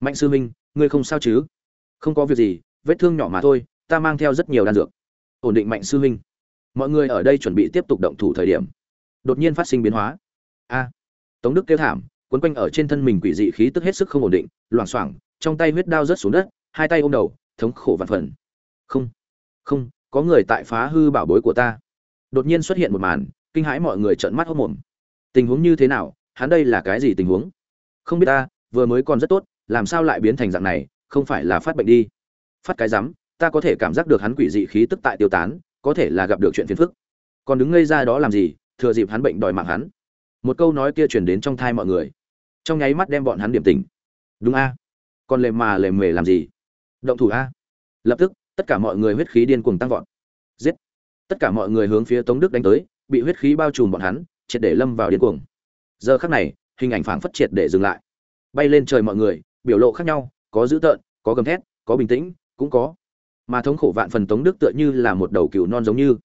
mạnh sư minh ngươi không sao chứ? Không có việc gì, vết thương nhỏ mà thôi, ta mang theo rất nhiều đan dược. Ổn định mạnh sư minh mọi người ở đây chuẩn bị tiếp tục động thủ thời điểm, đột nhiên phát sinh biến hóa. A! Tống đức kêu thảm quấn quanh ở trên thân mình quỷ dị khí tức hết sức không ổn định, loảng xoảng, trong tay huyết đao rớt xuống đất, hai tay ôm đầu, thống khổ vạn phần. Không không, có người tại phá hư bảo bối của ta. Đột nhiên xuất hiện một màn, kinh hãi mọi người trợn mắt hốc mồm tình huống như thế nào? Hắn đây là cái gì tình huống? Không biết ta, vừa mới còn rất tốt làm sao lại biến thành dạng này, không phải là phát bệnh đi. Phát cái rắm, ta có thể cảm giác được hắn quỷ dị khí tức tại tiêu tán, có thể là gặp được chuyện phiền phức. Còn đứng ngây ra đó làm gì, thừa dịp hắn bệnh đòi mạng hắn. Một câu nói kia truyền đến trong thai mọi người. Trong nháy mắt đem bọn hắn điểm tỉnh. Đúng a. Còn lề mà lề mề làm gì? Động thủ a. Lập tức, tất cả mọi người huyết khí điên cuồng tăng vọt. Giết. Tất cả mọi người hướng phía tống đức đánh tới, bị huyết khí bao trùm bọn hắn, triệt để lâm vào điên cuồng. Giờ khắc này, hình ảnh phảng phất triệt để dừng lại. Bay lên trời mọi người biểu lộ khác nhau, có dữ tợn, có gầm thét, có bình tĩnh, cũng có. Mà thống khổ vạn phần tống đức tựa như là một đầu cừu non giống như,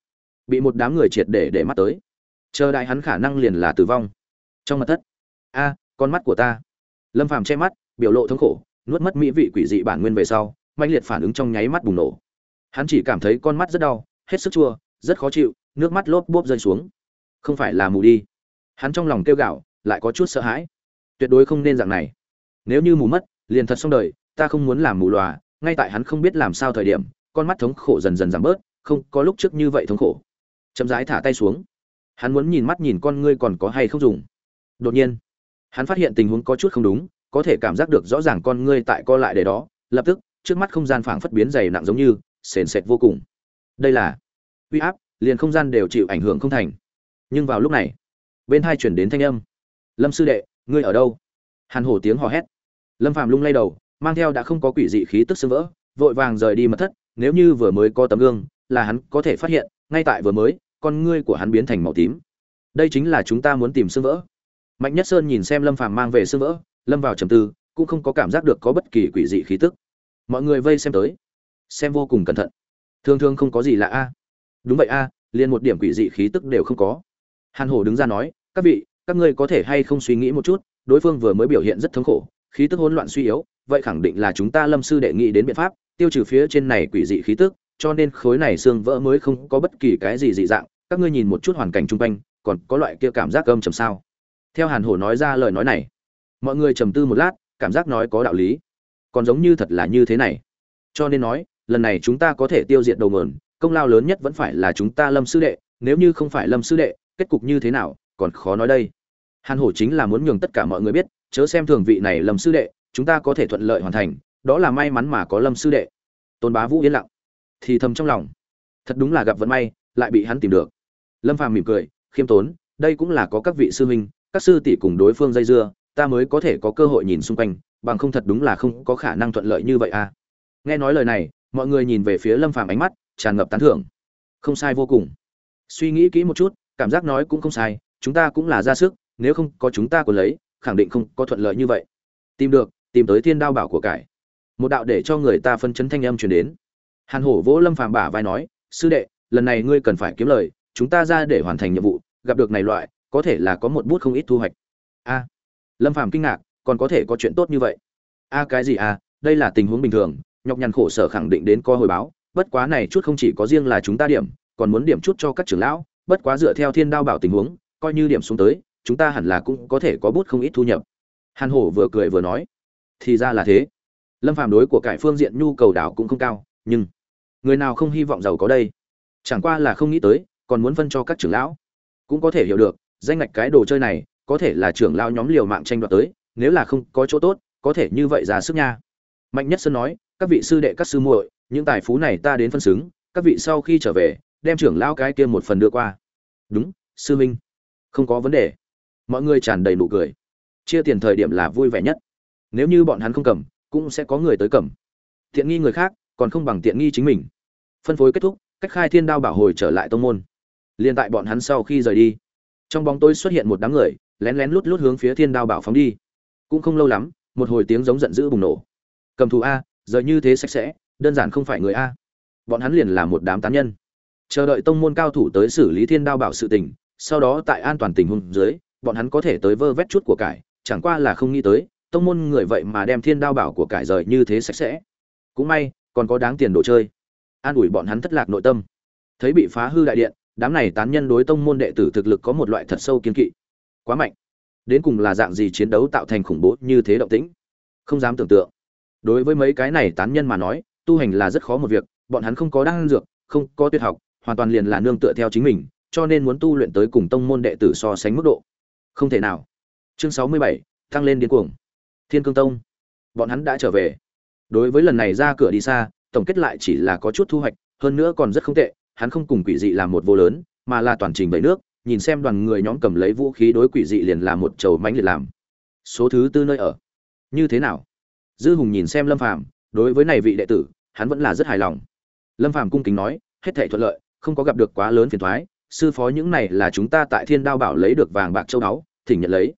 bị một đám người triệt để để mắt tới. Chờ đại hắn khả năng liền là tử vong. Trong mặt thất, a, con mắt của ta. Lâm phàm che mắt, biểu lộ thống khổ, nuốt mất mỹ vị quỷ dị bản nguyên về sau mạnh liệt phản ứng trong nháy mắt bùng nổ. Hắn chỉ cảm thấy con mắt rất đau, hết sức chua, rất khó chịu, nước mắt lốp bốp rơi xuống. Không phải là mù đi. Hắn trong lòng kêu gạo lại có chút sợ hãi. Tuyệt đối không nên dạng này nếu như mù mất, liền thật xong đời, ta không muốn làm mù lòa, ngay tại hắn không biết làm sao thời điểm, con mắt thống khổ dần dần giảm bớt, không có lúc trước như vậy thống khổ. Chậm rãi thả tay xuống. Hắn muốn nhìn mắt nhìn con ngươi còn có hay không dùng. Đột nhiên, hắn phát hiện tình huống có chút không đúng, có thể cảm giác được rõ ràng con ngươi tại co lại để đó, lập tức, trước mắt không gian phảng phất biến dày nặng giống như, sền sệt vô cùng. Đây là uy áp, liền không gian đều chịu ảnh hưởng không thành. Nhưng vào lúc này, bên hai chuyển đến thanh âm. Lâm sư đệ, ngươi ở đâu? Hàn hổ tiếng hò hét lâm phàm lung lay đầu mang theo đã không có quỷ dị khí tức sưng vỡ vội vàng rời đi mật thất nếu như vừa mới có tấm gương là hắn có thể phát hiện ngay tại vừa mới con ngươi của hắn biến thành màu tím. Đây chính là chúng ta muốn tìm sưng vỡ. Mạnh nhất sơn nhìn xem lâm phàm mang về sưng vỡ lâm vào trầm tư cũng không có cảm giác được có bất kỳ quỷ dị khí tức. Mọi người vây xem tới xem vô cùng cẩn thận. Thường thường không có gì lạ a. Đúng vậy a à, liền một điểm quỷ dị khí tức đều không có. Hàn hổ đứng ra nói các vị các ngươi có thể hay không suy nghĩ một chút đối phương vừa mới biểu hiện rất thống khổ khí tức hỗn loạn suy yếu, vậy khẳng định là chúng ta lâm sư đệ nghị đến biện pháp, tiêu trừ phía trên này quỷ dị khí tức, cho nên khối này xương vỡ mới không có bất kỳ cái gì dị dạng. Các ngươi nhìn một chút hoàn cảnh chung quanh, còn có loại kia cảm giác âm trầm sao? Theo hàn hổ nói ra lời nói này, mọi người trầm tư một lát, cảm giác nói có đạo lý. Còn giống như thật là như thế này. Cho nên nói, lần này chúng ta có thể tiêu diệt đầu mườn công lao lớn nhất vẫn phải là chúng ta lâm sư đệ, nếu như không phải lâm sư đệ, kết cục như thế nào, còn khó nói đây. Hàn hổ chính là muốn nhường tất cả mọi người biết chớ xem thường vị này lâm sư đệ, chúng ta có thể thuận lợi hoàn thành, đó là may mắn mà có lâm sư đệ. Tôn bá vũ yên lặng. Thì thầm trong lòng, thật đúng là gặp vận may, lại bị hắn tìm được. Lâm phàm mỉm cười, khiêm tốn, đây cũng là có các vị sư huynh, các sư tỷ cùng đối phương dây dưa, ta mới có thể có cơ hội nhìn xung quanh, bằng không thật đúng là không có khả năng thuận lợi như vậy à. Nghe nói lời này, mọi người nhìn về phía lâm phàm ánh mắt tràn ngập tán thưởng. Không sai vô cùng. Suy nghĩ kỹ một chút, cảm giác nói cũng không sai, chúng ta cũng là ra sức, nếu không có chúng ta còn lấy khẳng định không có thuận lợi như vậy. Tìm được, tìm tới thiên đao bảo của cải. Một đạo để cho người ta phân chấn thanh âm truyền đến. Hàn hổ vỗ lâm phàm bả vai nói, sư đệ, lần này ngươi cần phải kiếm lời, chúng ta ra để hoàn thành nhiệm vụ, gặp được này loại, có thể là có một bút không ít thu hoạch. A. À. Lâm phàm kinh ngạc, còn có thể có chuyện tốt như vậy? A, cái gì a đây là tình huống bình thường, nhọc nhằn khổ sở khẳng định đến có hồi báo, bất quá này chút không chỉ có riêng là chúng ta điểm, còn muốn điểm chút cho các trưởng lão, bất quá dựa theo thiên đao bảo tình huống, coi như điểm xuống tới chúng ta hẳn là cũng có thể có bút không ít thu nhập. Hàn hổ vừa cười vừa nói, thì ra là thế. Lâm phàm đối của cải phương diện nhu cầu đảo cũng không cao, nhưng người nào không hy vọng giàu có đây? Chẳng qua là không nghĩ tới, còn muốn phân cho các trưởng lão. Cũng có thể hiểu được, danh ngạch cái đồ chơi này, có thể là trưởng lão nhóm liều mạng tranh đoạt tới, nếu là không có chỗ tốt, có thể như vậy ra sức nha. Mạnh nhất sơn nói, các vị sư đệ, các sư muội, những tài phú này ta đến phân xứng, các vị sau khi trở về, đem trưởng lão cái kia một phần đưa qua. Đúng, sư minh không có vấn đề mọi người tràn đầy nụ cười. Chia tiền thời điểm là vui vẻ nhất. Nếu như bọn hắn không cầm, cũng sẽ có người tới cầm. Tiện nghi người khác, còn không bằng tiện nghi chính mình. Phân phối kết thúc, cách khai thiên đao bảo hồi trở lại tông môn. Liên tại bọn hắn sau khi rời đi, trong bóng tôi xuất hiện một đám người, lén lén lút lút hướng phía thiên đao bảo phóng đi. Cũng không lâu lắm, một hồi tiếng giống giận dữ bùng nổ. Cầm thù a, rời như thế sạch sẽ, đơn giản không phải người a. Bọn hắn liền là một đám tán nhân. Chờ đợi tông môn cao thủ tới xử lý thiên đao bảo sự tình, sau đó tại an toàn tình huống dưới bọn hắn có thể tới vơ vét chút của cải, chẳng qua là không nghĩ tới, tông môn người vậy mà đem thiên đao bảo của cải rời như thế sạch sẽ. Cũng may, còn có đáng tiền đồ chơi. An ủi bọn hắn thất lạc nội tâm. Thấy bị phá hư đại điện, đám này tán nhân đối tông môn đệ tử thực lực có một loại thật sâu kiên kỵ. Quá mạnh. Đến cùng là dạng gì chiến đấu tạo thành khủng bố như thế động tĩnh? Không dám tưởng tượng. Đối với mấy cái này tán nhân mà nói, tu hành là rất khó một việc, bọn hắn không có đan dược, không có tuyệt học, hoàn toàn liền là nương tựa theo chính mình, cho nên muốn tu luyện tới cùng tông môn đệ tử so sánh mức độ không thể nào. Chương sáu mươi bảy tăng lên điên cuồng. Thiên cương tông. Bọn hắn đã trở về. Đối với lần này ra cửa đi xa, tổng kết lại chỉ là có chút thu hoạch, hơn nữa còn rất không tệ, hắn không cùng quỷ dị làm một vô lớn, mà là toàn trình bảy nước, nhìn xem đoàn người nhóm cầm lấy vũ khí đối quỷ dị liền làm một chầu mánh liệt làm. Số thứ tư nơi ở. Như thế nào? Dư hùng nhìn xem lâm phàm, đối với này vị đệ tử, hắn vẫn là rất hài lòng. Lâm phàm cung kính nói, hết thảy thuận lợi, không có gặp được quá lớn phiền toái sư phó những này là chúng ta tại thiên đao bảo lấy được vàng bạc châu đáo thỉnh nhận lấy.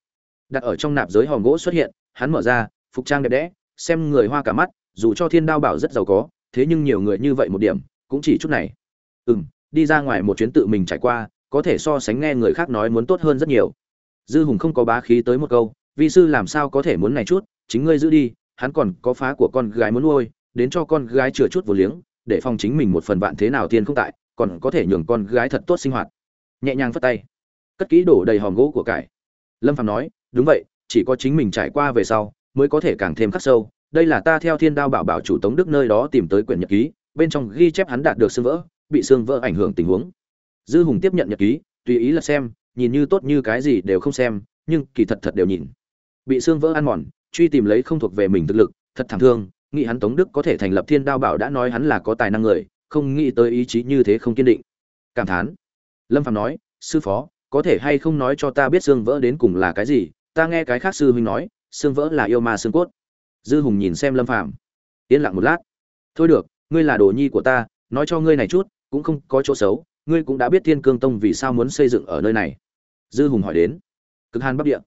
Đặt ở trong nạp giới hòm gỗ xuất hiện, hắn mở ra, phục trang đẹp đẽ, xem người hoa cả mắt, dù cho thiên đao bảo rất giàu có, thế nhưng nhiều người như vậy một điểm, cũng chỉ chút này. Ừ m đi ra ngoài một chuyến tự mình trải qua, có thể so sánh nghe người khác nói muốn tốt hơn rất nhiều. Dư hùng không có bá khí tới một câu, vi sư làm sao có thể muốn này chút, chính ngươi giữ đi, hắn còn có phá của con gái muốn nuôi, đến cho con gái chừa chút vô liếng, để phòng chính mình một phần vạn thế nào tiên không tại còn có thể nhường con gái thật tốt sinh hoạt. Nhẹ nhàng phất tay. Cất kỹ đổ đầy hòm gỗ của cải. Lâm phạm nói, đúng vậy, chỉ có chính mình trải qua về sau, mới có thể càng thêm khắc sâu. Đây là ta theo thiên đao bảo bảo chủ tống đức nơi đó tìm tới quyển nhật ký, bên trong ghi chép hắn đạt được xương vỡ, bị xương vỡ ảnh hưởng tình huống. Dư hùng tiếp nhận nhật ký, tùy ý là xem, nhìn như tốt như cái gì đều không xem, nhưng kỳ thật thật đều nhìn. Bị xương vỡ ăn mòn, truy tìm lấy không thuộc về mình thực lực, thật thảm thương, nghĩ hắn tống đức có thể thành lập thiên đao bảo đã nói hắn là có tài năng người không nghĩ tới ý chí như thế không kiên định. Cảm thán. Lâm phạm nói, sư phó, có thể hay không nói cho ta biết xương vỡ đến cùng là cái gì? Ta nghe cái khác sư huynh nói, xương vỡ là yêu ma xương cốt. Dư hùng nhìn xem lâm phạm yên lặng một lát. Thôi được, ngươi là đồ nhi của ta, nói cho ngươi này chút, cũng không có chỗ xấu, ngươi cũng đã biết thiên cương tông vì sao muốn xây dựng ở nơi này. Dư hùng hỏi đến. Cực hàn bắc địa.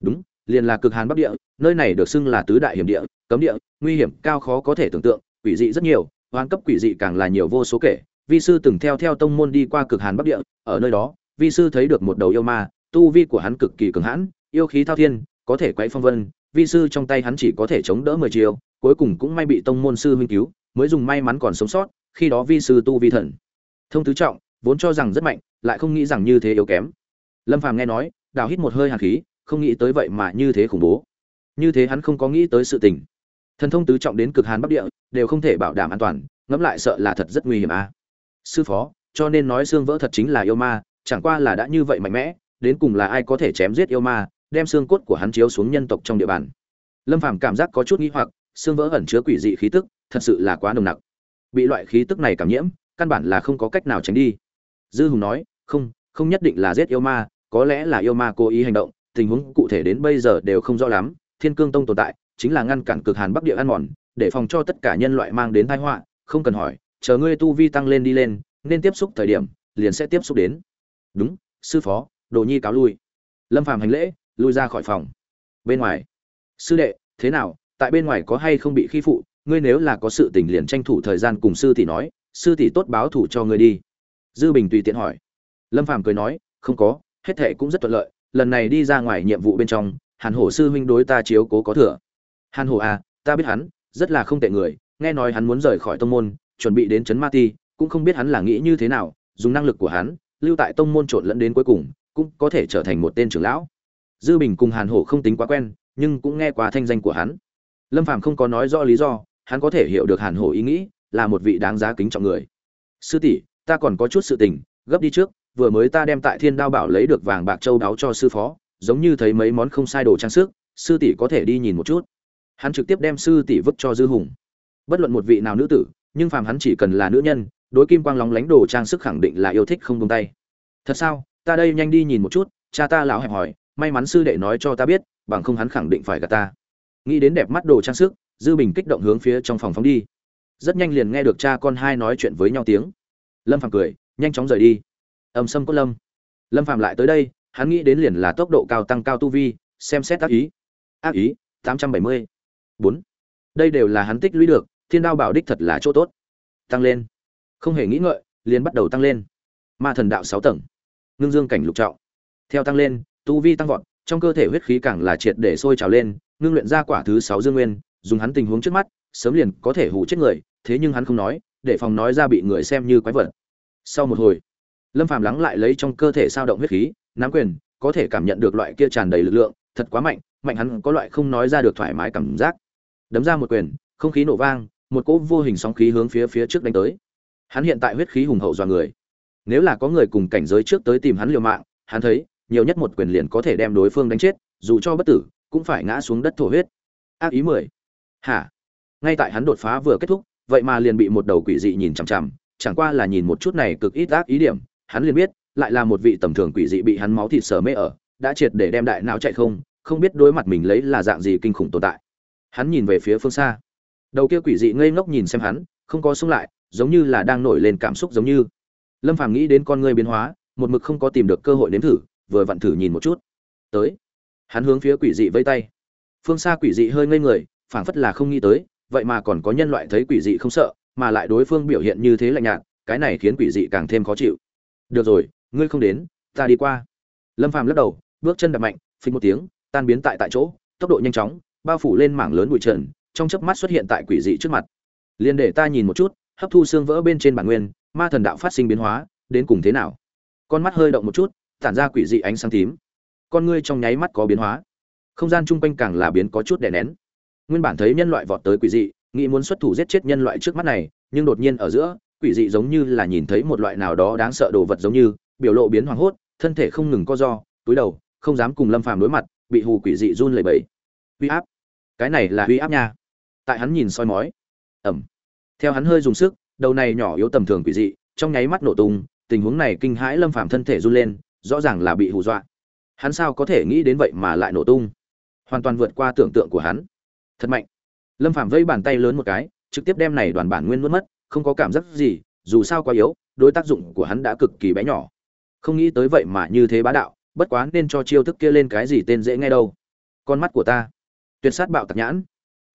Đúng, liền là cực hàn bắc địa, nơi này được xưng là tứ đại hiểm địa, cấm địa, nguy hiểm cao khó có thể tưởng tượng, quỷ dị rất nhiều hoán cấp quỷ dị càng là nhiều vô số kể. Vi sư từng theo theo tông môn đi qua cực hàn bắc địa, ở nơi đó, vi sư thấy được một đầu yêu ma, tu vi của hắn cực kỳ cường hãn, yêu khí thao thiên, có thể quấy phong vân, vi sư trong tay hắn chỉ có thể chống đỡ mười chiều, cuối cùng cũng may bị tông môn sư huynh cứu, mới dùng may mắn còn sống sót, khi đó vi sư tu vi thần. Thông tứ trọng, vốn cho rằng rất mạnh, lại không nghĩ rằng như thế yếu kém. Lâm phàm nghe nói, đào hít một hơi hàn khí, không nghĩ tới vậy mà như thế khủng bố. Như thế hắn không có nghĩ tới sự tình thần thông tứ trọng đến cực hàn bắc địa, đều không thể bảo đảm an toàn, ngẫm lại sợ là thật rất nguy hiểm à. Sư phó, cho nên nói xương vỡ thật chính là yêu ma, chẳng qua là đã như vậy mạnh mẽ, đến cùng là ai có thể chém giết yêu ma, đem xương cốt của hắn chiếu xuống nhân tộc trong địa bàn. Lâm phàm cảm giác có chút nghi hoặc, xương vỡ ẩn chứa quỷ dị khí tức, thật sự là quá nồng nặc. Bị loại khí tức này cảm nhiễm, căn bản là không có cách nào tránh đi. Dư hùng nói, không không nhất định là giết yêu ma, có lẽ là yêu ma cố ý hành động, tình huống cụ thể đến bây giờ đều không rõ lắm, thiên cương tông tồn tại chính là ngăn cản cực hàn bắc địa ăn mòn, để phòng cho tất cả nhân loại mang đến tai họa, không cần hỏi, chờ ngươi tu vi tăng lên đi lên, nên tiếp xúc thời điểm, liền sẽ tiếp xúc đến. Đúng, sư phó, đồ nhi cáo lui. Lâm phàm hành lễ, lui ra khỏi phòng. Bên ngoài. Sư đệ, thế nào, tại bên ngoài có hay không bị khi phụ? Ngươi nếu là có sự tình liền tranh thủ thời gian cùng sư tỷ nói, sư tỷ tốt báo thủ cho ngươi đi. Dư bình tùy tiện hỏi. Lâm phàm cười nói, không có, hết thệ cũng rất thuận lợi, lần này đi ra ngoài nhiệm vụ bên trong, hàn hổ sư huynh đối ta chiếu cố có thừa hàn hổ à ta biết hắn, rất là không tệ người, nghe nói hắn muốn rời khỏi tông môn, chuẩn bị đến trấn ma ti, cũng không biết hắn là nghĩ như thế nào, dùng năng lực của hắn, lưu tại tông môn trộn lẫn đến cuối cùng, cũng có thể trở thành một tên trưởng lão. Dư bình cùng hàn hổ không tính quá quen, nhưng cũng nghe qua thanh danh của hắn. Lâm phàm không có nói rõ lý do, hắn có thể hiểu được hàn hổ ý nghĩ, là một vị đáng giá kính trọng người. Sư tỷ, ta còn có chút sự tình, gấp đi trước, vừa mới ta đem tại thiên đao bảo lấy được vàng bạc châu đáo cho sư phó, giống như thấy mấy món không sai đồ trang sức, sư tỷ có thể đi nhìn một chút hắn trực tiếp đem sư tỷ vứt cho dư hùng. Bất luận một vị nào nữ tử, nhưng phàm hắn chỉ cần là nữ nhân, đối kim quang lóng lánh đồ trang sức khẳng định là yêu thích không buông tay. Thật sao? Ta đây nhanh đi nhìn một chút, cha ta lão hẹp hỏi may mắn sư đệ nói cho ta biết, bằng không hắn khẳng định phải gạt ta. Nghĩ đến đẹp mắt đồ trang sức, dư bình kích động hướng phía trong phòng phóng đi. Rất nhanh liền nghe được cha con hai nói chuyện với nhau tiếng. Lâm phàm cười, nhanh chóng rời đi. Ầm sâm cốt lâm. Lâm phàm lại tới đây, hắn nghĩ đến liền là tốc độ cao tăng cao tu vi, xem xét ác ý. Ác ý, tám trăm bảy mươi bốn. Đây đều là hắn tích lũy được, thiên đao bảo đích thật là chỗ tốt. Tăng lên. Không hề nghĩ ngợi, liền bắt đầu tăng lên. Ma thần đạo sáu tầng. Ngưng dương cảnh lục trọng. Theo tăng lên, tu vi tăng vọt, trong cơ thể huyết khí càng là triệt để sôi trào lên, ngưng luyện ra quả thứ sáu dương nguyên, dùng hắn tình huống trước mắt, sớm liền có thể hủ chết người, thế nhưng hắn không nói, để phòng nói ra bị người xem như quái vật. Sau một hồi, lâm phàm lắng lại lấy trong cơ thể sao động huyết khí, nắm quyền, có thể cảm nhận được loại kia tràn đầy lực lượng, thật quá mạnh mạnh hắn có loại không nói ra được thoải mái cảm giác đấm ra một quyền, không khí nổ vang, một cỗ vô hình sóng khí hướng phía phía trước đánh tới. Hắn hiện tại huyết khí hùng hậu dọa người. Nếu là có người cùng cảnh giới trước tới tìm hắn liều mạng, hắn thấy, nhiều nhất một quyền liền có thể đem đối phương đánh chết, dù cho bất tử, cũng phải ngã xuống đất thổ huyết. Ác ý mười. Hả? Ngay tại hắn đột phá vừa kết thúc, vậy mà liền bị một đầu quỷ dị nhìn chằm chằm, chẳng qua là nhìn một chút này cực ít ác ý điểm, hắn liền biết, lại là một vị tầm thường quỷ dị bị hắn máu thịt sở mê ở, đã triệt để đem đại não chạy không không biết đối mặt mình lấy là dạng gì kinh khủng tồn tại hắn nhìn về phía phương xa. Đầu kia quỷ dị ngây ngốc nhìn xem hắn, không có xung lại, giống như là đang nổi lên cảm xúc giống như. Lâm phàm nghĩ đến con người biến hóa, một mực không có tìm được cơ hội nếm thử, vừa vặn thử nhìn một chút. Tới. Hắn hướng phía quỷ dị vây tay. Phương xa quỷ dị hơi ngây người, phảng phất là không nghĩ tới, vậy mà còn có nhân loại thấy quỷ dị không sợ, mà lại đối phương biểu hiện như thế lạnh nhạt, cái này khiến quỷ dị càng thêm khó chịu. Được rồi, ngươi không đến, ta đi qua. Lâm phàm lắc đầu, bước chân đập mạnh, phình một tiếng, tan biến tại tại chỗ, tốc độ nhanh chóng bao phủ lên mảng lớn bụi trần, trong chớp mắt xuất hiện tại quỷ dị trước mặt. Liền để ta nhìn một chút, hấp thu xương vỡ bên trên bản nguyên, ma thần đạo phát sinh biến hóa, đến cùng thế nào? Con mắt hơi động một chút, tản ra quỷ dị ánh sáng tím. Con ngươi trong nháy mắt có biến hóa. Không gian chung quanh càng là biến có chút đè nén. Nguyên bản thấy nhân loại vọt tới quỷ dị, nghĩ muốn xuất thủ giết chết nhân loại trước mắt này, nhưng đột nhiên ở giữa, quỷ dị giống như là nhìn thấy một loại nào đó đáng sợ đồ vật giống như, biểu lộ biến hoảng hốt, thân thể không ngừng co do túi đầu, không dám cùng lâm phàm đối mặt, bị hù quỷ dị run lẩy bẩy. Uy áp cái này là uy áp nha. Tại hắn nhìn soi mói. Ẩm. Theo hắn hơi dùng sức, đầu này nhỏ yếu tầm thường quỷ dị, trong nháy mắt nổ tung, tình huống này kinh hãi lâm phàm thân thể run lên, rõ ràng là bị hù dọa. Hắn sao có thể nghĩ đến vậy mà lại nổ tung? Hoàn toàn vượt qua tưởng tượng của hắn. Thật mạnh. Lâm phàm vây bàn tay lớn một cái, trực tiếp đem này đoàn bản nguyên mất mất, không có cảm giác gì, dù sao quá yếu, đối tác dụng của hắn đã cực kỳ bé nhỏ. Không nghĩ tới vậy mà như thế bá đạo, bất quá nên cho chiêu thức kia lên cái gì tên dễ nghe đâu. Con mắt của ta tuyệt sát bạo tạc nhãn.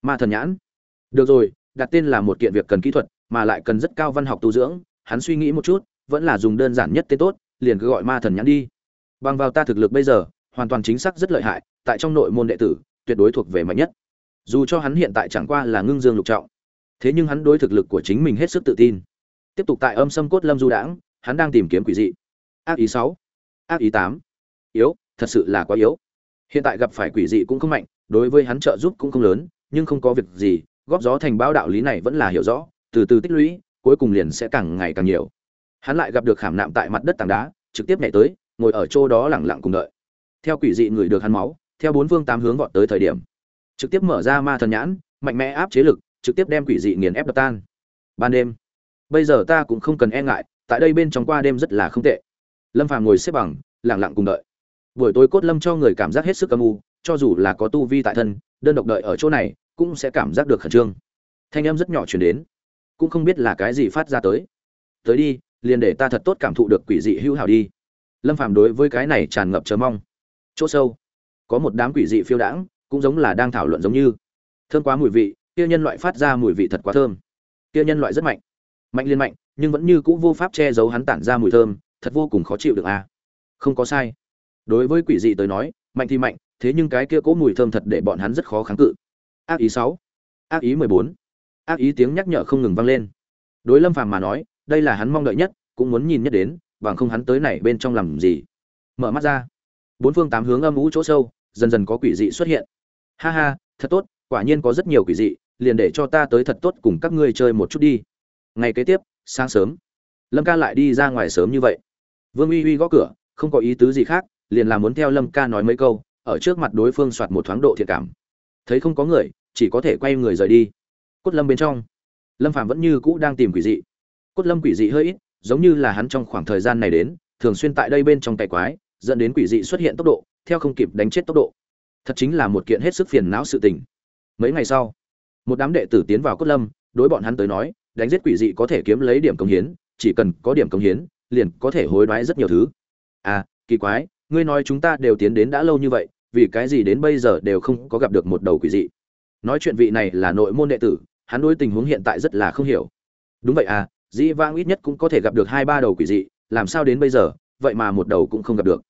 Ma thần nhãn. Được rồi, đặt tên là một kiện việc cần kỹ thuật, mà lại cần rất cao văn học tu dưỡng. Hắn suy nghĩ một chút, vẫn là dùng đơn giản nhất tên tốt, liền cứ gọi ma thần nhãn đi. Bằng vào ta thực lực bây giờ, hoàn toàn chính xác rất lợi hại, tại trong nội môn đệ tử, tuyệt đối thuộc về mạnh nhất. Dù cho hắn hiện tại chẳng qua là ngưng dương lục trọng, thế nhưng hắn đối thực lực của chính mình hết sức tự tin. Tiếp tục tại âm sâm cốt lâm du đãng, hắn đang tìm kiếm quỷ dị. Ác ý sáu, ác ý tám. Yếu, thật sự là quá yếu. Hiện tại gặp phải quỷ dị cũng không mạnh đối với hắn trợ giúp cũng không lớn, nhưng không có việc gì, góp gió thành báo đạo lý này vẫn là hiểu rõ, từ từ tích lũy, cuối cùng liền sẽ càng ngày càng nhiều. Hắn lại gặp được khảm nạm tại mặt đất tảng đá, trực tiếp nhảy tới, ngồi ở chỗ đó lẳng lặng cùng đợi. Theo quỷ dị người được hắn máu, theo bốn phương tám hướng vọt tới thời điểm, trực tiếp mở ra ma thần nhãn, mạnh mẽ áp chế lực, trực tiếp đem quỷ dị nghiền ép đập tan. Ban đêm, bây giờ ta cũng không cần e ngại, tại đây bên trong qua đêm rất là không tệ. Lâm phàm ngồi xếp bằng, lặng lặng cùng đợi. Buổi tối cốt lâm cho người cảm giác hết sức âm u cho dù là có tu vi tại thân, đơn độc đợi ở chỗ này, cũng sẽ cảm giác được khẩn trương. Thanh âm rất nhỏ chuyển đến, cũng không biết là cái gì phát ra tới. Tới đi, liền để ta thật tốt cảm thụ được quỷ dị hữu hảo đi. Lâm phàm đối với cái này tràn ngập chờ mong. Chỗ sâu, có một đám quỷ dị phiêu đãng, cũng giống là đang thảo luận giống như. Thơm quá mùi vị, kia nhân loại phát ra mùi vị thật quá thơm. Kia nhân loại rất mạnh. Mạnh liên mạnh, nhưng vẫn như cũ vô pháp che giấu hắn tản ra mùi thơm, thật vô cùng khó chịu được à. Không có sai. Đối với quỷ dị tới nói, mạnh thì mạnh thế nhưng cái kia cố mùi thơm thật để bọn hắn rất khó kháng cự. Ác ý sáu, ác ý mười bốn, ác ý tiếng nhắc nhở không ngừng vang lên. Đối lâm phàm mà nói, đây là hắn mong đợi nhất, cũng muốn nhìn nhất đến, bằng không hắn tới này bên trong làm gì? Mở mắt ra. Bốn phương tám hướng âm ú chỗ sâu, dần dần có quỷ dị xuất hiện. Ha ha, thật tốt, quả nhiên có rất nhiều quỷ dị, liền để cho ta tới thật tốt cùng các ngươi chơi một chút đi. Ngày kế tiếp, sáng sớm. Lâm ca lại đi ra ngoài sớm như vậy. Vương uy uy gõ cửa, không có ý tứ gì khác, liền là muốn theo lâm ca nói mấy câu ở trước mặt đối phương soạt một thoáng độ thiện cảm. Thấy không có người, chỉ có thể quay người rời đi. Cốt lâm bên trong, lâm phạm vẫn như cũ đang tìm quỷ dị. Cốt lâm quỷ dị hơi ít, giống như là hắn trong khoảng thời gian này đến, thường xuyên tại đây bên trong cày quái, dẫn đến quỷ dị xuất hiện tốc độ, theo không kịp đánh chết tốc độ. Thật chính là một kiện hết sức phiền não sự tình. Mấy ngày sau, một đám đệ tử tiến vào cốt lâm, đối bọn hắn tới nói, đánh giết quỷ dị có thể kiếm lấy điểm công hiến, chỉ cần có điểm công hiến, liền có thể hối đoái rất nhiều thứ. À kỳ quái, ngươi nói chúng ta đều tiến đến đã lâu như vậy vì cái gì đến bây giờ đều không có gặp được một đầu quỷ dị. Nói chuyện vị này là nội môn đệ tử, hắn đối tình huống hiện tại rất là không hiểu. Đúng vậy à dĩ vãng ít nhất cũng có thể gặp được hai ba đầu quỷ dị, làm sao đến bây giờ, vậy mà một đầu cũng không gặp được.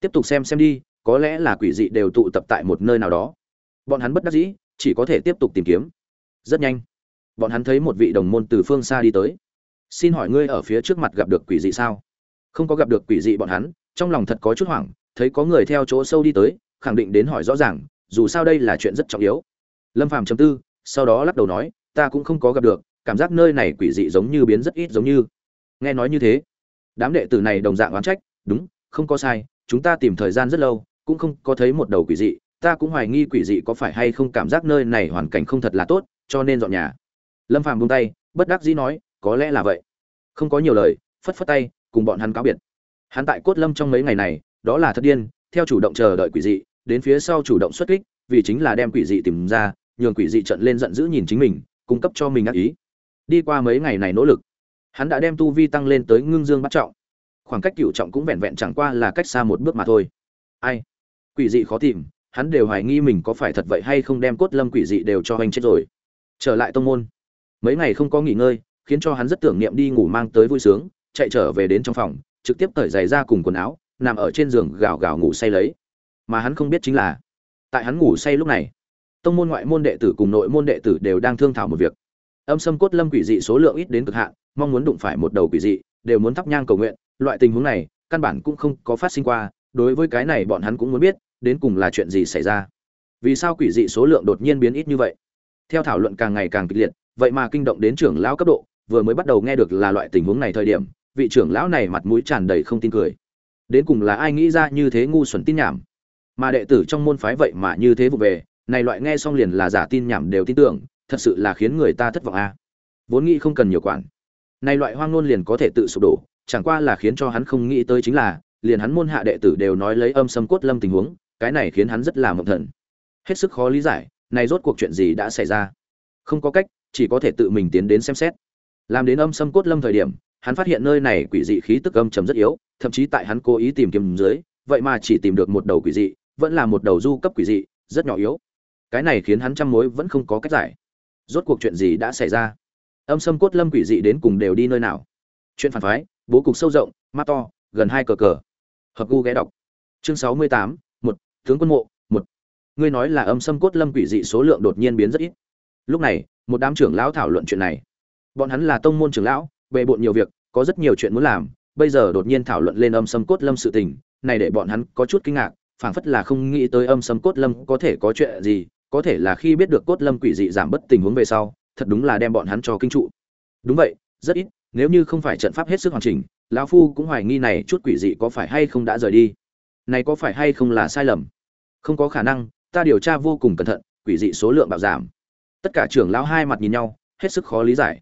Tiếp tục xem xem đi, có lẽ là quỷ dị đều tụ tập tại một nơi nào đó. Bọn hắn bất đắc dĩ, chỉ có thể tiếp tục tìm kiếm. Rất nhanh, bọn hắn thấy một vị đồng môn từ phương xa đi tới. Xin hỏi ngươi ở phía trước mặt gặp được quỷ dị sao? Không có gặp được quỷ dị bọn hắn, trong lòng thật có chút hoảng, thấy có người theo chỗ sâu đi tới khẳng định đến hỏi rõ ràng, dù sao đây là chuyện rất trọng yếu. Lâm phàm chấm tư, sau đó lắc đầu nói, ta cũng không có gặp được, cảm giác nơi này quỷ dị giống như biến rất ít giống như. Nghe nói như thế, đám đệ tử này đồng dạng oán trách, đúng, không có sai, chúng ta tìm thời gian rất lâu, cũng không có thấy một đầu quỷ dị, ta cũng hoài nghi quỷ dị có phải hay không cảm giác nơi này hoàn cảnh không thật là tốt, cho nên dọn nhà. Lâm phàm buông tay, bất đắc dĩ nói, có lẽ là vậy. Không có nhiều lời, phất phất tay, cùng bọn hắn cáo biệt. Hắn tại cốt lâm trong mấy ngày này, đó là thật điên, theo chủ động chờ đợi quỷ dị đến phía sau chủ động xuất kích, vì chính là đem quỷ dị tìm ra, nhường quỷ dị trận lên giận dữ nhìn chính mình, cung cấp cho mình ác ý. Đi qua mấy ngày này nỗ lực, hắn đã đem tu vi tăng lên tới ngưng dương bắt trọng. Khoảng cách cựu trọng cũng vẹn vẹn chẳng qua là cách xa một bước mà thôi. Ai? Quỷ dị khó tìm, hắn đều hoài nghi mình có phải thật vậy hay không đem cốt lâm quỷ dị đều cho anh chết rồi. Trở lại tông môn. Mấy ngày không có nghỉ ngơi, khiến cho hắn rất tưởng niệm đi ngủ mang tới vui sướng, chạy trở về đến trong phòng, trực tiếp cởi giày ra cùng quần áo, nằm ở trên giường gào gào ngủ say lấy mà hắn không biết chính là, tại hắn ngủ say lúc này, tông môn ngoại môn đệ tử cùng nội môn đệ tử đều đang thương thảo một việc. Âm sâm cốt lâm quỷ dị số lượng ít đến cực hạn, mong muốn đụng phải một đầu quỷ dị, đều muốn thắp nhang cầu nguyện, loại tình huống này, căn bản cũng không có phát sinh qua, đối với cái này bọn hắn cũng muốn biết, đến cùng là chuyện gì xảy ra. Vì sao quỷ dị số lượng đột nhiên biến ít như vậy? Theo thảo luận càng ngày càng kịch liệt, vậy mà kinh động đến trưởng lão cấp độ, vừa mới bắt đầu nghe được là loại tình huống này thời điểm, vị trưởng lão này mặt mũi tràn đầy không tin cười. Đến cùng là ai nghĩ ra như thế ngu xuẩn tin nhảm? Mà đệ tử trong môn phái vậy mà như thế vụ về, này loại nghe xong liền là giả tin nhảm đều tin tưởng, thật sự là khiến người ta thất vọng a. Vốn nghĩ không cần nhiều quản. Này loại hoang ngôn liền có thể tự sụp đổ, chẳng qua là khiến cho hắn không nghĩ tới chính là, liền hắn môn hạ đệ tử đều nói lấy âm sâm cốt lâm tình huống, cái này khiến hắn rất là mộng thần. Hết sức khó lý giải, này rốt cuộc chuyện gì đã xảy ra? Không có cách, chỉ có thể tự mình tiến đến xem xét. Làm đến âm sâm cốt lâm thời điểm, hắn phát hiện nơi này quỷ dị khí tức âm trầm rất yếu, thậm chí tại hắn cố ý tìm kiếm dưới, vậy mà chỉ tìm được một đầu quỷ dị vẫn là một đầu du cấp quỷ dị, rất nhỏ yếu. Cái này khiến hắn trăm mối vẫn không có cách giải. Rốt cuộc chuyện gì đã xảy ra? Âm sâm cốt lâm quỷ dị đến cùng đều đi nơi nào? Chuyện phản phái, bố cục sâu rộng, mắt to, gần hai cờ cờ. Hợp gu ghé đọc. Chương sáu mươi tám, một, tướng quân mộ, một. Ngươi nói là âm sâm cốt lâm quỷ dị số lượng đột nhiên biến rất ít. Lúc này, một đám trưởng lão thảo luận chuyện này. Bọn hắn là tông môn trưởng lão, bề bộn nhiều việc, có rất nhiều chuyện muốn làm. Bây giờ đột nhiên thảo luận lên âm sâm cốt lâm sự tình, này để bọn hắn có chút kinh ngạc phảng phất là không nghĩ tới âm sâm cốt lâm có thể có chuyện gì, có thể là khi biết được cốt lâm quỷ dị giảm bất tình huống về sau, thật đúng là đem bọn hắn cho kinh trụ. Đúng vậy, rất ít, nếu như không phải trận pháp hết sức hoàn chỉnh, lão phu cũng hoài nghi này chút quỷ dị có phải hay không đã rời đi. Này có phải hay không là sai lầm? Không có khả năng, ta điều tra vô cùng cẩn thận, quỷ dị số lượng bạo giảm. Tất cả trưởng lão hai mặt nhìn nhau, hết sức khó lý giải.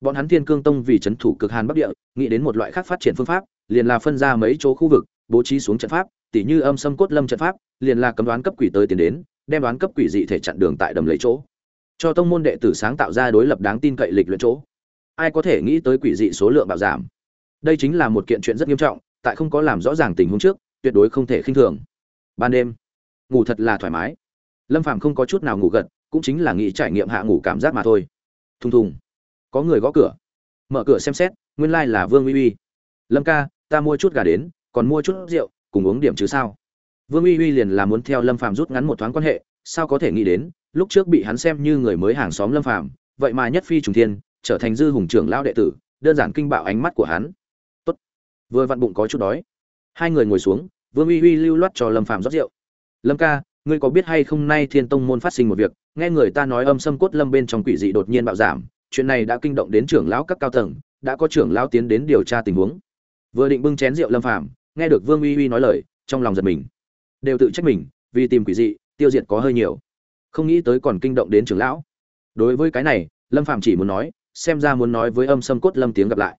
Bọn hắn thiên cương tông vì c h ấ n thủ cực hàn bắc địa, nghĩ đến một loại khác phát triển phương pháp, liền là phân ra mấy chỗ khu vực, bố trí xuống trận pháp tỉ như âm xâm cốt lâm trận pháp, liền là cấm đoán cấp quỷ tới tiến đến, đem đoán cấp quỷ dị thể chặn đường tại đầm lấy chỗ. Cho tông môn đệ tử sáng tạo ra đối lập đáng tin cậy lịch luyện chỗ. Ai có thể nghĩ tới quỷ dị số lượng bạo giảm? Đây chính là một kiện chuyện rất nghiêm trọng, tại không có làm rõ ràng tình huống trước, tuyệt đối không thể khinh thường. Ban đêm, ngủ thật là thoải mái. Lâm phàm không có chút nào ngủ gật, cũng chính là nghĩ trải nghiệm hạ ngủ cảm giác mà thôi. Thùng thùng. Có người gõ cửa. Mở cửa xem xét, nguyên lai là vương uy uy. Lâm ca, ta mua chút gà đến, còn mua chút rượu cùng uống điểm chứ sao? Vương uy uy liền là muốn theo lâm phàm rút ngắn một thoáng quan hệ, sao có thể nghĩ đến, lúc trước bị hắn xem như người mới hàng xóm lâm phàm, vậy mà nhất phi trùng thiên, trở thành dư hùng trưởng lão đệ tử, đơn giản kinh bạo ánh mắt của hắn. Tốt. Vừa vặn bụng có chút đói. Hai người ngồi xuống, vương uy uy lưu loát cho lâm phàm rót rượu. Lâm ca, ngươi có biết hay không nay thiên tông môn phát sinh một việc, nghe người ta nói âm xâm cốt lâm bên trong quỷ dị đột nhiên bạo giảm, chuyện này đã kinh động đến trưởng lão các cao tầng, đã có trưởng lão tiến đến điều tra tình huống. Vừa định bưng chén rượu lâm phàm nghe được vương uy uy nói lời, trong lòng giật mình. Đều tự trách mình, vì tìm quỷ dị, tiêu diệt có hơi nhiều. Không nghĩ tới còn kinh động đến trưởng lão. Đối với cái này, lâm Phạm chỉ muốn nói, xem ra muốn nói với âm sâm cốt lâm tiếng gặp lại.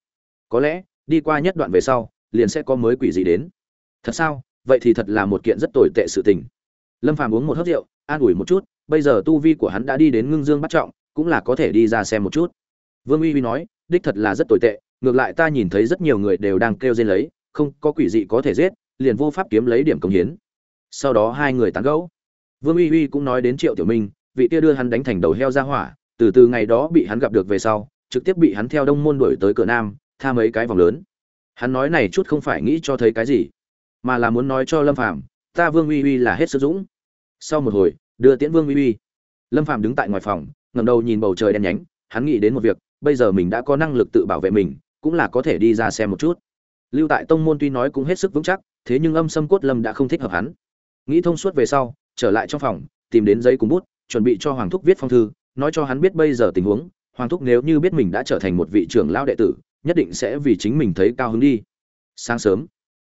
Có lẽ, đi qua nhất đoạn về sau, liền sẽ có mới quỷ dị đến. Thật sao? Vậy thì thật là một kiện rất tồi tệ sự tình. Lâm Phạm uống một hớp rượu, an ủi một chút, bây giờ tu vi của hắn đã đi đến ngưng dương bắt trọng, cũng là có thể đi ra xem một chút. Vương uy uy nói, đích thật là rất tồi tệ, ngược lại ta nhìn thấy rất nhiều người đều đang kêu dên lấy không có quỷ dị có thể giết, liền vô pháp kiếm lấy điểm công hiến. Sau đó hai người tán gẫu. Vương uy uy cũng nói đến triệu tiểu minh, vị kia đưa hắn đánh thành đầu heo ra hỏa, từ từ ngày đó bị hắn gặp được về sau, trực tiếp bị hắn theo đông môn đuổi tới cửa nam, tha mấy cái vòng lớn. Hắn nói này chút không phải nghĩ cho thấy cái gì, mà là muốn nói cho lâm phàm, ta vương uy uy là hết sức dũng. Sau một hồi, đưa tiễn vương uy uy. Lâm phàm đứng tại ngoài phòng, ngẩng đầu nhìn bầu trời đen nhánh, hắn nghĩ đến một việc, bây giờ mình đã có năng lực tự bảo vệ mình, cũng là có thể đi ra xem một chút lưu tại tông môn tuy nói cũng hết sức vững chắc, thế nhưng âm sâm cốt lâm đã không thích hợp hắn. Nghĩ thông suốt về sau, trở lại trong phòng, tìm đến giấy cùng bút, chuẩn bị cho hoàng thúc viết phong thư, nói cho hắn biết bây giờ tình huống. Hoàng thúc nếu như biết mình đã trở thành một vị trưởng lao đệ tử, nhất định sẽ vì chính mình thấy cao hứng đi. Sáng sớm,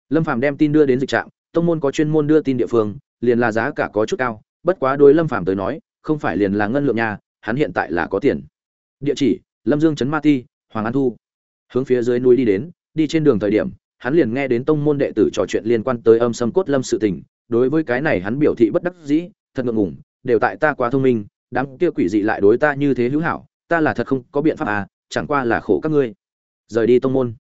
lâm phàm đem tin đưa đến dịch trạm tông môn có chuyên môn đưa tin địa phương, liền là giá cả có chút cao, bất quá đối lâm phàm tới nói, không phải liền là ngân lượng nhà, hắn hiện tại là có tiền. Địa chỉ, lâm dương trấn ma ti, hoàng an thu. Hướng phía dưới núi đi đến đi trên đường thời điểm, hắn liền nghe đến tông môn đệ tử trò chuyện liên quan tới âm sâm cốt lâm sự tình. Đối với cái này hắn biểu thị bất đắc dĩ, thật ngượng ngùng, đều tại ta quá thông minh, đám kia quỷ dị lại đối ta như thế hữu hảo, ta là thật không có biện pháp à chẳng qua là khổ các ngươi. Rời đi tông môn.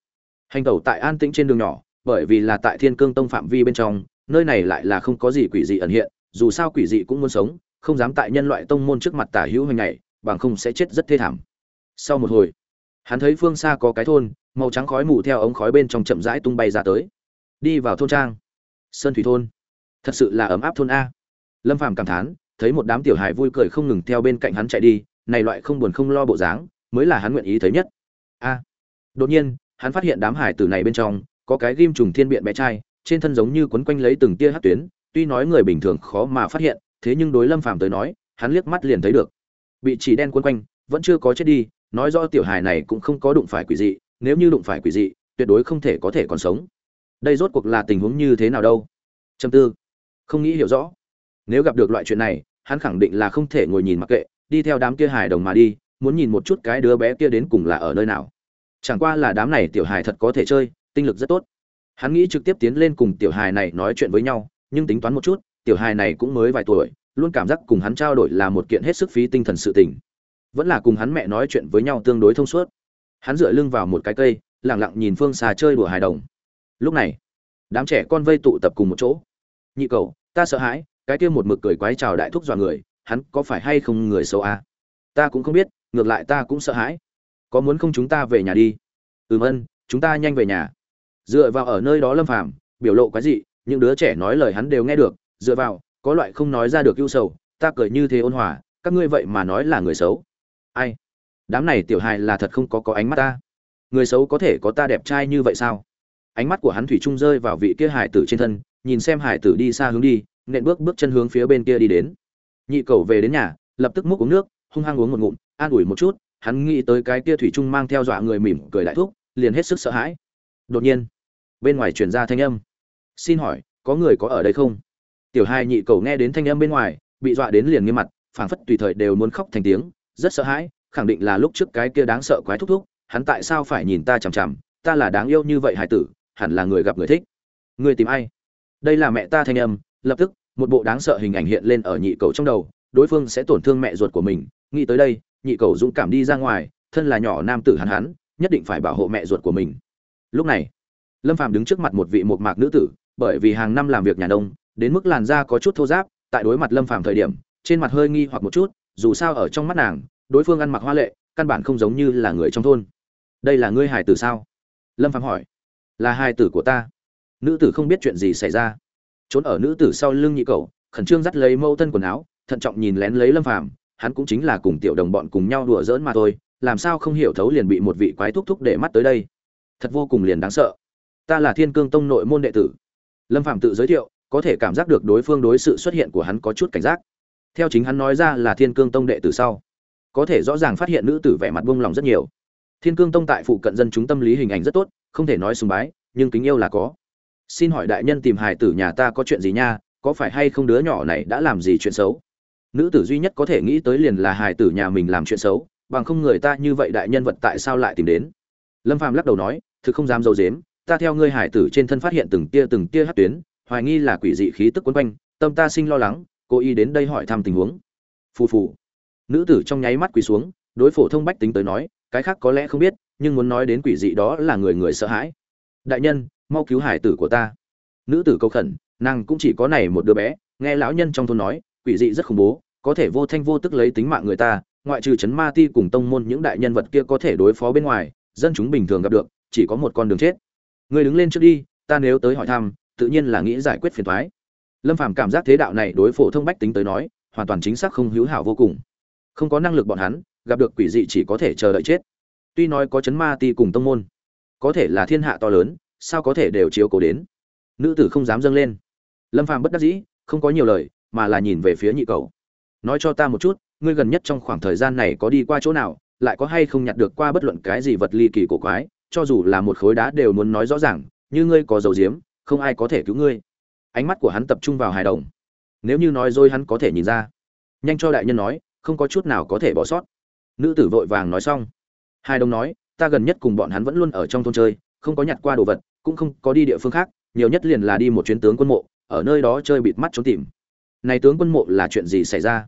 Hành tẩu tại an tĩnh trên đường nhỏ, bởi vì là tại thiên cương tông phạm vi bên trong, nơi này lại là không có gì quỷ dị ẩn hiện, dù sao quỷ dị cũng muốn sống, không dám tại nhân loại tông môn trước mặt tả hữu hình này bằng không sẽ chết rất thê thảm. Sau một hồi, hắn thấy phương xa có cái thôn màu trắng khói mù theo ống khói bên trong chậm rãi tung bay ra tới. Đi vào thôn trang. Sơn thủy thôn. Thật sự là ấm áp thôn a. Lâm phàm cảm thán, thấy một đám tiểu hài vui cười không ngừng theo bên cạnh hắn chạy đi, này loại không buồn không lo bộ dáng, mới là hắn nguyện ý thấy nhất. A. Đột nhiên, hắn phát hiện đám hải tử này bên trong, có cái ghim trùng thiên biện bé trai, trên thân giống như quấn quanh lấy từng tia hát tuyến, tuy nói người bình thường khó mà phát hiện, thế nhưng đối lâm phàm tới nói, hắn liếc mắt liền thấy được. Bị chỉ đen quấn quanh, vẫn chưa có chết đi, nói rõ tiểu hài này cũng không có đụng phải quỷ dị nếu như đụng phải quỷ dị, tuyệt đối không thể có thể còn sống. Đây rốt cuộc là tình huống như thế nào đâu? Châm tư. Không nghĩ hiểu rõ. Nếu gặp được loại chuyện này, hắn khẳng định là không thể ngồi nhìn mặc kệ, đi theo đám kia hài đồng mà đi, muốn nhìn một chút cái đứa bé kia đến cùng là ở nơi nào. Chẳng qua là đám này tiểu hài thật có thể chơi, tinh lực rất tốt. Hắn nghĩ trực tiếp tiến lên cùng tiểu hài này nói chuyện với nhau, nhưng tính toán một chút, tiểu hài này cũng mới vài tuổi, luôn cảm giác cùng hắn trao đổi là một kiện hết sức phí tinh thần sự tình. Vẫn là cùng hắn mẹ nói chuyện với nhau tương đối thông suốt hắn dựa lưng vào một cái cây, lẳng lặng nhìn phương xa chơi đùa hài đồng. Lúc này, đám trẻ con vây tụ tập cùng một chỗ. Nhị cầu ta sợ hãi, cái kia một mực cười quái chào đại thúc dọa người, hắn có phải hay không người xấu à? ta cũng không biết, ngược lại ta cũng sợ hãi. Có muốn không chúng ta về nhà đi? Ừm ân, chúng ta nhanh về nhà. Dựa vào ở nơi đó lâm phàm, biểu lộ quái gì những đứa trẻ nói lời hắn đều nghe được. Dựa vào, có loại không nói ra được ưu sầu, ta cười như thế ôn hòa, các ngươi vậy mà nói là người xấu. Ai? Đám này tiểu hài là thật không có có ánh mắt ta. Người xấu có thể có ta đẹp trai như vậy sao? Ánh mắt của hắn thủy trung rơi vào vị kia hải tử trên thân, nhìn xem hải tử đi xa hướng đi, nện bước bước chân hướng phía bên kia đi đến. Nhị cầu về đến nhà, lập tức múc uống nước, hung hăng uống một ngụm, an ủi một chút, hắn nghĩ tới cái kia thủy trung mang theo dọa người mỉm cười đại thuốc liền hết sức sợ hãi. Đột nhiên, bên ngoài truyền ra thanh âm. Xin hỏi, có người có ở đây không? Tiểu hai nhị cầu nghe đến thanh âm bên ngoài, bị dọa đến liền nghiêm mặt, phảng phất tùy thời đều muốn khóc thành tiếng, rất sợ hãi khẳng định là lúc trước cái kia đáng sợ quái thúc thúc, hắn tại sao phải nhìn ta chằm chằm, ta là đáng yêu như vậy hải tử, hẳn là người gặp người thích. Người tìm ai? Đây là mẹ ta thanh âm, lập tức, một bộ đáng sợ hình ảnh hiện lên ở nhị cầu trong đầu, đối phương sẽ tổn thương mẹ ruột của mình. Nghĩ tới đây, nhị cầu dũng cảm đi ra ngoài, thân là nhỏ nam tử hắn hắn, nhất định phải bảo hộ mẹ ruột của mình. Lúc này, lâm phàm đứng trước mặt một vị một mạc nữ tử, bởi vì hàng năm làm việc nhà nông, đến mức làn da có chút thô ráp, tại đối mặt lâm phàm thời điểm, trên mặt hơi nghi hoặc một chút, dù sao ở trong mắt nàng đối phương ăn mặc hoa lệ, căn bản không giống như là người trong thôn. Đây là ngươi hài tử sao? Lâm phàm hỏi. Là hài tử của ta. Nữ tử không biết chuyện gì xảy ra. Trốn ở nữ tử sau lưng nhị cầu khẩn trương dắt lấy mâu thân quần áo, thận trọng nhìn lén lấy lâm phàm, hắn cũng chính là cùng tiểu đồng bọn cùng nhau đùa giỡn mà thôi, làm sao không hiểu thấu liền bị một vị quái thúc thúc để mắt tới đây. Thật vô cùng liền đáng sợ. Ta là thiên cương tông nội môn đệ tử. Lâm phạm tự giới thiệu, có thể cảm giác được đối phương đối sự xuất hiện của hắn có chút cảnh giác. Theo chính hắn nói ra là thiên cương tông đệ tử sau có thể rõ ràng phát hiện nữ tử vẻ mặt buông lòng rất nhiều. Thiên cương tông tại phụ cận dân chúng tâm lý hình ảnh rất tốt, không thể nói sùng bái, nhưng kính yêu là có. Xin hỏi đại nhân tìm hài tử nhà ta có chuyện gì nha, có phải hay không đứa nhỏ này đã làm gì chuyện xấu? Nữ tử duy nhất có thể nghĩ tới liền là hài tử nhà mình làm chuyện xấu, bằng không người ta như vậy đại nhân vật tại sao lại tìm đến? Lâm phàm lắc đầu nói, thực không dám dâu dếm ta theo ngươi hải tử trên thân phát hiện từng tia từng tia hát tuyến, hoài nghi là quỷ dị khí tức quấn quanh, tâm ta sinh lo lắng cô y đến đây hỏi thăm tình huống. Phù phù nữ tử trong nháy mắt quỳ xuống, đối phổ thông bách tính tới nói, cái khác có lẽ không biết, nhưng muốn nói đến quỷ dị đó là người người sợ hãi. Đại nhân, mau cứu hải tử của ta. Nữ tử cầu khẩn, nàng cũng chỉ có này một đứa bé, nghe lão nhân trong thôn nói, quỷ dị rất khủng bố, có thể vô thanh vô tức lấy tính mạng người ta, ngoại trừ chấn ma ti cùng tông môn những đại nhân vật kia có thể đối phó bên ngoài, dân chúng bình thường gặp được, chỉ có một con đường chết. Người đứng lên trước đi, ta nếu tới hỏi thăm, tự nhiên là nghĩ giải quyết phiền thoái lâm phàm cảm giác thế đạo này đối phổ thông bách tính tới nói, hoàn toàn chính xác không hữu hảo vô cùng không có năng lực bọn hắn, gặp được quỷ dị chỉ có thể chờ đợi chết. Tuy nói có chấn ma ti cùng tông môn, có thể là thiên hạ to lớn, sao có thể đều chiếu cố đến? Nữ tử không dám dâng lên. Lâm phàm bất đắc dĩ, không có nhiều lời, mà là nhìn về phía nhị cầu nói cho ta một chút, ngươi gần nhất trong khoảng thời gian này có đi qua chỗ nào, lại có hay không nhặt được qua bất luận cái gì vật ly kỳ cổ quái, cho dù là một khối đá đều muốn nói rõ ràng, như ngươi có dầu diếm, không ai có thể cứu ngươi. Ánh mắt của hắn tập trung vào hài đồng. Nếu như nói dối hắn có thể nhìn ra. Nhanh cho đại nhân nói không có chút nào có thể bỏ sót. Nữ tử vội vàng nói xong. Hai đồng nói, ta gần nhất cùng bọn hắn vẫn luôn ở trong thôn chơi, không có nhặt qua đồ vật, cũng không có đi địa phương khác, nhiều nhất liền là đi một chuyến tướng quân mộ, ở nơi đó chơi bịt mắt trốn tìm. Này tướng quân mộ là chuyện gì xảy ra?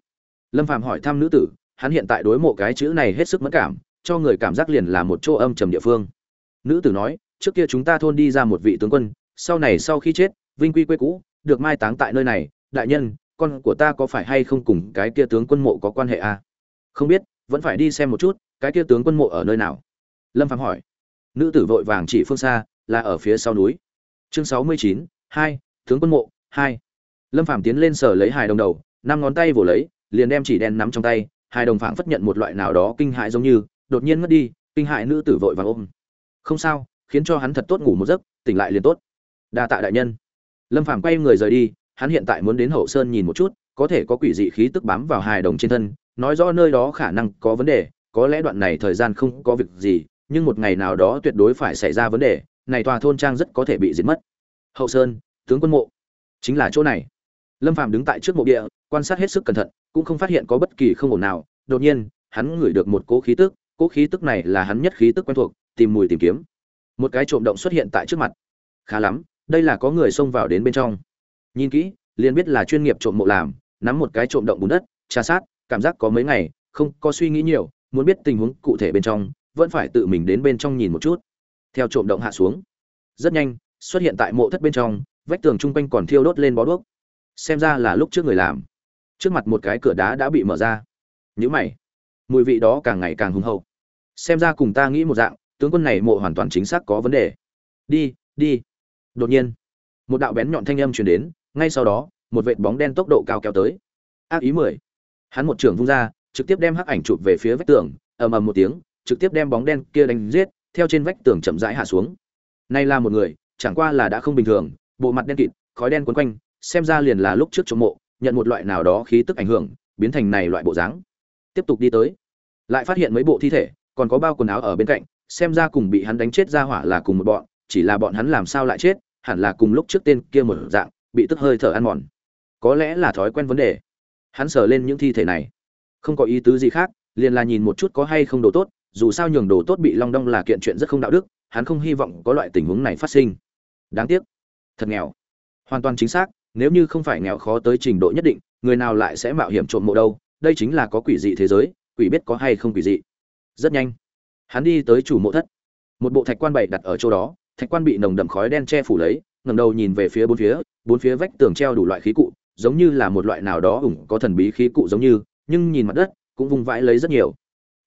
Lâm Phạm hỏi thăm nữ tử, hắn hiện tại đối mộ cái chữ này hết sức mất cảm, cho người cảm giác liền là một chỗ âm trầm địa phương. Nữ tử nói, trước kia chúng ta thôn đi ra một vị tướng quân, sau này sau khi chết, vinh quy quê cũ, được mai táng tại nơi này, đại nhân con của ta có phải hay không cùng cái kia tướng quân mộ có quan hệ à? không biết, vẫn phải đi xem một chút, cái kia tướng quân mộ ở nơi nào? Lâm Phàm hỏi. Nữ tử vội vàng chỉ phương xa, là ở phía sau núi. Chương sáu mươi chín, hai, tướng quân mộ, hai. Lâm Phàm tiến lên sở lấy hài đồng đầu, năm ngón tay vồ lấy, liền đem chỉ đen nắm trong tay, hài đồng phảng phất nhận một loại nào đó kinh hại giống như, đột nhiên ngất đi, kinh hại nữ tử vội vàng ôm. Không sao, khiến cho hắn thật tốt ngủ một giấc, tỉnh lại liền tốt. Đa tạ đại nhân. Lâm phàm quay người rời đi hắn hiện tại muốn đến hậu sơn nhìn một chút, có thể có quỷ dị khí tức bám vào hài đồng trên thân, nói rõ nơi đó khả năng có vấn đề, có lẽ đoạn này thời gian không có việc gì, nhưng một ngày nào đó tuyệt đối phải xảy ra vấn đề, này tòa thôn trang rất có thể bị diệt mất. Hậu sơn, tướng quân mộ. Chính là chỗ này. Lâm phàm đứng tại trước mộ địa, quan sát hết sức cẩn thận, cũng không phát hiện có bất kỳ không ổn nào. Đột nhiên, hắn ngửi được một cỗ khí tức, cỗ khí tức này là hắn nhất khí tức quen thuộc, tìm mùi tìm kiếm. Một cái trộm động xuất hiện tại trước mặt. Khá lắm, đây là có người xông vào đến bên trong nhìn kỹ, liền biết là chuyên nghiệp trộm mộ làm, nắm một cái trộm động bùn đất, tra sát, cảm giác có mấy ngày, không có suy nghĩ nhiều, muốn biết tình huống cụ thể bên trong, vẫn phải tự mình đến bên trong nhìn một chút. Theo trộm động hạ xuống. Rất nhanh, xuất hiện tại mộ thất bên trong, vách tường chung quanh còn thiêu đốt lên bó đuốc. Xem ra là lúc trước người làm. Trước mặt một cái cửa đá đã bị mở ra. Nhữ mày. Mùi vị đó càng ngày càng hùng hậu. Xem ra cùng ta nghĩ một dạng, tướng quân này mộ hoàn toàn chính xác có vấn đề. Đi đi. Đột nhiên, một đạo bén nhọn thanh âm truyền đến ngay sau đó, một vệt bóng đen tốc độ cao kéo tới. Ác ý mười. Hắn một trường vung ra, trực tiếp đem hắc ảnh chụp về phía vách tường, ầm ầm một tiếng, trực tiếp đem bóng đen kia đánh giết, theo trên vách tường chậm rãi hạ xuống. Nay là một người, chẳng qua là đã không bình thường, bộ mặt đen kịt, khói đen quấn quanh, xem ra liền là lúc trước chống mộ, nhận một loại nào đó khí tức ảnh hưởng, biến thành này loại bộ dáng. Tiếp tục đi tới, lại phát hiện mấy bộ thi thể, còn có bao quần áo ở bên cạnh, xem ra cùng bị hắn đánh chết ra hỏa là cùng một bọn, chỉ là bọn hắn làm sao lại chết, hẳn là cùng lúc trước tên kia một dạng bị tức hơi thở ăn mòn. Có lẽ là thói quen vấn đề. Hắn sờ lên những thi thể này. Không có ý tứ gì khác, liền là nhìn một chút có hay không đồ tốt, dù sao nhường đồ tốt bị long đong là kiện chuyện rất không đạo đức, hắn không hy vọng có loại tình huống này phát sinh. Đáng tiếc. Thật nghèo. Hoàn toàn chính xác, nếu như không phải nghèo khó tới trình độ nhất định, người nào lại sẽ mạo hiểm trộm mộ đâu, đây chính là có quỷ dị thế giới, quỷ biết có hay không quỷ dị. Rất nhanh, hắn đi tới chủ mộ thất. Một bộ thạch quan bày đặt ở chỗ đó, thạch quan bị nồng đậm khói đen che phủ lấy ngẩng đầu nhìn về phía bốn phía bốn phía vách tường treo đủ loại khí cụ, giống như là một loại nào đó ủng có thần bí khí cụ giống như, nhưng nhìn mặt đất cũng vung vãi lấy rất nhiều.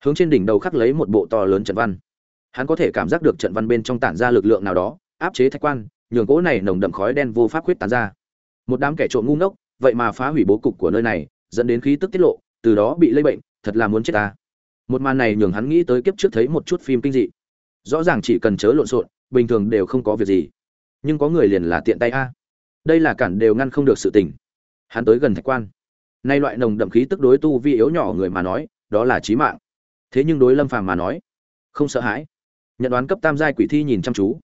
Hướng trên đỉnh đầu khắc lấy một bộ to lớn trận văn. Hắn có thể cảm giác được trận văn bên trong tản ra lực lượng nào đó, áp chế thạch quan, nhường cỗ này nồng đậm khói đen vô pháp quyết tán ra. Một đám kẻ trộm ngu ngốc, vậy mà phá hủy bố cục của nơi này, dẫn đến khí tức tiết lộ, từ đó bị lây bệnh, thật là muốn chết ta. Một màn này nhường hắn nghĩ tới kiếp trước thấy một chút phim kinh dị. Rõ ràng chỉ cần chớ lộn xộn, bình thường đều không có việc gì nhưng có người liền là tiện tay a. Đây là cản đều ngăn không được sự tình. Hắn tới gần thạch quan. Nay loại nồng đậm khí tức đối tu vi yếu nhỏ người mà nói, đó là chí mạng. Thế nhưng đối lâm phàm mà nói, không sợ hãi. Nhận đoán cấp tam giai quỷ thi nhìn chăm chú.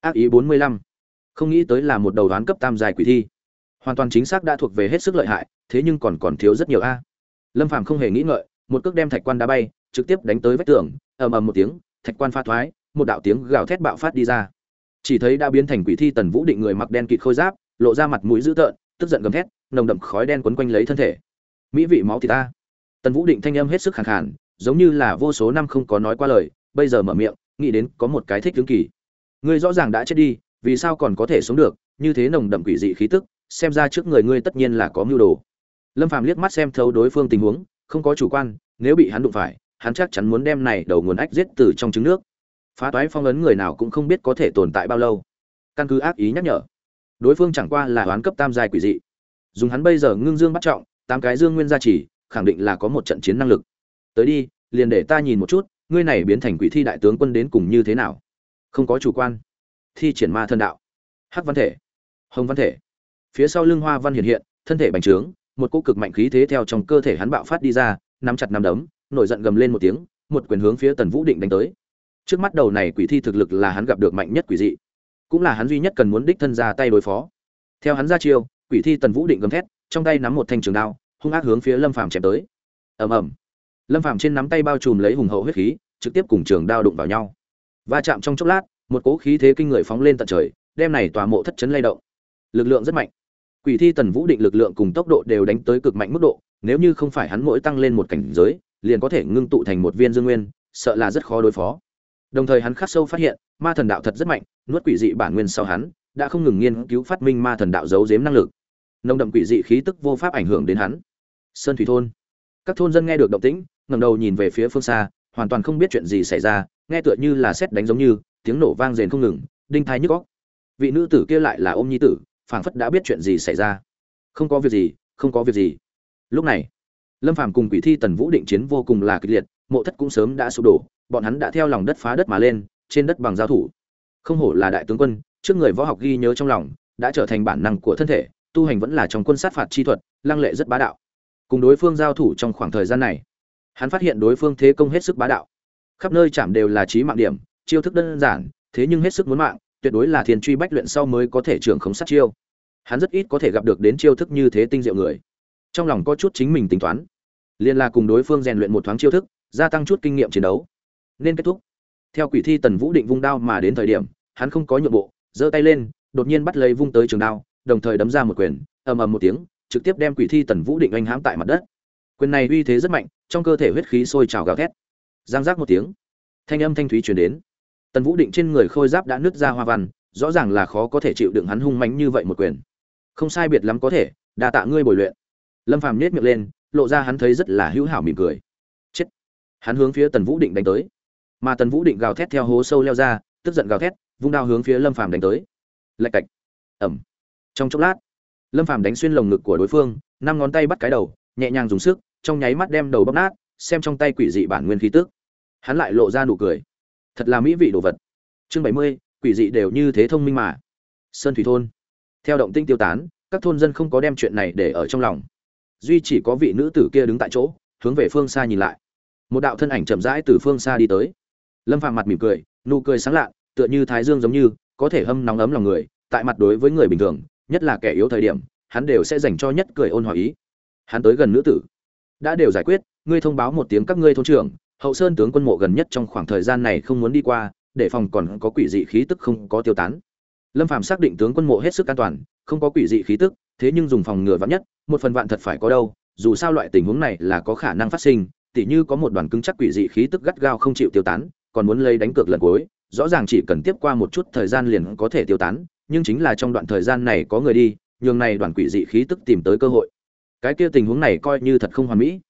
Ác ý bốn mươi lăm. Không nghĩ tới là một đầu đoán cấp tam giai quỷ thi. Hoàn toàn chính xác đã thuộc về hết sức lợi hại, thế nhưng còn còn thiếu rất nhiều a. Lâm phàm không hề nghĩ ngợi, một cước đem thạch quan đá bay, trực tiếp đánh tới vách tường, ầm ầm một tiếng, thạch quan pha thoái, một đạo tiếng gào thét bạo phát đi ra chỉ thấy đã biến thành quỷ thi tần vũ định người mặc đen kịt khôi giáp, lộ ra mặt mũi dữ tợn, tức giận gầm thét, nồng đậm khói đen quấn quanh lấy thân thể. Mỹ vị máu thì ta. Tần vũ định thanh âm hết sức khẳng khản giống như là vô số năm không có nói qua lời, bây giờ mở miệng, nghĩ đến có một cái thích tướng kỳ. Ngươi rõ ràng đã chết đi, vì sao còn có thể sống được, như thế nồng đậm quỷ dị khí tức, xem ra trước người ngươi tất nhiên là có mưu đồ. Lâm phàm liếc mắt xem thấu đối phương tình huống, không có chủ quan, nếu bị hắn đụng phải, hắn chắc chắn muốn đem này đầu nguồn ách giết từ trong trứng nước phá toái phong ấn người nào cũng không biết có thể tồn tại bao lâu. Căn cứ ác ý nhắc nhở, đối phương chẳng qua là đoán cấp tam giai quỷ dị. Dùng hắn bây giờ ngưng dương bắt trọng, tám cái dương nguyên gia trì, khẳng định là có một trận chiến năng lực. Tới đi, liền để ta nhìn một chút, ngươi này biến thành quỷ thi đại tướng quân đến cùng như thế nào? Không có chủ quan. Thi triển ma thân đạo. Hắc văn thể. Hồng văn thể. Phía sau lưng hoa văn hiện hiện, thân thể bành trướng, một cỗ cực mạnh khí thế theo trong cơ thể hắn bạo phát đi ra, nắm chặt nắm đấm, nổi giận gầm lên một tiếng, một quyền hướng phía tần vũ định đánh tới trước mắt đầu này quỷ thi thực lực là hắn gặp được mạnh nhất quỷ dị. Cũng là hắn duy nhất cần muốn đích thân ra tay đối phó. Theo hắn ra chiêu, quỷ thi tần vũ định gầm thét, trong tay nắm một thanh trường đao, hung ác hướng phía lâm phàm chém tới. Ầm ầm. Lâm phàm trên nắm tay bao trùm lấy hùng hậu huyết khí, trực tiếp cùng trường đao đụng vào nhau. Va chạm trong chốc lát, một cỗ khí thế kinh người phóng lên tận trời, đem này tòa mộ thất chấn lay động. Lực lượng rất mạnh. Quỷ thi tần vũ định lực lượng cùng tốc độ đều đánh tới cực mạnh mức độ, nếu như không phải hắn mỗi tăng lên một cảnh giới, liền có thể ngưng tụ thành một viên dương nguyên, sợ là rất khó đối phó đồng thời hắn khắc sâu phát hiện, ma thần đạo thật rất mạnh, nuốt quỷ dị bản nguyên sau hắn, đã không ngừng nghiên cứu phát minh ma thần đạo giấu giếm năng lực. Nồng đậm quỷ dị khí tức vô pháp ảnh hưởng đến hắn. Sơn thủy thôn. Các thôn dân nghe được động tĩnh, ngẩng đầu nhìn về phía phương xa, hoàn toàn không biết chuyện gì xảy ra, nghe tựa như là xét đánh giống như, tiếng nổ vang rền không ngừng, đinh thai nhức góc vị nữ tử kia lại là ôm nhi tử, phảng phất đã biết chuyện gì xảy ra. Không có việc gì, không có việc gì. Lúc này, lâm phàm cùng quỷ thi tần vũ định chiến vô cùng là kịch liệt, mộ thất cũng sớm đã sụp đổ bọn hắn đã theo lòng đất phá đất mà lên, trên đất bằng giao thủ. Không hổ là đại tướng quân, trước người võ học ghi nhớ trong lòng, đã trở thành bản năng của thân thể, tu hành vẫn là trong quân sát phạt chi thuật, lăng lệ rất bá đạo. Cùng đối phương giao thủ trong khoảng thời gian này, hắn phát hiện đối phương thế công hết sức bá đạo. Khắp nơi chạm đều là trí mạng điểm, chiêu thức đơn giản, thế nhưng hết sức muốn mạng, tuyệt đối là thiên truy bách luyện sau mới có thể trưởng khống sát chiêu. Hắn rất ít có thể gặp được đến chiêu thức như thế tinh diệu người. Trong lòng có chút chính mình tính toán liên là cùng đối phương rèn luyện một thoáng chiêu thức, gia tăng chút kinh nghiệm chiến đấu nên kết thúc. Theo quỷ thi tần vũ định vung đao mà đến thời điểm, hắn không có nhượng bộ, giơ tay lên, đột nhiên bắt lấy vung tới trường đao, đồng thời đấm ra một quyền, ầm ầm một tiếng, trực tiếp đem quỷ thi tần vũ định anh hãm tại mặt đất. Quyền này uy thế rất mạnh, trong cơ thể huyết khí sôi trào gào thét. Giang giác một tiếng, thanh âm thanh thúy truyền đến. Tần vũ định trên người khôi giáp đã nứt ra hoa văn, rõ ràng là khó có thể chịu đựng hắn hung mãnh như vậy một quyền. Không sai biệt lắm có thể, đa tạ ngươi bồi luyện. Lâm phàm nét miệng lên, lộ ra hắn thấy rất là hữu hảo mỉm cười. Chết. Hắn hướng phía tần vũ định đánh tới mà tần vũ định gào thét theo hố sâu leo ra, tức giận gào thét, vung đao hướng phía lâm phàm đánh tới. Lạch cạch. Ẩm trong chốc lát, lâm phàm đánh xuyên lồng ngực của đối phương, năm ngón tay bắt cái đầu, nhẹ nhàng dùng sức, trong nháy mắt đem đầu bóp nát, xem trong tay quỷ dị bản nguyên khí tức. Hắn lại lộ ra nụ cười. Thật là mỹ vị đồ vật. Chương bảy mươi, quỷ dị đều như thế thông minh mà. Sơn thủy thôn. Theo động tinh tiêu tán, các thôn dân không có đem chuyện này để ở trong lòng. Duy chỉ có vị nữ tử kia đứng tại chỗ, hướng về phương xa nhìn lại. Một đạo thân ảnh chậm rãi từ phương xa đi tới lâm phàm mặt mỉm cười, nụ cười sáng lạ tựa như thái dương giống như, có thể hâm nóng ấm lòng người, tại mặt đối với người bình thường, nhất là kẻ yếu thời điểm, hắn đều sẽ dành cho nhất cười ôn hòa ý. Hắn tới gần nữ tử. Đã đều giải quyết, ngươi thông báo một tiếng các ngươi thôn trưởng, hậu sơn tướng quân mộ gần nhất trong khoảng thời gian này không muốn đi qua, để phòng còn có quỷ dị khí tức không có tiêu tán. Lâm phàm xác định tướng quân mộ hết sức an toàn, không có quỷ dị khí tức, thế nhưng dùng phòng ngừa vắn nhất, một phần vạn thật phải có đâu, dù sao loại tình huống này là có khả năng phát sinh, tỉ như có một đoàn cứng chắc quỷ dị khí tức gắt gao không chịu tiêu tán còn muốn lấy đánh cược lần cuối, rõ ràng chỉ cần tiếp qua một chút thời gian liền có thể tiêu tán, nhưng chính là trong đoạn thời gian này có người đi, nhường này đoàn quỷ dị khí tức tìm tới cơ hội. Cái kia tình huống này coi như thật không hoàn mỹ.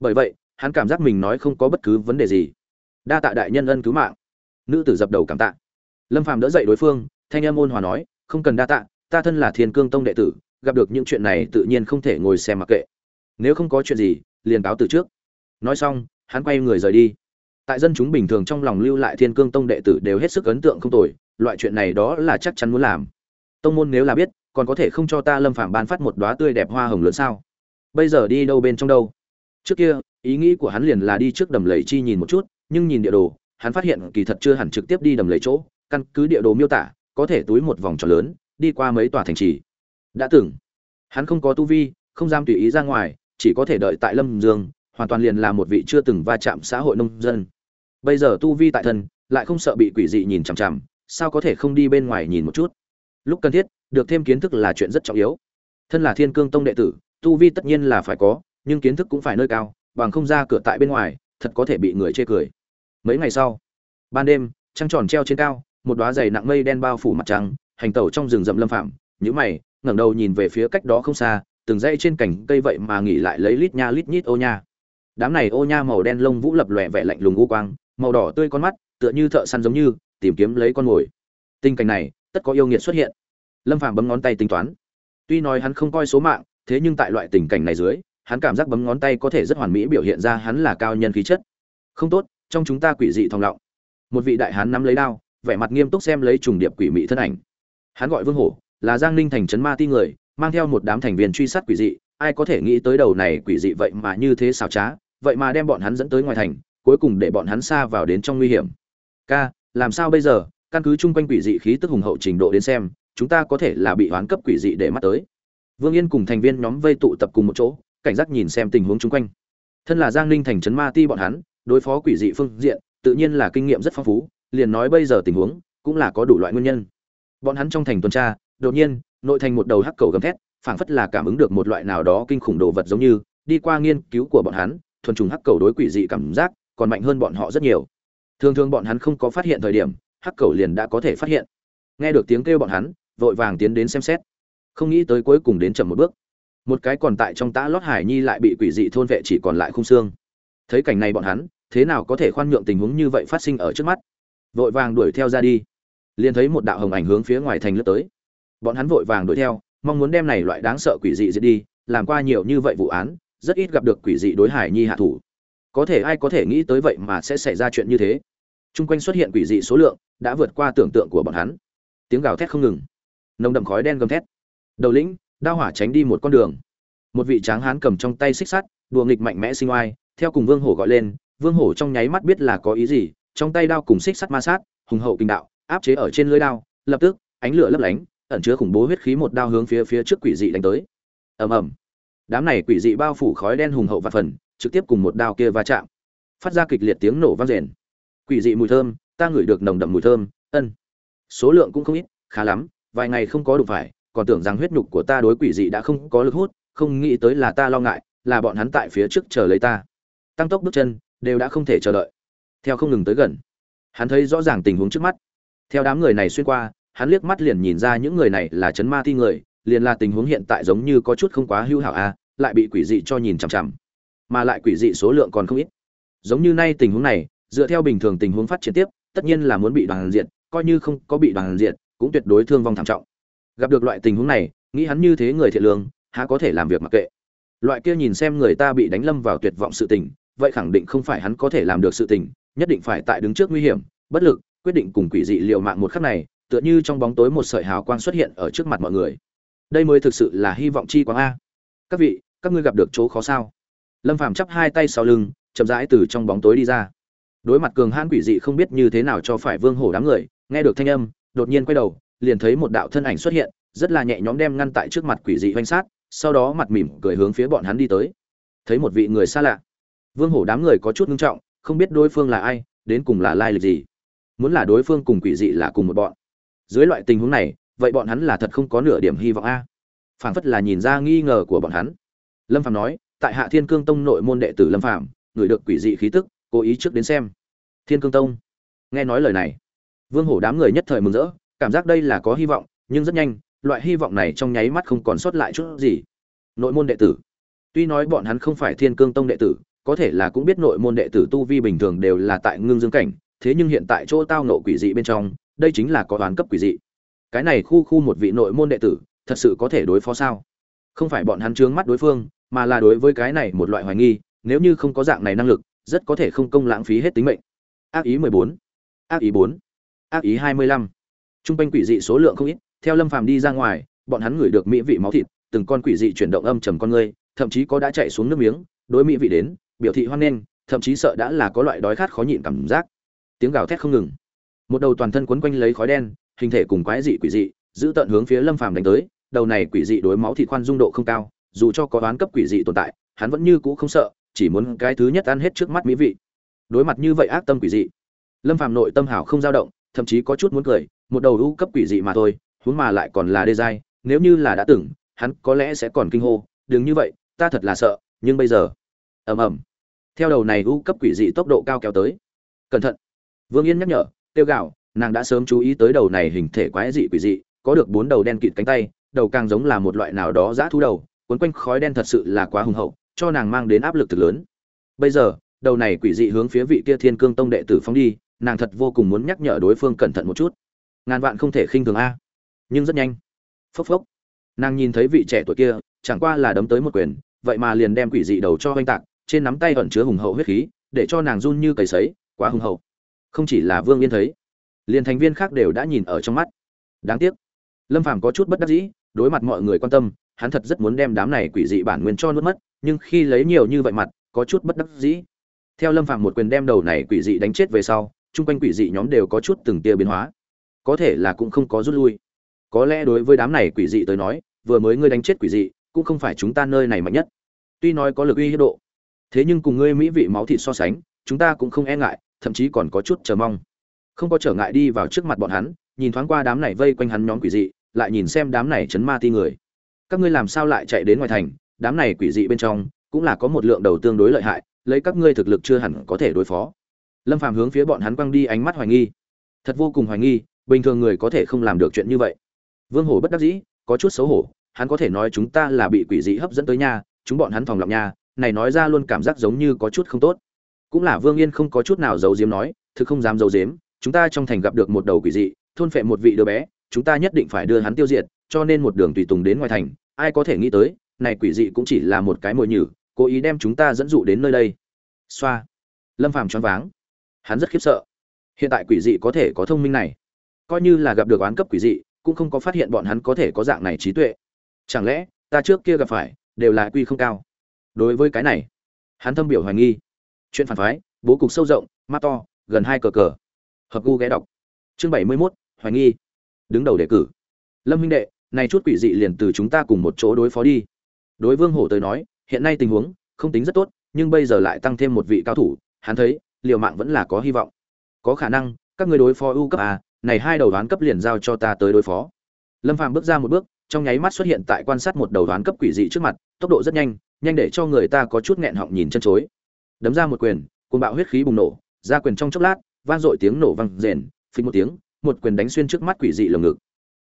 Bởi vậy, hắn cảm giác mình nói không có bất cứ vấn đề gì. Đa tạ đại nhân ân cứu mạng. Nữ tử dập đầu cảm tạ. Lâm phàm đỡ dậy đối phương, thanh âm ôn hòa nói, không cần đa tạ, ta thân là thiên cương tông đệ tử, gặp được những chuyện này tự nhiên không thể ngồi xem mặc kệ. Nếu không có chuyện gì, liền cáo từ trước. Nói xong, hắn quay người rời đi tại dân chúng bình thường trong lòng lưu lại thiên cương tông đệ tử đều hết sức ấn tượng không tồi, loại chuyện này đó là chắc chắn muốn làm. Tông môn nếu là biết, còn có thể không cho ta lâm phạm ban phát một đoá tươi đẹp hoa hồng lớn sao? Bây giờ đi đâu bên trong đâu? Trước kia, ý nghĩ của hắn liền là đi trước đầm lầy chi nhìn một chút, nhưng nhìn địa đồ, hắn phát hiện kỳ thật chưa hẳn trực tiếp đi đầm lầy chỗ, căn cứ địa đồ miêu tả, có thể túi một vòng tròn lớn, đi qua mấy tòa thành trì. Đã từng, hắn không có tu vi, không dám tùy ý ra ngoài, chỉ có thể đợi tại lâm dương, hoàn toàn liền là một vị chưa từng va chạm xã hội nông dân bây giờ tu vi tại thân, lại không sợ bị quỷ dị nhìn chằm chằm, sao có thể không đi bên ngoài nhìn một chút? Lúc cần thiết, được thêm kiến thức là chuyện rất trọng yếu. Thân là thiên cương tông đệ tử, tu vi tất nhiên là phải có, nhưng kiến thức cũng phải nơi cao, bằng không ra cửa tại bên ngoài, thật có thể bị người chê cười. Mấy ngày sau, ban đêm, trăng tròn treo trên cao, một đoá dày nặng mây đen bao phủ mặt trăng, hành tẩu trong rừng rậm lâm phạm nhữ mày, ngẩng đầu nhìn về phía cách đó không xa, từng dãy trên cành cây vậy mà nghỉ lại lấy lít nha lít nhít ô nha. Đám này ô nha màu đen lông vũ lập lòe vẻ lạnh lùng u quang màu đỏ tươi con mắt, tựa như thợ săn giống như, tìm kiếm lấy con mồi. Tình cảnh này, tất có yêu nghiệt xuất hiện. Lâm phàm bấm ngón tay tính toán. Tuy nói hắn không coi số mạng, thế nhưng tại loại tình cảnh này dưới, hắn cảm giác bấm ngón tay có thể rất hoàn mỹ biểu hiện ra hắn là cao nhân khí chất. Không tốt, trong chúng ta quỷ dị thòng lọng. Một vị đại hán nắm lấy đao, vẻ mặt nghiêm túc xem lấy trùng điệp quỷ mị thân ảnh. Hắn gọi vương hổ, là giang ninh thành trấn ma ti người, mang theo một đám thành viên truy sát quỷ dị. Ai có thể nghĩ tới đầu này quỷ dị vậy mà như thế xảo trá, vậy mà đem bọn hắn dẫn tới ngoài thành cuối cùng để bọn hắn xa vào đến trong nguy hiểm. Ca, làm sao bây giờ? Căn cứ chung quanh quỷ dị khí tức hùng hậu trình độ đến xem, chúng ta có thể là bị hoán cấp quỷ dị để mắt tới. Vương yên cùng thành viên nhóm vây tụ tập cùng một chỗ, cảnh giác nhìn xem tình huống chung quanh. Thân là giang ninh thành trấn ma ti bọn hắn, đối phó quỷ dị phương diện, tự nhiên là kinh nghiệm rất phong phú, liền nói bây giờ tình huống, cũng là có đủ loại nguyên nhân. Bọn hắn trong thành tuần tra, đột nhiên, nội thành một đầu hắc cầu gầm thét, phảng phất là cảm ứng được một loại nào đó kinh khủng đồ vật giống như, đi qua nghiên cứu của bọn hắn, thuần trùng hắc cầu đối quỷ dị cảm giác còn mạnh hơn bọn họ rất nhiều. Thường thường bọn hắn không có phát hiện thời điểm, hắc cầu liền đã có thể phát hiện. Nghe được tiếng kêu bọn hắn, vội vàng tiến đến xem xét. Không nghĩ tới cuối cùng đến chậm một bước. Một cái còn tại trong tã lót hải nhi lại bị quỷ dị thôn vệ chỉ còn lại khung xương. Thấy cảnh này bọn hắn, thế nào có thể khoan nhượng tình huống như vậy phát sinh ở trước mắt? Vội vàng đuổi theo ra đi. Liền thấy một đạo hồng ảnh hướng phía ngoài thành lướt tới. Bọn hắn vội vàng đuổi theo, mong muốn đem này loại đáng sợ quỷ dị diệt đi, làm qua nhiều như vậy vụ án, rất ít gặp được quỷ dị đối hải nhi hạ thủ có thể ai có thể nghĩ tới vậy mà sẽ xảy ra chuyện như thế? Chung quanh xuất hiện quỷ dị số lượng đã vượt qua tưởng tượng của bọn hắn. Tiếng gào thét không ngừng. Nồng đậm khói đen gầm thét. Đầu lĩnh, đao hỏa tránh đi một con đường. Một vị tráng hán cầm trong tay xích sắt, đùa nghịch mạnh mẽ sinh oai, theo cùng vương hổ gọi lên. Vương hổ trong nháy mắt biết là có ý gì, trong tay đao cùng xích sắt ma sát, hùng hậu kinh đạo, áp chế ở trên lưới đao, lập tức, ánh lửa lấp lánh, ẩn chứa khủng bố huyết khí một đao hướng phía phía trước quỷ dị đánh tới. Ầm ầm. Đám này quỷ dị bao phủ khói đen hùng hậu và phần trực tiếp cùng một đao kia va chạm. Phát ra kịch liệt tiếng nổ vang rền. Quỷ dị mùi thơm, ta ngửi được nồng đậm mùi thơm, ân. Số lượng cũng không ít, khá lắm, vài ngày không có đủ phải, còn tưởng rằng huyết nhục của ta đối quỷ dị đã không có lực hút, không nghĩ tới là ta lo ngại, là bọn hắn tại phía trước chờ lấy ta. Tăng tốc bước chân, đều đã không thể chờ đợi. Theo không ngừng tới gần, hắn thấy rõ ràng tình huống trước mắt. Theo đám người này xuyên qua, hắn liếc mắt liền nhìn ra những người này là chấn ma thi người, liền là tình huống hiện tại giống như có chút không quá hữu hảo a lại bị quỷ dị cho nhìn chằm chằm mà lại quỷ dị số lượng còn không ít. Giống như nay tình huống này, dựa theo bình thường tình huống phát triển tiếp, tất nhiên là muốn bị đoàn diện coi như không có bị đoàn diện cũng tuyệt đối thương vong thảm trọng. Gặp được loại tình huống này, nghĩ hắn như thế người thiện lương, há có thể làm việc mặc kệ. Loại kia nhìn xem người ta bị đánh lâm vào tuyệt vọng sự tình, vậy khẳng định không phải hắn có thể làm được sự tình, nhất định phải tại đứng trước nguy hiểm, bất lực, quyết định cùng quỷ dị liều mạng một khắc này, tựa như trong bóng tối một sợi hào quang xuất hiện ở trước mặt mọi người. Đây mới thực sự là hy vọng chi quang a. Các vị, các ngươi gặp được chỗ khó sao? Lâm phàm chắp hai tay sau lưng, chậm rãi từ trong bóng tối đi ra. Đối mặt cường hãn quỷ dị không biết như thế nào cho phải vương hổ đám người, nghe được thanh âm, đột nhiên quay đầu, liền thấy một đạo thân ảnh xuất hiện, rất là nhẹ nhõm đem ngăn tại trước mặt quỷ dị hoanh sát, sau đó mặt mỉm cười hướng phía bọn hắn đi tới. Thấy một vị người xa lạ. Vương hổ đám người có chút ngưng trọng, không biết đối phương là ai, đến cùng là lai lịch gì. Muốn là đối phương cùng quỷ dị là cùng một bọn. Dưới loại tình huống này, vậy bọn hắn là thật không có nửa điểm hy vọng a. Phảng phất là nhìn ra nghi ngờ của bọn hắn. Lâm phạm nói tại hạ thiên cương tông nội môn đệ tử lâm phạm người được quỷ dị khí tức, cố ý trước đến xem. Thiên cương tông, nghe nói lời này. Vương hổ đám người nhất thời mừng rỡ, cảm giác đây là có hy vọng, nhưng rất nhanh, loại hy vọng này trong nháy mắt không còn sót lại chút gì. Nội môn đệ tử, tuy nói bọn hắn không phải thiên cương tông đệ tử, có thể là cũng biết nội môn đệ tử tu vi bình thường đều là tại ngưng dương cảnh, thế nhưng hiện tại chỗ tao nộ quỷ dị bên trong, đây chính là có toán cấp quỷ dị. Cái này khu khu một vị nội môn đệ tử, thật sự có thể đối phó sao? Không phải bọn hắn trướng mắt đối phương mà là đối với cái này một loại hoài nghi, nếu như không có dạng này năng lực, rất có thể không công lãng phí hết tính mệnh. Ác ý mười bốn, ác ý bốn, ác ý hai mươi lăm. Trung quanh quỷ dị số lượng không ít, theo lâm phàm đi ra ngoài, bọn hắn ngửi được mỹ vị máu thịt, từng con quỷ dị chuyển động âm trầm con ngươi thậm chí có đã chạy xuống nước miếng, đối mỹ vị đến, biểu thị hoan nghênh, thậm chí sợ đã là có loại đói khát khó nhịn cảm giác. Tiếng gào thét không ngừng. Một đầu toàn thân quấn quanh lấy khói đen, hình thể cùng quái dị quỷ dị, giữ tận hướng phía lâm phàm đánh tới, đầu này quỷ dị đối máu thịt khoan dung độ không cao dù cho có đoán cấp quỷ dị tồn tại, hắn vẫn như cũ không sợ, chỉ muốn cái thứ nhất ăn hết trước mắt mỹ vị. Đối mặt như vậy ác tâm quỷ dị, lâm phàm nội tâm hảo không dao động, thậm chí có chút muốn cười, một đầu ưu cấp quỷ dị mà thôi, huống mà lại còn là đê giai, nếu như là đã từng, hắn có lẽ sẽ còn kinh hô, đừng như vậy, ta thật là sợ, nhưng bây giờ, ầm ầm, theo đầu này ưu cấp quỷ dị tốc độ cao kéo tới. Cẩn thận, vương yên nhắc nhở, tiêu gạo, nàng đã sớm chú ý tới đầu này hình thể quái dị quỷ dị, có được bốn đầu đen kịt cánh tay, đầu càng giống là một loại nào đó dã thú đầu cuốn quanh khói đen thật sự là quá hùng hậu, cho nàng mang đến áp lực thực lớn. Bây giờ, đầu này quỷ dị hướng phía vị kia thiên cương tông đệ tử phóng đi, nàng thật vô cùng muốn nhắc nhở đối phương cẩn thận một chút. Ngàn vạn không thể khinh thường a. Nhưng rất nhanh. Phốc phốc. Nàng nhìn thấy vị trẻ tuổi kia, chẳng qua là đấm tới một quyền, vậy mà liền đem quỷ dị đầu cho oanh tạc, trên nắm tay ẩn chứa hùng hậu huyết khí, để cho nàng run như cầy sấy, quá hùng hậu. Không chỉ là vương yên thấy, liền thành viên khác đều đã nhìn ở trong mắt. Đáng tiếc. Lâm phàm có chút bất đắc dĩ, đối mặt mọi người quan tâm hắn thật rất muốn đem đám này quỷ dị bản nguyên cho nuốt mất, nhưng khi lấy nhiều như vậy mặt, có chút bất đắc dĩ. Theo lâm phàm một quyền đem đầu này quỷ dị đánh chết về sau, chung quanh quỷ dị nhóm đều có chút từng tia biến hóa. Có thể là cũng không có rút lui. Có lẽ đối với đám này quỷ dị tới nói, vừa mới ngươi đánh chết quỷ dị, cũng không phải chúng ta nơi này mạnh nhất. Tuy nói có lực uy hiếp độ, thế nhưng cùng ngươi mỹ vị máu thịt so sánh, chúng ta cũng không e ngại, thậm chí còn có chút chờ mong. Không có trở ngại đi vào trước mặt bọn hắn, nhìn thoáng qua đám này vây quanh hắn nhóm quỷ dị, lại nhìn xem đám này chấn ma ti người các ngươi làm sao lại chạy đến ngoài thành? Đám này quỷ dị bên trong, cũng là có một lượng đầu tương đối lợi hại, lấy các ngươi thực lực chưa hẳn có thể đối phó. Lâm phàm hướng phía bọn hắn quăng đi ánh mắt hoài nghi. Thật vô cùng hoài nghi, bình thường người có thể không làm được chuyện như vậy. Vương hổ bất đắc dĩ, có chút xấu hổ, hắn có thể nói chúng ta là bị quỷ dị hấp dẫn tới nhà chúng bọn hắn phòng lọc nhà này nói ra luôn cảm giác giống như có chút không tốt. Cũng là vương yên không có chút nào giấu giếm nói, thực không dám giấu giếm, chúng ta trong thành gặp được một đầu quỷ dị, thôn phệ một vị đứa bé, chúng ta nhất định phải đưa hắn tiêu diệt cho nên một đường tùy tùng đến ngoài thành ai có thể nghĩ tới này quỷ dị cũng chỉ là một cái mồi nhử cố ý đem chúng ta dẫn dụ đến nơi đây. Xoa. Lâm phàm choáng váng. Hắn rất khiếp sợ. Hiện tại quỷ dị có thể có thông minh này. Coi như là gặp được oán cấp quỷ dị cũng không có phát hiện bọn hắn có thể có dạng này trí tuệ. Chẳng lẽ ta trước kia gặp phải đều là quy không cao? Đối với cái này hắn thâm biểu hoài nghi. Chuyện phản phái bố cục sâu rộng mắt to gần hai cờ cờ. Hợp gu ghé đọc. Chương bảy mươi 71, hoài nghi. Đứng đầu đề cử. Lâm huynh đệ này chút quỷ dị liền từ chúng ta cùng một chỗ đối phó đi. Đối vương hổ tới nói, hiện nay tình huống không tính rất tốt, nhưng bây giờ lại tăng thêm một vị cao thủ, hắn thấy, liều mạng vẫn là có hy vọng. Có khả năng, các người đối phó ưu cấp à? này hai đầu đoán cấp liền giao cho ta tới đối phó. Lâm phàm bước ra một bước, trong nháy mắt xuất hiện tại quan sát một đầu đoán cấp quỷ dị trước mặt, tốc độ rất nhanh nhanh để cho người ta có chút nghẹn họng nhìn chân chối. Đấm ra một quyền, cuồng bạo huyết khí bùng nổ, ra quyền trong chốc lát, vang dội tiếng nổ vang rền, phình một tiếng, một quyền đánh xuyên trước mắt quỷ dị lồng ngực.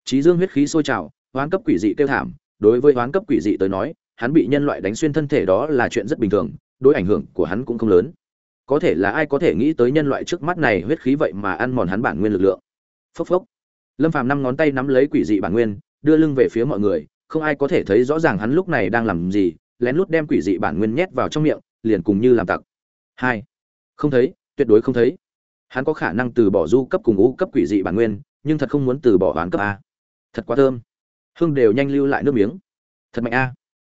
Trí dương huyết khí sôi trào hoán cấp quỷ dị kêu thảm, đối với hoán cấp quỷ dị tới nói, hắn bị nhân loại đánh xuyên thân thể đó là chuyện rất bình thường, đối ảnh hưởng của hắn cũng không lớn. Có thể là ai có thể nghĩ tới nhân loại trước mắt này huyết khí vậy mà ăn mòn hắn bản nguyên lực lượng. Phốc phốc. Lâm phàm năm ngón tay nắm lấy quỷ dị bản nguyên, đưa lưng về phía mọi người, không ai có thể thấy rõ ràng hắn lúc này đang làm gì, lén lút đem quỷ dị bản nguyên nhét vào trong miệng, liền cùng như làm tặc. Hai. Không thấy, tuyệt đối không thấy. Hắn có khả năng từ bỏ du cấp cùng u cấp quỷ dị bản nguyên, nhưng thật không muốn từ bỏ hoán cấp a. Thật quá thơm hương đều nhanh lưu lại nước miếng. Thật mạnh a.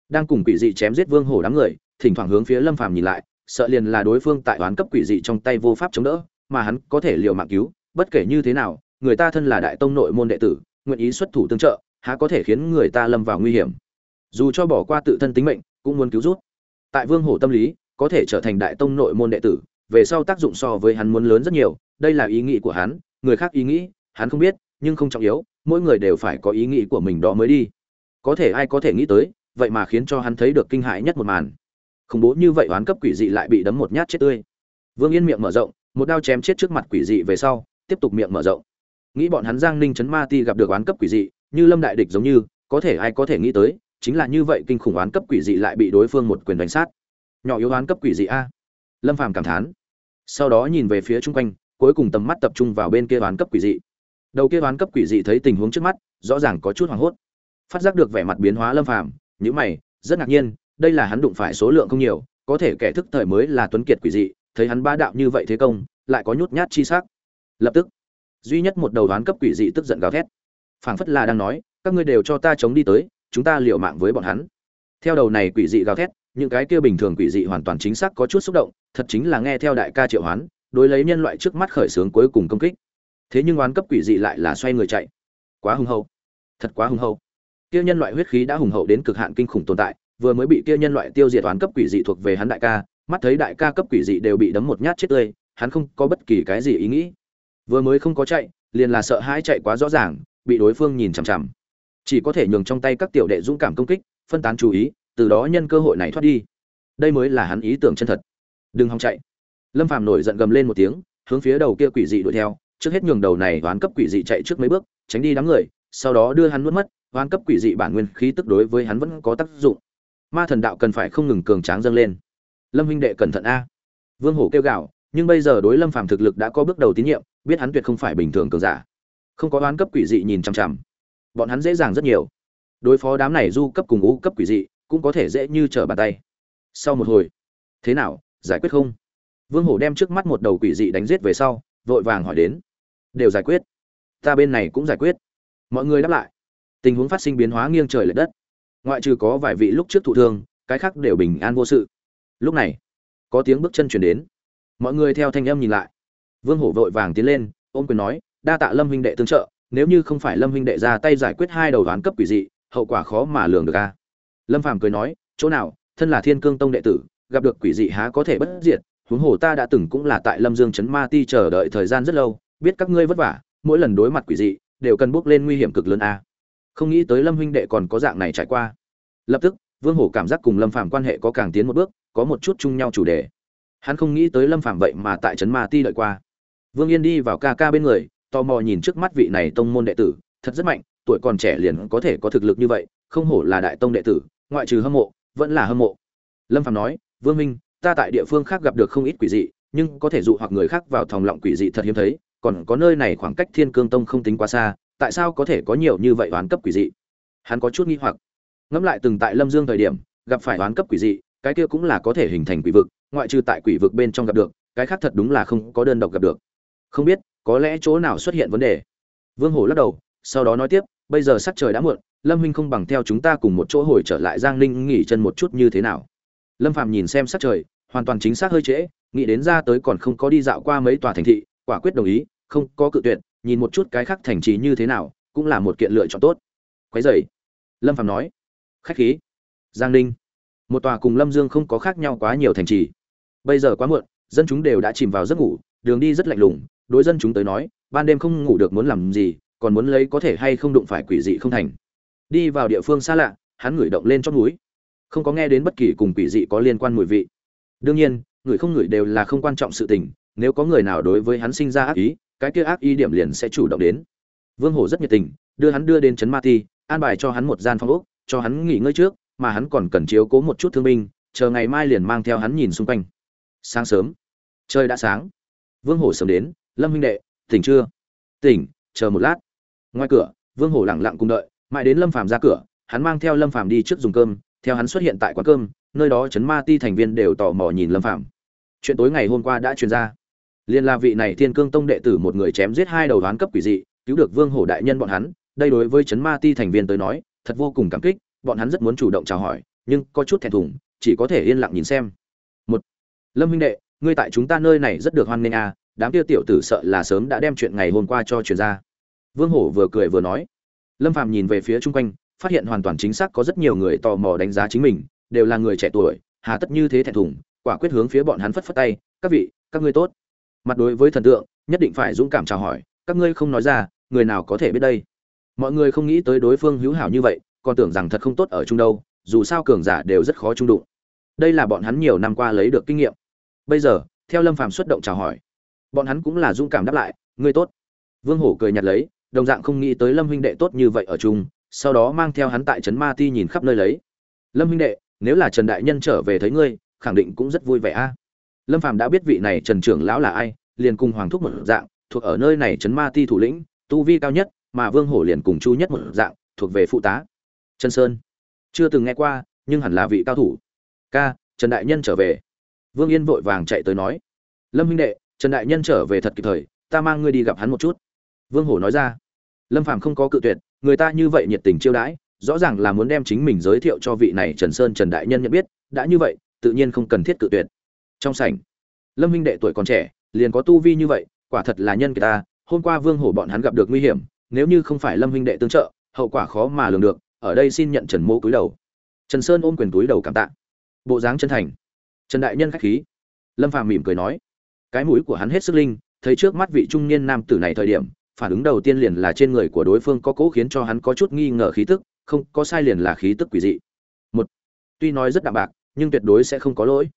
Đang cùng quỷ dị chém giết vương hổ đám người, thỉnh thoảng hướng phía lâm phàm nhìn lại, sợ liền là đối phương tại oán cấp quỷ dị trong tay vô pháp chống đỡ, mà hắn có thể liều mạng cứu, bất kể như thế nào, người ta thân là đại tông nội môn đệ tử, nguyện ý xuất thủ tương trợ, há có thể khiến người ta lâm vào nguy hiểm. Dù cho bỏ qua tự thân tính mệnh, cũng muốn cứu rút. Tại vương hổ tâm lý, có thể trở thành đại tông nội môn đệ tử, về sau tác dụng so với hắn muốn lớn rất nhiều, đây là ý nghĩ của hắn, người khác ý nghĩ, hắn không biết nhưng không trọng yếu, mỗi người đều phải có ý nghĩ của mình đó mới đi. Có thể ai có thể nghĩ tới, vậy mà khiến cho hắn thấy được kinh hãi nhất một màn. Khủng bố như vậy oán cấp quỷ dị lại bị đấm một nhát chết tươi. Vương yên miệng mở rộng, một đao chém chết trước mặt quỷ dị về sau, tiếp tục miệng mở rộng. Nghĩ bọn hắn giang ninh chấn ma ti gặp được oán cấp quỷ dị, như lâm đại địch giống như, có thể ai có thể nghĩ tới, chính là như vậy kinh khủng oán cấp quỷ dị lại bị đối phương một quyền đánh sát. Nhỏ yếu oán cấp quỷ dị a. Lâm phàm cảm thán. Sau đó nhìn về phía chung quanh, cuối cùng tầm mắt tập trung vào bên kia oán cấp quỷ dị đầu kia đoán cấp quỷ dị thấy tình huống trước mắt, rõ ràng có chút hoảng hốt. Phát giác được vẻ mặt biến hóa lâm phàm những mày, rất ngạc nhiên, đây là hắn đụng phải số lượng không nhiều, có thể kẻ thức thời mới là tuấn kiệt quỷ dị, thấy hắn ba đạo như vậy thế công, lại có nhút nhát chi sắc. Lập tức, duy nhất một đầu đoán cấp quỷ dị tức giận gào thét. Phảng phất là đang nói, các ngươi đều cho ta chống đi tới, chúng ta liều mạng với bọn hắn. Theo đầu này quỷ dị gào thét, những cái kia bình thường quỷ dị hoàn toàn chính xác có chút xúc động, thật chính là nghe theo đại ca triệu hoán, đối lấy nhân loại trước mắt khởi xướng cuối cùng công kích thế nhưng oán cấp quỷ dị lại là xoay người chạy. Quá hùng hậu. Thật quá hùng hậu. Kia nhân loại huyết khí đã hùng hậu đến cực hạn kinh khủng tồn tại, vừa mới bị kia nhân loại tiêu diệt oán cấp quỷ dị thuộc về hắn đại ca, mắt thấy đại ca cấp quỷ dị đều bị đấm một nhát chết tươi, hắn không có bất kỳ cái gì ý nghĩ. Vừa mới không có chạy, liền là sợ hãi chạy quá rõ ràng, bị đối phương nhìn chằm chằm. Chỉ có thể nhường trong tay các tiểu đệ dũng cảm công kích, phân tán chú ý, từ đó nhân cơ hội này thoát đi. Đây mới là hắn ý tưởng chân thật. Đừng hòng chạy. Lâm phàm nổi giận gầm lên một tiếng, hướng phía đầu kia quỷ dị đuổi theo trước hết nhường đầu này đoán cấp quỷ dị chạy trước mấy bước, tránh đi đám người, sau đó đưa hắn nuốt mất đoán cấp quỷ dị bản nguyên khí tức đối với hắn vẫn có tác dụng. Ma thần đạo cần phải không ngừng cường tráng dâng lên. Lâm huynh đệ cẩn thận a. Vương hổ kêu gào, nhưng bây giờ đối lâm phàm thực lực đã có bước đầu tín nhiệm, biết hắn tuyệt không phải bình thường cường giả. Không có đoán cấp quỷ dị nhìn chằm chằm. Bọn hắn dễ dàng rất nhiều. Đối phó đám này du cấp cùng u cấp quỷ dị, cũng có thể dễ như trở bàn tay. Sau một hồi, thế nào, giải quyết không? Vương hổ đem trước mắt một đầu quỷ dị đánh giết về sau, vội vàng hỏi đến đều giải quyết. Ta bên này cũng giải quyết. Mọi người đáp lại. Tình huống phát sinh biến hóa nghiêng trời l ệ đất. Ngoại trừ có vài vị lúc trước thụ thương, cái khác đều bình an vô sự. Lúc này, có tiếng bước chân chuyển đến. Mọi người theo thanh âm nhìn lại. Vương hổ vội vàng tiến lên, ôm quyền nói, đa tạ lâm huynh đệ tương trợ, nếu như không phải lâm huynh đệ ra tay giải quyết hai đầu đoán cấp quỷ dị, hậu quả khó mà lường được a. Lâm phàm cười nói, chỗ nào, thân là thiên cương tông đệ tử, gặp được quỷ dị há có thể bất diệt, huống hồ ta đã từng cũng là tại lâm dương Trấn ma ti chờ đợi thời gian rất lâu biết các ngươi vất vả, mỗi lần đối mặt quỷ dị, đều cần bước lên nguy hiểm cực lớn a. Không nghĩ tới lâm huynh đệ còn có dạng này trải qua. Lập tức, vương hổ cảm giác cùng lâm phàm quan hệ có càng tiến một bước, có một chút chung nhau chủ đề. Hắn không nghĩ tới lâm phàm vậy mà tại trấn ma ti đợi qua. Vương yên đi vào ca ca bên người, tò mò nhìn trước mắt vị này tông môn đệ tử, thật rất mạnh, tuổi còn trẻ liền có thể có thực lực như vậy, không hổ là đại tông đệ tử, ngoại trừ hâm mộ, vẫn là hâm mộ. Lâm phàm nói, vương minh ta tại địa phương khác gặp được không ít quỷ dị, nhưng có thể dụ hoặc người khác vào thòng lọng quỷ dị thật hiếm thấy còn có nơi này khoảng cách thiên cương tông không tính quá xa, tại sao có thể có nhiều như vậy oán cấp quỷ dị? Hắn có chút nghi hoặc. Ngẫm lại từng tại lâm dương thời điểm, gặp phải oán cấp quỷ dị, cái kia cũng là có thể hình thành quỷ vực, ngoại trừ tại quỷ vực bên trong gặp được, cái khác thật đúng là không có đơn độc gặp được. Không biết, có lẽ chỗ nào xuất hiện vấn đề? Vương hổ lắc đầu, sau đó nói tiếp, bây giờ sắc trời đã muộn, lâm huynh không bằng theo chúng ta cùng một chỗ hồi trở lại giang ninh nghỉ chân một chút như thế nào? Lâm phạm nhìn xem sắc trời, hoàn toàn chính xác hơi trễ, nghĩ đến ra tới còn không có đi dạo qua mấy tòa thành thị quả quyết đồng ý, không có cự tuyệt, nhìn một chút cái khác thành trì như thế nào, cũng là một kiện lựa chọn tốt. Quấy dày lâm phạm nói. Khách khí. Giang ninh. Một tòa cùng lâm dương không có khác nhau quá nhiều thành trì. Bây giờ quá muộn, dân chúng đều đã chìm vào giấc ngủ, đường đi rất lạnh lùng, đối dân chúng tới nói, ban đêm không ngủ được muốn làm gì, còn muốn lấy có thể hay không đụng phải quỷ dị không thành. Đi vào địa phương xa lạ, hắn ngửi động lên chót núi không có nghe đến bất kỳ cùng quỷ dị có liên quan mùi vị. Đương nhiên, người không ngửi đều là không quan trọng sự tình nếu có người nào đối với hắn sinh ra ác ý, cái kia ác ý điểm liền sẽ chủ động đến. Vương hổ rất nhiệt tình, đưa hắn đưa đến trấn ma ti, an bài cho hắn một gian phòng ốc, cho hắn nghỉ ngơi trước, mà hắn còn cần chiếu cố một chút thương binh, chờ ngày mai liền mang theo hắn nhìn xung quanh. Sáng sớm, trời đã sáng. Vương hổ sớm đến, lâm huynh đệ, tỉnh chưa? Tỉnh, chờ một lát. Ngoài cửa, vương hổ lẳng lặng cùng đợi, mãi đến lâm phàm ra cửa, hắn mang theo lâm phàm đi trước dùng cơm. Theo hắn xuất hiện tại quán cơm, nơi đó chấn ma ti thành viên đều tò mò nhìn lâm phàm. Chuyện tối ngày hôm qua đã truyền ra liên la vị này thiên cương tông đệ tử một người chém giết hai đầu đoán cấp quỷ dị, cứu được vương hổ đại nhân bọn hắn, đây đối với chấn ma ti thành viên tới nói, thật vô cùng cảm kích, bọn hắn rất muốn chủ động chào hỏi, nhưng có chút thẹn thùng, chỉ có thể yên lặng nhìn xem. Một, lâm huynh đệ, ngươi tại chúng ta nơi này rất được hoan nghênh à đám kia tiểu tử sợ là sớm đã đem chuyện ngày hôm qua cho truyền ra. Vương hổ vừa cười vừa nói. Lâm phàm nhìn về phía chung quanh, phát hiện hoàn toàn chính xác có rất nhiều người tò mò đánh giá chính mình, đều là người trẻ tuổi, hà tất như thế thẹn thùng, quả quyết hướng phía bọn hắn phất phất tay, các vị, các ngươi tốt mặt đối với thần tượng, nhất định phải dũng cảm chào hỏi, các ngươi không nói ra, người nào có thể biết đây? Mọi người không nghĩ tới đối phương hữu hảo như vậy, còn tưởng rằng thật không tốt ở chung đâu, dù sao cường giả đều rất khó trung đụng. Đây là bọn hắn nhiều năm qua lấy được kinh nghiệm. Bây giờ, theo lâm phàm xuất động chào hỏi, bọn hắn cũng là dũng cảm đáp lại, ngươi tốt. Vương hổ cười nhạt lấy, đồng dạng không nghĩ tới lâm huynh đệ tốt như vậy ở chung, sau đó mang theo hắn tại trấn ma ti nhìn khắp nơi lấy. Lâm huynh đệ, nếu là trần đại nhân trở về thấy ngươi, khẳng định cũng rất vui vẻ a lâm phàm đã biết vị này trần trưởng lão là ai, liền cùng hoàng thúc một dạng, thuộc ở nơi này trấn ma ti thủ lĩnh, tu vi cao nhất, mà vương hổ liền cùng chu nhất một dạng, thuộc về phụ tá. Trần sơn. Chưa từng nghe qua, nhưng hẳn là vị cao thủ. Ca, trần đại nhân trở về. Vương yên vội vàng chạy tới nói. Lâm huynh đệ, trần đại nhân trở về thật kịp thời, ta mang ngươi đi gặp hắn một chút. Vương hổ nói ra. Lâm phàm không có cự tuyệt, người ta như vậy nhiệt tình chiêu đãi, rõ ràng là muốn đem chính mình giới thiệu cho vị này trần sơn trần đại nhân nhận biết, đã như vậy, tự nhiên không cần thiết cự tuyệt trong sảnh. Lâm huynh đệ tuổi còn trẻ, liền có tu vi như vậy, quả thật là nhân kỳ ta, hôm qua vương hổ bọn hắn gặp được nguy hiểm, nếu như không phải lâm huynh đệ tương trợ, hậu quả khó mà lường được, ở đây xin nhận trần mô cúi đầu. Trần sơn ôm quyền túi đầu cảm tạ. Bộ dáng chân thành. Trần đại nhân khách khí. Lâm phàm mỉm cười nói, cái mũi của hắn hết sức linh, thấy trước mắt vị trung niên nam tử này thời điểm, phản ứng đầu tiên liền là trên người của đối phương có cố khiến cho hắn có chút nghi ngờ khí tức, không, có sai liền là khí tức quỷ dị. Một, tuy nói rất đạm bạc, nhưng tuyệt đối sẽ không có lỗi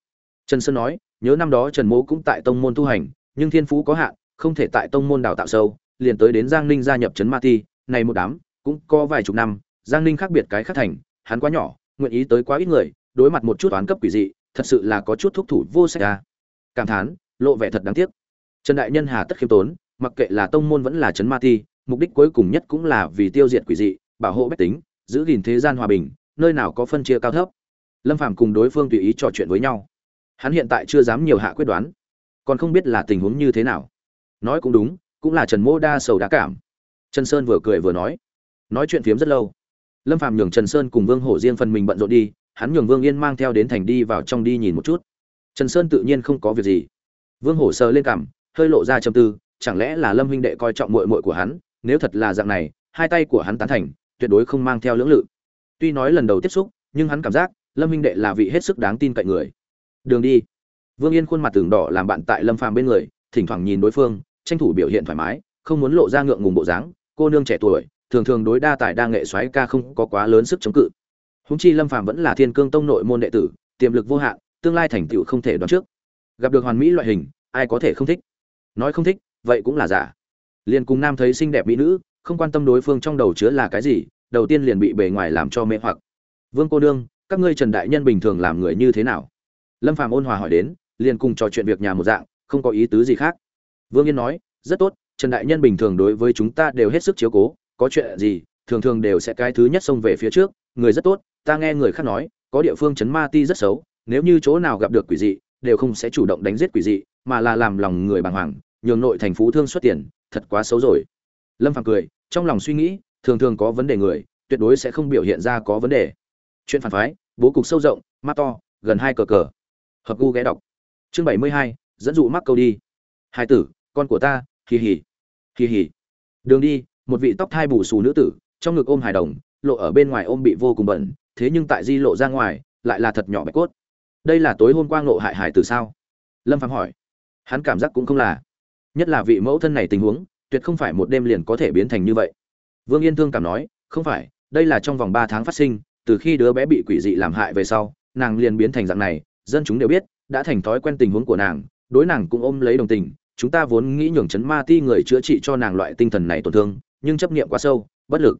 trần sơn nói, nhớ năm đó trần mỗ cũng tại tông môn tu hành, nhưng thiên phú có hạn, không thể tại tông môn đào tạo sâu, liền tới đến giang ninh gia nhập trấn ma ti, này một đám, cũng có vài chục năm, giang ninh khác biệt cái khác thành, hắn quá nhỏ, nguyện ý tới quá ít người, đối mặt một chút toán cấp quỷ dị, thật sự là có chút thúc thủ vô sách a. cảm thán, lộ vẻ thật đáng tiếc. Trần đại nhân hà tất khiêm tốn, mặc kệ là tông môn vẫn là trấn ma ti, mục đích cuối cùng nhất cũng là vì tiêu diệt quỷ dị, bảo hộ bách tính, giữ gìn thế gian hòa bình, nơi nào có phân chia cao thấp. Lâm phàm cùng đối phương tùy ý trò chuyện với nhau hắn hiện tại chưa dám nhiều hạ quyết đoán. Còn không biết là tình huống như thế nào. Nói cũng đúng, cũng là trần mô đa sầu đá cảm. Trần sơn vừa cười vừa nói. Nói chuyện phiếm rất lâu. Lâm phàm nhường trần sơn cùng vương hổ riêng phần mình bận rộn đi, hắn nhường vương yên mang theo đến thành đi vào trong đi nhìn một chút. Trần sơn tự nhiên không có việc gì. Vương hổ sờ lên cảm, hơi lộ ra châm tư, chẳng lẽ là lâm huynh đệ coi trọng muội muội của hắn, nếu thật là dạng này, hai tay của hắn tán thành, tuyệt đối không mang theo lưỡng lự. Tuy nói lần đầu tiếp xúc, nhưng hắn cảm giác lâm huynh đệ là vị hết sức đáng tin cậy người đường đi. Vương yên khuôn mặt tường đỏ làm bạn tại lâm phàm bên người, thỉnh thoảng nhìn đối phương, tranh thủ biểu hiện thoải mái, không muốn lộ ra ngượng ngùng bộ dáng. Cô nương trẻ tuổi, thường thường đối đa tài đa nghệ soái ca không có quá lớn sức chống cự. Húng chi lâm phàm vẫn là thiên cương tông nội môn đệ tử, tiềm lực vô hạn, tương lai thành tựu không thể đoán trước. Gặp được hoàn mỹ loại hình, ai có thể không thích? Nói không thích, vậy cũng là giả. Liền cùng nam thấy xinh đẹp mỹ nữ, không quan tâm đối phương trong đầu chứa là cái gì, đầu tiên liền bị bề ngoài làm cho mê hoặc. Vương cô nương, các ngươi trần đại nhân bình thường làm người như thế nào? Lâm phàm ôn hòa hỏi đến, liền cùng trò chuyện việc nhà một dạng, không có ý tứ gì khác. Vương yên nói, rất tốt, trần đại nhân bình thường đối với chúng ta đều hết sức chiếu cố, có chuyện gì, thường thường đều sẽ cái thứ nhất xông về phía trước, người rất tốt, ta nghe người khác nói, có địa phương chấn ma ti rất xấu, nếu như chỗ nào gặp được quỷ dị, đều không sẽ chủ động đánh giết quỷ dị, mà là làm lòng người bàng hoàng, nhường nội thành phú thương xuất tiền, thật quá xấu rồi. Lâm phàm cười, trong lòng suy nghĩ, thường thường có vấn đề người, tuyệt đối sẽ không biểu hiện ra có vấn đề. Chuyện phản phái, bố cục sâu rộng, mắt to, gần hai cờ cờ hợp gu ghé đọc. Chương bảy mươi hai, dẫn dụ mắc câu đi. Hai tử, con của ta, hì hì. Hì hì. Đường đi, một vị tóc thai bù xù nữ tử, trong ngực ôm hài đồng, lộ ở bên ngoài ôm bị vô cùng bẩn, thế nhưng tại di lộ ra ngoài, lại là thật nhỏ bạch cốt. Đây là tối hôm qua ngộ hại hải tử sao? Lâm phạm hỏi. Hắn cảm giác cũng không là. Nhất là vị mẫu thân này tình huống, tuyệt không phải một đêm liền có thể biến thành như vậy. Vương yên thương cảm nói, không phải, đây là trong vòng ba tháng phát sinh, từ khi đứa bé bị quỷ dị làm hại về sau, nàng liền biến thành dạng này dân chúng đều biết, đã thành thói quen tình huống của nàng, đối nàng cũng ôm lấy đồng tình, chúng ta vốn nghĩ nhường chấn ma ti người chữa trị cho nàng loại tinh thần này tổn thương, nhưng chấp niệm quá sâu, bất lực.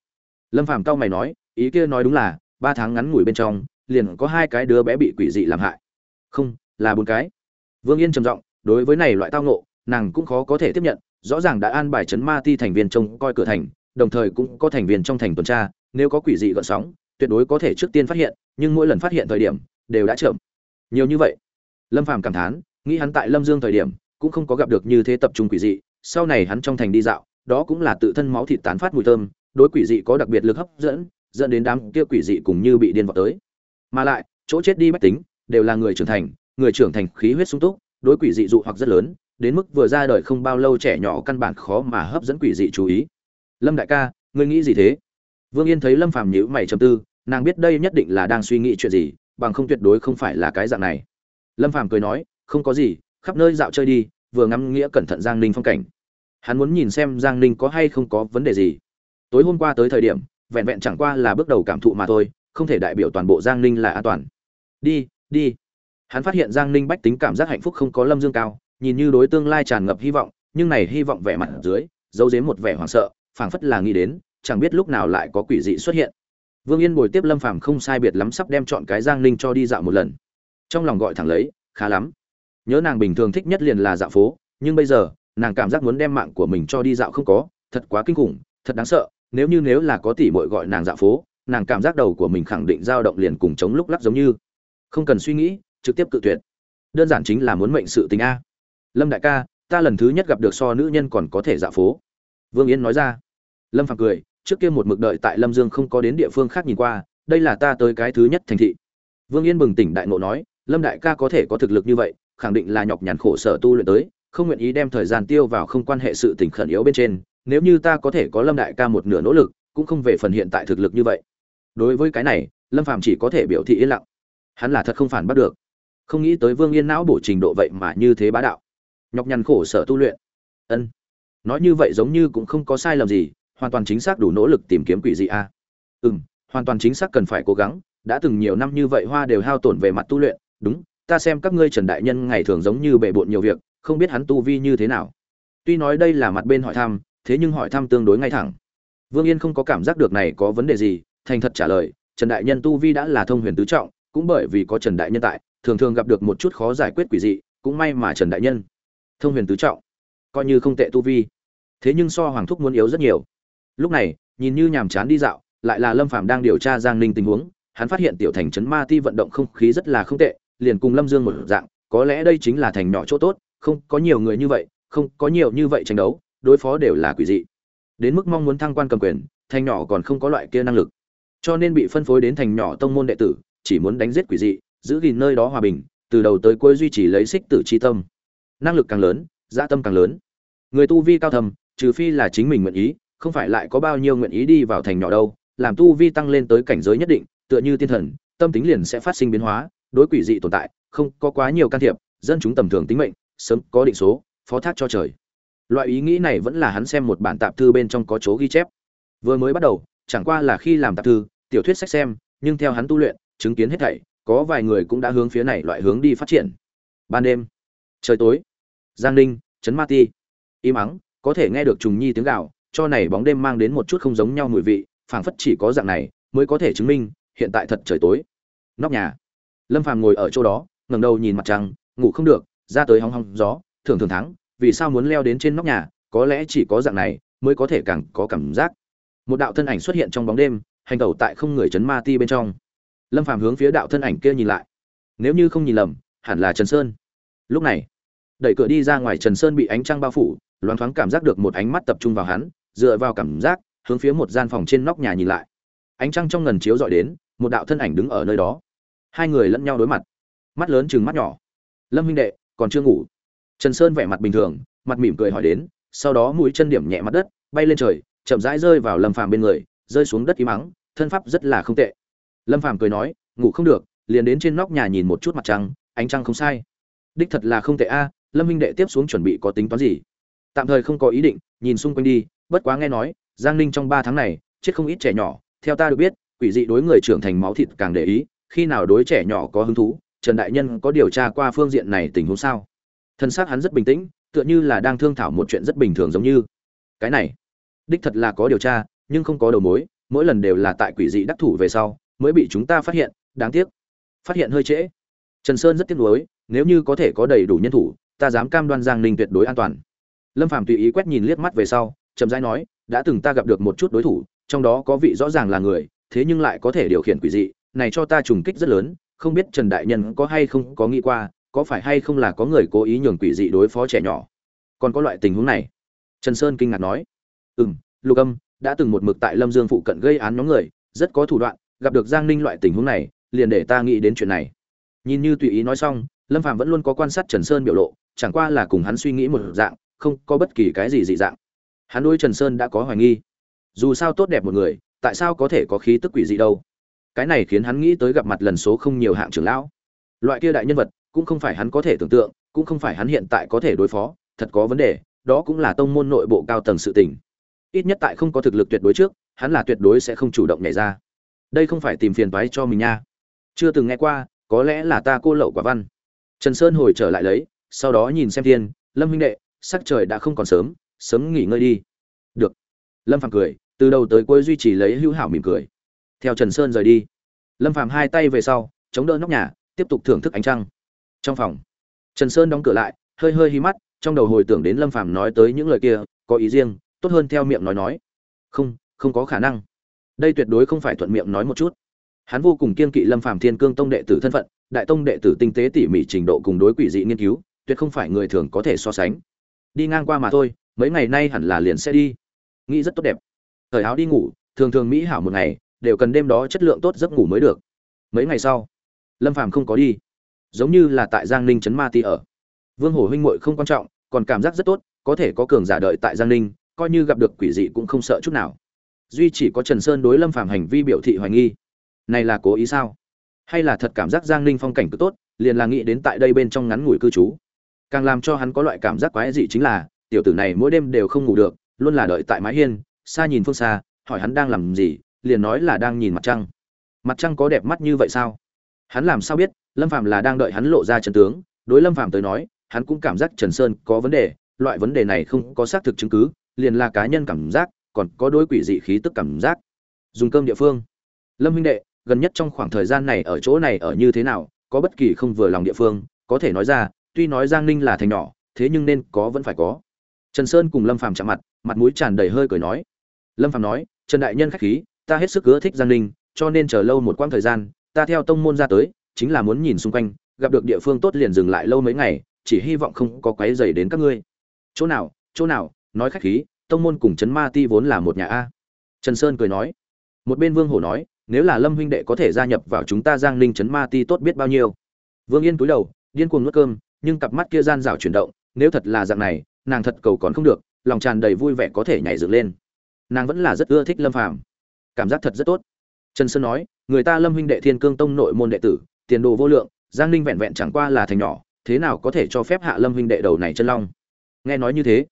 Lâm phàm cao mày nói, ý kia nói đúng là, ba tháng ngắn ngủi bên trong, liền có hai cái đứa bé bị quỷ dị làm hại. Không, là bốn cái. Vương yên trầm giọng, đối với này loại tao ngộ, nàng cũng khó có thể tiếp nhận, rõ ràng đã an bài chấn ma ti thành viên trông coi cửa thành, đồng thời cũng có thành viên trong thành tuần tra, nếu có quỷ dị gợn sóng, tuyệt đối có thể trước tiên phát hiện, nhưng mỗi lần phát hiện thời điểm, đều đã chậm nhiều như vậy. Lâm phàm cảm thán, nghĩ hắn tại lâm dương thời điểm, cũng không có gặp được như thế tập trung quỷ dị, sau này hắn trong thành đi dạo, đó cũng là tự thân máu thịt tán phát mùi thơm, đối quỷ dị có đặc biệt lực hấp dẫn dẫn đến đám kia quỷ dị cùng như bị điên vào tới. Mà lại, chỗ chết đi bách tính, đều là người trưởng thành, người trưởng thành khí huyết sung túc, đối quỷ dị dụ hoặc rất lớn, đến mức vừa ra đời không bao lâu trẻ nhỏ căn bản khó mà hấp dẫn quỷ dị chú ý. Lâm đại ca, ngươi nghĩ gì thế? Vương yên thấy lâm phàm nhíu mày trầm tư, nàng biết đây nhất định là đang suy nghĩ chuyện gì bằng không tuyệt đối không phải là cái dạng này. Lâm phàm cười nói, không có gì, khắp nơi dạo chơi đi, vừa ngắm nghĩa cẩn thận giang ninh phong cảnh. Hắn muốn nhìn xem giang ninh có hay không có vấn đề gì. Tối hôm qua tới thời điểm, vẹn vẹn chẳng qua là bước đầu cảm thụ mà thôi, không thể đại biểu toàn bộ giang ninh là an toàn. Đi đi. Hắn phát hiện giang ninh bách tính cảm giác hạnh phúc không có lâm dương cao, nhìn như đối tương lai tràn ngập hy vọng, nhưng này hy vọng vẻ mặt ở dưới, giấu dếm một vẻ hoảng sợ, phảng phất là nghĩ đến, chẳng biết lúc nào lại có quỷ dị xuất hiện vương yên bồi tiếp lâm phàm không sai biệt lắm sắp đem chọn cái giang ninh cho đi dạo một lần. Trong lòng gọi thẳng lấy, khá lắm. Nhớ nàng bình thường thích nhất liền là dạo phố, nhưng bây giờ, nàng cảm giác muốn đem mạng của mình cho đi dạo không có, thật quá kinh khủng, thật đáng sợ. Nếu như nếu là có tỷ muội gọi nàng dạo phố, nàng cảm giác đầu của mình khẳng định dao động liền cùng chống lúc lắc giống như. Không cần suy nghĩ, trực tiếp cự tuyệt. Đơn giản chính là muốn mệnh sự tình a. Lâm đại ca, ta lần thứ nhất gặp được so nữ nhân còn có thể dạo phố. Vương Yên nói ra. Lâm phàm cười trước kia một mực đợi tại lâm dương không có đến địa phương khác nhìn qua, đây là ta tới cái thứ nhất thành thị. Vương yên bừng tỉnh đại ngộ nói, lâm đại ca có thể có thực lực như vậy, khẳng định là nhọc nhằn khổ sở tu luyện tới, không nguyện ý đem thời gian tiêu vào không quan hệ sự tình khẩn yếu bên trên, nếu như ta có thể có lâm đại ca một nửa nỗ lực, cũng không về phần hiện tại thực lực như vậy. Đối với cái này, lâm phàm chỉ có thể biểu thị yên lặng. Hắn là thật không phản bắt được. Không nghĩ tới vương yên não bổ trình độ vậy mà như thế bá đạo. Nhọc nhằn khổ sở tu luyện. Ân. Nói như vậy giống như cũng không có sai lầm gì hoàn toàn chính xác đủ nỗ lực tìm kiếm quỷ dị a. À? ừ hoàn toàn chính xác cần phải cố gắng, đã từng nhiều năm như vậy hoa đều hao tổn về mặt tu luyện, đúng, ta xem các ngươi trần đại nhân ngày thường giống như bệ bộn nhiều việc, không biết hắn tu vi như thế nào. Tuy nói đây là mặt bên hỏi thăm, thế nhưng hỏi thăm tương đối ngay thẳng. Vương yên không có cảm giác được này có vấn đề gì, thành thật trả lời, trần đại nhân tu vi đã là thông huyền tứ trọng, cũng bởi vì có trần đại nhân tại, thường thường gặp được một chút khó giải quyết quỷ dị, cũng may mà trần đại nhân thông huyền tứ trọng, coi như không tệ tu vi. Thế nhưng so hoàng thúc muốn yếu rất nhiều lúc này, nhìn như nhàm chán đi dạo, lại là lâm phạm đang điều tra giang ninh tình huống, hắn phát hiện tiểu thành trấn ma ti vận động không khí rất là không tệ, liền cùng lâm dương một dạng, có lẽ đây chính là thành nhỏ chỗ tốt, không có nhiều người như vậy, không có nhiều như vậy tranh đấu, đối phó đều là quỷ dị. Đến mức mong muốn thăng quan cầm quyền, thành nhỏ còn không có loại kia năng lực. Cho nên bị phân phối đến thành nhỏ tông môn đệ tử, chỉ muốn đánh giết quỷ dị, giữ gìn nơi đó hòa bình, từ đầu tới cuối duy trì lấy xích tử chi tâm. Năng lực càng lớn dạ tâm càng lớn. Người tu vi cao thầm, trừ phi là chính mình nguyện ý không phải lại có bao nhiêu nguyện ý đi vào thành nhỏ đâu, làm tu vi tăng lên tới cảnh giới nhất định, tựa như tiên thần, tâm tính liền sẽ phát sinh biến hóa, đối quỷ dị tồn tại, không có quá nhiều can thiệp, dân chúng tầm thường tính mệnh, sớm có định số, phó thác cho trời. Loại ý nghĩ này vẫn là hắn xem một bản tạp thư bên trong có chỗ ghi chép. Vừa mới bắt đầu, chẳng qua là khi làm tạp thư, tiểu thuyết sách xem, nhưng theo hắn tu luyện, chứng kiến hết thảy, có vài người cũng đã hướng phía này loại hướng đi phát triển. Ban đêm, trời tối, giang ninh, trấn ma ti, im ắng, có thể nghe được trùng nhi tiếng gạo cho này bóng đêm mang đến một chút không giống nhau mùi vị, phảng phất chỉ có dạng này mới có thể chứng minh hiện tại thật trời tối. Nóc nhà. Lâm phàm ngồi ở chỗ đó, ngẩng đầu nhìn mặt trăng, ngủ không được, ra tới hóng hóng gió thường thường thắng, vì sao muốn leo đến trên nóc nhà, có lẽ chỉ có dạng này mới có thể càng có cảm giác. Một đạo thân ảnh xuất hiện trong bóng đêm, hành tẩu tại không người chấn ma ti bên trong. Lâm phàm hướng phía đạo thân ảnh kia nhìn lại. Nếu như không nhìn lầm, hẳn là trần sơn. Lúc này, đẩy cửa đi ra ngoài trần sơn bị ánh trăng bao phủ, loáng thoáng cảm giác được một ánh mắt tập trung vào hắn dựa vào cảm giác, hướng phía một gian phòng trên nóc nhà nhìn lại. Ánh trăng trong ngần chiếu dọi đến, một đạo thân ảnh đứng ở nơi đó. Hai người lẫn nhau đối mặt. Mắt lớn chừng mắt nhỏ. Lâm huynh đệ, còn chưa ngủ? Trần sơn vẻ mặt bình thường, mặt mỉm cười hỏi đến, sau đó mũi chân điểm nhẹ mặt đất, bay lên trời, chậm rãi rơi vào lâm phàm bên người, rơi xuống đất im mắng, thân pháp rất là không tệ. Lâm phàm cười nói, ngủ không được, liền đến trên nóc nhà nhìn một chút mặt trăng, ánh trăng không sai. Đích thật là không tệ a, lâm huynh đệ tiếp xuống chuẩn bị có tính toán gì? Tạm thời không có ý định, nhìn xung quanh đi bất quá nghe nói, giang ninh trong ba tháng này, chết không ít trẻ nhỏ, theo ta được biết, quỷ dị đối người trưởng thành máu thịt càng để ý, khi nào đối trẻ nhỏ có hứng thú, trần đại nhân có điều tra qua phương diện này tình huống sao? Thân xác hắn rất bình tĩnh, tựa như là đang thương thảo một chuyện rất bình thường giống như. Cái này, đích thật là có điều tra, nhưng không có đầu mối, mỗi lần đều là tại quỷ dị đắc thủ về sau, mới bị chúng ta phát hiện, đáng tiếc. Phát hiện hơi trễ. Trần sơn rất tiếc nuối, nếu như có thể có đầy đủ nhân thủ, ta dám cam đoan giang ninh tuyệt đối an toàn. Lâm phàm tùy ý quét nhìn liếc mắt về sau chậm rãi nói, đã từng ta gặp được một chút đối thủ, trong đó có vị rõ ràng là người, thế nhưng lại có thể điều khiển quỷ dị, này cho ta trùng kích rất lớn, không biết trần đại nhân có hay không có nghĩ qua, có phải hay không là có người cố ý nhường quỷ dị đối phó trẻ nhỏ? Còn có loại tình huống này? Trần sơn kinh ngạc nói. Ừ m lục âm, đã từng một mực tại lâm dương phụ cận gây án nhóm người, rất có thủ đoạn, gặp được giang ninh loại tình huống này, liền để ta nghĩ đến chuyện này. Nhìn như tùy ý nói xong, lâm phạm vẫn luôn có quan sát trần sơn biểu lộ, chẳng qua là cùng hắn suy nghĩ một dạng, không có bất kỳ cái gì dị dạng hắn đôi trần sơn đã có hoài nghi. Dù sao tốt đẹp một người, tại sao có thể có khí tức quỷ dị đâu? Cái này khiến hắn nghĩ tới gặp mặt lần số không nhiều hạng trưởng lão. Loại kia đại nhân vật, cũng không phải hắn có thể tưởng tượng, cũng không phải hắn hiện tại có thể đối phó, thật có vấn đề, đó cũng là tông môn nội bộ cao tầng sự tình. Ít nhất tại không có thực lực tuyệt đối trước, hắn là tuyệt đối sẽ không chủ động nhảy ra. Đây không phải tìm phiền toái cho mình nha. Chưa từng nghe qua, có lẽ là ta cô lậu quả văn. Trần sơn hồi trở lại lấy, sau đó nhìn xem thiên, lâm huynh đệ, sắc trời đã không còn sớm sớm nghỉ ngơi đi. Được. Lâm phàm cười, từ đầu tới cuối duy trì lấy hữu hảo mỉm cười. Theo trần sơn rời đi, lâm phàm hai tay về sau, chống đỡ nóc nhà, tiếp tục thưởng thức ánh trăng. Trong phòng, trần sơn đóng cửa lại, hơi hơi hí mắt, trong đầu hồi tưởng đến lâm phàm nói tới những lời kia, có ý riêng, tốt hơn theo miệng nói nói. Không không có khả năng. Đây tuyệt đối không phải thuận miệng nói một chút. Hắn vô cùng kiên kỵ lâm phàm thiên cương tông đệ tử thân phận, đại tông đệ tử tinh tế tỉ mỉ trình độ cùng đối quỷ dị nghiên cứu, tuyệt không phải người thường có thể so sánh. Đi ngang qua mà thôi mấy ngày nay hẳn là liền sẽ đi. Nghĩ rất tốt đẹp. Thời áo đi ngủ, thường thường mỹ hảo một ngày, đều cần đêm đó chất lượng tốt giấc ngủ mới được. Mấy ngày sau, lâm phàm không có đi. Giống như là tại giang ninh trấn ma ti ở. Vương hổ huynh muội không quan trọng, còn cảm giác rất tốt, có thể có cường giả đợi tại giang ninh, coi như gặp được quỷ dị cũng không sợ chút nào. Duy chỉ có trần sơn đối lâm phàm hành vi biểu thị hoài nghi. Này là cố ý sao? Hay là thật cảm giác giang ninh phong cảnh cứ tốt, liền là nghĩ đến tại đây bên trong ngắn ngủi cư trú. Càng làm cho hắn có loại cảm giác quái dị chính là tiểu tử này mỗi đêm đều không ngủ được, luôn là đợi tại mái hiên, xa nhìn phương xa, hỏi hắn đang làm gì, liền nói là đang nhìn mặt trăng. Mặt trăng có đẹp mắt như vậy sao? Hắn làm sao biết, lâm phạm là đang đợi hắn lộ ra chân tướng. Đối lâm phạm tới nói, hắn cũng cảm giác trần sơn có vấn đề, loại vấn đề này không có xác thực chứng cứ, liền là cá nhân cảm giác, còn có đối quỷ dị khí tức cảm giác. Dùng cơm địa phương. Lâm huynh đệ, gần nhất trong khoảng thời gian này ở chỗ này ở như thế nào, có bất kỳ không vừa lòng địa phương, có thể nói ra, tuy nói giang ninh là thành nhỏ, thế nhưng nên có vẫn phải có trần sơn cùng lâm phàm chạm mặt mặt mũi tràn đầy hơi cười nói. Lâm phàm nói, trần đại nhân khách khí, ta hết sức ưa thích giang ninh, cho nên chờ lâu một quãng thời gian, ta theo tông môn ra tới, chính là muốn nhìn xung quanh, gặp được địa phương tốt liền dừng lại lâu mấy ngày, chỉ hy vọng không có quấy rầy đến các ngươi. Chỗ nào chỗ nào, nói khách khí, tông môn cùng Trấn ma ti vốn là một nhà a. Trần sơn cười nói. Một bên vương hổ nói, nếu là lâm huynh đệ có thể gia nhập vào chúng ta giang ninh Trấn ma ti tốt biết bao nhiêu. Vương yên túi đầu, điên cuồng nuốt cơm, nhưng cặp mắt kia gian rảo chuyển động, nếu thật là dạng này nàng thật cầu còn không được, lòng tràn đầy vui vẻ có thể nhảy dựng lên. Nàng vẫn là rất ưa thích lâm phàm. Cảm giác thật rất tốt. Trần sơn nói, người ta lâm huynh đệ thiên cương tông nội môn đệ tử, tiền đồ vô lượng, giang ninh vẹn vẹn chẳng qua là thành nhỏ, thế nào có thể cho phép hạ lâm huynh đệ đầu này chân long? Nghe nói như thế,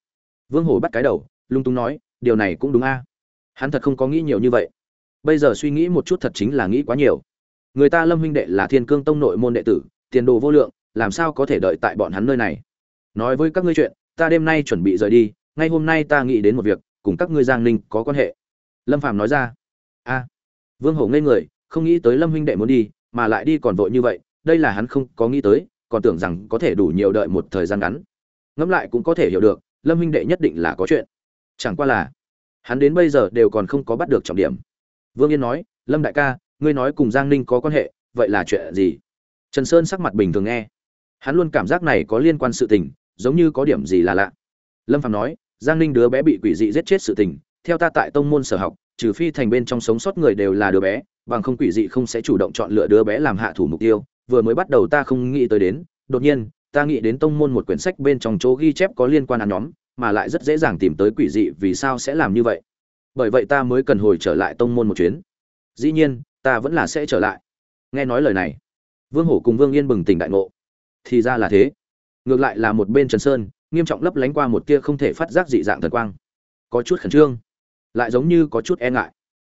vương hổ bắt cái đầu, lung tung nói, điều này cũng đúng a. Hắn thật không có nghĩ nhiều như vậy. Bây giờ suy nghĩ một chút thật chính là nghĩ quá nhiều. Người ta lâm huynh đệ là thiên cương tông nội môn đệ tử, tiền đồ vô lượng, làm sao có thể đợi tại bọn hắn nơi này? Nói với các ngươi chuyện ta đêm nay chuẩn bị rời đi, ngay hôm nay ta nghĩ đến một việc, cùng các ngươi giang ninh có quan hệ. Lâm phàm nói ra. A. Vương hổ ngây người, không nghĩ tới lâm huynh đệ muốn đi, mà lại đi còn vội như vậy, đây là hắn không có nghĩ tới, còn tưởng rằng có thể đủ nhiều đợi một thời gian ngắn. Ngẫm lại cũng có thể hiểu được, lâm huynh đệ nhất định là có chuyện. Chẳng qua là, hắn đến bây giờ đều còn không có bắt được trọng điểm. Vương yên nói, lâm đại ca, ngươi nói cùng giang ninh có quan hệ, vậy là chuyện gì? Trần sơn sắc mặt bình thường nghe. Hắn luôn cảm giác này có liên quan sự tình giống như có điểm gì là lạ. Lâm phạm nói, giang ninh đứa bé bị quỷ dị giết chết sự tình, theo ta tại tông môn sở học, trừ phi thành bên trong sống sót người đều là đứa bé, bằng không quỷ dị không sẽ chủ động chọn lựa đứa bé làm hạ thủ mục tiêu, vừa mới bắt đầu ta không nghĩ tới đến, đột nhiên, ta nghĩ đến tông môn một quyển sách bên trong chỗ ghi chép có liên quan đến nhóm, mà lại rất dễ dàng tìm tới quỷ dị vì sao sẽ làm như vậy. Bởi vậy ta mới cần hồi trở lại tông môn một chuyến. Dĩ nhiên, ta vẫn là sẽ trở lại. Nghe nói lời này, vương hổ cùng vương yên bừng tỉnh đại ngộ. Thì ra là thế ngược lại là một bên trần sơn, nghiêm trọng lấp lánh qua một tia không thể phát giác dị dạng thần quang. Có chút khẩn trương, lại giống như có chút e ngại.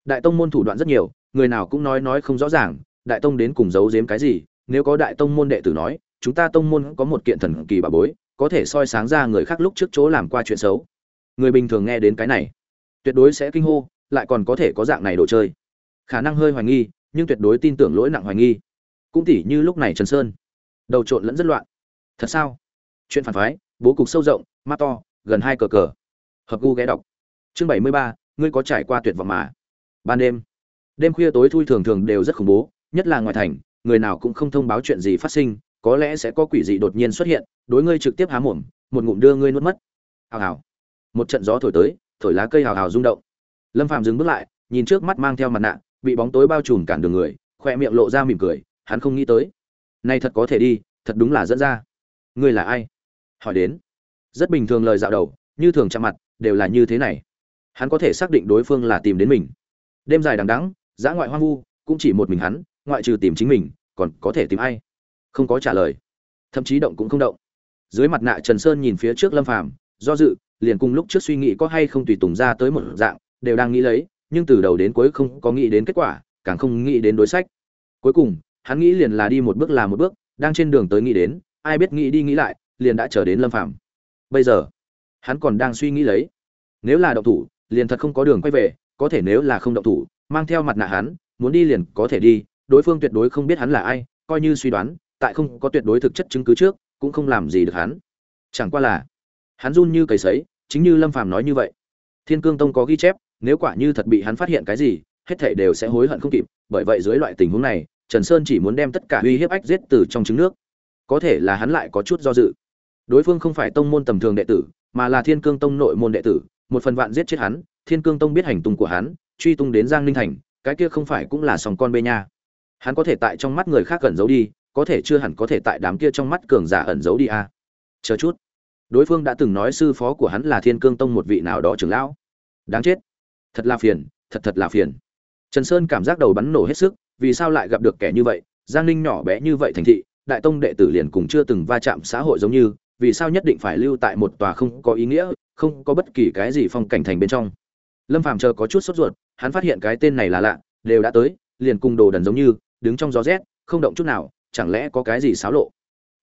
Đại tông môn thủ đoạn rất nhiều, người nào cũng nói nói không rõ ràng, đại tông đến cùng giấu giếm cái gì, nếu có đại tông môn đệ tử nói, chúng ta tông môn có một kiện thần kỳ bà bối, có thể soi sáng ra người khác lúc trước chỗ làm qua chuyện xấu. Người bình thường nghe đến cái này, tuyệt đối sẽ kinh hô, lại còn có thể có dạng này đồ chơi. Khả năng hơi hoài nghi, nhưng tuyệt đối tin tưởng lỗi nặng hoài nghi. Cũng tỉ như lúc này trần sơn, đầu trộn lẫn rất loạn thật sao? Chuyện phản phái, bố cục sâu rộng, mắt to, gần hai cờ cờ. Hợp gu ghé đọc. Chương bảy mươi ba, ngươi có trải qua tuyệt vọng mà. Ban đêm. Đêm khuya tối thui thường thường đều rất khủng bố, nhất là ngoài thành, người nào cũng không thông báo chuyện gì phát sinh, có lẽ sẽ có quỷ dị đột nhiên xuất hiện, đối ngươi trực tiếp há mồm, một ngụm đưa ngươi nuốt mất. Hào hào. Một trận gió thổi tới, thổi lá cây hào hào rung động. Lâm phàm dừng bước lại, nhìn trước mắt mang theo mặt nạ, bị bóng tối bao trùm cản đường người, khoe miệng lộ ra mỉm cười, hắn không nghĩ tới. Nay thật có thể đi, thật đúng là dẫn ra ngươi là ai? Hỏi đến. Rất bình thường lời dạo đầu, như thường chạm mặt, đều là như thế này. Hắn có thể xác định đối phương là tìm đến mình. Đêm dài đằng đẵng, dã ngoại hoang vu, cũng chỉ một mình hắn, ngoại trừ tìm chính mình, còn có thể tìm ai? Không có trả lời. Thậm chí động cũng không động. Dưới mặt nạ trần sơn nhìn phía trước lâm phàm, do dự, liền cùng lúc trước suy nghĩ có hay không tùy tùng ra tới một dạng, đều đang nghĩ lấy, nhưng từ đầu đến cuối không có nghĩ đến kết quả, càng không nghĩ đến đối sách. Cuối cùng, hắn nghĩ liền là đi một bước là một bước, đang trên đường tới nghĩ đến ai biết nghĩ đi nghĩ lại, liền đã chờ đến lâm phàm. Bây giờ, hắn còn đang suy nghĩ lấy. Nếu là động thủ, liền thật không có đường quay về, có thể nếu là không động thủ, mang theo mặt nạ hắn, muốn đi liền có thể đi, đối phương tuyệt đối không biết hắn là ai, coi như suy đoán, tại không có tuyệt đối thực chất chứng cứ trước, cũng không làm gì được hắn. Chẳng qua là, hắn run như cầy sấy, chính như lâm phàm nói như vậy. Thiên cương tông có ghi chép, nếu quả như thật bị hắn phát hiện cái gì, hết thảy đều sẽ hối hận không kịp, bởi vậy dưới loại tình huống này, trần sơn chỉ muốn đem tất cả uy hiếp ách giết từ trong trứng nước có thể là hắn lại có chút do dự. Đối phương không phải tông môn tầm thường đệ tử, mà là thiên cương tông nội môn đệ tử, một phần vạn giết chết hắn, thiên cương tông biết hành tung của hắn, truy tung đến giang ninh thành, cái kia không phải cũng là sòng con bê nha. Hắn có thể tại trong mắt người khác ẩn giấu đi, có thể chưa hẳn có thể tại đám kia trong mắt cường giả ẩn giấu đi à. chờ chút. Đối phương đã từng nói sư phó của hắn là thiên cương tông một vị nào đó trưởng lão. Đáng chết. Thật là phiền, thật thật là phiền. Trần sơn cảm giác đầu bắn nổ hết sức, vì sao lại gặp được kẻ như vậy? Giang ninh nhỏ bé như vậy thành thị đại tông đệ tử liền cùng chưa từng va chạm xã hội giống như, vì sao nhất định phải lưu tại một tòa không có ý nghĩa, không có bất kỳ cái gì phong cảnh thành bên trong. Lâm phàm chờ có chút sốt ruột, hắn phát hiện cái tên này là lạ, đều đã tới, liền cùng đồ đần giống như, đứng trong gió rét, không động chút nào, chẳng lẽ có cái gì xáo lộ?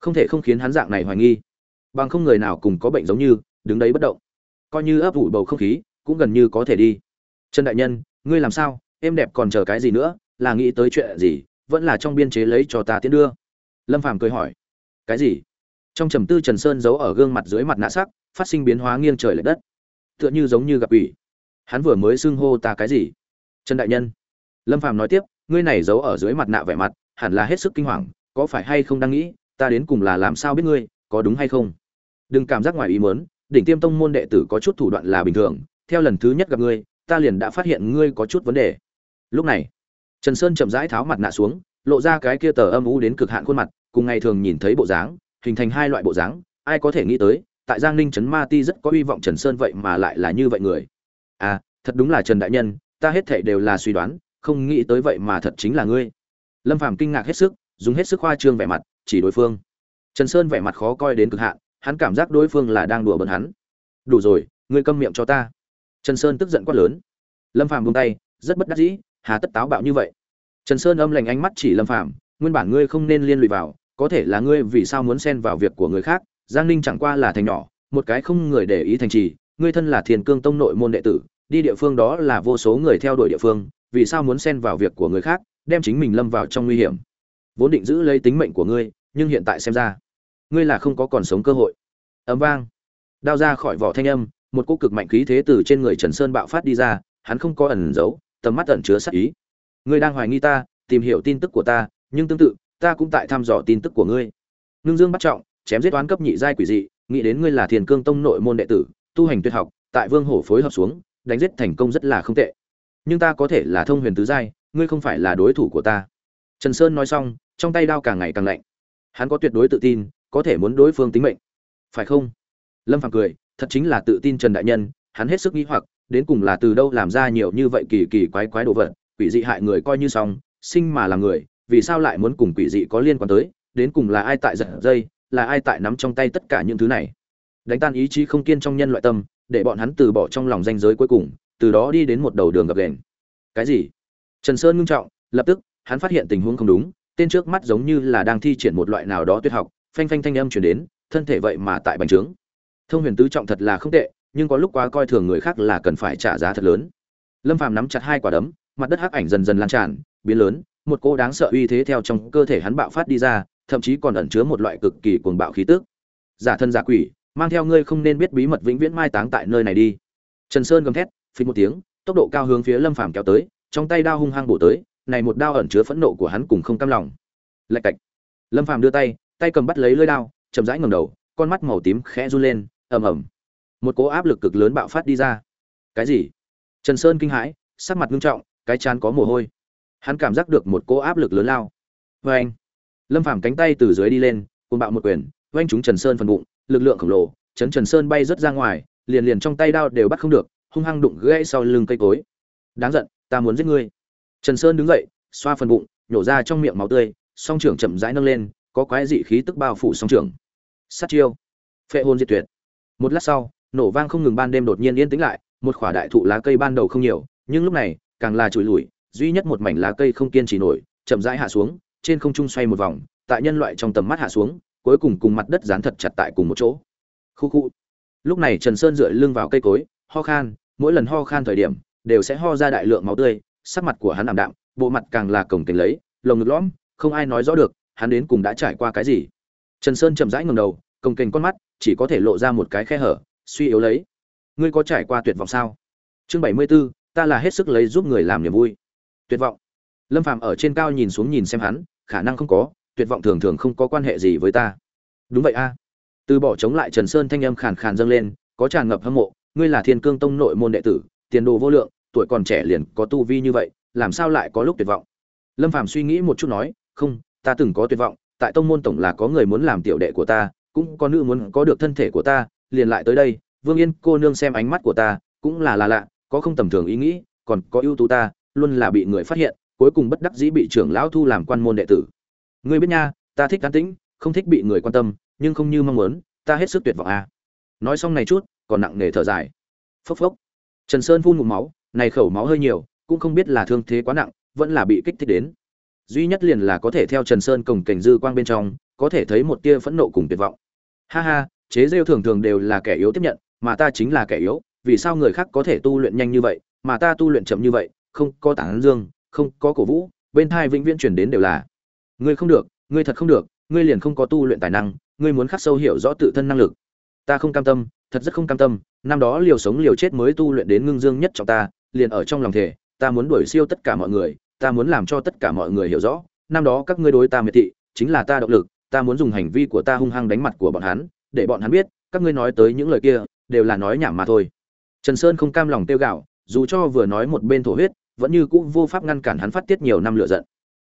Không thể không khiến hắn dạng này hoài nghi. Bằng không người nào cùng có bệnh giống như, đứng đấy bất động. Coi như ấp ủ bầu không khí, cũng gần như có thể đi. Trần đại nhân, ngươi làm sao? Em đẹp còn chờ cái gì nữa? Là nghĩ tới chuyện gì? Vẫn là trong biên chế lấy cho ta tiến đưa lâm phàm cười hỏi, cái gì? Trong trầm tư trần sơn giấu ở gương mặt dưới mặt nạ sắc, phát sinh biến hóa nghiêng trời l ệ đất. Tựa như giống như gặp ủy hắn vừa mới xưng hô ta cái gì? Trần đại nhân. Lâm phàm nói tiếp, ngươi này giấu ở dưới mặt nạ vẻ mặt, hẳn là hết sức kinh hoàng, có phải hay không đang nghĩ, ta đến cùng là làm sao biết ngươi, có đúng hay không? Đừng cảm giác ngoài ý muốn, đỉnh tiêm tông môn đệ tử có chút thủ đoạn là bình thường, theo lần thứ nhất gặp ngươi, ta liền đã phát hiện ngươi có chút vấn đề. Lúc này, trần sơn chậm rãi tháo mặt nạ xuống, lộ ra cái kia tờ âm u đến cực hạn khuôn mặt cùng ngày thường nhìn thấy bộ dáng, hình thành hai loại bộ dáng, ai có thể nghĩ tới, tại giang ninh trấn ma ti rất có hy vọng trần sơn vậy mà lại là như vậy người. À thật đúng là trần đại nhân, ta hết thể đều là suy đoán, không nghĩ tới vậy mà thật chính là ngươi. Lâm phàm kinh ngạc hết sức, dùng hết sức khoa trương vẻ mặt, chỉ đối phương. Trần sơn vẻ mặt khó coi đến cực hạn, hắn cảm giác đối phương là đang đùa bẩn hắn. Đủ rồi, ngươi câm miệng cho ta. Trần sơn tức giận quát lớn. Lâm phàm buông tay, rất bất đắc dĩ, hà tất táo bạo như vậy. Trần sơn âm lạnh ánh mắt chỉ lâm phàm nguyên bản ngươi không nên liên lụy vào, có thể là ngươi vì sao muốn xen vào việc của người khác, giang ninh chẳng qua là thành nhỏ, một cái không người để ý thành trì, ngươi thân là thiền cương tông nội môn đệ tử, đi địa phương đó là vô số người theo đuổi địa phương, vì sao muốn xen vào việc của người khác, đem chính mình lâm vào trong nguy hiểm. Vốn định giữ lấy tính mệnh của ngươi, nhưng hiện tại xem ra, ngươi là không có còn sống cơ hội. Ấm vang. Đao ra khỏi vỏ thanh âm, một cỗ cực mạnh khí thế từ trên người trần sơn bạo phát đi ra, hắn không có ẩn giấu, tầm mắt ẩn chứa sắc ý. Ngươi đang hoài nghi ta, tìm hiểu tin tức của ta nhưng tương tự, ta cũng tại thăm dò tin tức của ngươi. Ngưng dương bắt trọng, chém giết toán cấp nhị giai quỷ dị, nghĩ đến ngươi là thiền cương tông nội môn đệ tử, tu hành tuyệt học, tại vương hổ phối hợp xuống, đánh giết thành công rất là không tệ. Nhưng ta có thể là thông huyền tứ giai, ngươi không phải là đối thủ của ta. Trần sơn nói xong, trong tay đao càng ngày càng lạnh. Hắn có tuyệt đối tự tin, có thể muốn đối phương tính mệnh. Phải không? Lâm phàm cười, thật chính là tự tin trần đại nhân, hắn hết sức nghĩ hoặc, đến cùng là từ đâu làm ra nhiều như vậy kỳ kỳ quái quái đồ vật, quỷ dị hại người coi như xong, sinh mà là người vì sao lại muốn cùng quỷ dị có liên quan tới, đến cùng là ai tại giật dây, là ai tại nắm trong tay tất cả những thứ này. Đánh tan ý chí không kiên trong nhân loại tâm, để bọn hắn từ bỏ trong lòng danh giới cuối cùng, từ đó đi đến một đầu đường gập ghềnh. Cái gì? Trần sơn ngưng trọng, lập tức, hắn phát hiện tình huống không đúng, tên trước mắt giống như là đang thi triển một loại nào đó tuyệt học, phanh phanh thanh âm chuyển đến, thân thể vậy mà tại bành trướng. Thông huyền tứ trọng thật là không tệ, nhưng có lúc quá coi thường người khác là cần phải trả giá thật lớn. Lâm phàm nắm chặt hai quả đấm, mặt đất hắc ảnh dần dần lan tràn, biến lớn một cô đáng sợ uy thế theo trong cơ thể hắn bạo phát đi ra, thậm chí còn ẩn chứa một loại cực kỳ cuồng bạo khí tức. Giả thân giả quỷ, mang theo ngươi không nên biết bí mật vĩnh viễn mai táng tại nơi này đi. Trần sơn gầm thét phí một tiếng, tốc độ cao hướng phía lâm phàm kéo tới, trong tay đao hung hăng bổ tới, này một đao ẩn chứa phẫn nộ của hắn cùng không cam lòng. Lạch cạch. Lâm phàm đưa tay tay cầm bắt lấy lưỡi đao, chậm rãi ngẩng đầu, con mắt màu tím khẽ run lên, ầm ầm. Một cỗ áp lực cực lớn bạo phát đi ra. Cái gì? Trần sơn kinh hãi, sắc mặt nghiêm trọng, cái chán có mồ hôi hắn cảm giác được một cỗ áp lực lớn lao. Vê anh, lâm phàm cánh tay từ dưới đi lên côn bạo một quyền oanh chúng trần sơn phần bụng, lực lượng khổng lồ, chấn trần sơn bay rớt ra ngoài, liền liền trong tay đao đều bắt không được, hung hăng đụng gãy sau lưng cây cối. Đáng giận, ta muốn giết ngươi. Trần sơn đứng dậy, xoa phần bụng, nhổ ra trong miệng máu tươi, song trưởng chậm rãi nâng lên, có quái dị khí tức bao phủ song trưởng. Sát chiêu. Phệ hôn diệt tuyệt. Một lát sau, nổ vang không ngừng ban đêm đột nhiên yên tĩnh lại, một khỏa đại thụ lá cây ban đầu không nhiều, nhưng lúc này, càng là trụi lùi duy nhất một mảnh lá cây không kiên trì nổi chậm rãi hạ xuống trên không trung xoay một vòng tại nhân loại trong tầm mắt hạ xuống cuối cùng cùng mặt đất dán thật chặt tại cùng một chỗ. Khu khu. Lúc này trần sơn dựa lưng vào cây cối ho khan mỗi lần ho khan thời điểm đều sẽ ho ra đại lượng máu tươi sắc mặt của hắn ảm đạm bộ mặt càng là cổng tình lấy lồng ngực lõm không ai nói rõ được hắn đến cùng đã trải qua cái gì. Trần sơn chậm rãi ngầm đầu cồng kềnh con mắt chỉ có thể lộ ra một cái khe hở suy yếu lấy. Ngươi có trải qua tuyệt vọng sao? Chương bảy mươi 74, ta là hết sức lấy giúp người làm niềm vui tuyệt vọng. Lâm phàm ở trên cao nhìn xuống nhìn xem hắn, khả năng không có, tuyệt vọng thường thường không có quan hệ gì với ta. Đúng vậy a. Từ bỏ chống lại trần sơn thanh âm khàn khàn dâng lên, có tràn ngập hâm mộ, ngươi là thiên cương tông nội môn đệ tử, tiền đồ vô lượng, tuổi còn trẻ liền có tu vi như vậy, làm sao lại có lúc tuyệt vọng? Lâm phàm suy nghĩ một chút nói, không, ta từng có tuyệt vọng, tại tông môn tổng là có người muốn làm tiểu đệ của ta, cũng có nữ muốn có được thân thể của ta, liền lại tới đây, vương yên cô nương xem ánh mắt của ta, cũng là là lạ, có không tầm thường ý nghĩ, còn có ưu tú ta luôn là bị người phát hiện, cuối cùng bất đắc dĩ bị trưởng lão thu làm quan môn đệ tử. Ngươi biết nha, ta thích an tĩnh, không thích bị người quan tâm, nhưng không như mong muốn, ta hết sức tuyệt vọng à. nói xong này chút, còn nặng nề thở dài. Phốc phốc. Trần sơn phun ngụm máu, này khẩu máu hơi nhiều, cũng không biết là thương thế quá nặng, vẫn là bị kích thích đến. Duy nhất liền là có thể theo trần sơn cổng cảnh dư quang bên trong, có thể thấy một tia phẫn nộ cùng tuyệt vọng. Ha ha, chế rêu thường thường đều là kẻ yếu tiếp nhận, mà ta chính là kẻ yếu, vì sao người khác có thể tu luyện nhanh như vậy, mà ta tu luyện chậm như vậy không có tảng dương, không có cổ vũ, bên thai vĩnh viễn chuyển đến đều là, ngươi không được, ngươi thật không được, ngươi liền không có tu luyện tài năng, ngươi muốn khắc sâu hiểu rõ tự thân năng lực. Ta không cam tâm, thật rất không cam tâm, năm đó liều sống liều chết mới tu luyện đến ngưng dương nhất trong ta, liền ở trong lòng thể ta muốn đuổi siêu tất cả mọi người, ta muốn làm cho tất cả mọi người hiểu rõ, năm đó các ngươi đối ta miệt thị, chính là ta động lực, ta muốn dùng hành vi của ta hung hăng đánh mặt của bọn hắn, để bọn hắn biết, các ngươi nói tới những lời kia, đều là nói nhảm mà thôi. Trần sơn không cam lòng tiêu gạo dù cho vừa nói một bên thổ huyết vẫn như cũ vô pháp ngăn cản hắn phát tiết nhiều năm lựa giận.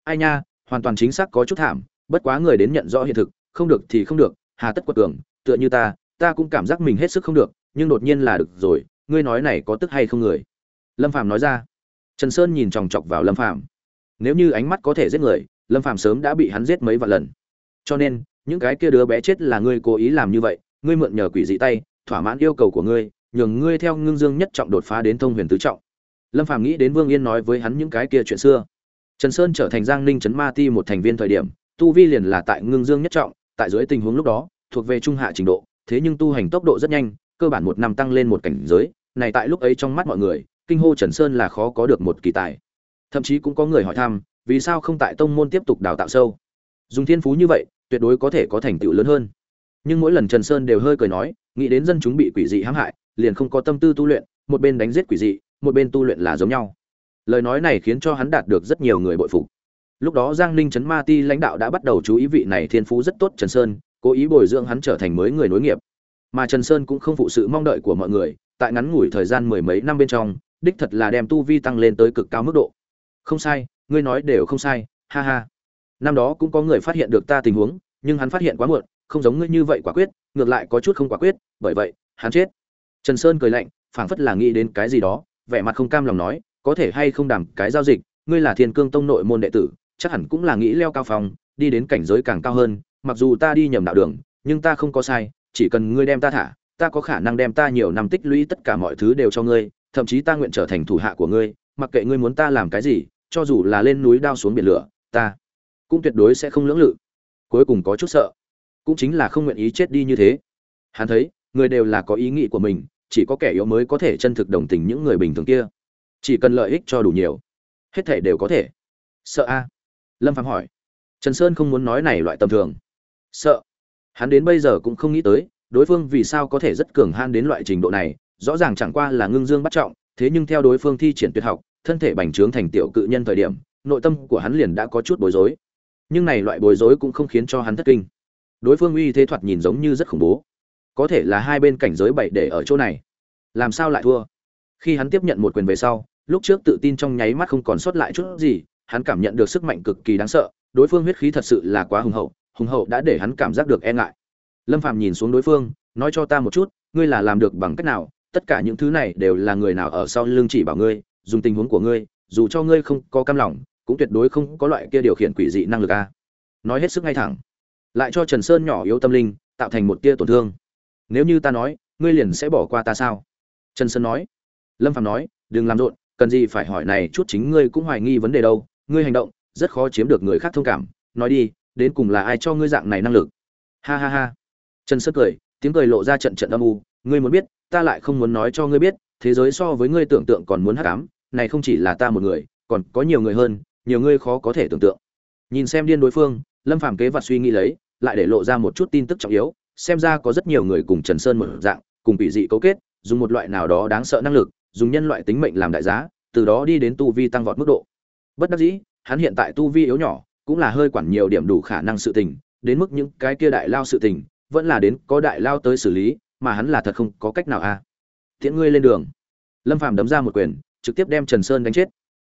Ai nha, hoàn toàn chính xác có chút thảm, bất quá người đến nhận rõ hiện thực, không được thì không được, hà tất quật cường, tựa như ta ta cũng cảm giác mình hết sức không được, nhưng đột nhiên là được rồi, ngươi nói này có tức hay không người? Lâm phàm nói ra. Trần sơn nhìn chòng chọc vào lâm phàm. Nếu như ánh mắt có thể giết người, lâm phàm sớm đã bị hắn giết mấy vạn lần. Cho nên, những cái kia đứa bé chết là ngươi cố ý làm như vậy, ngươi mượn nhờ quỷ dị tay, thỏa mãn yêu cầu của ngươi, nhường ngươi theo ngưng dương nhất trọng đột phá đến thông huyền tứ trọng lâm phàm nghĩ đến vương yên nói với hắn những cái kia chuyện xưa. Trần sơn trở thành giang ninh trấn ma ti một thành viên thời điểm, tu vi liền là tại ngưng dương nhất trọng, tại dưới tình huống lúc đó, thuộc về trung hạ trình độ, thế nhưng tu hành tốc độ rất nhanh, cơ bản một năm tăng lên một cảnh giới, này tại lúc ấy trong mắt mọi người, kinh hô trần sơn là khó có được một kỳ tài. Thậm chí cũng có người hỏi thăm, vì sao không tại tông môn tiếp tục đào tạo sâu? Dùng thiên phú như vậy, tuyệt đối có thể có thành tựu lớn hơn. Nhưng mỗi lần trần sơn đều hơi cười nói, nghĩ đến dân chúng bị quỷ dị hãm hại, liền không có tâm tư tu luyện, một bên đánh giết quỷ dị một bên tu luyện là giống nhau. Lời nói này khiến cho hắn đạt được rất nhiều người bội phục. Lúc đó giang ninh trấn ma ti lãnh đạo đã bắt đầu chú ý vị này thiên phú rất tốt trần sơn, cố ý bồi dưỡng hắn trở thành mới người nối nghiệp. Mà trần sơn cũng không phụ sự mong đợi của mọi người, tại ngắn ngủi thời gian mười mấy năm bên trong, đích thật là đem tu vi tăng lên tới cực cao mức độ. Không sai, ngươi nói đều không sai, ha ha. Năm đó cũng có người phát hiện được ta tình huống, nhưng hắn phát hiện quá muộn, không giống ngươi như vậy quả quyết, ngược lại có chút không quả quyết, bởi vậy, hắn chết. Trần sơn cười lạnh, phảng phất là nghĩ đến cái gì đó vẻ mặt không cam lòng nói, có thể hay không đảm cái giao dịch, ngươi là thiên cương tông nội môn đệ tử, chắc hẳn cũng là nghĩ leo cao phòng đi đến cảnh giới càng cao hơn, mặc dù ta đi nhầm đạo đường, nhưng ta không có sai, chỉ cần ngươi đem ta thả, ta có khả năng đem ta nhiều năm tích lũy tất cả mọi thứ đều cho ngươi, thậm chí ta nguyện trở thành thủ hạ của ngươi, mặc kệ ngươi muốn ta làm cái gì, cho dù là lên núi đao xuống biển lửa, ta cũng tuyệt đối sẽ không lưỡng lự. Cuối cùng có chút sợ, cũng chính là không nguyện ý chết đi như thế. Hắn thấy, người đều là có ý nghĩ của mình chỉ có kẻ yếu mới có thể chân thực đồng tình những người bình thường kia. Chỉ cần lợi ích cho đủ nhiều, hết thể đều có thể. Sợ a? Lâm phạm hỏi. Trần sơn không muốn nói này loại tầm thường. Sợ. Hắn đến bây giờ cũng không nghĩ tới, đối phương vì sao có thể rất cường han đến loại trình độ này, rõ ràng chẳng qua là ngưng dương bắt trọng, thế nhưng theo đối phương thi triển tuyệt học, thân thể bành trướng thành tiểu cự nhân thời điểm, nội tâm của hắn liền đã có chút bối rối. Nhưng này loại bối rối cũng không khiến cho hắn thất kinh. Đối phương uy thế thoạt nhìn giống như rất khủng bố có thể là hai bên cảnh giới bảy để ở chỗ này. Làm sao lại thua? Khi hắn tiếp nhận một quyền về sau, lúc trước tự tin trong nháy mắt không còn sót lại chút gì, hắn cảm nhận được sức mạnh cực kỳ đáng sợ, đối phương huyết khí thật sự là quá hùng hậu hùng hậu đã để hắn cảm giác được e ngại. Lâm phạm nhìn xuống đối phương, nói cho ta một chút, ngươi là làm được bằng cách nào, tất cả những thứ này đều là người nào ở sau lưng chỉ bảo ngươi, dùng tình huống của ngươi, dù cho ngươi không có cam lòng, cũng tuyệt đối không có loại kia điều khiển quỷ dị năng lực a. Nói hết sức ngay thẳng. Lại cho trần sơn nhỏ yếu tâm linh, tạo thành một tia tổn thương nếu như ta nói, ngươi liền sẽ bỏ qua ta sao? Trần sơn nói. Lâm phạm nói, đừng làm rộn, cần gì phải hỏi này chút chính ngươi cũng hoài nghi vấn đề đâu. Ngươi hành động, rất khó chiếm được người khác thông cảm. Nói đi, đến cùng là ai cho ngươi dạng này năng lực? Ha ha ha. Trần sơn cười, tiếng cười lộ ra trận trận âm u. Ngươi muốn biết, ta lại không muốn nói cho ngươi biết, thế giới so với ngươi tưởng tượng còn muốn hắc ám. Này không chỉ là ta một người, còn có nhiều người hơn, nhiều ngươi khó có thể tưởng tượng. Nhìn xem điên đối phương, lâm phàm kế vật suy nghĩ lấy, lại để lộ ra một chút tin tức trọng yếu xem ra có rất nhiều người cùng trần sơn một dạng, cùng bị dị cấu kết, dùng một loại nào đó đáng sợ năng lực, dùng nhân loại tính mệnh làm đại giá, từ đó đi đến tu vi tăng vọt mức độ. Bất đắc dĩ, hắn hiện tại tu vi yếu nhỏ, cũng là hơi quản nhiều điểm đủ khả năng sự tình, đến mức những cái kia đại lao sự tình, vẫn là đến có đại lao tới xử lý, mà hắn là thật không có cách nào a à. tiễn ngươi lên đường. Lâm phàm đấm ra một quyền, trực tiếp đem trần sơn đánh chết.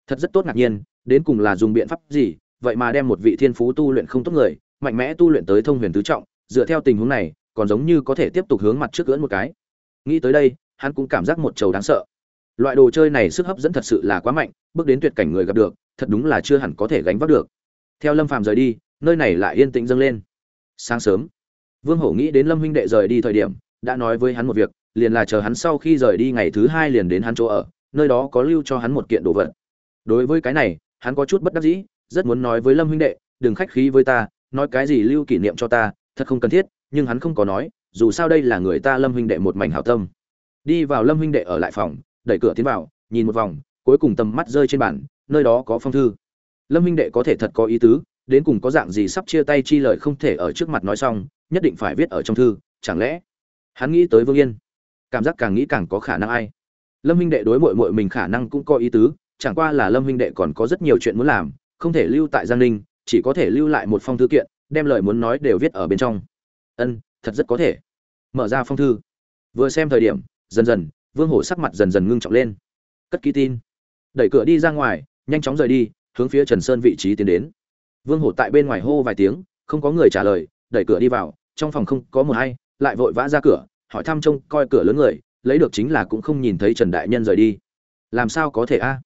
Thật rất tốt ngạc nhiên, đến cùng là dùng biện pháp gì, vậy mà đem một vị thiên phú tu luyện không tốt người, mạnh mẽ tu luyện tới thông huyền tứ trọng dựa theo tình huống này, còn giống như có thể tiếp tục hướng mặt trước cưỡn một cái. Nghĩ tới đây, hắn cũng cảm giác một trầu đáng sợ. Loại đồ chơi này sức hấp dẫn thật sự là quá mạnh, bước đến tuyệt cảnh người gặp được, thật đúng là chưa hẳn có thể gánh vác được. Theo lâm phàm rời đi, nơi này lại yên tĩnh dâng lên. Sáng sớm, vương hổ nghĩ đến lâm huynh đệ rời đi thời điểm, đã nói với hắn một việc, liền là chờ hắn sau khi rời đi ngày thứ hai liền đến hắn chỗ ở, nơi đó có lưu cho hắn một kiện đồ vật. Đối với cái này, hắn có chút bất đắc dĩ, rất muốn nói với lâm huynh đệ, đừng khách khí với ta, nói cái gì lưu kỷ niệm cho ta thật không cần thiết, nhưng hắn không có nói, dù sao đây là người ta lâm huynh đệ một mảnh hảo tâm. Đi vào lâm huynh đệ ở lại phòng, đẩy cửa tiến vào, nhìn một vòng, cuối cùng tầm mắt rơi trên bàn, nơi đó có phong thư. Lâm huynh đệ có thể thật có ý tứ, đến cùng có dạng gì sắp chia tay chi lời không thể ở trước mặt nói xong, nhất định phải viết ở trong thư, chẳng lẽ? Hắn nghĩ tới vương yên. Cảm giác càng nghĩ càng có khả năng ai? Lâm huynh đệ đối mội mội mình khả năng cũng có ý tứ, chẳng qua là lâm huynh đệ còn có rất nhiều chuyện muốn làm, không thể lưu tại giang ninh, chỉ có thể lưu lại một phong thư kiện đem lời muốn nói đều viết ở bên trong. Ân, thật rất có thể. Mở ra phong thư. Vừa xem thời điểm, dần dần, vương hổ sắc mặt dần dần ngưng trọng lên. Cất ký tin. Đẩy cửa đi ra ngoài, nhanh chóng rời đi, hướng phía trần sơn vị trí tiến đến. Vương hổ tại bên ngoài hô vài tiếng, không có người trả lời, đẩy cửa đi vào, trong phòng không có một hay, lại vội vã ra cửa, hỏi thăm trông coi cửa lớn người, lấy được chính là cũng không nhìn thấy trần đại nhân rời đi. Làm sao có thể a?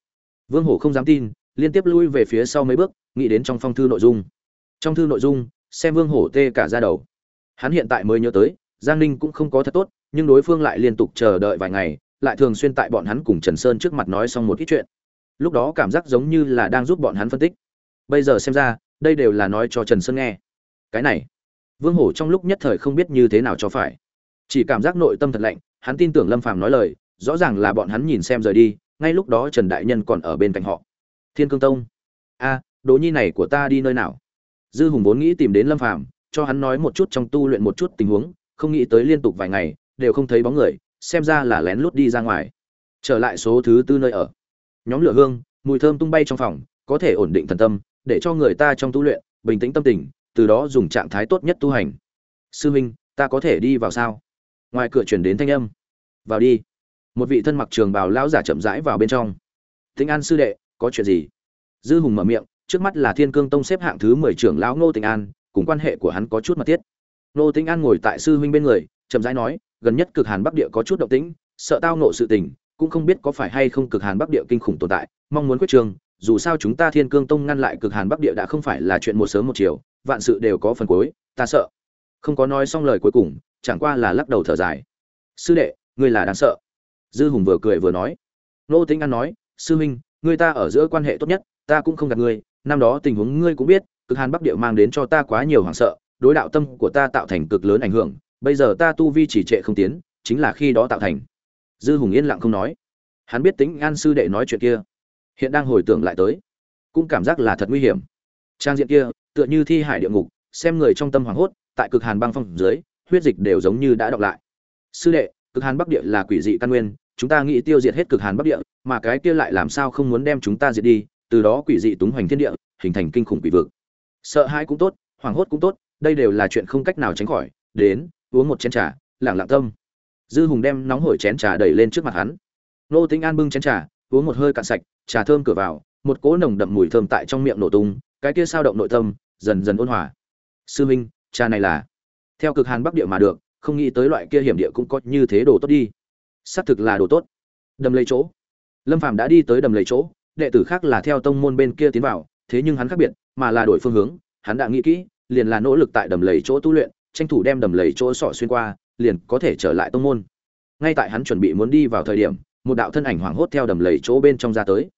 Vương hổ không dám tin, liên tiếp lui về phía sau mấy bước, nghĩ đến trong phong thư nội dung. Trong thư nội dung xem vương hổ tê cả ra đầu. Hắn hiện tại mới nhớ tới giang ninh cũng không có thật tốt nhưng đối phương lại liên tục chờ đợi vài ngày lại thường xuyên tại bọn hắn cùng trần sơn trước mặt nói xong một ít chuyện. Lúc đó cảm giác giống như là đang giúp bọn hắn phân tích. Bây giờ xem ra đây đều là nói cho trần sơn nghe. Cái này vương hổ trong lúc nhất thời không biết như thế nào cho phải. Chỉ cảm giác nội tâm thật lạnh hắn tin tưởng lâm phàm nói lời rõ ràng là bọn hắn nhìn xem rời đi ngay lúc đó trần đại nhân còn ở bên cạnh họ. Thiên cương tông. A à, nhi này của ta đi nơi nào? Dư hùng vốn nghĩ tìm đến lâm phàm, cho hắn nói một chút trong tu luyện một chút tình huống, không nghĩ tới liên tục vài ngày, đều không thấy bóng người, xem ra là lén lút đi ra ngoài. Trở lại số thứ tư nơi ở. Nhóm lửa hương, mùi thơm tung bay trong phòng, có thể ổn định thần tâm, để cho người ta trong tu luyện, bình tĩnh tâm tình, từ đó dùng trạng thái tốt nhất tu hành. Sư huynh ta có thể đi vào sao? Ngoài cửa chuyển đến thanh âm. Vào đi. Một vị thân mặc trường bào lão giả chậm rãi vào bên trong. Tĩnh an sư đệ, có chuyện gì? Dư hùng mở miệng trước mắt là thiên cương tông xếp hạng thứ mười trưởng lão ngô tĩnh an, cùng quan hệ của hắn có chút mật thiết. Ngô tĩnh an ngồi tại sư huynh bên người, chậm rãi nói, gần nhất cực hàn bắc địa có chút động tĩnh, sợ tao nộ sự tình, cũng không biết có phải hay không cực hàn bắc địa kinh khủng tồn tại, mong muốn quyết trường, dù sao chúng ta thiên cương tông ngăn lại cực hàn bắc địa đã không phải là chuyện một sớm một chiều, vạn sự đều có phần cuối, ta sợ. Không có nói xong lời cuối cùng, chẳng qua là lắc đầu thở dài. Sư đệ, ngươi là đáng sợ. Dư hùng vừa cười vừa nói. Nô tĩnh an nói, sư huynh, ngươi ta ở giữa quan hệ tốt nhất, ta cũng không gạt ngươi năm đó tình huống ngươi cũng biết, cực hàn bắc địa mang đến cho ta quá nhiều hoảng sợ, đối đạo tâm của ta tạo thành cực lớn ảnh hưởng, bây giờ ta tu vi chỉ trệ không tiến, chính là khi đó tạo thành. Dư hùng yên lặng không nói. Hắn biết tính an sư đệ nói chuyện kia, hiện đang hồi tưởng lại tới, cũng cảm giác là thật nguy hiểm. Trang diện kia, tựa như thi hải địa ngục, xem người trong tâm hoảng hốt, tại cực hàn băng phong dưới, huyết dịch đều giống như đã đọc lại. Sư đệ, cực hàn bắc địa là quỷ dị căn nguyên, chúng ta nghĩ tiêu diệt hết cực hàn bắc địa, mà cái kia lại làm sao không muốn đem chúng ta diệt đi từ đó quỷ dị túng hoành thiên địa, hình thành kinh khủng quỷ vực. Sợ hãi cũng tốt, hoảng hốt cũng tốt, đây đều là chuyện không cách nào tránh khỏi. Đến, uống một chén trà, lẳng lặng tâm. Dư hùng đem nóng hổi chén trà đẩy lên trước mặt hắn. Nô tính an bưng chén trà, uống một hơi cạn sạch, trà thơm cửa vào, một cỗ nồng đậm mùi thơm tại trong miệng nổ tung, cái kia sao động nội tâm, dần dần ôn hòa. Sư minh, trà này là? Theo cực hàn bắc địa mà được, không nghĩ tới loại kia hiểm địa cũng có như thế đồ tốt đi. Xác thực là đồ tốt. Đầm lấy chỗ. Lâm phàm đã đi tới đầm lấy chỗ đệ tử khác là theo tông môn bên kia tiến vào, thế nhưng hắn khác biệt, mà là đổi phương hướng. Hắn đã nghĩ kỹ, liền là nỗ lực tại đầm lầy chỗ tu luyện, tranh thủ đem đầm lầy chỗ sọ xuyên qua, liền có thể trở lại tông môn. Ngay tại hắn chuẩn bị muốn đi vào thời điểm, một đạo thân ảnh hoảng hốt theo đầm lầy chỗ bên trong ra tới.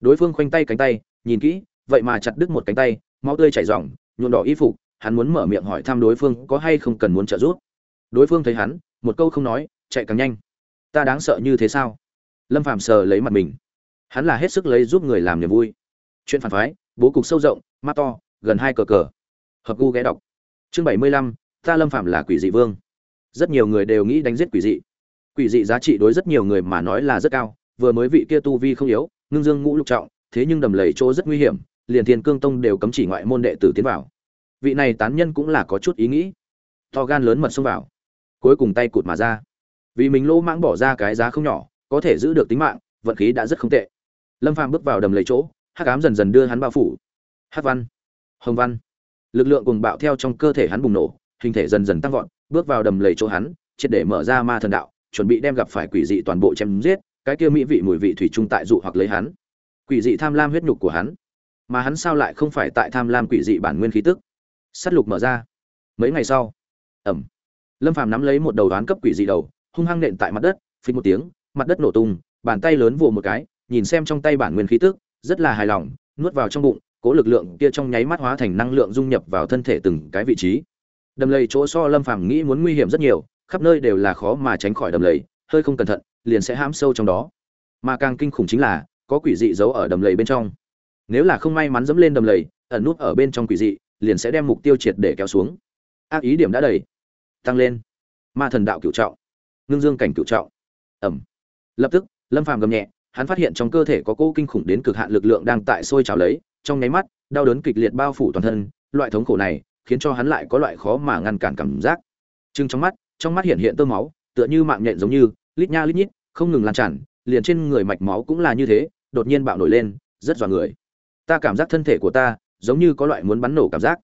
Đối phương khoanh tay cánh tay, nhìn kỹ, vậy mà chặt đứt một cánh tay, máu tươi chảy ròng, nhuộm đỏ y phục, hắn muốn mở miệng hỏi thăm đối phương có hay không cần muốn trợ giúp. Đối phương thấy hắn, một câu không nói, chạy càng nhanh. Ta đáng sợ như thế sao? Lâm phàm sờ lấy mặt mình hắn là hết sức lấy giúp người làm niềm vui. Chuyện phản phái, bố cục sâu rộng, mắt to, gần hai cờ cờ. Hợp gu ghé đọc. Chương bảy mươi lăm, ta lâm phạm là quỷ dị vương. Rất nhiều người đều nghĩ đánh giết quỷ dị. Quỷ dị giá trị đối rất nhiều người mà nói là rất cao, vừa mới vị kia tu vi không yếu, ngưng dương ngũ lục trọng, thế nhưng đầm lầy chỗ rất nguy hiểm, liền thiên cương tông đều cấm chỉ ngoại môn đệ tử tiến vào. Vị này tán nhân cũng là có chút ý nghĩ. To gan lớn mật xông vào, cuối cùng tay cụt mà ra. Vì mình lỗ mãng bỏ ra cái giá không nhỏ, có thể giữ được tính mạng, vận khí đã rất không tệ lâm phàm bước vào đầm lầy chỗ, hắc ám dần dần đưa hắn bao phủ. Hắc văn, hồng văn. Lực lượng cùng bạo theo trong cơ thể hắn bùng nổ, hình thể dần dần tăng vọt, bước vào đầm lầy chỗ hắn, triệt để mở ra ma thần đạo, chuẩn bị đem gặp phải quỷ dị toàn bộ chém giết, cái kia mỹ vị mùi vị thủy trung tại dụ hoặc lấy hắn. Quỷ dị tham lam huyết nhục của hắn, mà hắn sao lại không phải tại tham lam quỷ dị bản nguyên khí tức? Sắt lục mở ra. Mấy ngày sau ẩm lâm phàm nắm lấy một đầu đoán cấp quỷ dị đầu, hung hăng nện tại mặt đất phình một tiếng, mặt đất nổ tung, bàn tay lớn vồ một cái nhìn xem trong tay bản nguyên khí tức, rất là hài lòng, nuốt vào trong bụng, cố lực lượng kia trong nháy mắt hóa thành năng lượng dung nhập vào thân thể từng cái vị trí. Đầm lầy chỗ so lâm phàm nghĩ muốn nguy hiểm rất nhiều, khắp nơi đều là khó mà tránh khỏi đầm lầy, hơi không cẩn thận, liền sẽ hãm sâu trong đó. Mà càng kinh khủng chính là, có quỷ dị giấu ở đầm lầy bên trong. Nếu là không may mắn dẫm lên đầm lầy, ẩn nút ở bên trong quỷ dị, liền sẽ đem mục tiêu triệt để kéo xuống. Ác ý điểm đã đầy. Tăng lên. Ma thần đạo cửu trọng. Ngưng dương cảnh cửu trọng. Ẩm. Lập tức, lâm phàm gầm nhẹ hắn phát hiện trong cơ thể có cỗ kinh khủng đến cực hạn lực lượng đang tại sôi trào lấy, trong nháy mắt, đau đớn kịch liệt bao phủ toàn thân, loại thống khổ này khiến cho hắn lại có loại khó mà ngăn cản cảm giác. Trừng trong mắt trong mắt hiện hiện tơ máu, tựa như mạng nhện giống như, lít nha lít nhít, không ngừng lan tràn, liền trên người mạch máu cũng là như thế, đột nhiên bạo nổi lên, rất dọa người. Ta cảm giác thân thể của ta giống như có loại muốn bắn nổ cảm giác.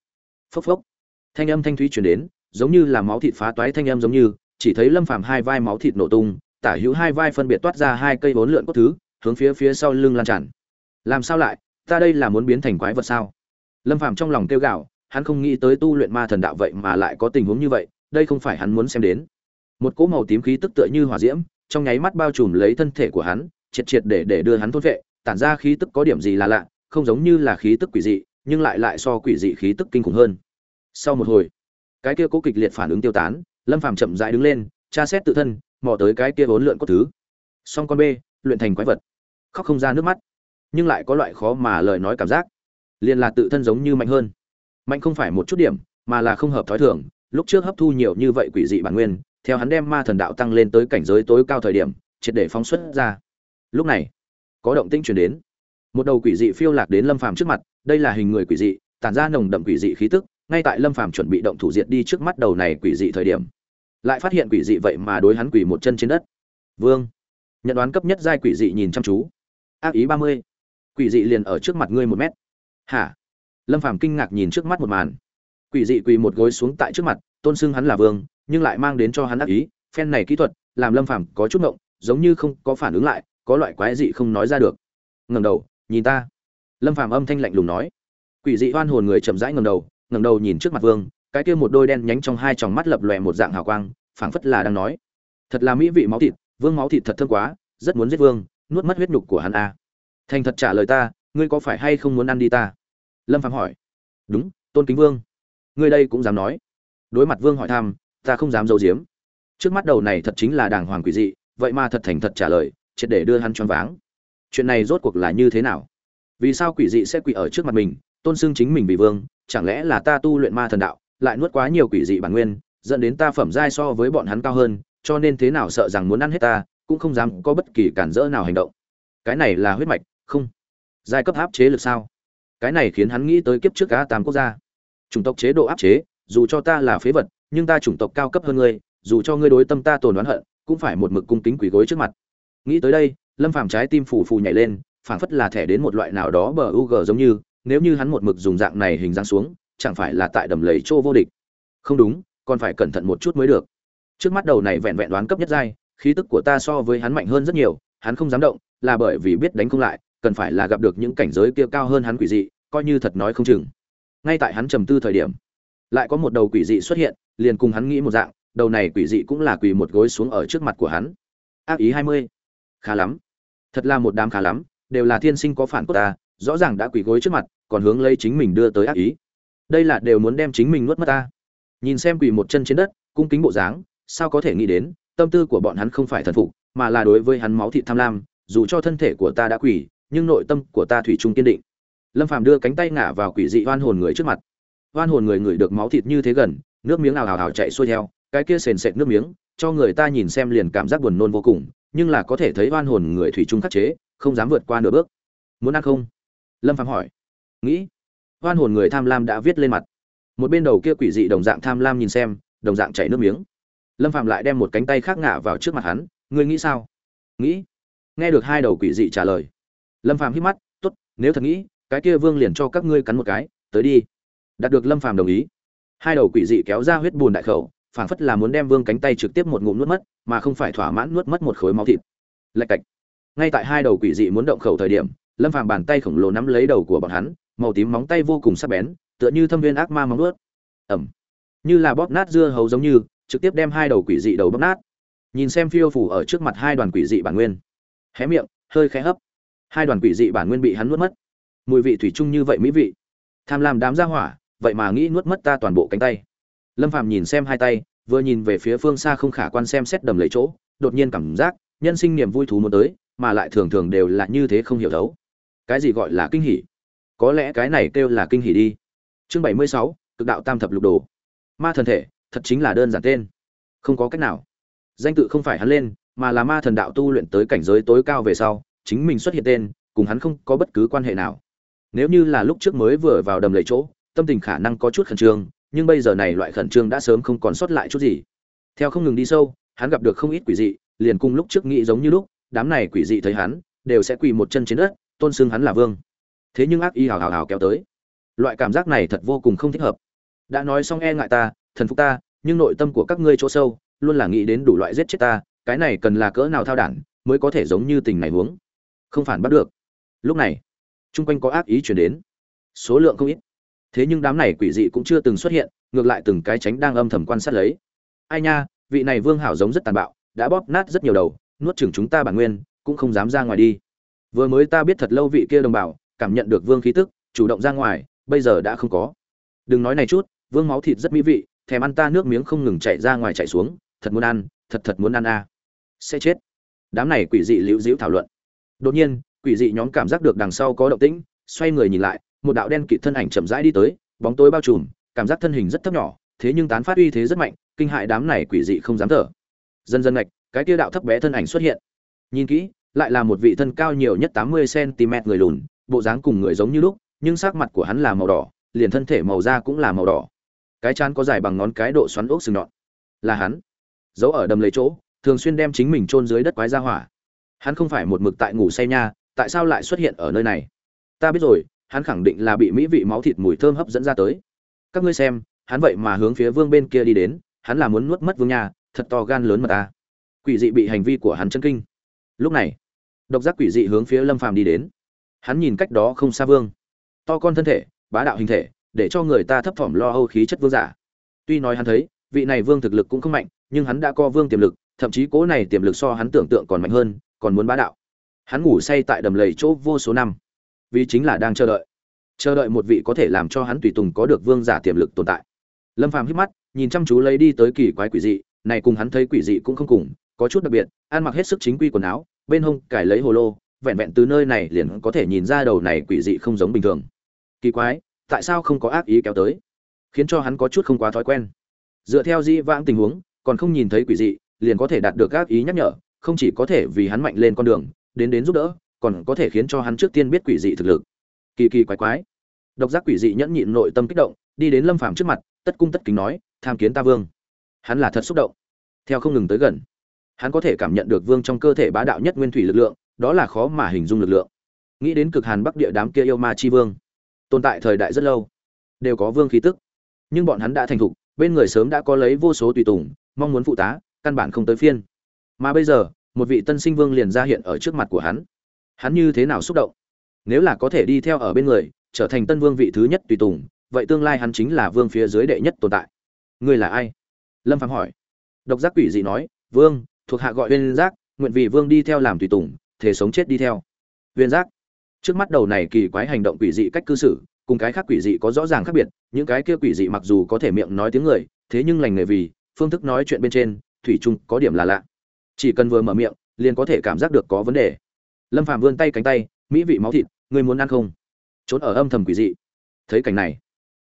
Phốc phốc. Thanh âm thanh thúy truyền đến, giống như là máu thịt phá toái thanh âm giống như, chỉ thấy lâm phàm hai vai máu thịt nổ tung tả hữu hai vai phân biệt toát ra hai cây bốn lượn cốt thứ, hướng phía phía sau lưng lan tràn. Làm sao lại? Ta đây là muốn biến thành quái vật sao? Lâm phàm trong lòng kêu gạo hắn không nghĩ tới tu luyện ma thần đạo vậy mà lại có tình huống như vậy, đây không phải hắn muốn xem đến. Một cỗ màu tím khí tức tựa như hỏa diễm, trong nháy mắt bao trùm lấy thân thể của hắn, triệt triệt để để đưa hắn thôn vệ, tản ra khí tức có điểm gì là lạ, không giống như là khí tức quỷ dị, nhưng lại lại so quỷ dị khí tức kinh khủng hơn. Sau một hồi, cái kia cố kịch liệt phản ứng tiêu tán, lâm phàm chậm rãi đứng lên, tra xét tự thân mò tới cái kia vốn lượn cốt thứ. Song con b luyện thành quái vật. Khóc không ra nước mắt. Nhưng lại có loại khó mà lời nói cảm giác. Liền là tự thân giống như mạnh hơn. Mạnh không phải một chút điểm, mà là không hợp thói thường. Lúc trước hấp thu nhiều như vậy quỷ dị bản nguyên, theo hắn đem ma thần đạo tăng lên tới cảnh giới tối cao thời điểm, triệt để phóng xuất ra. Lúc này, có động tĩnh chuyển đến. Một đầu quỷ dị phiêu lạc đến lâm phàm trước mặt, đây là hình người quỷ dị, tản ra nồng đậm quỷ dị khí tức, ngay tại lâm phàm chuẩn bị động thủ diệt đi trước mắt đầu này quỷ dị thời điểm lại phát hiện quỷ dị vậy mà đối hắn quỷ một chân trên đất. Vương, nhận đoán cấp nhất giai quỷ dị nhìn chăm chú. Ác ý ba mươi. Quỷ dị liền ở trước mặt ngươi một mét. Hả? Lâm phàm kinh ngạc nhìn trước mắt một màn. Quỷ dị quỳ một gối xuống tại trước mặt, tôn xưng hắn là vương, nhưng lại mang đến cho hắn ác ý. Phen này kỹ thuật, làm lâm phàm có chút ngộng, giống như không có phản ứng lại, có loại quái dị không nói ra được. Ngẩng đầu, nhìn ta. Lâm phàm âm thanh lạnh lùng nói. Quỷ dị oan hồn người chậm rãi ngẩng đầu ngẩng đầu nhìn trước mặt vương cái kia một đôi đen nhánh trong hai tròng mắt lập lòe một dạng hào quang, phảng phất là đang nói, thật là mỹ vị máu thịt, vương máu thịt thật thơm quá, rất muốn giết vương, nuốt mất huyết nhục của hắn a. À. thành thật trả lời ta, ngươi có phải hay không muốn ăn đi ta? Lâm phàm hỏi. Đúng, tôn kính vương. Ngươi đây cũng dám nói? Đối mặt vương hỏi thăm, ta không dám giấu giếm. Trước mắt đầu này thật chính là đàng hoàng quỷ dị, vậy mà thật thành thật trả lời, triệt để đưa hắn choáng váng. Chuyện này rốt cuộc là như thế nào? Vì sao quỷ dị sẽ quỷ ở trước mặt mình, tôn xưng chính mình vì vương, chẳng lẽ là ta tu luyện ma thần đạo lại nuốt quá nhiều quỷ dị bản nguyên, dẫn đến ta phẩm giai so với bọn hắn cao hơn, cho nên thế nào sợ rằng muốn ăn hết ta, cũng không dám có bất kỳ cản rỡ nào hành động. Cái này là huyết mạch, không. Giai cấp áp chế lực sao? Cái này khiến hắn nghĩ tới kiếp trước cá tam quốc gia. Chủng tộc chế độ áp chế, dù cho ta là phế vật, nhưng ta chủng tộc cao cấp hơn ngươi, dù cho ngươi đối tâm ta tồn oán hận, cũng phải một mực cung kính quỳ gối trước mặt. Nghĩ tới đây, lâm phàm trái tim phủ phù nhảy lên, phảng phất là thẻ đến một loại nào đó bờ u g giống như, nếu như hắn một mực dùng dạng này hình dáng xuống chẳng phải là tại đầm lầy chỗ vô địch. Không đúng, còn phải cẩn thận một chút mới được. Trước mắt đầu này vẹn vẹn đoán cấp nhất giai, khí tức của ta so với hắn mạnh hơn rất nhiều, hắn không dám động, là bởi vì biết đánh không lại, cần phải là gặp được những cảnh giới kia cao hơn hắn quỷ dị, coi như thật nói không chừng. Ngay tại hắn trầm tư thời điểm, lại có một đầu quỷ dị xuất hiện, liền cùng hắn nghĩ một dạng, đầu này quỷ dị cũng là quỳ một gối xuống ở trước mặt của hắn. Ác ý hai mươi. Khá lắm. Thật là một đám khá lắm, đều là thiên sinh có phản cốt ta, rõ ràng đã quỳ gối trước mặt, còn hướng lấy chính mình đưa tới ác ý đây là đều muốn đem chính mình nuốt mất ta. Nhìn xem quỳ một chân trên đất, cung kính bộ dáng, sao có thể nghĩ đến, tâm tư của bọn hắn không phải thần phục, mà là đối với hắn máu thị tham lam, dù cho thân thể của ta đã quỳ nhưng nội tâm của ta thủy chung kiên định. Lâm phàm đưa cánh tay ngả vào quỷ dị oan hồn người trước mặt. Oan hồn người ngửi được máu thịt như thế gần, nước miếng ào ào ào chạy xuôi theo, cái kia sền sệt nước miếng, cho người ta nhìn xem liền cảm giác buồn nôn vô cùng, nhưng là có thể thấy oan hồn người thủy chung khắc chế, không dám vượt qua nửa bước. Muốn ăn không? Lâm phàm hỏi. Nghĩ oan hồn người tham lam đã viết lên mặt. Một bên đầu kia quỷ dị đồng dạng tham lam nhìn xem, đồng dạng chảy nước miếng. Lâm phạm lại đem một cánh tay khác ngả vào trước mặt hắn, ngươi nghĩ sao? Nghĩ. Nghe được hai đầu quỷ dị trả lời, lâm phạm hít mắt t ố t nếu thật nghĩ, cái kia vương liền cho các ngươi cắn một cái, tới đi. Đạt được lâm phạm đồng ý, hai đầu quỷ dị kéo ra huyết bùn đại khẩu, phảng phất là muốn đem vương cánh tay trực tiếp một ngụm nuốt mất, mà không phải thỏa mãn nuốt mất một khối máu thịt. Lạch cạch. Ngay tại hai đầu quỷ dị muốn động khẩu thời điểm, lâm phạm bàn tay khổng lồ nắm lấy đầu của bọn hắn màu tím móng tay vô cùng sắc bén, tựa như thâm viên ác ma móng nuốt ẩm. Như là bóp nát dưa hấu giống như, trực tiếp đem hai đầu quỷ dị đầu bóp nát. Nhìn xem phiêu phủ ở trước mặt hai đoàn quỷ dị bản nguyên. Hé miệng, hơi khẽ hấp. Hai đoàn quỷ dị bản nguyên bị hắn nuốt mất. Mùi vị thủy chung như vậy mỹ vị. Tham lam đám ra hỏa, vậy mà nghĩ nuốt mất ta toàn bộ cánh tay. Lâm Phàm nhìn xem hai tay, vừa nhìn về phía phương xa không khả quan xem xét đầm lấy chỗ, đột nhiên cảm giác, nhân sinh niềm vui thú muốn tới, mà lại thường thường đều là như thế không hiểu thấu. Cái gì gọi là kinh hỉ? Có lẽ cái này kêu là kinh hỉ đi. Chương bảy mươi sáu, cực đạo tam thập lục đồ. Ma thần thể, thật chính là đơn giản tên. Không có cách nào. Danh tự không phải hắn lên, mà là ma thần đạo tu luyện tới cảnh giới tối cao về sau, chính mình xuất hiện tên, cùng hắn không có bất cứ quan hệ nào. Nếu như là lúc trước mới vừa vào đầm lầy chỗ, tâm tình khả năng có chút khẩn trương, nhưng bây giờ này loại khẩn trương đã sớm không còn sót lại chút gì. Theo không ngừng đi sâu, hắn gặp được không ít quỷ dị, liền cùng lúc trước nghĩ giống như lúc, đám này quỷ dị thấy hắn, đều sẽ quỳ một chân trên đất, tôn xưng hắn là vương thế nhưng ác y hào hào hào kéo tới. Loại cảm giác này thật vô cùng không thích hợp. Đã nói xong e ngại ta, thần phục ta, nhưng nội tâm của các ngươi chỗ sâu, luôn là nghĩ đến đủ loại giết chết ta, cái này cần là cỡ nào thao đản mới có thể giống như tình này huống. Không phản bắt được. Lúc này, chung quanh có ác ý chuyển đến. Số lượng không ít. Thế nhưng đám này quỷ dị cũng chưa từng xuất hiện, ngược lại từng cái tránh đang âm thầm quan sát lấy. Ai nha, vị này vương hảo giống rất tàn bạo, đã bóp nát rất nhiều đầu, nuốt chừng chúng ta bản nguyên, cũng không dám ra ngoài đi. Vừa mới ta biết thật lâu vị kia đồng bào cảm nhận được vương khí tức, chủ động ra ngoài, bây giờ đã không có. Đừng nói này chút, vương máu thịt rất mỹ vị, thèm ăn ta nước miếng không ngừng chạy ra ngoài chạy xuống, thật muốn ăn, thật thật muốn ăn a. À. sẽ chết. Đám này quỷ dị liễu diễu thảo luận. Đột nhiên, quỷ dị nhóm cảm giác được đằng sau có động tĩnh, xoay người nhìn lại, một đạo đen kịt thân ảnh chậm rãi đi tới, bóng tối bao trùm, cảm giác thân hình rất thấp nhỏ, thế nhưng tán phát uy thế rất mạnh, kinh hại đám này quỷ dị không dám thở. Dần dần ngạch, cái kia đạo thấp bé thân ảnh xuất hiện. Nhìn kỹ, lại là một vị thân cao nhiều nhất tám mươi cm người lùn bộ dáng cùng người giống như lúc, nhưng sắc mặt của hắn là màu đỏ, liền thân thể màu da cũng là màu đỏ. Cái chán có dài bằng ngón cái độ xoắn ốc sừng nhọn. Là hắn. Giấu ở đầm lấy chỗ, thường xuyên đem chính mình chôn dưới đất quái ra hỏa. Hắn không phải một mực tại ngủ say nha, tại sao lại xuất hiện ở nơi này? Ta biết rồi, hắn khẳng định là bị mỹ vị máu thịt mùi thơm hấp dẫn ra tới. Các ngươi xem, hắn vậy mà hướng phía vương bên kia đi đến, hắn là muốn nuốt mất vương nhà thật to gan lớn mà ta quỷ dị bị hành vi của hắn chân kinh. Lúc này, độc giác quỷ dị hướng phía lâm phàm đi đến hắn nhìn cách đó không xa vương. To con thân thể, bá đạo hình thể, để cho người ta thấp thỏm lo âu khí chất vương giả. Tuy nói hắn thấy, vị này vương thực lực cũng không mạnh, nhưng hắn đã co vương tiềm lực, thậm chí cố này tiềm lực so hắn tưởng tượng còn mạnh hơn, còn muốn bá đạo. Hắn ngủ say tại đầm lầy chỗ vô số năm. Vì chính là đang chờ đợi. Chờ đợi một vị có thể làm cho hắn tùy tùng có được vương giả tiềm lực tồn tại. Lâm phàm hít mắt, nhìn chăm chú lấy đi tới kỳ quái quỷ dị, này cùng hắn thấy quỷ dị cũng không cùng, có chút đặc biệt, ăn mặc hết sức chính quy quần áo, bên hông cải lấy hồ lô vẹn vẹn từ nơi này liền có thể nhìn ra đầu này quỷ dị không giống bình thường. Kỳ quái, tại sao không có ác ý kéo tới? Khiến cho hắn có chút không quá thói quen. Dựa theo di vãng tình huống, còn không nhìn thấy quỷ dị, liền có thể đạt được ác ý nhắc nhở, không chỉ có thể vì hắn mạnh lên con đường, đến đến giúp đỡ, còn có thể khiến cho hắn trước tiên biết quỷ dị thực lực. Kỳ kỳ quái quái. Độc giác quỷ dị nhẫn nhịn nội tâm kích động, đi đến lâm phàm trước mặt, tất cung tất kính nói, tham kiến ta vương. Hắn là thật xúc động. Theo không ngừng tới gần, hắn có thể cảm nhận được vương trong cơ thể bá đạo nhất nguyên thủy lực lượng đó là khó mà hình dung lực lượng. Nghĩ đến cực hàn bắc địa đám kia yêu ma chi vương, tồn tại thời đại rất lâu, đều có vương khí tức. Nhưng bọn hắn đã thành thục, bên người sớm đã có lấy vô số tùy tùng, mong muốn phụ tá, căn bản không tới phiên. Mà bây giờ, một vị tân sinh vương liền ra hiện ở trước mặt của hắn. Hắn như thế nào xúc động? Nếu là có thể đi theo ở bên người, trở thành tân vương vị thứ nhất tùy tùng, vậy tương lai hắn chính là vương phía dưới đệ nhất tồn tại. Ngươi là ai? Lâm phạm hỏi. Độc giác quỷ dị nói, vương, thuộc hạ gọi huyên giác, nguyện vì vương đi theo làm tùy tùng thể sống chết đi theo. Viên giác. Trước mắt đầu này kỳ quái hành động quỷ dị cách cư xử, cùng cái khác quỷ dị có rõ ràng khác biệt, những cái kia quỷ dị mặc dù có thể miệng nói tiếng người, thế nhưng lành nghề vì, phương thức nói chuyện bên trên, thủy chung có điểm là lạ. Chỉ cần vừa mở miệng, liền có thể cảm giác được có vấn đề. Lâm phàm vươn tay cánh tay, mỹ vị máu thịt, ngươi muốn ăn không? Trốn ở âm thầm quỷ dị. Thấy cảnh này,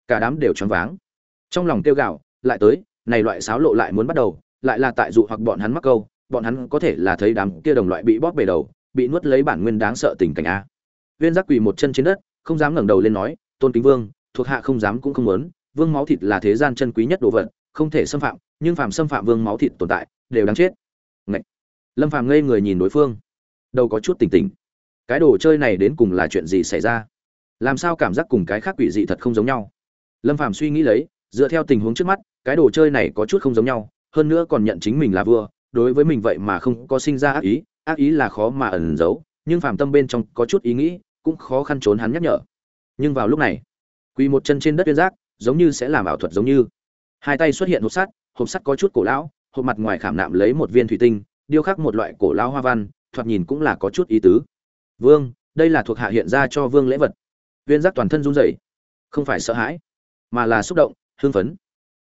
cả đám đều choáng váng. Trong lòng tiêu gạo lại tới, này loại sáo lộ lại muốn bắt đầu, lại là tại dụ hoặc bọn hắn mắc câu, bọn hắn có thể là thấy đám kia đồng loại bị bóp bể đầu bị nuốt lấy bản nguyên đáng sợ tình cảnh a. Viên giác quỳ một chân trên đất, không dám ngẩng đầu lên nói, tôn kính vương, thuộc hạ không dám cũng không muốn, vương máu thịt là thế gian chân quý nhất đồ vật, không thể xâm phạm, nhưng phàm xâm phạm vương máu thịt tồn tại, đều đáng chết. Ngậy. lâm phàm ngây người nhìn đối phương. Đâu có chút tỉnh tỉnh. Cái đồ chơi này đến cùng là chuyện gì xảy ra? Làm sao cảm giác cùng cái khác quỷ dị thật không giống nhau? Lâm phàm suy nghĩ lấy, dựa theo tình huống trước mắt, cái đồ chơi này có chút không giống nhau, hơn nữa còn nhận chính mình là vua, đối với mình vậy mà không có sinh ra ác ý ác ý là khó mà ẩn giấu, nhưng phàm tâm bên trong có chút ý nghĩ, cũng khó khăn trốn hắn nhắc nhở. Nhưng vào lúc này, quỳ một chân trên đất tuyên giác giống như sẽ làm ảo thuật giống như. Hai tay xuất hiện hộp sắt hộp sắt có chút cổ lão, hộp mặt ngoài khảm nạm lấy một viên thủy tinh, điêu khắc một loại cổ lão hoa văn, thoạt nhìn cũng là có chút ý tứ. Vương, đây là thuộc hạ hiện ra cho vương lễ vật. Viên giác toàn thân run rẩy, không phải sợ hãi, mà là xúc động, hưng phấn.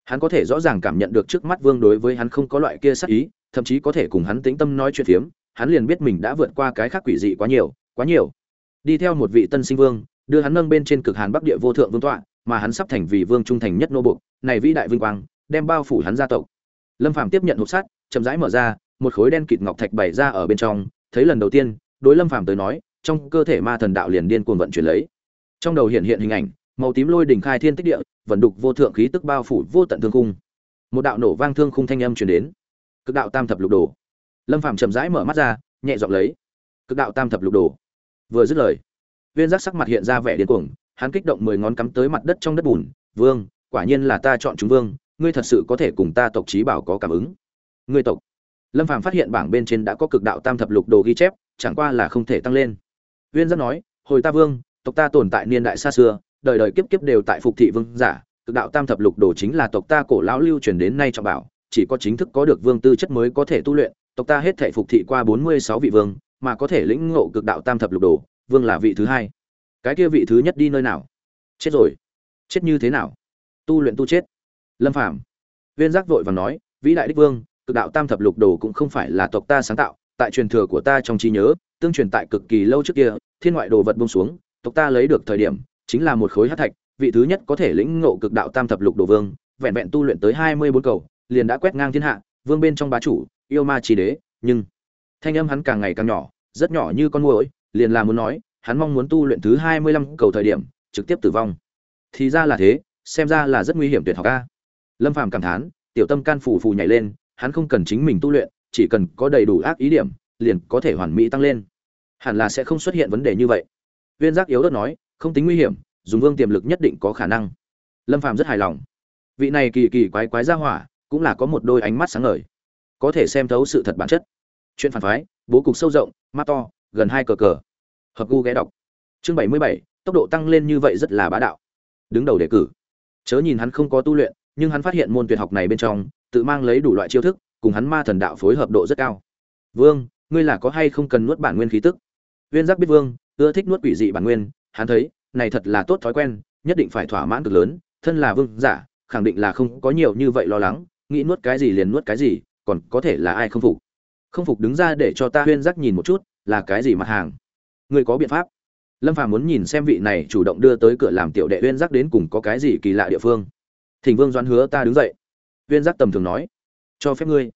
Hắn có thể rõ ràng cảm nhận được trước mắt vương đối với hắn không có loại kia sắc ý, thậm chí có thể cùng hắn tĩnh tâm nói chuyện phiếm hắn liền biết mình đã vượt qua cái khác quỷ dị quá nhiều quá nhiều. Đi theo một vị tân sinh vương, đưa hắn nâng bên trên cực hàn bắc địa vô thượng vương tọa, mà hắn sắp thành vì vương trung thành nhất nô buộc này vĩ đại vinh quang, đem bao phủ hắn gia tộc. Lâm phàm tiếp nhận hộp sắt, chậm rãi mở ra, một khối đen kịt ngọc thạch bày ra ở bên trong, thấy lần đầu tiên, đối lâm phàm tới nói, trong cơ thể ma thần đạo liền điên cuồng vận chuyển lấy. Trong đầu hiện hiện hình ảnh, màu tím lôi đỉnh khai thiên tích địa, vận đục vô thượng khí tức bao phủ vô tận thương khung. Một đạo nổ vang thương khung thanh âm truyền đến. Cực đạo tam thập lục đồ lâm phàm chậm rãi mở mắt ra, nhẹ giọng lấy. Cực đạo tam thập lục đồ. Vừa dứt lời, viên giác sắc mặt hiện ra vẻ điên cuồng, hắn kích động mười ngón cắm tới mặt đất trong đất bùn. Vương, quả nhiên là ta chọn chúng vương, ngươi thật sự có thể cùng ta tộc trí bảo có cảm ứng. Ngươi tộc. Lâm phàm phát hiện bảng bên trên đã có cực đạo tam thập lục đồ ghi chép, chẳng qua là không thể tăng lên. Viên giác nói, hồi ta vương, tộc ta tồn tại niên đại xa xưa, đời đời kiếp kiếp đều tại phục thị vương giả, cực đạo tam thập lục đồ chính là tộc ta cổ lão lưu truyền đến nay trọng bảo, chỉ có chính thức có được vương tư chất mới có thể tu luyện tộc ta hết thể phục thị qua bốn mươi sáu vị vương, mà có thể lĩnh ngộ cực đạo tam thập lục đồ, vương là vị thứ hai. Cái kia vị thứ nhất đi nơi nào? Chết rồi. Chết như thế nào? Tu luyện tu chết. Lâm phàm. Viên giác vội vàng nói, vĩ đại đích vương, cực đạo tam thập lục đồ cũng không phải là tộc ta sáng tạo, tại truyền thừa của ta trong trí nhớ, tương truyền tại cực kỳ lâu trước kia, thiên ngoại đồ vật buông xuống, tộc ta lấy được thời điểm, chính là một khối hắc thạch, vị thứ nhất có thể lĩnh ngộ cực đạo tam thập lục đồ vương, vẹn vẹn tu luyện tới hai mươi bốn cầu, liền đã quét ngang thiên hạ, vương bên trong bá chủ yêu ma chi đế, nhưng thanh âm hắn càng ngày càng nhỏ, rất nhỏ như con muỗi, liền là muốn nói, hắn mong muốn tu luyện thứ hai mươi lăm cầu thời điểm, trực tiếp tử vong. Thì ra là thế, xem ra là rất nguy hiểm tuyệt học ca lâm phàm cảm thán, tiểu tâm can phù phù nhảy lên, hắn không cần chính mình tu luyện, chỉ cần có đầy đủ ác ý điểm, liền có thể hoàn mỹ tăng lên. Hẳn là sẽ không xuất hiện vấn đề như vậy. Viên giác yếu đất nói, không tính nguy hiểm, dùng vương tiềm lực nhất định có khả năng. Lâm phàm rất hài lòng. Vị này kỳ kỳ quái quái ra hỏa, cũng là có một đôi ánh mắt sáng ngời có thể xem thấu sự thật bản chất. Chuyện phản phái, bố cục sâu rộng, mắt to, gần hai cờ cờ. Hợp gu ghé đọc. Chương bảy mươi bảy, tốc độ tăng lên như vậy rất là bá đạo. Đứng đầu đề cử. Chớ nhìn hắn không có tu luyện, nhưng hắn phát hiện môn tuyệt học này bên trong, tự mang lấy đủ loại chiêu thức, cùng hắn ma thần đạo phối hợp độ rất cao. Vương, ngươi là có hay không cần nuốt bản nguyên khí tức? Viên giác biết vương, ưa thích nuốt quỷ dị bản nguyên, hắn thấy, này thật là tốt thói quen, nhất định phải thỏa mãn cực lớn, thân là vương giả, khẳng định là không có nhiều như vậy lo lắng, nghĩ nuốt cái gì liền nuốt cái gì còn có thể là ai không phục? Không phục đứng ra để cho ta huyên giác nhìn một chút, là cái gì mặt hàng? Người có biện pháp. Lâm phàm muốn nhìn xem vị này chủ động đưa tới cửa làm tiểu đệ huyên giác đến cùng có cái gì kỳ lạ địa phương. Thỉnh vương doãn hứa ta đứng dậy. Huyên giác tầm thường nói, cho phép ngươi.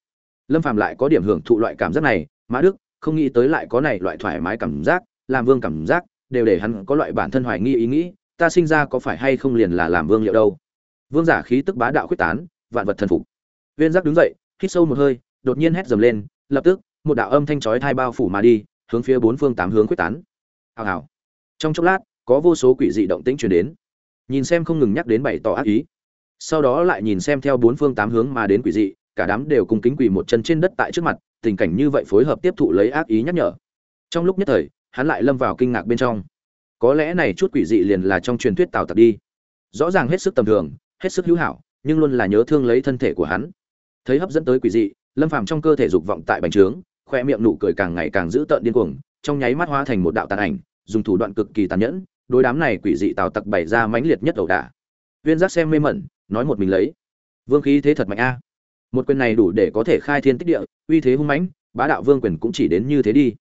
Lâm phàm lại có điểm hưởng thụ loại cảm giác này, mã đức, không nghĩ tới lại có này loại thoải mái cảm giác, làm vương cảm giác, đều để hắn có loại bản thân hoài nghi ý nghĩ, ta sinh ra có phải hay không liền là làm vương liệu đâu? Vương giả khí tức bá đạo quyết tán, vạn vật thần phục. Viên giác đứng dậy hít sâu một hơi, đột nhiên hét dầm lên, lập tức, một đạo âm thanh chói thai bao phủ mà đi, hướng phía bốn phương tám hướng quyết tán. Hào hào. Trong chốc lát, có vô số quỷ dị động tĩnh truyền đến. Nhìn xem không ngừng nhắc đến bày tỏ ác ý. Sau đó lại nhìn xem theo bốn phương tám hướng mà đến quỷ dị, cả đám đều cùng kính quỷ một chân trên đất tại trước mặt, tình cảnh như vậy phối hợp tiếp thụ lấy ác ý nhắc nhở. Trong lúc nhất thời, hắn lại lâm vào kinh ngạc bên trong. Có lẽ này chút quỷ dị liền là trong truyền thuyết tào tặc đi. Rõ ràng hết sức tầm thường, hết sức hữu hảo, nhưng luôn là nhớ thương lấy thân thể của hắn thấy hấp dẫn tới quỷ dị, lâm phàm trong cơ thể dục vọng tại bành trướng, khoe miệng nụ cười càng ngày càng dữ tợn điên cuồng, trong nháy mắt hóa thành một đạo tàn ảnh, dùng thủ đoạn cực kỳ tàn nhẫn, đối đám này quỷ dị tào tặc bày ra mãnh liệt nhất ẩu đả. Viên giác xem mê mẩn, nói một mình lấy. Vương khí thế thật mạnh a. Một quyền này đủ để có thể khai thiên tích địa, uy thế hung mãnh, bá đạo vương quyền cũng chỉ đến như thế đi.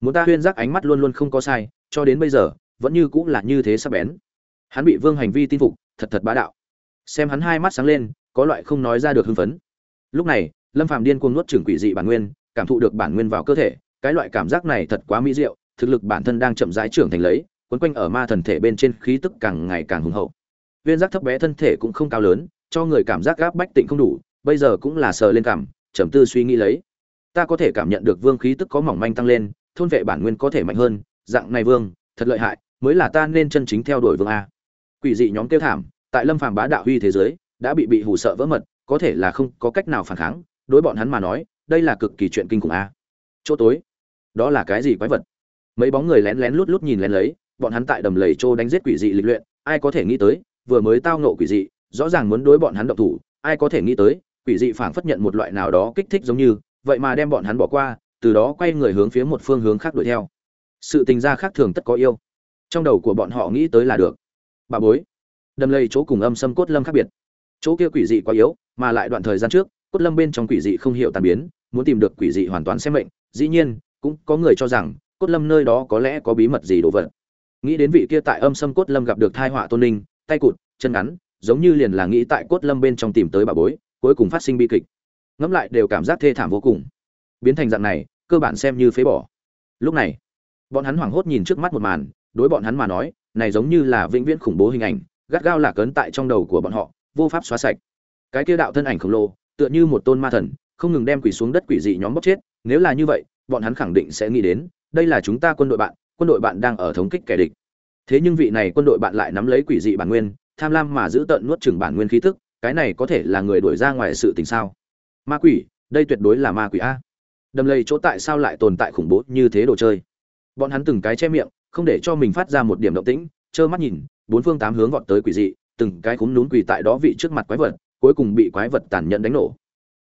Muốn ta huyên giác ánh mắt luôn luôn không có sai, cho đến bây giờ, vẫn như cũng là như thế sắp bén. Hắn bị vương hành vi tin phục, thật thật bá đạo. Xem hắn hai mắt sáng lên, có loại không nói ra được hưng phấn lúc này, lâm phàm điên cuồng nuốt trưởng quỷ dị bản nguyên, cảm thụ được bản nguyên vào cơ thể, cái loại cảm giác này thật quá mỹ diệu, thực lực bản thân đang chậm rãi trưởng thành lấy, quấn quanh ở ma thần thể bên trên khí tức càng ngày càng hùng hậu. Viên giác thấp bé thân thể cũng không cao lớn, cho người cảm giác gáp bách tịnh không đủ, bây giờ cũng là sờ lên cảm, trầm tư suy nghĩ lấy. Ta có thể cảm nhận được vương khí tức có mỏng manh tăng lên, thôn vệ bản nguyên có thể mạnh hơn, dạng này vương, thật lợi hại, mới là ta nên chân chính theo đuổi vương a. Quỷ dị nhóm tiêu thảm, tại lâm phàm bá đạo huy thế giới, đã bị bị hù sợ vỡ mật có thể là không có cách nào phản kháng, đối bọn hắn mà nói, đây là cực kỳ chuyện kinh khủng a. Chỗ tối, đó là cái gì quái vật? Mấy bóng người lén lén lút lút nhìn lén lấy, bọn hắn tại đầm lầy trô đánh giết quỷ dị lịch luyện, ai có thể nghĩ tới, vừa mới tao nộ quỷ dị, rõ ràng muốn đối bọn hắn động thủ, ai có thể nghĩ tới, quỷ dị phảng phất nhận một loại nào đó kích thích giống như, vậy mà đem bọn hắn bỏ qua, từ đó quay người hướng phía một phương hướng khác đuổi theo. Sự tình gia khác thường tất có yêu. Trong đầu của bọn họ nghĩ tới là được. Bà bối, đầm lầy chỗ cùng âm xâm cốt lâm khác biệt. Chỗ kia quỷ dị quá yếu mà lại đoạn thời gian trước, cốt lâm bên trong quỷ dị không hiểu tàn biến, muốn tìm được quỷ dị hoàn toàn xem mệnh, dĩ nhiên, cũng có người cho rằng, cốt lâm nơi đó có lẽ có bí mật gì đồ vật. Nghĩ đến vị kia tại âm sâm cốt lâm gặp được thai họa tôn ninh tay cụt, chân ngắn, giống như liền là nghĩ tại cốt lâm bên trong tìm tới bà bối, cuối cùng phát sinh bi kịch. Ngẫm lại đều cảm giác thê thảm vô cùng. Biến thành dạng này, cơ bản xem như phế bỏ. Lúc này, bọn hắn hoảng hốt nhìn trước mắt một màn, đối bọn hắn mà nói, này giống như là vĩnh viễn khủng bố hình ảnh, gắt gao lạc ấn tại trong đầu của bọn họ, vô pháp xóa sạch cái kia đạo thân ảnh khổng lồ, tựa như một tôn ma thần, không ngừng đem quỷ xuống đất quỷ dị nhóm bóc chết, nếu là như vậy, bọn hắn khẳng định sẽ nghĩ đến, đây là chúng ta quân đội bạn, quân đội bạn đang ở thống kích kẻ địch. Thế nhưng vị này quân đội bạn lại nắm lấy quỷ dị bản nguyên, tham lam mà giữ tận nuốt chừng bản nguyên khí tức, cái này có thể là người đuổi ra ngoài sự tình sao? Ma quỷ, đây tuyệt đối là ma quỷ a. Đầm lầy chỗ tại sao lại tồn tại khủng bố như thế đồ chơi? Bọn hắn từng cái che miệng, không để cho mình phát ra một điểm động tĩnh, trơ mắt nhìn, bốn phương tám hướng vọt tới quỷ dị, từng cái cúm núm quỷ tại đó vị trước mặt quái vật cuối cùng bị quái vật tàn nhẫn đánh nổ.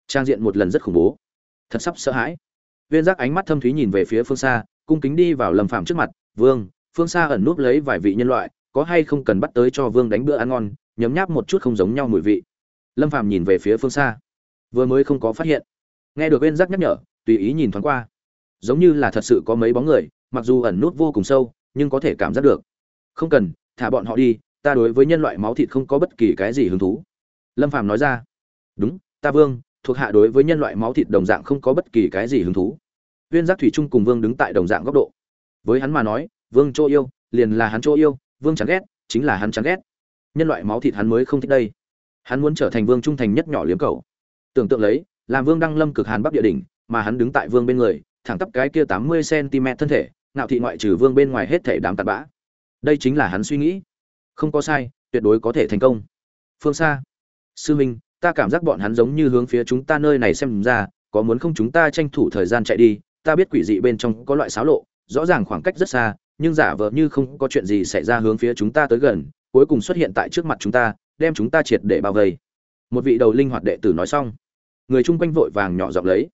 Trang diện một lần rất khủng bố. Thật sắp sợ hãi. Viên giác ánh mắt thâm thúy nhìn về phía phương xa, cung kính đi vào lâm Phạm trước mặt, vương, phương xa ẩn núp lấy vài vị nhân loại, có hay không cần bắt tới cho vương đánh bữa ăn ngon, nhấm nháp một chút không giống nhau mùi vị. Lâm Phạm nhìn về phía phương xa. Vừa mới không có phát hiện. Nghe được viên giác nhắc nhở, tùy ý nhìn thoáng qua. Giống như là thật sự có mấy bóng người, mặc dù ẩn nút vô cùng sâu, nhưng có thể cảm giác được. Không cần, thả bọn họ đi, ta đối với nhân loại máu thịt không có bất kỳ cái gì hứng thú lâm phàm nói ra. Đúng, ta vương, thuộc hạ đối với nhân loại máu thịt đồng dạng không có bất kỳ cái gì hứng thú. Viên giác thủy trung cùng vương đứng tại đồng dạng góc độ. Với hắn mà nói, vương chỗ yêu, liền là hắn chỗ yêu, vương chán ghét, chính là hắn chán ghét. Nhân loại máu thịt hắn mới không thích đây. Hắn muốn trở thành vương trung thành nhất nhỏ liếm cầu tưởng tượng lấy, làm vương đăng lâm cực hàn bắc địa đỉnh, mà hắn đứng tại vương bên người, thẳng tắp cái kia tám mươi cm thân thể, ngạo thị ngoại trừ vương bên ngoài hết thể đám tạt bã. Đây chính là hắn suy nghĩ. Không có sai, tuyệt đối có thể thành công. Phương xa sư minh ta cảm giác bọn hắn giống như hướng phía chúng ta nơi này xem ra, có muốn không chúng ta tranh thủ thời gian chạy đi, ta biết quỷ dị bên trong có loại xáo lộ, rõ ràng khoảng cách rất xa, nhưng giả vờ như không có chuyện gì xảy ra hướng phía chúng ta tới gần, cuối cùng xuất hiện tại trước mặt chúng ta, đem chúng ta triệt để bao vây. Một vị đầu linh hoạt đệ tử nói xong, người chung quanh vội vàng nhỏ giọng lấy,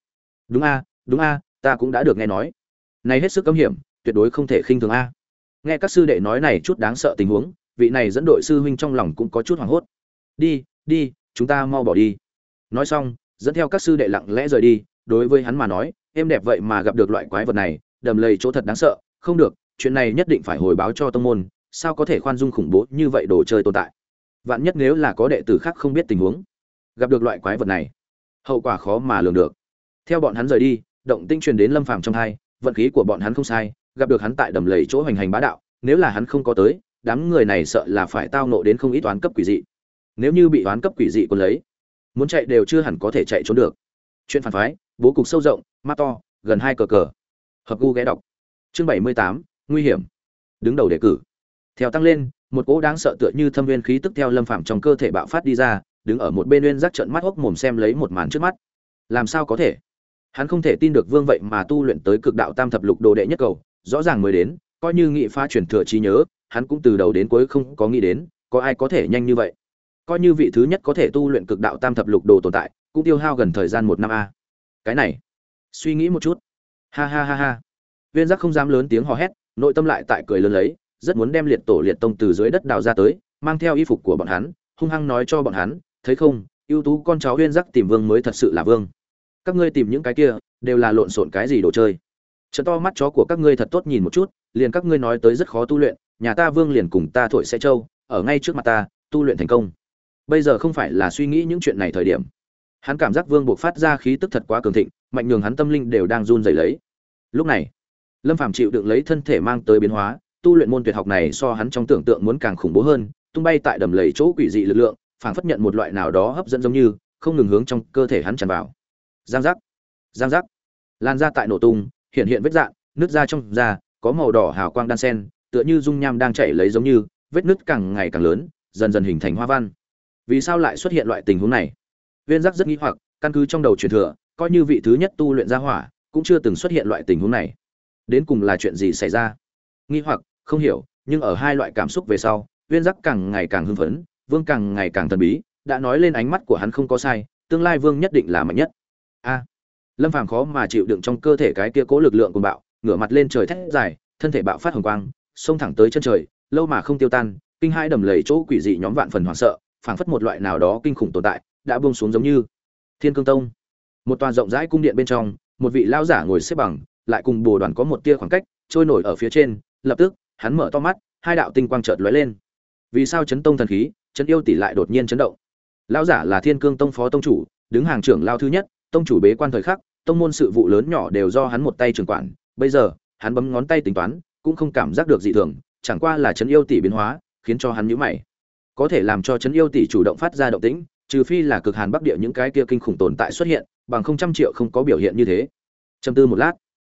đúng a đúng a, ta cũng đã được nghe nói. Này hết sức cấm hiểm, tuyệt đối không thể khinh thường a. Nghe các sư đệ nói này chút đáng sợ tình huống, vị này dẫn đội sư huynh trong lòng cũng có chút hoảng hốt. Đi đi, chúng ta mau bỏ đi. Nói xong, dẫn theo các sư đệ lặng lẽ rời đi. Đối với hắn mà nói em đẹp vậy mà gặp được loại quái vật này, đầm lầy chỗ thật đáng sợ. Không được, chuyện này nhất định phải hồi báo cho tông môn. Sao có thể khoan dung khủng bố như vậy đồ chơi tồn tại? Vạn nhất nếu là có đệ tử khác không biết tình huống, gặp được loại quái vật này, hậu quả khó mà lường được. Theo bọn hắn rời đi, động tinh truyền đến lâm phàm trong hai, vận khí của bọn hắn không sai, gặp được hắn tại đầm lầy chỗ hoành hành bá đạo, nếu là hắn không có tới, đám người này sợ là phải tao nộ đến không ít toán cấp quỷ dị nếu như bị oán cấp quỷ dị còn lấy, muốn chạy đều chưa hẳn có thể chạy trốn được. Chuyện phản phái, bố cục sâu rộng, mắt to, gần hai cờ cờ. Hợp gu ghé đọc. Chương bảy mươi tám, nguy hiểm. Đứng đầu đề cử. Theo tăng lên, một cỗ đáng sợ tựa như thâm viên khí tức theo lâm phạm trong cơ thể bạo phát đi ra, đứng ở một bên uyên giác trận mắt hốc mồm xem lấy một màn trước mắt. Làm sao có thể? Hắn không thể tin được vương vậy mà tu luyện tới cực đạo tam thập lục đồ đệ nhất cầu, rõ ràng mới đến, coi như nghị pha truyền thừa trí nhớ, hắn cũng từ đầu đến cuối không có nghĩ đến, có ai có thể nhanh như vậy? Coi như vị thứ nhất có thể tu luyện cực đạo tam thập lục đồ tồn tại, cũng tiêu hao gần thời gian một năm a. Cái này, suy nghĩ một chút. Ha ha ha ha. Viên giác không dám lớn tiếng hò hét, nội tâm lại tại cười lớn lấy, rất muốn đem liệt tổ liệt tông từ dưới đất đào ra tới, mang theo y phục của bọn hắn, hung hăng nói cho bọn hắn, thấy không, ưu tú con cháu huyên giác tìm vương mới thật sự là vương. Các ngươi tìm những cái kia, đều là lộn xộn cái gì đồ chơi? Trận to mắt chó của các ngươi thật tốt nhìn một chút, liền các ngươi nói tới rất khó tu luyện, nhà ta vương liền cùng ta thổi xe trâu ở ngay trước mặt ta, tu luyện thành công bây giờ không phải là suy nghĩ những chuyện này thời điểm. Hắn cảm giác vương buộc phát ra khí tức thật quá cường thịnh, mạnh nhường hắn tâm linh đều đang run rẩy lấy. Lúc này, lâm phàm chịu đựng lấy thân thể mang tới biến hóa, tu luyện môn tuyệt học này so hắn trong tưởng tượng muốn càng khủng bố hơn, tung bay tại đầm lầy chỗ quỷ dị lực lượng, phảng phất nhận một loại nào đó hấp dẫn giống như, không ngừng hướng trong cơ thể hắn tràn vào. Giang giác giang giác. Lan ra tại nổ tung, hiện hiện vết dạn nước ra trong da, có màu đỏ hào quang đan sen, tựa như dung nham đang chảy lấy giống như, vết nứt càng ngày càng lớn, dần dần hình thành hoa văn vì sao lại xuất hiện loại tình huống này? Viên giác rất nghi hoặc, căn cứ trong đầu truyền thừa, coi như vị thứ nhất tu luyện ra hỏa, cũng chưa từng xuất hiện loại tình huống này. Đến cùng là chuyện gì xảy ra? Nghi hoặc, không hiểu, nhưng ở hai loại cảm xúc về sau, viên giác càng ngày càng hưng phấn, vương càng ngày càng thần bí, đã nói lên ánh mắt của hắn không có sai, tương lai vương nhất định là mạnh nhất. A! Lâm phàm khó mà chịu đựng trong cơ thể cái kia cố lực lượng cùng bạo, ngửa mặt lên trời thét dài, thân thể bạo phát hồng quang, xông thẳng tới chân trời, lâu mà không tiêu tan, kinh hai đầm lầy chỗ quỷ dị nhóm vạn phần hoảng sợ phảng phất một loại nào đó kinh khủng tồn tại, đã buông xuống giống như thiên cương tông. Một toàn rộng rãi cung điện bên trong, một vị lao giả ngồi xếp bằng, lại cùng bồ đoàn có một tia khoảng cách, trôi nổi ở phía trên, lập tức, hắn mở to mắt, hai đạo tinh quang chợt lóe lên. Vì sao chấn tông thần khí, chấn yêu tỷ lại đột nhiên chấn động? Lao giả là thiên cương tông phó tông chủ, đứng hàng trưởng lao thứ nhất, tông chủ bế quan thời khắc, tông môn sự vụ lớn nhỏ đều do hắn một tay trưởng quản. Bây giờ, hắn bấm ngón tay tính toán, cũng không cảm giác được dị thường, chẳng qua là chấn yêu tỷ biến hóa, khiến cho hắn nhíu mày có thể làm cho chấn yêu tỷ chủ động phát ra động tĩnh, trừ phi là cực hàn bắc địa những cái kia kinh khủng tồn tại xuất hiện, bằng không trăm triệu không có biểu hiện như thế. Châm tư một lát,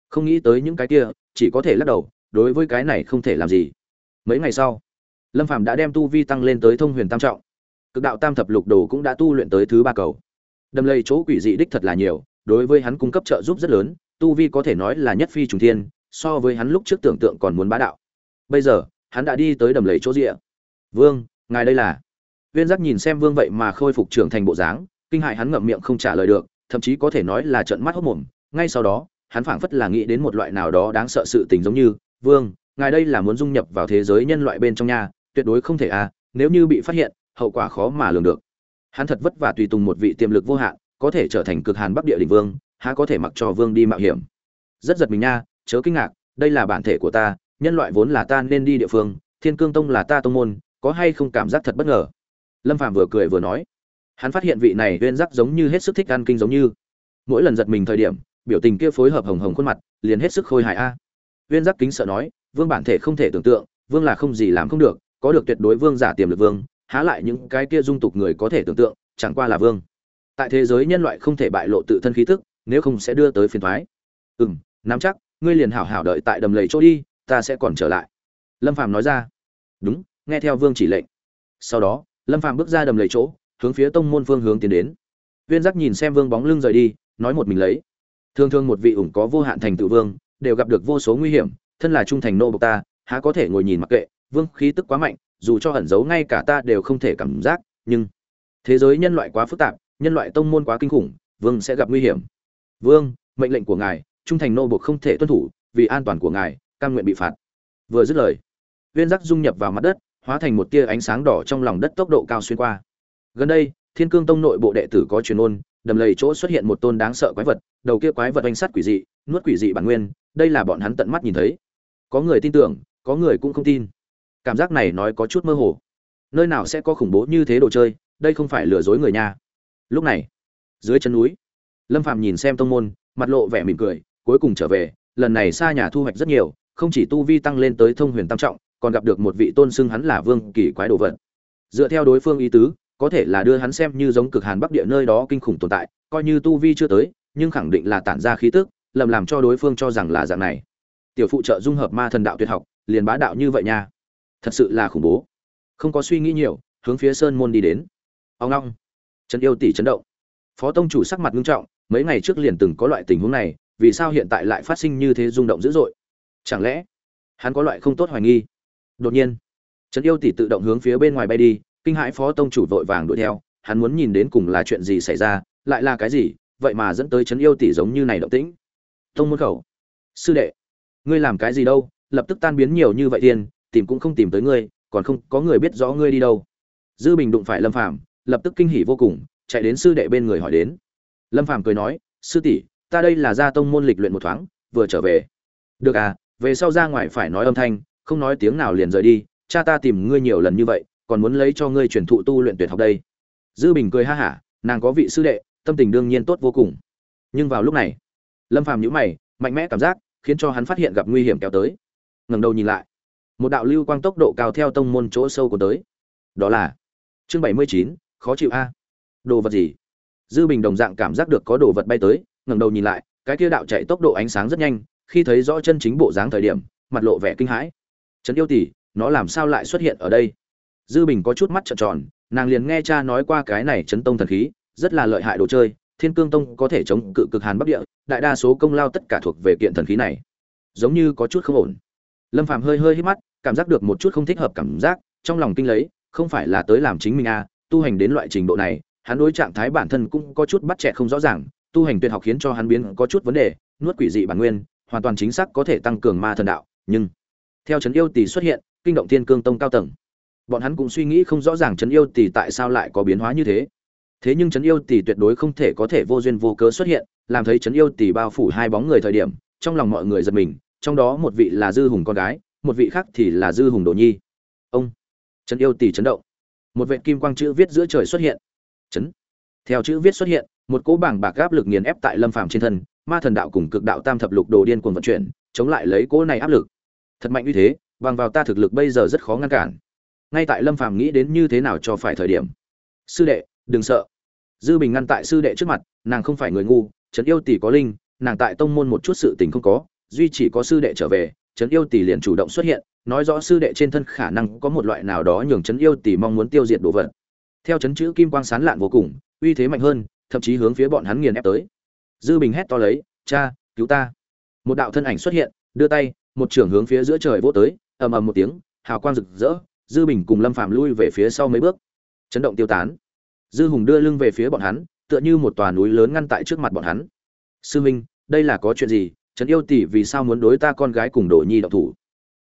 không nghĩ tới những cái kia, chỉ có thể lắc đầu, đối với cái này không thể làm gì. Mấy ngày sau, lâm phàm đã đem tu vi tăng lên tới thông huyền tam trọng. Cực đạo tam thập lục đồ cũng đã tu luyện tới thứ ba cầu. Đâm lây chỗ quỷ dị đích thật là nhiều, đối với hắn cung cấp trợ giúp rất lớn, tu vi có thể nói là nhất phi trùng thiên, so với hắn lúc trước tưởng tượng còn muốn bá đạo. Bây giờ, hắn đã đi tới đầm lầy chỗ rịa vương ngài đây là? Viên giác nhìn xem vương vậy mà khôi phục trưởng thành bộ dáng, kinh hại hắn ngậm miệng không trả lời được, thậm chí có thể nói là trợn mắt hốc mồm. Ngay sau đó, hắn phảng phất là nghĩ đến một loại nào đó đáng sợ sự tình giống như, vương, ngài đây là muốn dung nhập vào thế giới nhân loại bên trong nhà tuyệt đối không thể à nếu như bị phát hiện, hậu quả khó mà lường được. Hắn thật vất vả tùy tùng một vị tiềm lực vô hạn, có thể trở thành cực hàn bắc địa đỉnh vương, há có thể mặc cho vương đi mạo hiểm. Rất giật mình nha, chớ kinh ngạc, đây là bản thể của ta, nhân loại vốn là ta nên đi địa phương, thiên cương tông là ta tông môn có hay không cảm giác thật bất ngờ? Lâm Phạm vừa cười vừa nói, hắn phát hiện vị này huyên giác giống như hết sức thích ăn kinh giống như. Mỗi lần giật mình thời điểm, biểu tình kia phối hợp hồng hồng khuôn mặt, liền hết sức khôi hài a. Huyên giác kính sợ nói, vương bản thể không thể tưởng tượng, vương là không gì làm không được, có được tuyệt đối vương giả tiềm lực vương, há lại những cái kia dung tục người có thể tưởng tượng, chẳng qua là vương. Tại thế giới nhân loại không thể bại lộ tự thân khí tức, nếu không sẽ đưa tới phiền thoái ừ m nắm chắc, ngươi liền hảo hảo đợi tại đầm lầy chỗ đi, ta sẽ còn trở lại. Lâm phàm nói ra, đúng nghe theo vương chỉ lệnh. Sau đó, lâm phàm bước ra đầm lầy chỗ, hướng phía tông môn phương hướng tiến đến. Viên giác nhìn xem vương bóng lưng rời đi, nói một mình lấy. Thường thường một vị ủng có vô hạn thành tự vương, đều gặp được vô số nguy hiểm, thân là trung thành nô bộc ta, há có thể ngồi nhìn mặc kệ, vương khí tức quá mạnh, dù cho ẩn giấu ngay cả ta đều không thể cảm giác, nhưng thế giới nhân loại quá phức tạp, nhân loại tông môn quá kinh khủng, vương sẽ gặp nguy hiểm. Vương, mệnh lệnh của ngài, trung thành nô bộc không thể tuân thủ, vì an toàn của ngài, cam nguyện bị phạt. Vừa dứt lời, viên giác dung nhập vào mặt đất hóa thành một tia ánh sáng đỏ trong lòng đất tốc độ cao xuyên qua. Gần đây thiên cương tông nội bộ đệ tử có truyền ngôn, đầm lầy chỗ xuất hiện một tôn đáng sợ quái vật đầu kia quái vật oanh sắt quỷ dị nuốt quỷ dị bản nguyên đây là bọn hắn tận mắt nhìn thấy. Có người tin tưởng có người cũng không tin. Cảm giác này nói có chút mơ hồ. Nơi nào sẽ có khủng bố như thế đồ chơi đây không phải lừa dối người nha. Lúc này dưới chân núi lâm phạm nhìn xem tông môn mặt lộ vẻ mỉm cười cuối cùng trở về lần này xa nhà thu hoạch rất nhiều không chỉ tu vi tăng lên tới thông huyền tam trọng còn gặp được một vị tôn xưng hắn là vương kỳ quái đồ vật. Dựa theo đối phương ý tứ, có thể là đưa hắn xem như giống cực hàn bắc địa nơi đó kinh khủng tồn tại, coi như tu vi chưa tới, nhưng khẳng định là tản ra khí tức, lầm làm cho đối phương cho rằng là dạng này. Tiểu phụ trợ dung hợp ma thần đạo tuyệt học, liền bá đạo như vậy nha. Thật sự là khủng bố. Không có suy nghĩ nhiều, hướng phía sơn môn đi đến. Ông long. Trấn yêu tỷ chấn động. Phó tông chủ sắc mặt nghiêm trọng, mấy ngày trước liền từng có loại tình huống này, vì sao hiện tại lại phát sinh như thế rung động dữ dội? Chẳng lẽ, hắn có loại không tốt hoài nghi? Đột nhiên, trấn yêu tỷ tự động hướng phía bên ngoài bay đi, kinh hãi phó tông chủ vội vàng đuổi theo, hắn muốn nhìn đến cùng là chuyện gì xảy ra, lại là cái gì, vậy mà dẫn tới trấn yêu tỷ giống như này động tĩnh. Tông môn khẩu. Sư đệ, ngươi làm cái gì đâu, lập tức tan biến nhiều như vậy tiền, tìm cũng không tìm tới ngươi, còn không có người biết rõ ngươi đi đâu. Dư bình đụng phải lâm phàm, lập tức kinh hỉ vô cùng, chạy đến sư đệ bên người hỏi đến. Lâm phàm cười nói, sư tỷ, ta đây là gia tông môn lịch luyện một thoáng, vừa trở về. Được à về sau ra ngoài phải nói âm thanh không nói tiếng nào liền rời đi, cha ta tìm ngươi nhiều lần như vậy, còn muốn lấy cho ngươi truyền thụ tu luyện tuyệt học đây. Dư bình cười ha hả, nàng có vị sư đệ, tâm tình đương nhiên tốt vô cùng. Nhưng vào lúc này, lâm phàm nhíu mày, mạnh mẽ cảm giác, khiến cho hắn phát hiện gặp nguy hiểm kéo tới. Ngẩng đầu nhìn lại, một đạo lưu quang tốc độ cao theo tông môn chỗ sâu của tới. Đó là chương bảy mươi chín, khó chịu a. Đồ vật gì? Dư bình đồng dạng cảm giác được có đồ vật bay tới, ngẩng đầu nhìn lại, cái kia đạo chạy tốc độ ánh sáng rất nhanh, khi thấy rõ chân chính bộ dáng thời điểm, mặt lộ vẻ kinh hãi trấn yêu tỷ, nó làm sao lại xuất hiện ở đây? Dư bình có chút mắt trợn tròn, nàng liền nghe cha nói qua cái này chấn tông thần khí, rất là lợi hại đồ chơi, thiên cương tông có thể chống cự cực hàn bắc địa, đại đa số công lao tất cả thuộc về kiện thần khí này. Giống như có chút không ổn. Lâm phàm hơi hơi hít mắt, cảm giác được một chút không thích hợp cảm giác, trong lòng kinh lấy, không phải là tới làm chính mình à tu hành đến loại trình độ này, hắn đối trạng thái bản thân cũng có chút bắt chẹt không rõ ràng, tu hành tuyệt học khiến cho hắn biến có chút vấn đề, nuốt quỷ dị bản nguyên, hoàn toàn chính xác có thể tăng cường ma thần đạo, nhưng theo trấn yêu tỷ xuất hiện, kinh động thiên cương tông cao tầng. Bọn hắn cũng suy nghĩ không rõ ràng trấn yêu tỷ tại sao lại có biến hóa như thế. Thế nhưng trấn yêu tỷ tuyệt đối không thể có thể vô duyên vô cớ xuất hiện, làm thấy trấn yêu tỷ bao phủ hai bóng người thời điểm, trong lòng mọi người giật mình, trong đó một vị là dư hùng con gái, một vị khác thì là dư hùng đồ nhi. Ông, trấn yêu tỷ chấn động. Một vệ kim quang chữ viết giữa trời xuất hiện. Chấn. Theo chữ viết xuất hiện, một cỗ bảng bạc áp lực nghiền ép tại lâm phàm trên thân, ma thần đạo cùng cực đạo tam thập lục đồ điên cuồng vận chuyển, chống lại lấy cỗ này áp lực thật mạnh như thế, bằng vào ta thực lực bây giờ rất khó ngăn cản. Ngay tại lâm phàm nghĩ đến như thế nào cho phải thời điểm. Sư đệ, đừng sợ. Dư bình ngăn tại sư đệ trước mặt, nàng không phải người ngu, trấn yêu tỷ có linh, nàng tại tông môn một chút sự tình không có, duy chỉ có sư đệ trở về, trấn yêu tỷ liền chủ động xuất hiện, nói rõ sư đệ trên thân khả năng có một loại nào đó nhường trấn yêu tỷ mong muốn tiêu diệt đồ vật. Theo trấn chữ kim quang sán lạn vô cùng, uy thế mạnh hơn, thậm chí hướng phía bọn hắn nghiền ép tới. Dư bình hét to lấy, cha, cứu ta. Một đạo thân ảnh xuất hiện, đưa tay một trưởng hướng phía giữa trời vỗ tới, ầm ầm một tiếng, hào quang rực rỡ, dư bình cùng lâm phạm lui về phía sau mấy bước. Chấn động tiêu tán. Dư hùng đưa lưng về phía bọn hắn, tựa như một tòa núi lớn ngăn tại trước mặt bọn hắn. Sư minh, đây là có chuyện gì? Trấn yêu tỷ vì sao muốn đối ta con gái cùng đồ nhi động thủ?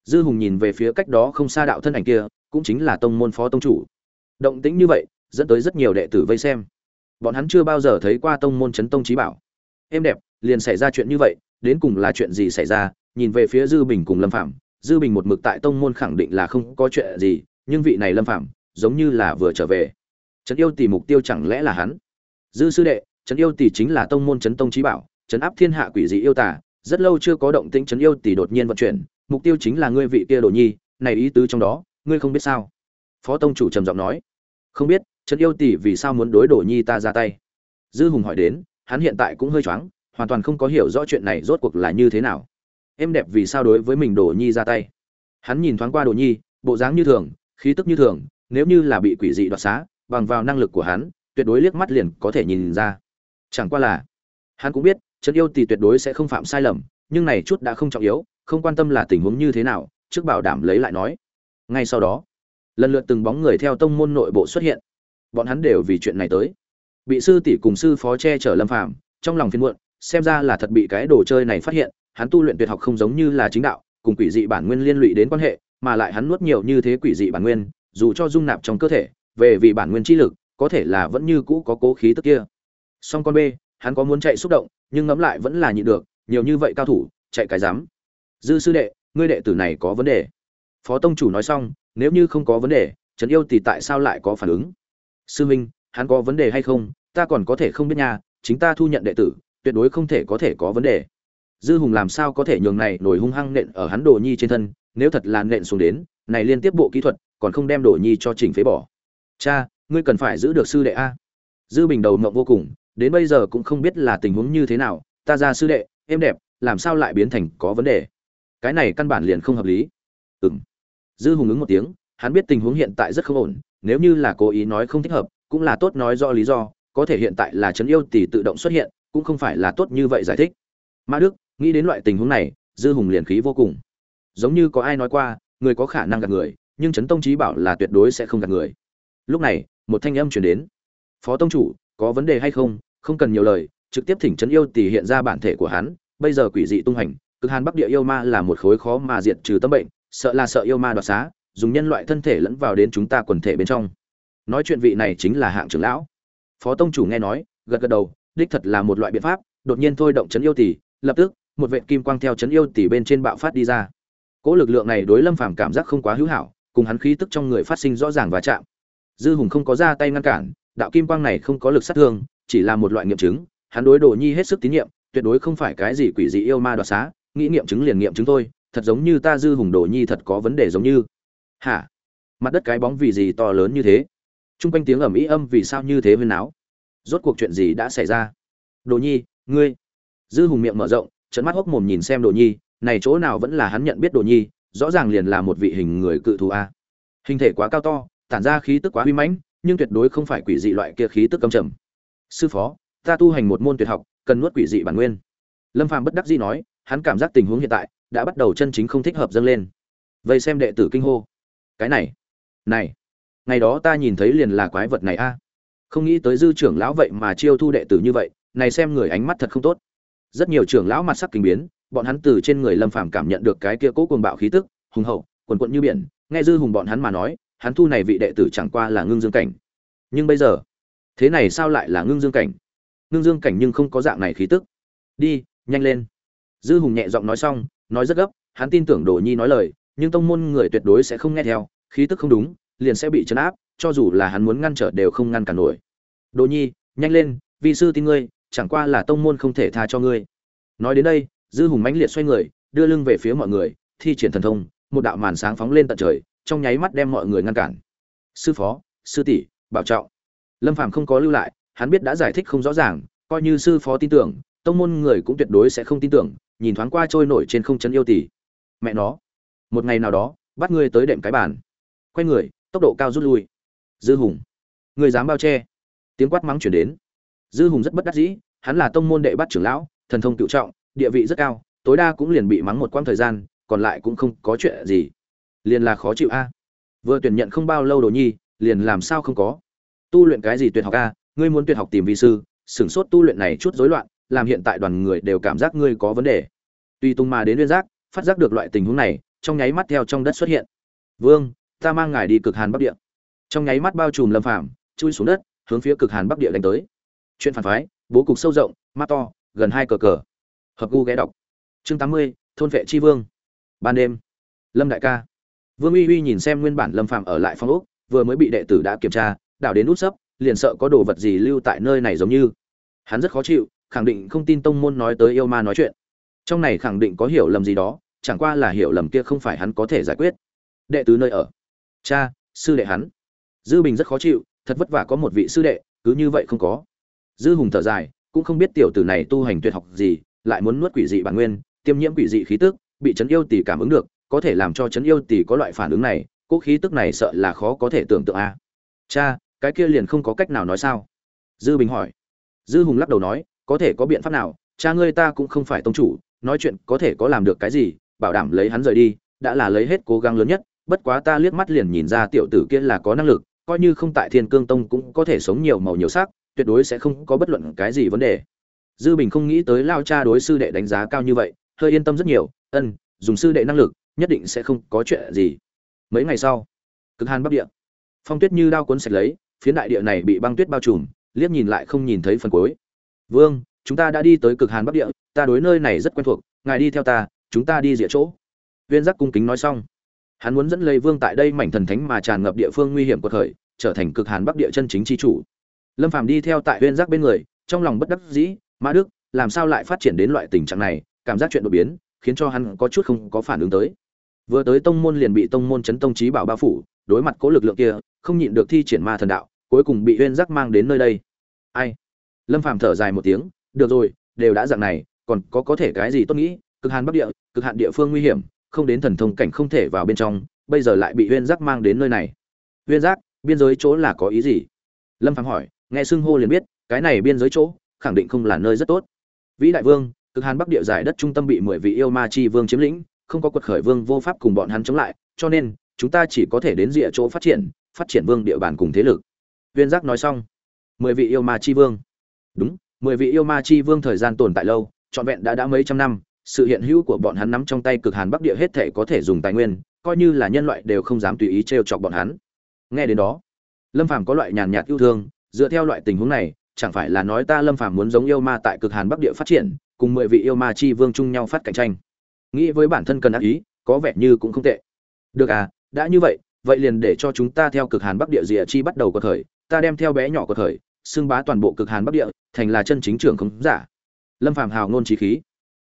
Dư hùng nhìn về phía cách đó không xa đạo thân ảnh kia, cũng chính là tông môn phó tông chủ. Động tĩnh như vậy, dẫn tới rất nhiều đệ tử vây xem. Bọn hắn chưa bao giờ thấy qua tông môn chấn tông trí bảo. Êm đẹp, liền xảy ra chuyện như vậy, đến cùng là chuyện gì xảy ra? Nhìn về phía dư bình cùng lâm phạm dư bình một mực tại tông môn khẳng định là không có chuyện gì, nhưng vị này lâm phạm giống như là vừa trở về. Trấn yêu tỷ mục tiêu chẳng lẽ là hắn? Dư sư đệ, trấn yêu tỷ chính là tông môn chấn tông trí bảo, trấn áp thiên hạ quỷ dị yêu tả rất lâu chưa có động tĩnh trấn yêu tỷ đột nhiên vận chuyển, mục tiêu chính là ngươi vị kia đồ nhi, này ý tứ trong đó, ngươi không biết sao? Phó tông chủ trầm giọng nói. Không biết, trấn yêu tỷ vì sao muốn đối đồ nhi ta ra tay? Dư hùng hỏi đến, hắn hiện tại cũng hơi choáng, hoàn toàn không có hiểu rõ chuyện này rốt cuộc là như thế nào em đẹp vì sao đối với mình đồ nhi ra tay. Hắn nhìn thoáng qua đồ nhi, bộ dáng như thường, khí tức như thường, nếu như là bị quỷ dị đoạt xá, bằng vào năng lực của hắn, tuyệt đối liếc mắt liền có thể nhìn ra. Chẳng qua là, hắn cũng biết, trấn yêu thì tuyệt đối sẽ không phạm sai lầm, nhưng này chút đã không trọng yếu, không quan tâm là tình huống như thế nào, trước bảo đảm lấy lại nói. Ngay sau đó, lần lượt từng bóng người theo tông môn nội bộ xuất hiện. Bọn hắn đều vì chuyện này tới. Bị sư tỷ cùng sư phó che chở lâm phạm trong lòng phiền muộn, xem ra là thật bị cái đồ chơi này phát hiện hắn tu luyện tuyệt học không giống như là chính đạo, cùng quỷ dị bản nguyên liên lụy đến quan hệ, mà lại hắn nuốt nhiều như thế quỷ dị bản nguyên, dù cho dung nạp trong cơ thể, về vì bản nguyên chi lực, có thể là vẫn như cũ có cố khí tức kia. Song con b hắn có muốn chạy xúc động, nhưng ngẫm lại vẫn là nhịn được, nhiều như vậy cao thủ, chạy cái dám. Dư sư đệ, ngươi đệ tử này có vấn đề. Phó tông chủ nói xong, nếu như không có vấn đề trấn yêu thì tại sao lại có phản ứng? Sư minh, hắn có vấn đề hay không? Ta còn có thể không biết nha, chính ta thu nhận đệ tử, tuyệt đối không thể có thể có vấn đề dư hùng làm sao có thể nhường này nổi hung hăng nện ở hắn đồ nhi trên thân, nếu thật là nện xuống đến, này liên tiếp bộ kỹ thuật, còn không đem đồ nhi cho chỉnh phế bỏ. Cha, ngươi cần phải giữ được sư đệ a. Dư bình đầu mộng vô cùng, đến bây giờ cũng không biết là tình huống như thế nào, ta ra sư đệ, êm đẹp, làm sao lại biến thành có vấn đề? Cái này căn bản liền không hợp lý. Ừng dư hùng ứng một tiếng, hắn biết tình huống hiện tại rất không ổn, nếu như là cố ý nói không thích hợp, cũng là tốt nói do lý do, có thể hiện tại là trấn yêu tỷ tự động xuất hiện, cũng không phải là tốt như vậy giải thích. Mã đức nghĩ đến loại tình huống này, dư hùng liền khí vô cùng. Giống như có ai nói qua, người có khả năng gạt người, nhưng trấn tông trí bảo là tuyệt đối sẽ không gạt người. Lúc này, một thanh âm chuyển đến. Phó tông chủ, có vấn đề hay không? Không cần nhiều lời, trực tiếp thỉnh trấn yêu tỷ hiện ra bản thể của hắn, bây giờ quỷ dị tung hành, cực hàn bắc địa yêu ma là một khối khó mà diệt trừ tâm bệnh, sợ là sợ yêu ma đoạt xá, dùng nhân loại thân thể lẫn vào đến chúng ta quần thể bên trong. Nói chuyện vị này chính là hạng trưởng lão. Phó tông chủ nghe nói, gật gật đầu, đích thật là một loại biện pháp, đột nhiên thôi động chấn yêu tỷ lập tức một vệt kim quang theo chấn yêu tỷ bên trên bạo phát đi ra. Cỗ lực lượng này đối lâm phàm cảm giác không quá hữu hảo cùng hắn khí tức trong người phát sinh rõ ràng và chạm. Dư hùng không có ra tay ngăn cản đạo kim quang này không có lực sát thương chỉ là một loại nghiệm chứng hắn đối đồ nhi hết sức tín nhiệm tuyệt đối không phải cái gì quỷ dị yêu ma đoạt xá nghĩ nghiệm chứng liền nghiệm chứng thôi thật giống như ta dư hùng đồ nhi thật có vấn đề giống như. Hả? Mặt đất cái bóng vì gì to lớn như thế? Trung quanh tiếng ầm ĩ âm vì sao như thế huyên não, rốt cuộc chuyện gì đã xảy ra? Đồ nhi ngươi. Dư hùng miệng mở rộng trận mắt hốc mồm nhìn xem đồ nhi, này chỗ nào vẫn là hắn nhận biết đồ nhi, rõ ràng liền là một vị hình người cự thù a. Hình thể quá cao to, tản ra khí tức quá huy mãnh, nhưng tuyệt đối không phải quỷ dị loại kia khí tức cầm trầm. Sư phó, ta tu hành một môn tuyệt học, cần nuốt quỷ dị bản nguyên. Lâm phàm bất đắc dĩ nói, hắn cảm giác tình huống hiện tại đã bắt đầu chân chính không thích hợp dâng lên. Vậy xem đệ tử kinh hô. Cái này này, ngày đó ta nhìn thấy liền là quái vật này a. Không nghĩ tới dư trưởng lão vậy mà chiêu thu đệ tử như vậy, này xem người ánh mắt thật không tốt rất nhiều trưởng lão mặt sắc kinh biến, bọn hắn từ trên người lâm phàm cảm nhận được cái kia cố cuồng bạo khí tức, hùng hậu, quần quận như biển, nghe dư hùng bọn hắn mà nói, hắn thu này vị đệ tử chẳng qua là ngưng dương cảnh. Nhưng bây giờ, thế này sao lại là ngưng dương cảnh? Ngưng dương cảnh nhưng không có dạng này khí tức. Đi, nhanh lên. Dư hùng nhẹ giọng nói xong, nói rất gấp, hắn tin tưởng đồ nhi nói lời, nhưng tông môn người tuyệt đối sẽ không nghe theo, khí tức không đúng, liền sẽ bị chấn áp, cho dù là hắn muốn ngăn trở đều không ngăn cản nổi. Đồ nhi, nhanh lên vì sư tin ngươi chẳng qua là tông môn không thể tha cho ngươi. Nói đến đây, dư hùng mãnh liệt xoay người, đưa lưng về phía mọi người, thi triển thần thông, một đạo màn sáng phóng lên tận trời, trong nháy mắt đem mọi người ngăn cản. Sư phó, sư tỷ, bảo trọng. Lâm phàm không có lưu lại, hắn biết đã giải thích không rõ ràng, coi như sư phó tin tưởng, tông môn người cũng tuyệt đối sẽ không tin tưởng, nhìn thoáng qua trôi nổi trên không chấn yêu tỷ. Mẹ nó, một ngày nào đó, bắt ngươi tới đệm cái bàn. Quay người, tốc độ cao rút lui. Dư hùng người dám bao che? Tiếng quát mắng chuyển đến dư hùng rất bất đắc dĩ, hắn là tông môn đệ bắt trưởng lão, thần thông cựu trọng, địa vị rất cao, tối đa cũng liền bị mắng một quãng thời gian, còn lại cũng không có chuyện gì. Liền là khó chịu a. Vừa tuyển nhận không bao lâu đồ nhi, liền làm sao không có. Tu luyện cái gì tuyệt học a, ngươi muốn tuyệt học tìm vi sư, sửng sốt tu luyện này chút rối loạn, làm hiện tại đoàn người đều cảm giác ngươi có vấn đề. Tuy tung mà đến nguyên giác, phát giác được loại tình huống này, trong nháy mắt theo trong đất xuất hiện. Vương, ta mang ngài đi cực hàn bắc địa. Trong nháy mắt bao trùm lâm phàm, chui xuống đất, hướng phía cực hàn bắc địa đánh tới chuyện phản phái, bố cục sâu rộng, mắt to, gần hai cờ cờ. Hợp gu ghé đọc. Chương tám mươi, thôn vệ tri vương. Ban đêm, lâm đại ca. Vương uy uy nhìn xem nguyên bản lâm phàm ở lại phong úc vừa mới bị đệ tử đã kiểm tra, đảo đến nút sấp, liền sợ có đồ vật gì lưu tại nơi này giống như. Hắn rất khó chịu, khẳng định không tin tông môn nói tới yêu ma nói chuyện. Trong này khẳng định có hiểu lầm gì đó, chẳng qua là hiểu lầm kia không phải hắn có thể giải quyết. Đệ tứ nơi ở. Cha, sư đệ hắn. Dư bình rất khó chịu, thật vất vả có một vị sư đệ, cứ như vậy không có dư hùng thở dài, cũng không biết tiểu tử này tu hành tuyệt học gì, lại muốn nuốt quỷ dị bản nguyên, tiêm nhiễm quỷ dị khí tức, bị chấn yêu tỷ cảm ứng được, có thể làm cho chấn yêu tỷ có loại phản ứng này cỗ khí tức này sợ là khó có thể tưởng tượng a. Cha, cái kia liền không có cách nào nói sao? Dư bình hỏi. Dư hùng lắc đầu nói, có thể có biện pháp nào, cha ngươi ta cũng không phải tông chủ, nói chuyện có thể có làm được cái gì, bảo đảm lấy hắn rời đi, đã là lấy hết cố gắng lớn nhất, bất quá ta liếc mắt liền nhìn ra tiểu tử kia là có năng lực, coi như không tại thiên cương tông cũng có thể sống nhiều màu nhiều sắc tuyệt đối sẽ không có bất luận cái gì vấn đề. Dư bình không nghĩ tới lao cha đối sư đệ đánh giá cao như vậy, hơi yên tâm rất nhiều, ân, dùng sư đệ năng lực, nhất định sẽ không có chuyện gì. Mấy ngày sau, cực hàn bắc địa. Phong tuyết như đao cuốn sạch lấy, phiến đại địa này bị băng tuyết bao trùm, liếc nhìn lại không nhìn thấy phần cuối. Vương, chúng ta đã đi tới cực hàn bắc địa, ta đối nơi này rất quen thuộc, ngài đi theo ta, chúng ta đi dịa chỗ. Viên giác cung kính nói xong. Hắn muốn dẫn lấy vương tại đây mảnh thần thánh mà tràn ngập địa phương nguy hiểm của thời, trở thành cực hàn bắc địa chân chính chi chủ lâm phàm đi theo tại Huyên giác bên người, trong lòng bất đắc dĩ, mã đức, làm sao lại phát triển đến loại tình trạng này? Cảm giác chuyện đột biến, khiến cho hắn có chút không có phản ứng tới. Vừa tới tông môn liền bị tông môn chấn tông trí bảo bao phủ, đối mặt cố lực lượng kia, không nhịn được thi triển ma thần đạo, cuối cùng bị Huyên giác mang đến nơi đây. Ai? Lâm phàm thở dài một tiếng, được rồi, đều đã dạng này, còn có có thể cái gì tốt nghĩ? Cực hàn bắc địa, cực hạn địa phương nguy hiểm, không đến thần thông cảnh không thể vào bên trong, bây giờ lại bị Huyên giác mang đến nơi này. Huyên giác, biên giới chỗ là có ý gì? Lâm phàm hỏi nghe xưng hô liền biết, cái này biên giới chỗ, khẳng định không là nơi rất tốt. Vĩ đại vương, cực hàn bắc địa giải đất trung tâm bị mười vị yêu ma chi vương chiếm lĩnh, không có quật khởi vương vô pháp cùng bọn hắn chống lại, cho nên, chúng ta chỉ có thể đến rìa chỗ phát triển phát triển vương địa bàn cùng thế lực. Viên giác nói xong, mười vị yêu ma chi vương. Đúng, mười vị yêu ma chi vương thời gian tồn tại lâu, trọn vẹn đã đã mấy trăm năm, sự hiện hữu của bọn hắn nắm trong tay cực hàn bắc địa hết thể có thể dùng tài nguyên, coi như là nhân loại đều không dám tùy ý t chọc bọn hắn. Nghe đến đó, lâm phàm có loại nhàn nhạt yêu thương dựa theo loại tình huống này, chẳng phải là nói ta lâm phàm muốn giống yêu ma tại cực hàn bắc địa phát triển, cùng mười vị yêu ma chi vương chung nhau phát cạnh tranh. Nghĩ với bản thân cần ác ý, có vẻ như cũng không tệ. Được à đã như vậy vậy liền để cho chúng ta theo cực hàn bắc địa rìa chi bắt đầu có thời ta đem theo bé nhỏ của thời xưng bá toàn bộ cực hàn bắc địa, thành là chân chính trưởng không giả. Lâm phàm hào ngôn trí khí.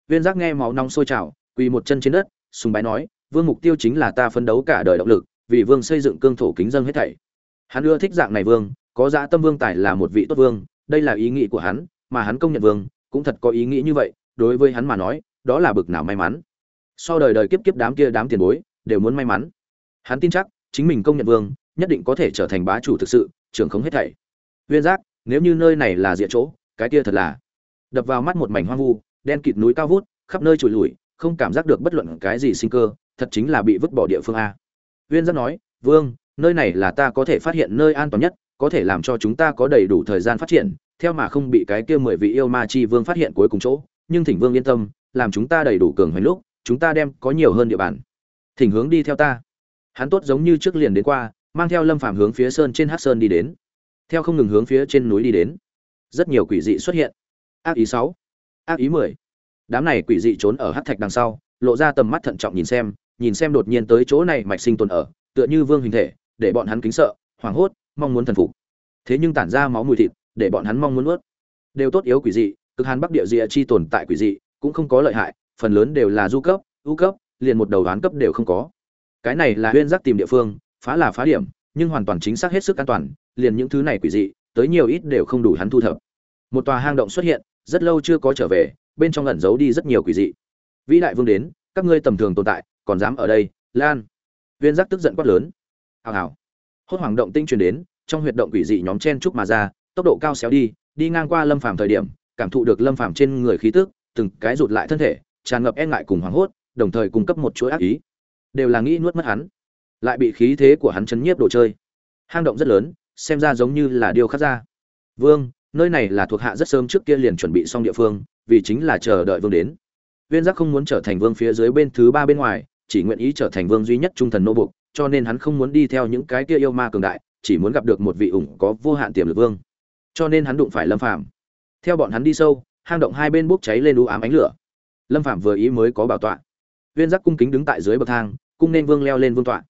Viên giác nghe máu nóng sôi trào, quỳ một chân trên đất, sùng bái nói, vương mục tiêu chính là ta phấn đấu cả đời động lực, vì vương xây dựng cương thổ kính dân hết thảy. Hắn ưa thích dạng này vương có dã tâm vương tài là một vị tốt vương, đây là ý nghĩ của hắn, mà hắn công nhận vương, cũng thật có ý nghĩ như vậy, đối với hắn mà nói, đó là bực nào may mắn. So đời đời kiếp kiếp đám kia đám tiền bối, đều muốn may mắn. Hắn tin chắc, chính mình công nhận vương, nhất định có thể trở thành bá chủ thực sự, trưởng không hết thảy. Viên giác, nếu như nơi này là diện chỗ, cái kia thật là. Đập vào mắt một mảnh hoang vu, đen kịt núi cao vút, khắp nơi trùi lùi, không cảm giác được bất luận cái gì sinh cơ, thật chính là bị vứt bỏ địa phương a. Viên giác nói, vương, nơi này là ta có thể phát hiện nơi an toàn nhất có thể làm cho chúng ta có đầy đủ thời gian phát triển, theo mà không bị cái kia mười vị yêu ma chi vương phát hiện cuối cùng chỗ. Nhưng thỉnh vương yên tâm, làm chúng ta đầy đủ cường hoành lúc, chúng ta đem có nhiều hơn địa bàn. Thỉnh hướng đi theo ta. Hắn tốt giống như trước liền đến qua, mang theo lâm phàm hướng phía sơn trên hát sơn đi đến. Theo không ngừng hướng phía trên núi đi đến. Rất nhiều quỷ dị xuất hiện. Ác ý sáu, ác ý mười. Đám này quỷ dị trốn ở hát thạch đằng sau, lộ ra tầm mắt thận trọng nhìn xem nhìn xem đột nhiên tới chỗ này mạch sinh tồn ở, tựa như vương hình thể, để bọn hắn kính sợ, hoảng hốt mong muốn thần phục. Thế nhưng tản ra máu mùi thịt, để bọn hắn mong muốn nuốt. Đều tốt yếu quỷ dị, cực hàn bắc địa dị chi tồn tại quỷ dị, cũng không có lợi hại, phần lớn đều là du cấp ưu cấp, liền một đầu đoán cấp đều không có. Cái này là huyên giác tìm địa phương, phá là phá điểm, nhưng hoàn toàn chính xác hết sức an toàn, liền những thứ này quỷ dị, tới nhiều ít đều không đủ hắn thu thập. Một tòa hang động xuất hiện, rất lâu chưa có trở về, bên trong ẩn giấu đi rất nhiều quỷ dị. Vĩ đại vương đến, các ngươi tầm thường tồn tại, còn dám ở đây, lan. Viên giác tức giận quát lớn. Hào hào hốt hoảng động tinh truyền đến, trong huyệt động quỷ dị nhóm chen trúc mà ra, tốc độ cao xéo đi đi ngang qua lâm phàm thời điểm, cảm thụ được lâm phàm trên người khí tức, từng cái rụt lại thân thể, tràn ngập e ngại cùng hoảng hốt, đồng thời cung cấp một chuỗi ác ý. Đều là nghĩ nuốt mất hắn. Lại bị khí thế của hắn chấn nhiếp đồ chơi. Hang động rất lớn, xem ra giống như là điêu khắc ra. Vương, nơi này là thuộc hạ rất sớm trước kia liền chuẩn bị xong địa phương, vì chính là chờ đợi vương đến. Viên giác không muốn trở thành vương phía dưới bên thứ ba bên ngoài chỉ nguyện ý trở thành vương duy nhất trung thần nô buộc, cho nên hắn không muốn đi theo những cái kia yêu ma cường đại, chỉ muốn gặp được một vị ủng có vô hạn tiềm lực vương. Cho nên hắn đụng phải lâm phàm. Theo bọn hắn đi sâu, hang động hai bên bốc cháy lên u ám ánh lửa. Lâm phàm vừa ý mới có bảo tọa. Viên giác cung kính đứng tại dưới bậc thang, cung nên vương leo lên vương tọa.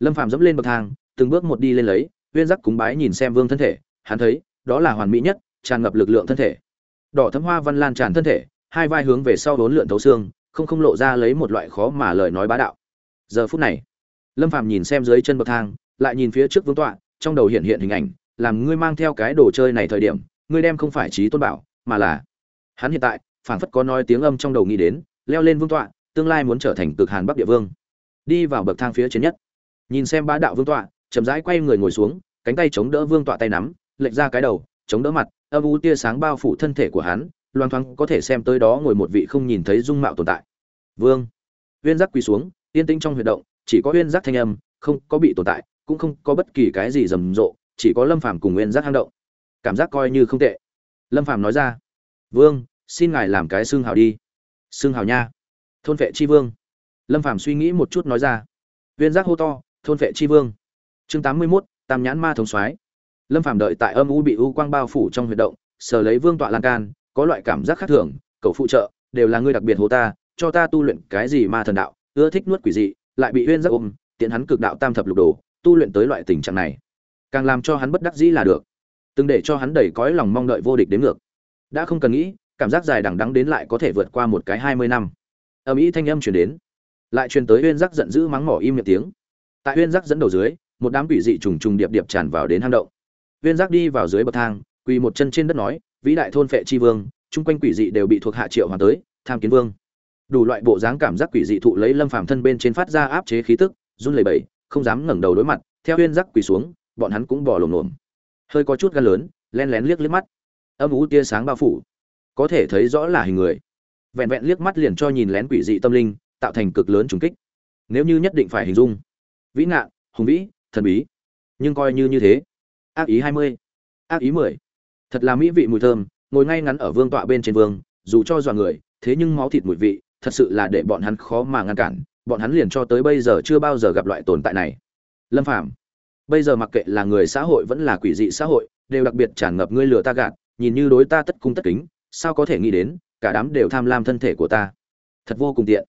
Lâm phàm dẫm lên bậc thang, từng bước một đi lên lấy, viên giác cúng bái nhìn xem vương thân thể, hắn thấy, đó là hoàn mỹ nhất, tràn ngập lực lượng thân thể. Đỏ thấm hoa văn lan tràn thân thể, hai vai hướng về sau đốn lượn thấu xương không không lộ ra lấy một loại khó mà lời nói bá đạo. Giờ phút này, lâm phàm nhìn xem dưới chân bậc thang, lại nhìn phía trước vương tọa, trong đầu hiện hiện hình ảnh, làm ngươi mang theo cái đồ chơi này thời điểm, ngươi đem không phải trí tôn bảo, mà là hắn hiện tại, phảng phất có nói tiếng âm trong đầu nghĩ đến, leo lên vương tọa, tương lai muốn trở thành cực hàn bắc địa vương. Đi vào bậc thang phía trên nhất, nhìn xem bá đạo vương tọa, chậm rãi quay người ngồi xuống, cánh tay chống đỡ vương tọa tay nắm, lệch ra cái đầu, chống đỡ mặt, âm u tia sáng bao phủ thân thể của hắn loan thoáng có thể xem tới đó ngồi một vị không nhìn thấy dung mạo tồn tại. Vương. Huyên giác quỳ xuống yên tĩnh trong huyệt động chỉ có huyên giác thanh âm không có bị tồn tại cũng không có bất kỳ cái gì rầm rộ chỉ có lâm phàm cùng huyên giác hang động. Cảm giác coi như không tệ. Lâm phàm nói ra vương xin ngài làm cái xương hào đi. Xương hào nha. Thôn vệ chi vương. Lâm phàm suy nghĩ một chút nói ra huyên giác hô to thôn vệ chi vương. Chương tám mươi 81, tam nhãn ma thống soái. Lâm phàm đợi tại âm u bị u quang bao phủ trong huyệt động sờ lấy vương tọa lan can có loại cảm giác khác thường, cầu phụ trợ, đều là ngươi đặc biệt hô ta, cho ta tu luyện cái gì ma thần đạo, ưa thích nuốt quỷ dị, lại bị uyên giác ôm, tiện hắn cực đạo tam thập lục đồ, tu luyện tới loại tình trạng này. Càng làm cho hắn bất đắc dĩ là được. Từng để cho hắn đầy cõi lòng mong đợi vô địch đến ngược. Đã không cần nghĩ, cảm giác dài đằng đắng đến lại có thể vượt qua một cái hai mươi năm. Âm ý thanh âm chuyển đến. Lại truyền tới uyên giác giận dữ mắng mỏ im miệng tiếng. Tại uyên giác dẫn đầu dưới, một đám quỷ dị trùng trùng điệp điệp tràn vào đến hang động. Uyên giác đi vào dưới bậc thang quỳ một chân trên đất nói, vĩ đại thôn phệ chi vương, chung quanh quỷ dị đều bị thuộc hạ triệu hoàn tới, tham kiến vương. Đủ loại bộ dáng cảm giác quỷ dị thụ lấy lâm phàm thân bên trên phát ra áp chế khí tức, run lẩy bẩy, không dám ngẩng đầu đối mặt, theo huyên giác quỳ xuống, bọn hắn cũng bỏ lồm lồm hơi có chút gan lớn, len lén liếc liếc mắt. Âm ú tia sáng bao phủ. Có thể thấy rõ là hình người. Vẹn vẹn liếc mắt liền cho nhìn lén quỷ dị tâm linh, tạo thành cực lớn trùng kích. Nếu như nhất định phải hình dung. Vĩ ngạn hùng vĩ, thần bí. Nhưng coi như như thế. Ác ý hai mươi. Ác ý mười thật là mỹ vị mùi thơm, ngồi ngay ngắn ở vương tọa bên trên vương, dù cho dọa người, thế nhưng máu thịt mùi vị, thật sự là để bọn hắn khó mà ngăn cản, bọn hắn liền cho tới bây giờ chưa bao giờ gặp loại tồn tại này. Lâm phàm, bây giờ mặc kệ là người xã hội vẫn là quỷ dị xã hội, đều đặc biệt tràn ngập ngươi lừa ta gạt, nhìn như đối ta tất cung tất kính, sao có thể nghĩ đến, cả đám đều tham lam thân thể của ta. Thật vô cùng tiện.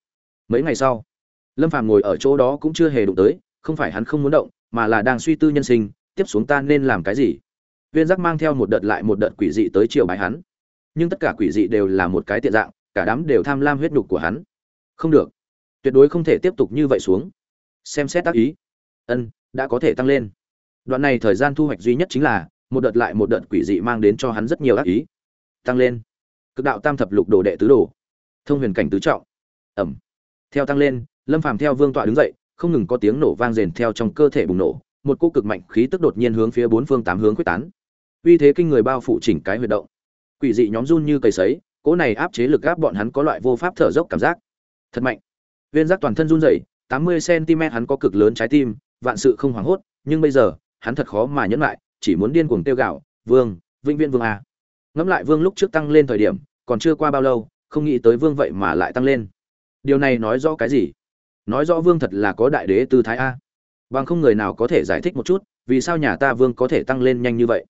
Mấy ngày sau, lâm phàm ngồi ở chỗ đó cũng chưa hề đụng tới, không phải hắn không muốn động, mà là đang suy tư nhân sinh, tiếp xuống ta nên làm cái gì? Viên giác mang theo một đợt lại một đợt quỷ dị tới chiều bái hắn. Nhưng tất cả quỷ dị đều là một cái tiện dạng, cả đám đều tham lam huyết nhục của hắn. Không được. Tuyệt đối không thể tiếp tục như vậy xuống. Xem xét tác ý. Ân, đã có thể tăng lên. Đoạn này thời gian thu hoạch duy nhất chính là, một đợt lại một đợt quỷ dị mang đến cho hắn rất nhiều ác ý. Tăng lên. Cực đạo tam thập lục đồ đệ tứ đồ. Thông huyền cảnh tứ trọng. Ẩm. Theo tăng lên, lâm phàm theo vương tọa đứng dậy, không ngừng có tiếng nổ vang rền theo trong cơ thể bùng nổ một cô cực mạnh khí tức đột nhiên hướng phía bốn phương tám hướng quyết tán. Uy thế kinh người bao phủ chỉnh cái huyệt động. Quỷ dị nhóm run như cầy sấy, cỗ này áp chế lực áp bọn hắn có loại vô pháp thở dốc cảm giác. Thật mạnh. Viên giác toàn thân run rẩy, tám mươi cm hắn có cực lớn trái tim, vạn sự không hoảng hốt, nhưng bây giờ, hắn thật khó mà nhẫn lại, chỉ muốn điên cuồng tiêu gạo vương, vĩnh viên vương a. Ngẫm lại vương lúc trước tăng lên thời điểm, còn chưa qua bao lâu, không nghĩ tới vương vậy mà lại tăng lên. Điều này nói rõ cái gì? Nói rõ vương thật là có đại đế tư thái a bằng không người nào có thể giải thích một chút, vì sao nhà ta vương có thể tăng lên nhanh như vậy?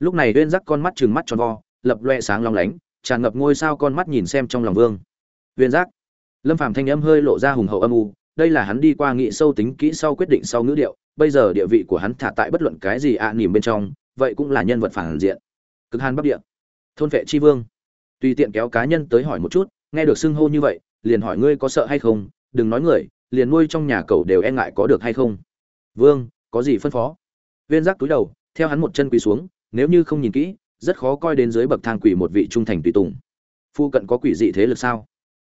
Lúc này uyên giác con mắt trừng mắt tròn vo, lập loe sáng long lánh, tràn ngập ngôi sao con mắt nhìn xem trong lòng vương. Uyên giác, lâm phàm thanh âm hơi lộ ra hùng hậu âm u, đây là hắn đi qua nghị sâu tính kỹ sau quyết định sau ngữ điệu, bây giờ địa vị của hắn thả tại bất luận cái gì ạ à nỉm bên trong, vậy cũng là nhân vật phản diện. Cực hàn bắc địa, thôn vệ chi vương. Tùy tiện kéo cá nhân tới hỏi một chút, nghe được xưng hô như vậy, liền hỏi ngươi có sợ hay không, đừng nói người, liền nuôi trong nhà cậu đều e ngại có được hay không vương, có gì phân phó? Viên giác túi đầu, theo hắn một chân quỳ xuống, nếu như không nhìn kỹ, rất khó coi đến dưới bậc thang quỷ một vị trung thành tùy tùng. Phu cận có quỷ dị thế lực sao?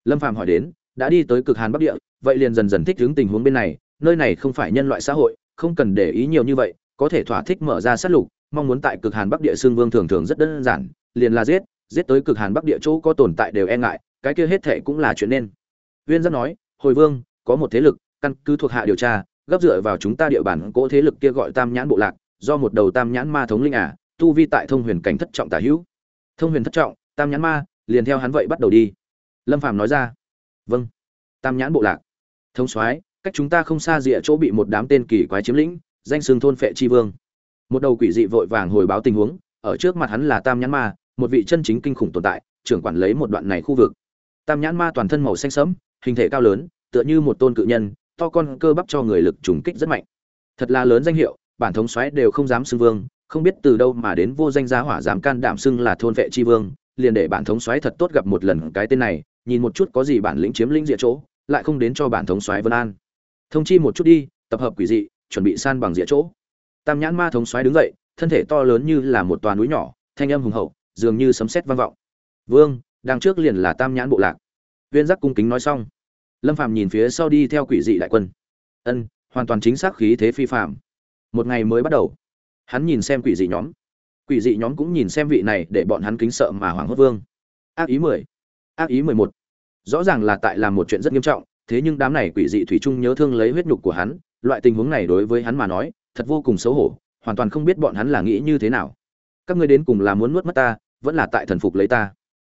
Lâm phàm hỏi đến, đã đi tới cực hàn bắc địa, vậy liền dần dần thích ứng tình huống bên này, nơi này không phải nhân loại xã hội, không cần để ý nhiều như vậy, có thể thỏa thích mở ra sát lục, mong muốn tại cực hàn bắc địa xương vương thường thường rất đơn giản, liền là giết giết tới cực hàn bắc địa chỗ có tồn tại đều e ngại, cái kia hết thệ cũng là chuyện nên. Viên giác nói, hồi vương, có một thế lực, căn cứ thuộc hạ điều tra gấp dựa vào chúng ta địa bàn cỗ thế lực kia gọi tam nhãn bộ lạc, do một đầu tam nhãn ma thống linh à tu vi tại thông huyền cảnh thất trọng tả hữu. Thông huyền thất trọng, tam nhãn ma, liền theo hắn vậy bắt đầu đi. Lâm phàm nói ra. Vâng. Tam nhãn bộ lạc. Thông soái, cách chúng ta không xa rìa chỗ bị một đám tên kỳ quái chiếm lĩnh, danh xương thôn phệ chi vương. Một đầu quỷ dị vội vàng hồi báo tình huống, ở trước mặt hắn là tam nhãn ma, một vị chân chính kinh khủng tồn tại, trưởng quản lấy một đoạn này khu vực. Tam nhãn ma toàn thân màu xanh sẫm, hình thể cao lớn, tựa như một tôn cự nhân to con cơ bắp cho người lực trùng kích rất mạnh. Thật là lớn danh hiệu, bản thống soái đều không dám xưng vương, không biết từ đâu mà đến vô danh giá hỏa dám can đảm xưng là thôn vệ chi vương, liền để bản thống soái thật tốt gặp một lần cái tên này, nhìn một chút có gì bản lĩnh chiếm lĩnh địa chỗ, lại không đến cho bản thống soái vân an. Thông chi một chút đi, tập hợp quỷ dị, chuẩn bị san bằng địa chỗ. Tam nhãn ma thống soái đứng dậy, thân thể to lớn như là một toàn núi nhỏ, thanh âm hùng hậu, dường như sấm sét vang vọng. Vương, đằng trước liền là tam nhãn bộ lạc. Viên giác cung kính nói xong lâm phàm nhìn phía sau đi theo quỷ dị đại quân. Ân, hoàn toàn chính xác khí thế phi phàm. Một ngày mới bắt đầu, hắn nhìn xem quỷ dị nhóm. Quỷ dị nhóm cũng nhìn xem vị này để bọn hắn kính sợ mà hoàng hốt vương. Ác ý mười, ác ý mười một. Rõ ràng là tại làm một chuyện rất nghiêm trọng, thế nhưng đám này quỷ dị thủy chung nhớ thương lấy huyết nhục của hắn, loại tình huống này đối với hắn mà nói, thật vô cùng xấu hổ, hoàn toàn không biết bọn hắn là nghĩ như thế nào. Các ngươi đến cùng là muốn nuốt mất ta, vẫn là tại thần phục lấy ta.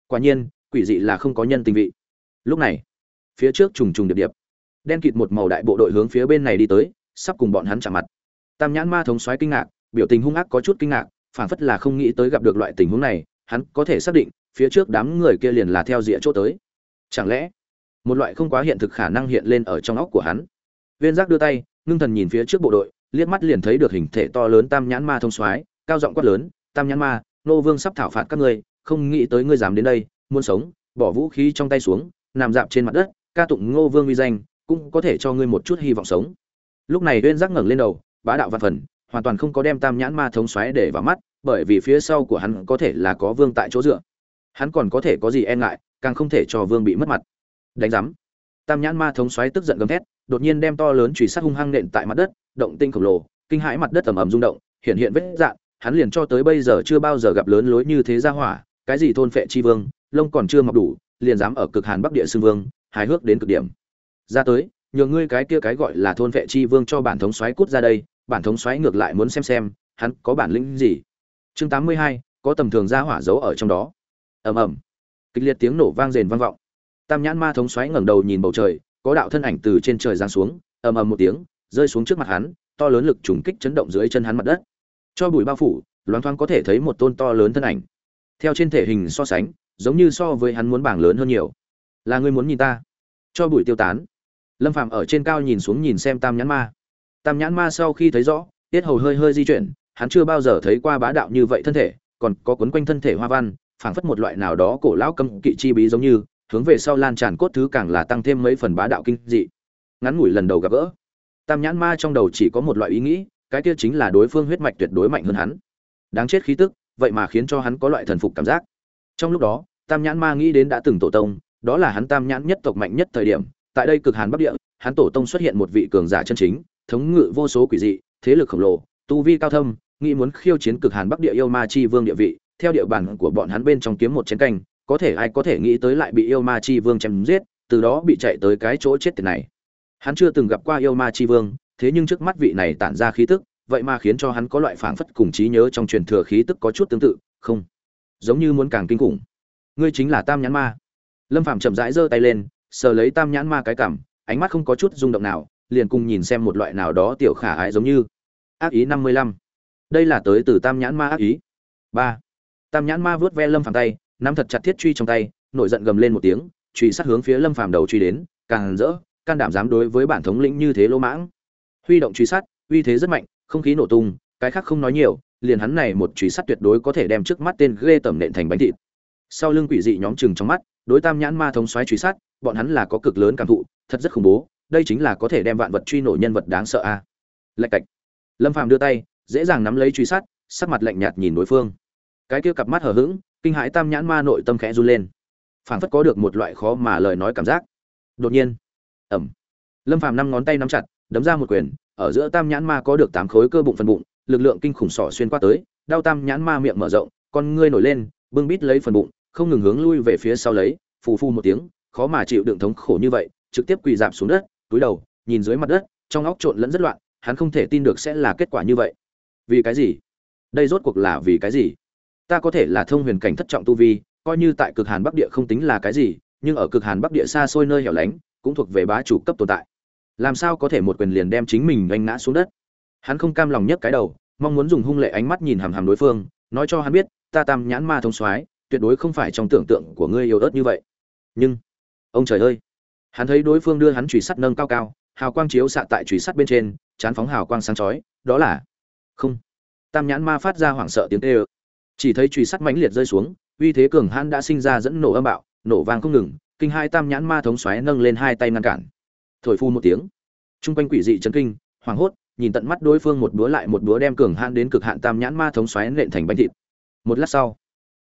Quả nhiên, quỷ dị là không có nhân tình vị. Lúc này phía trước trùng trùng điệp điệp. Đen kịt một màu đại bộ đội hướng phía bên này đi tới, sắp cùng bọn hắn chạm mặt. Tam nhãn ma thống xoáy kinh ngạc, biểu tình hung ác có chút kinh ngạc phản phất là không nghĩ tới gặp được loại tình huống này, hắn có thể xác định, phía trước đám người kia liền là theo dịa chỗ tới. Chẳng lẽ, một loại không quá hiện thực khả năng hiện lên ở trong óc của hắn? Viên giác đưa tay, ngưng thần nhìn phía trước bộ đội, liếc mắt liền thấy được hình thể to lớn tam nhãn ma thông soái, cao giọng quát lớn, tam nhãn ma, nô vương sắp thảo phạt các ngươi, không nghĩ tới ngươi dám đến đây, muốn sống, bỏ vũ khí trong tay xuống, nằm dạp trên mặt đất ca tụng ngô vương uy danh, cũng có thể cho ngươi một chút hy vọng sống. Lúc này uyên giác ngẩng lên đầu, bá đạo văn phần, hoàn toàn không có đem tam nhãn ma thống xoáy để vào mắt, bởi vì phía sau của hắn có thể là có vương tại chỗ dựa. Hắn còn có thể có gì e ngại, càng không thể cho vương bị mất mặt. Đánh rắm. tam nhãn ma thống xoáy tức giận gầm thét, đột nhiên đem to lớn chùy sát hung hăng nện tại mặt đất, động tinh khổng lồ, kinh hãi mặt đất ầm ầm rung động, hiện hiện vết dạn hắn liền cho tới bây giờ chưa bao giờ gặp lớn lối như thế ra hỏa, cái gì thôn phệ chi vương, lông còn chưa mọc đủ, liền dám ở cực hàn bắc địa xương vương hài hước đến cực điểm. Ra tới, nhờ ngươi cái kia cái gọi là thôn vệ chi vương cho bản thống xoáy cút ra đây, bản thống xoáy ngược lại muốn xem xem, hắn có bản lĩnh gì. Chương tám mươi hai, có tầm thường ra hỏa giấu ở trong đó. Ầm ầm. Kịch liệt tiếng nổ vang rền vang vọng. Tam nhãn ma thống xoáy ngẩng đầu nhìn bầu trời, có đạo thân ảnh từ trên trời giáng xuống, ầm ầm một tiếng, rơi xuống trước mặt hắn, to lớn lực trùng kích chấn động dưới chân hắn mặt đất. Cho bụi bao phủ, loáng thoáng có thể thấy một tôn to lớn thân ảnh. Theo trên thể hình so sánh, giống như so với hắn muốn bảng lớn hơn nhiều. Là ngươi muốn nhìn ta? Cho bụi tiêu tán. Lâm phạm ở trên cao nhìn xuống nhìn xem tam nhãn ma. Tam nhãn ma sau khi thấy rõ, tiết hầu hơi hơi di chuyển, hắn chưa bao giờ thấy qua bá đạo như vậy thân thể, còn có quấn quanh thân thể hoa văn, phảng phất một loại nào đó cổ lão cấm kỵ chi bí giống như, hướng về sau lan tràn cốt thứ càng là tăng thêm mấy phần bá đạo kinh dị. Ngắn ngủi lần đầu gặp gỡ, tam nhãn ma trong đầu chỉ có một loại ý nghĩ, cái kia chính là đối phương huyết mạch tuyệt đối mạnh hơn hắn. Đáng chết khí tức, vậy mà khiến cho hắn có loại thần phục cảm giác. Trong lúc đó, tam nhãn ma nghĩ đến đã từng tổ tông đó là hắn tam nhãn nhất tộc mạnh nhất thời điểm, tại đây cực hàn bắc địa, hắn tổ tông xuất hiện một vị cường giả chân chính, thống ngự vô số quỷ dị, thế lực khổng lồ, tu vi cao thâm, nghĩ muốn khiêu chiến cực hàn bắc địa yêu ma chi vương địa vị, theo địa bàn của bọn hắn bên trong kiếm một chiến canh, có thể ai có thể nghĩ tới lại bị yêu ma chi vương chém giết, từ đó bị chạy tới cái chỗ chết tiệt này. Hắn chưa từng gặp qua yêu ma chi vương, thế nhưng trước mắt vị này tản ra khí tức, vậy mà khiến cho hắn có loại phảng phất cùng trí nhớ trong truyền thừa khí tức có chút tương tự, không, giống như muốn càng kinh khủng. Ngươi chính là tam nhãn ma lâm phạm chậm rãi giơ tay lên, sờ lấy tam nhãn ma cái cảm, ánh mắt không có chút rung động nào, liền cùng nhìn xem một loại nào đó tiểu khả ái giống như. Ác ý năm mươi lăm. Đây là tới từ tam nhãn ma ác ý. Ba. Tam nhãn ma vớt ve lâm phàm tay, nắm thật chặt thiết truy trong tay, nổi giận gầm lên một tiếng, truy sát hướng phía lâm phàm đầu truy đến, càng rỡ, can đảm dám đối với bản thống lĩnh như thế lỗ mãng. Huy động truy sát, uy thế rất mạnh, không khí nổ tung, cái khác không nói nhiều, liền hắn này một truy sát tuyệt đối có thể đem trước mắt tên ghê tẩm nện thành bánh thịt. Sau lưng quỷ dị nhóm chừng trong mắt đối tam nhãn ma thống xoáy truy sát, bọn hắn là có cực lớn cảm thụ, thật rất khủng bố, đây chính là có thể đem vạn vật truy nổi nhân vật đáng sợ a. À. lạch cạch. Lâm phàm đưa tay, dễ dàng nắm lấy truy sát, sắc mặt lạnh nhạt nhìn đối phương. Cái kia cặp mắt hở hững, kinh hãi tam nhãn ma nội tâm khẽ run lên. Phảng phất có được một loại khó mà lời nói cảm giác. Đột nhiên ẩm lâm phàm năm ngón tay nắm chặt, đấm ra một quyền, ở giữa tam nhãn ma có được tám khối cơ bụng phần bụng, lực lượng kinh khủng sỏ xuyên qua tới, đau tam nhãn ma miệng mở rộng, con ngươi nổi lên, bưng bít lấy phần bụng không ngừng hướng lui về phía sau lấy, phù phu một tiếng, khó mà chịu đựng thống khổ như vậy, trực tiếp quỳ dạp xuống đất, túi đầu, nhìn dưới mặt đất, trong óc trộn lẫn rất loạn, hắn không thể tin được sẽ là kết quả như vậy. Vì cái gì? Đây rốt cuộc là vì cái gì? Ta có thể là thông huyền cảnh thất trọng tu vi, coi như tại cực hàn bắc địa không tính là cái gì, nhưng ở cực hàn bắc địa xa xôi nơi hẻo lánh, cũng thuộc về bá chủ cấp tồn tại. Làm sao có thể một quyền liền đem chính mình đánh ngã xuống đất? Hắn không cam lòng nhất cái đầu, mong muốn dùng hung lệ ánh mắt nhìn hàm hàm đối phương, nói cho hắn biết, ta tam nhãn ma thông soái tuyệt đối không phải trong tưởng tượng của ngươi yêu ớt như vậy. Nhưng, ông trời ơi, hắn thấy đối phương đưa hắn chùy sắt nâng cao cao, hào quang chiếu xạ tại chùy sắt bên trên, chán phóng hào quang sáng chói, đó là, không, tam nhãn ma phát ra hoảng sợ tiếng tê ơ chỉ thấy chùy sắt mãnh liệt rơi xuống, uy thế cường hãn đã sinh ra dẫn nổ âm bạo, nổ vang không ngừng, kinh hai tam nhãn ma thống xoáy nâng lên hai tay ngăn cản. Thổi phu một tiếng trung quanh quỷ dị chấn kinh, hoảng hốt, nhìn tận mắt đối phương một búa lại một búa đem cường hãn đến cực hạn tam nhãn ma thống xoáy nện thành bánh thịt. Một lát sau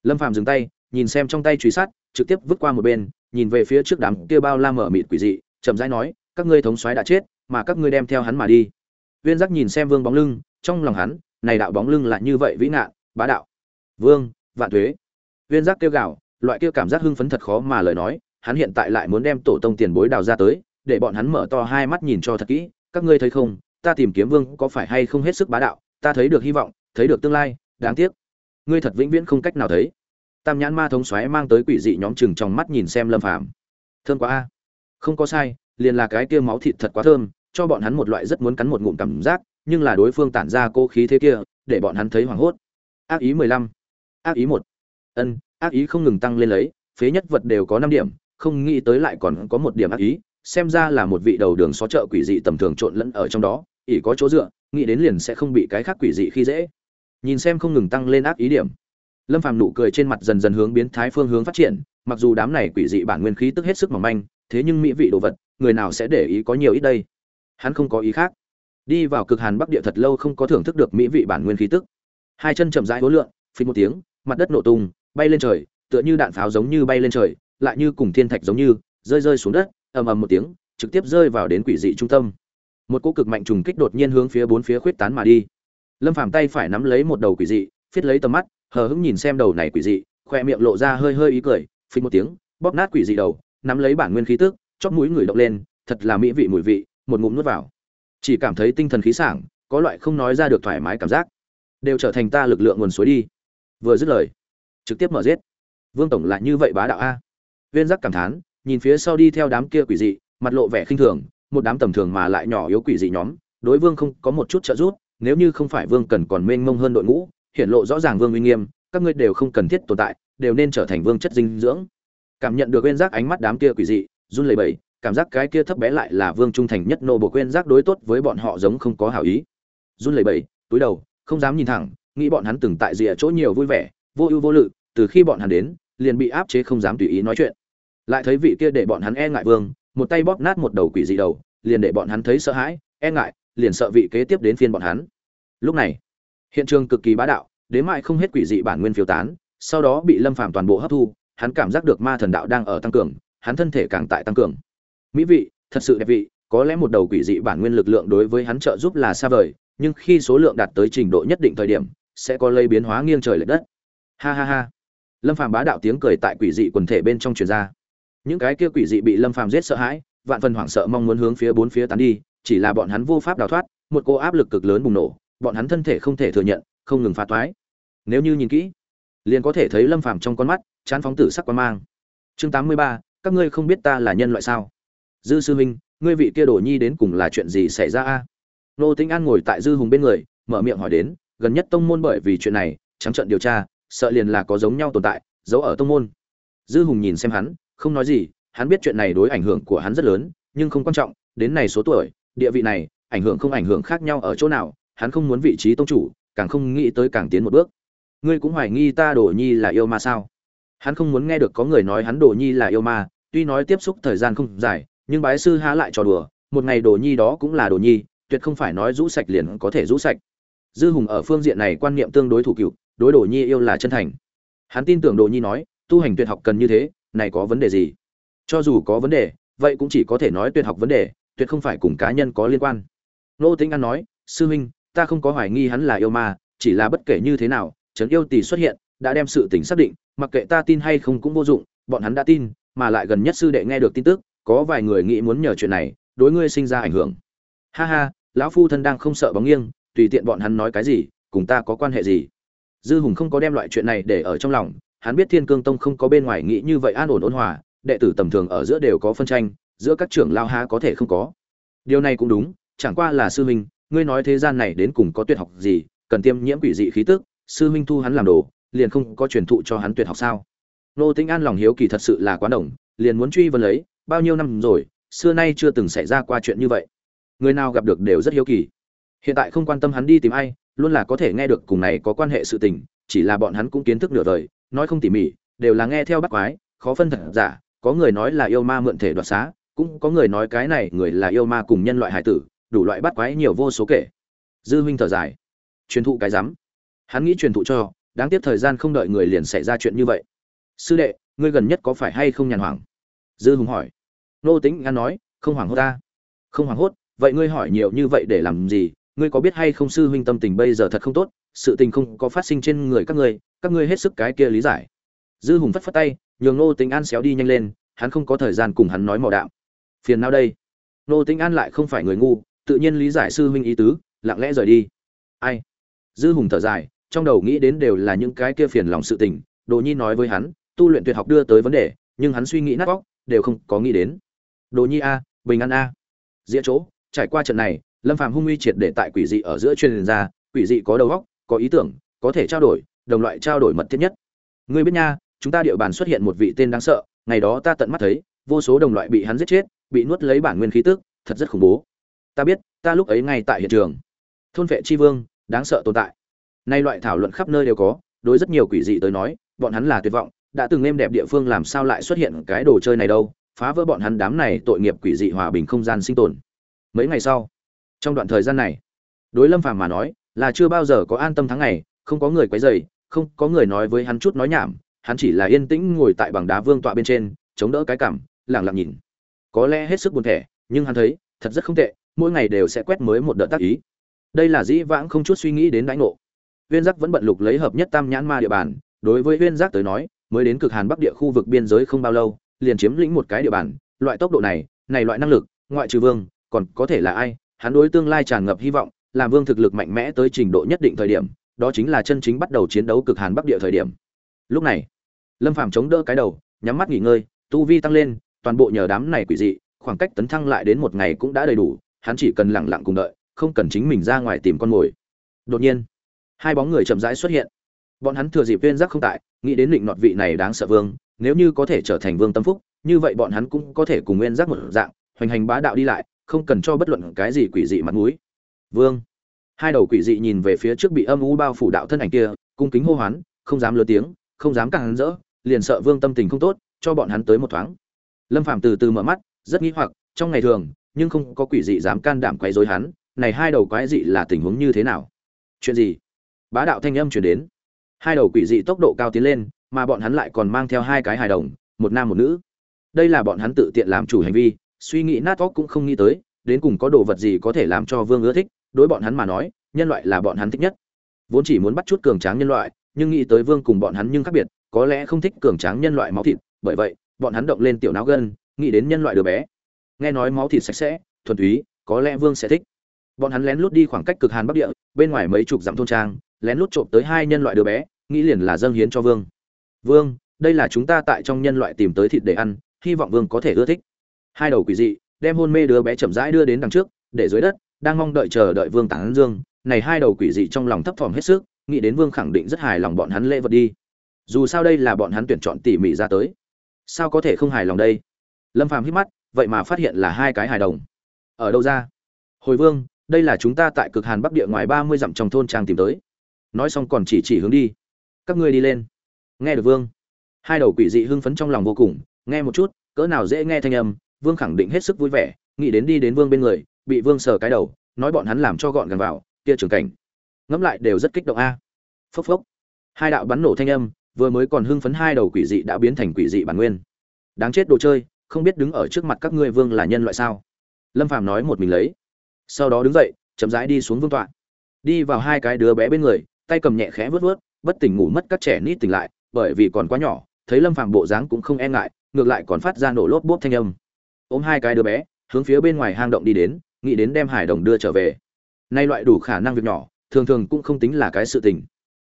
lâm phàm dừng tay, nhìn xem trong tay truy sát, trực tiếp vứt qua một bên, nhìn về phía trước đám kia bao la mở mịt quỷ dị, chậm rãi nói, các ngươi thống soái đã chết, mà các ngươi đem theo hắn mà đi. Viên giác nhìn xem vương bóng lưng, trong lòng hắn, này đạo bóng lưng lại như vậy vĩ ngạn, bá đạo. Vương, vạn thuế viên giác kêu gào, loại kia cảm giác hưng phấn thật khó mà lời nói, hắn hiện tại lại muốn đem tổ tông tiền bối đào ra tới, để bọn hắn mở to hai mắt nhìn cho thật kỹ, các ngươi thấy không, ta tìm kiếm vương có phải hay không hết sức bá đạo, ta thấy được hy vọng, thấy được tương lai, đáng tiếc ngươi thật vĩnh viễn không cách nào thấy. Tam nhãn ma thống xoáy mang tới quỷ dị nhóm chừng trong mắt nhìn xem lâm phàm. Thơm quá a. Không có sai, liền là cái kia máu thịt thật quá thơm, cho bọn hắn một loại rất muốn cắn một ngụm cảm giác, nhưng là đối phương tản ra cô khí thế kia, để bọn hắn thấy hoảng hốt. Ác ý mười lăm, ác ý một. Ân, ác ý không ngừng tăng lên lấy, phế nhất vật đều có năm điểm, không nghĩ tới lại còn có một điểm ác ý, xem ra là một vị đầu đường xó chợ quỷ dị tầm thường trộn lẫn ở trong đó, ỷ có chỗ dựa, nghĩ đến liền sẽ không bị cái khác quỷ dị khi dễ nhìn xem không ngừng tăng lên ác ý điểm. Lâm phàm nụ cười trên mặt dần dần hướng biến thái phương hướng phát triển, mặc dù đám này quỷ dị bản nguyên khí tức hết sức mỏng manh, thế nhưng mỹ vị đồ vật, người nào sẽ để ý có nhiều ít đây? Hắn không có ý khác. Đi vào cực hàn bắc địa thật lâu không có thưởng thức được mỹ vị bản nguyên khí tức. Hai chân chậm rãi hối lượn phình một tiếng, mặt đất nổ tung, bay lên trời, tựa như đạn pháo giống như bay lên trời, lại như cùng thiên thạch giống như, rơi rơi xuống đất, ầm ầm một tiếng, trực tiếp rơi vào đến quỷ dị trung tâm. Một cỗ cực mạnh trùng kích đột nhiên hướng phía bốn phía khuyết tán mà đi lâm phàm tay phải nắm lấy một đầu quỷ dị, phiết lấy tầm mắt, hờ hững nhìn xem đầu này quỷ dị, khoe miệng lộ ra hơi hơi ý cười, phình một tiếng, bóp nát quỷ dị đầu, nắm lấy bản nguyên khí tức, chóp mũi người động lên, thật là mỹ vị mùi vị, một ngụm nuốt vào. Chỉ cảm thấy tinh thần khí sảng, có loại không nói ra được thoải mái cảm giác. Đều trở thành ta lực lượng nguồn suối đi. Vừa dứt lời, trực tiếp mở giết. Vương tổng lại như vậy bá đạo a. Viên giác cảm thán, nhìn phía sau đi theo đám kia quỷ dị, mặt lộ vẻ khinh thường, một đám tầm thường mà lại nhỏ yếu quỷ dị nhóm, đối vương không có một chút trợ giúp nếu như không phải vương cần còn mênh mông hơn đội ngũ hiện lộ rõ ràng vương uy nghiêm, các ngươi đều không cần thiết tồn tại, đều nên trở thành vương chất dinh dưỡng. Cảm nhận được quên giác ánh mắt đám kia quỷ dị, run lẩy bẩy, cảm giác cái kia thấp bé lại là vương trung thành nhất nô bộ quên giác đối tốt với bọn họ giống không có hảo ý. Run lẩy bẩy, túi đầu, không dám nhìn thẳng, nghĩ bọn hắn từng tại rìa chỗ nhiều vui vẻ, vô ưu vô lự, từ khi bọn hắn đến, liền bị áp chế không dám tùy ý nói chuyện. Lại thấy vị kia để bọn hắn e ngại vương, một tay bóp nát một đầu quỷ dị đầu, liền để bọn hắn thấy sợ hãi e ngại liền sợ vị kế tiếp đến phiên bọn hắn. Lúc này, hiện trường cực kỳ bá đạo đến mãi không hết quỷ dị bản nguyên phiêu tán, sau đó bị lâm phàm toàn bộ hấp thu, hắn cảm giác được ma thần đạo đang ở tăng cường, hắn thân thể càng tại tăng cường. Mỹ vị, thật sự đẹp vị, có lẽ một đầu quỷ dị bản nguyên lực lượng đối với hắn trợ giúp là xa vời, nhưng khi số lượng đạt tới trình độ nhất định thời điểm, sẽ có lây biến hóa nghiêng trời lệch đất. Ha ha ha. Lâm phàm bá đạo tiếng cười tại quỷ dị quần thể bên trong truyền ra. Những cái kia quỷ dị bị lâm phàm giết sợ hãi, vạn phần hoảng sợ mong muốn hướng phía bốn phía tán đi chỉ là bọn hắn vô pháp đào thoát một cô áp lực cực lớn bùng nổ bọn hắn thân thể không thể thừa nhận không ngừng phá toái. Nếu như nhìn kỹ liền có thể thấy lâm phàm trong con mắt chán phóng tử sắc quan mang. Chương 83, các ngươi không biết ta là nhân loại sao? Dư sư huynh ngươi vị kia đồ nhi đến cùng là chuyện gì xảy ra a? Nô tĩnh an ngồi tại dư hùng bên người mở miệng hỏi đến gần nhất tông môn bởi vì chuyện này trắng trận điều tra sợ liền là có giống nhau tồn tại giấu ở tông môn. Dư hùng nhìn xem hắn không nói gì hắn biết chuyện này đối ảnh hưởng của hắn rất lớn nhưng không quan trọng đến này số tuổi địa vị này, ảnh hưởng không ảnh hưởng khác nhau ở chỗ nào, hắn không muốn vị trí tông chủ, càng không nghĩ tới càng tiến một bước. Ngươi cũng hoài nghi ta đổ nhi là yêu ma sao? Hắn không muốn nghe được có người nói hắn đồ nhi là yêu ma, tuy nói tiếp xúc thời gian không dài, nhưng bái sư há lại trò đùa, một ngày đồ nhi đó cũng là đồ nhi, tuyệt không phải nói rũ sạch liền có thể rũ sạch. Dư hùng ở phương diện này quan niệm tương đối thủ cựu, đối đồ nhi yêu là chân thành. Hắn tin tưởng đồ nhi nói, tu hành tuyệt học cần như thế, này có vấn đề gì? Cho dù có vấn đề, vậy cũng chỉ có thể nói tuyệt học vấn đề tuyệt không phải cùng cá nhân có liên quan. Nô tĩnh an nói, sư huynh, ta không có hoài nghi hắn là yêu ma, chỉ là bất kể như thế nào, trấn yêu tỷ xuất hiện, đã đem sự tình xác định, mặc kệ ta tin hay không cũng vô dụng, bọn hắn đã tin, mà lại gần nhất sư đệ nghe được tin tức, có vài người nghĩ muốn nhờ chuyện này, đối ngươi sinh ra ảnh hưởng. Ha ha, lão phu thân đang không sợ bóng nghiêng, tùy tiện bọn hắn nói cái gì, cùng ta có quan hệ gì? Dư hùng không có đem loại chuyện này để ở trong lòng, hắn biết thiên cương tông không có bên ngoài nghĩ như vậy an ổn ôn hòa, đệ tử tầm thường ở giữa đều có phân tranh giữa các trưởng lao há có thể không có. Điều này cũng đúng, chẳng qua là sư huynh, ngươi nói thế gian này đến cùng có tuyệt học gì, cần tiêm nhiễm quỷ dị khí tức, sư huynh thu hắn làm đồ, liền không có truyền thụ cho hắn tuyệt học sao? Nô tĩnh an lòng hiếu kỳ thật sự là quá đồng, liền muốn truy vấn lấy, bao nhiêu năm rồi, xưa nay chưa từng xảy ra qua chuyện như vậy. Người nào gặp được đều rất hiếu kỳ. Hiện tại không quan tâm hắn đi tìm ai, luôn là có thể nghe được cùng này có quan hệ sự tình, chỉ là bọn hắn cũng kiến thức nửa đời, nói không tỉ mỉ, đều là nghe theo bắt quái, khó phân thật giả, có người nói là yêu ma mượn thể đoạt xá cũng có người nói cái này người là yêu ma cùng nhân loại hải tử, đủ loại bắt quái nhiều vô số kể. Dư huynh thở dài. Truyền thụ cái rắm. Hắn nghĩ truyền thụ cho, đáng tiếc thời gian không đợi người liền xảy ra chuyện như vậy. Sư đệ, ngươi gần nhất có phải hay không nhàn hoảng? Dư hùng hỏi. Nô tính ngăn nói, không hoảng hốt ta. Không hoảng hốt, vậy ngươi hỏi nhiều như vậy để làm gì? Ngươi có biết hay không sư huynh tâm tình bây giờ thật không tốt, sự tình không có phát sinh trên người các ngươi các ngươi hết sức cái kia lý giải. Dư hùng phất phất tay, nhường nô tính an xéo đi nhanh lên, hắn không có thời gian cùng hắn nói mò đạo phiền nào đây. Nô tĩnh an lại không phải người ngu, tự nhiên lý giải sư huynh ý tứ, lặng lẽ rời đi. Ai? Dư hùng thở dài, trong đầu nghĩ đến đều là những cái kia phiền lòng sự tình, đồ nhi nói với hắn, tu luyện tuyệt học đưa tới vấn đề, nhưng hắn suy nghĩ nát vóc đều không có nghĩ đến. Đồ nhi a, bình an a. Dĩa chỗ, trải qua trận này, lâm phàm hung uy triệt để tại quỷ dị ở giữa truyền ra, quỷ dị có đầu óc, có ý tưởng, có thể trao đổi, đồng loại trao đổi mật thiết nhất. Ngươi biết nha, chúng ta địa bàn xuất hiện một vị tên đáng sợ, ngày đó ta tận mắt thấy, vô số đồng loại bị hắn giết chết bị nuốt lấy bản nguyên khí tức, thật rất khủng bố. Ta biết, ta lúc ấy ngay tại hiện trường. Thôn vệ chi vương, đáng sợ tồn tại. Nay loại thảo luận khắp nơi đều có, đối rất nhiều quỷ dị tới nói, bọn hắn là tuyệt vọng, đã từng êm đẹp địa phương làm sao lại xuất hiện cái đồ chơi này đâu, phá vỡ bọn hắn đám này tội nghiệp quỷ dị hòa bình không gian sinh tồn. Mấy ngày sau, trong đoạn thời gian này, đối lâm phàm mà nói, là chưa bao giờ có an tâm tháng ngày, không có người quấy rầy, không có người nói với hắn chút nói nhảm, hắn chỉ là yên tĩnh ngồi tại bằng đá vương tọa bên trên, chống đỡ cái cảm, lặng lặng nhìn có lẽ hết sức buồn thẻ nhưng hắn thấy thật rất không tệ mỗi ngày đều sẽ quét mới một đợt tác ý đây là dĩ vãng không chút suy nghĩ đến đãi ngộ Huyên Giác vẫn bận lục lấy hợp nhất Tam Nhãn Ma địa bàn, đối với Huyên Giác tới nói, mới đến cực Hàn Bắc địa khu vực biên giới không bao lâu, liền chiếm lĩnh một cái địa bàn, loại tốc độ này, này loại năng lực, ngoại trừ Vương, còn có thể là ai? Hắn đối tương lai tràn ngập hy vọng, làm Vương thực lực mạnh mẽ tới trình độ nhất định thời điểm, đó chính là chân chính bắt đầu chiến đấu cực Hàn Bắc địa thời điểm. Lúc này, Lâm Phàm chống đỡ cái đầu, nhắm mắt nghỉ ngơi, tu vi tăng lên, toàn bộ nhờ đám này quỷ dị, khoảng cách tấn thăng lại đến một ngày cũng đã đầy đủ, hắn chỉ cần lặng lặng cùng đợi, không cần chính mình ra ngoài tìm con mồi. Đột nhiên, hai bóng người chậm rãi xuất hiện. Bọn hắn thừa dịp viên giác không tại nghĩ đến định nọt vị này đáng sợ vương nếu như có thể trở thành vương tâm phúc như vậy bọn hắn cũng có thể cùng nguyên giác một dạng hoành hành bá đạo đi lại không cần cho bất luận cái gì quỷ dị mặt mũi. Vương hai đầu quỷ dị nhìn về phía trước bị âm u bao phủ đạo thân ảnh kia cung kính hô hoán không dám lớn tiếng không dám càng rỡ liền sợ vương tâm tình không tốt cho bọn hắn tới một thoáng lâm phàm từ từ mở mắt, rất nghĩ hoặc, trong ngày thường, nhưng không có quỷ dị dám can đảm quấy rối hắn, này hai đầu quái dị là tình huống như thế nào? Chuyện gì? Bá đạo thanh âm chuyển đến. Hai đầu quỷ dị tốc độ cao tiến lên, mà bọn hắn lại còn mang theo hai cái hài đồng, một nam một nữ. Đây là bọn hắn tự tiện làm chủ hành vi, suy nghĩ nát óc cũng không nghĩ tới, đến cùng có đồ vật gì có thể làm cho vương ưa thích, đối bọn hắn mà nói, nhân loại là bọn hắn thích nhất. Vốn chỉ muốn bắt chút cường tráng nhân loại, nhưng nghĩ tới vương cùng bọn hắn nhưng khác biệt, có lẽ không thích cường tráng nhân loại máu thịt, bởi vậy bọn hắn động lên tiểu não gân, nghĩ đến nhân loại đứa bé. Nghe nói máu thịt sạch sẽ, thuần túy, có lẽ vương sẽ thích. Bọn hắn lén lút đi khoảng cách cực hàn bắc địa, bên ngoài mấy chục dặm thôn trang, lén lút trộm tới hai nhân loại đứa bé, nghĩ liền là dâng hiến cho vương. Vương, đây là chúng ta tại trong nhân loại tìm tới thịt để ăn, hy vọng vương có thể ưa thích. Hai đầu quỷ dị, đem hôn mê đứa bé chậm rãi đưa đến đằng trước, để dưới đất, đang mong đợi chờ đợi vương tản dương. Này hai đầu quỷ dị trong lòng thấp thỏm hết sức, nghĩ đến vương khẳng định rất hài lòng bọn hắn lễ vật đi. Dù sao đây là bọn hắn tuyển chọn tỉ mỉ ra tới sao có thể không hài lòng đây? Lâm phàm hít mắt, vậy mà phát hiện là hai cái hài đồng. Ở đâu ra? Hồi vương, đây là chúng ta tại cực hàn bắc địa ngoài ba mươi dặm trong thôn trang tìm tới. Nói xong còn chỉ chỉ hướng đi. Các ngươi đi lên. Nghe được vương. Hai đầu quỷ dị hưng phấn trong lòng vô cùng, nghe một chút, cỡ nào dễ nghe thanh âm, vương khẳng định hết sức vui vẻ, nghĩ đến đi đến vương bên người, bị vương sờ cái đầu, nói bọn hắn làm cho gọn gàng vào, kia trưởng cảnh. Ngẫm lại đều rất kích động a. Phốc phốc. Hai đạo bắn nổ thanh âm vừa mới còn hưng phấn hai đầu quỷ dị đã biến thành quỷ dị bản nguyên. Đáng chết đồ chơi, không biết đứng ở trước mặt các ngươi vương là nhân loại sao? Lâm phàm nói một mình lấy. Sau đó đứng dậy, chậm rãi đi xuống vương tọa. Đi vào hai cái đứa bé bên người, tay cầm nhẹ khẽ vớt vớt bất tỉnh ngủ mất các trẻ nít tỉnh lại, bởi vì còn quá nhỏ, thấy lâm phàm bộ dáng cũng không e ngại, ngược lại còn phát ra nổ lốp bốp thanh âm. Ôm hai cái đứa bé, hướng phía bên ngoài hang động đi đến, nghĩ đến đem hải đồng đưa trở về. Nay loại đủ khả năng việc nhỏ, thường thường cũng không tính là cái sự tình.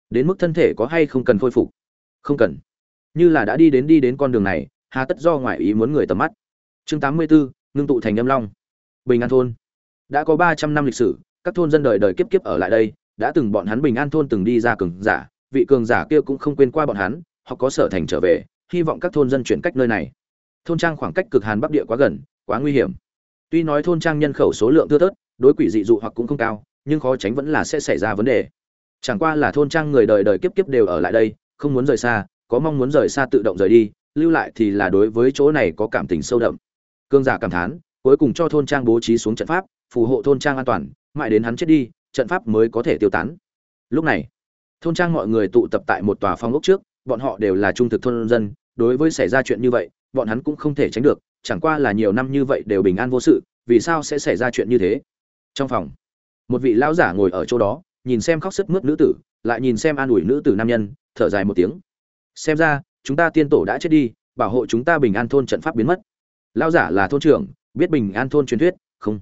Đến mức thân thể có hay không cần khôi phục không cần. Như là đã đi đến đi đến con đường này hà tất do ngoại ý muốn người tầm mắt. Chương 84, ngưng tụ thành âm long. Bình an thôn. Đã có ba trăm năm lịch sử các thôn dân đời đời kiếp kiếp ở lại đây đã từng bọn hắn bình an thôn từng đi ra cường giả vị cường giả kia cũng không quên qua bọn hắn họ có sở thành trở về hy vọng các thôn dân chuyển cách nơi này. Thôn trang khoảng cách cực hàn bắc địa quá gần quá nguy hiểm. Tuy nói thôn trang nhân khẩu số lượng thưa thớt đối quỷ dị dụ hoặc cũng không cao nhưng khó tránh vẫn là sẽ xảy ra vấn đề. Chẳng qua là thôn trang người đời đời kiếp kiếp đều ở lại đây không muốn rời xa, có mong muốn rời xa tự động rời đi, lưu lại thì là đối với chỗ này có cảm tình sâu đậm. Cương giả cảm thán, cuối cùng cho thôn trang bố trí xuống trận pháp, phù hộ thôn trang an toàn, mãi đến hắn chết đi, trận pháp mới có thể tiêu tán. Lúc này, thôn trang mọi người tụ tập tại một tòa phong ốc trước, bọn họ đều là trung thực thôn dân, đối với xảy ra chuyện như vậy, bọn hắn cũng không thể tránh được, chẳng qua là nhiều năm như vậy đều bình an vô sự, vì sao sẽ xảy ra chuyện như thế? Trong phòng, một vị lão giả ngồi ở chỗ đó, nhìn xem khóc sức mướt nữ tử, lại nhìn xem an ủi nữ tử nam nhân thở dài một tiếng. Xem ra, chúng ta tiên tổ đã chết đi, bảo hộ chúng ta bình an thôn trận pháp biến mất. Lão giả là thôn trưởng, biết bình an thôn truyền thuyết, không?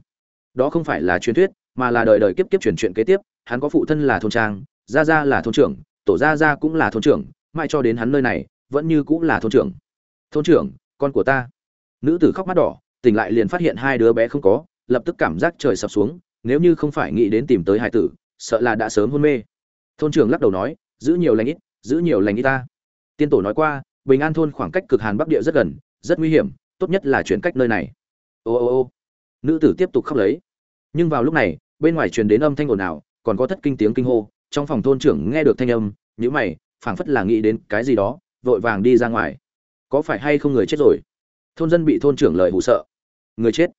Đó không phải là truyền thuyết, mà là đời đời kiếp kiếp truyền chuyện kế tiếp, hắn có phụ thân là thôn trang, gia gia là thôn trưởng, tổ gia gia cũng là thôn trưởng, mãi cho đến hắn nơi này, vẫn như cũng là thôn trưởng. Thôn trưởng, con của ta. Nữ tử khóc mắt đỏ, tỉnh lại liền phát hiện hai đứa bé không có, lập tức cảm giác trời sập xuống, nếu như không phải nghĩ đến tìm tới hải tử, sợ là đã sớm hôn mê. Thôn trưởng lắc đầu nói, giữ nhiều lành ít giữ nhiều lành ít ta. Tiên tổ nói qua, bình an thôn khoảng cách cực hàn bắc địa rất gần, rất nguy hiểm, tốt nhất là chuyển cách nơi này. Ô ô ô. Nữ tử tiếp tục khóc lấy. Nhưng vào lúc này, bên ngoài truyền đến âm thanh ồn ào, còn có thất kinh tiếng kinh hô, trong phòng thôn trưởng nghe được thanh âm nhữ mày, phảng phất là nghĩ đến cái gì đó, vội vàng đi ra ngoài. Có phải hay không người chết rồi? Thôn dân bị thôn trưởng lời hụ sợ. Người chết?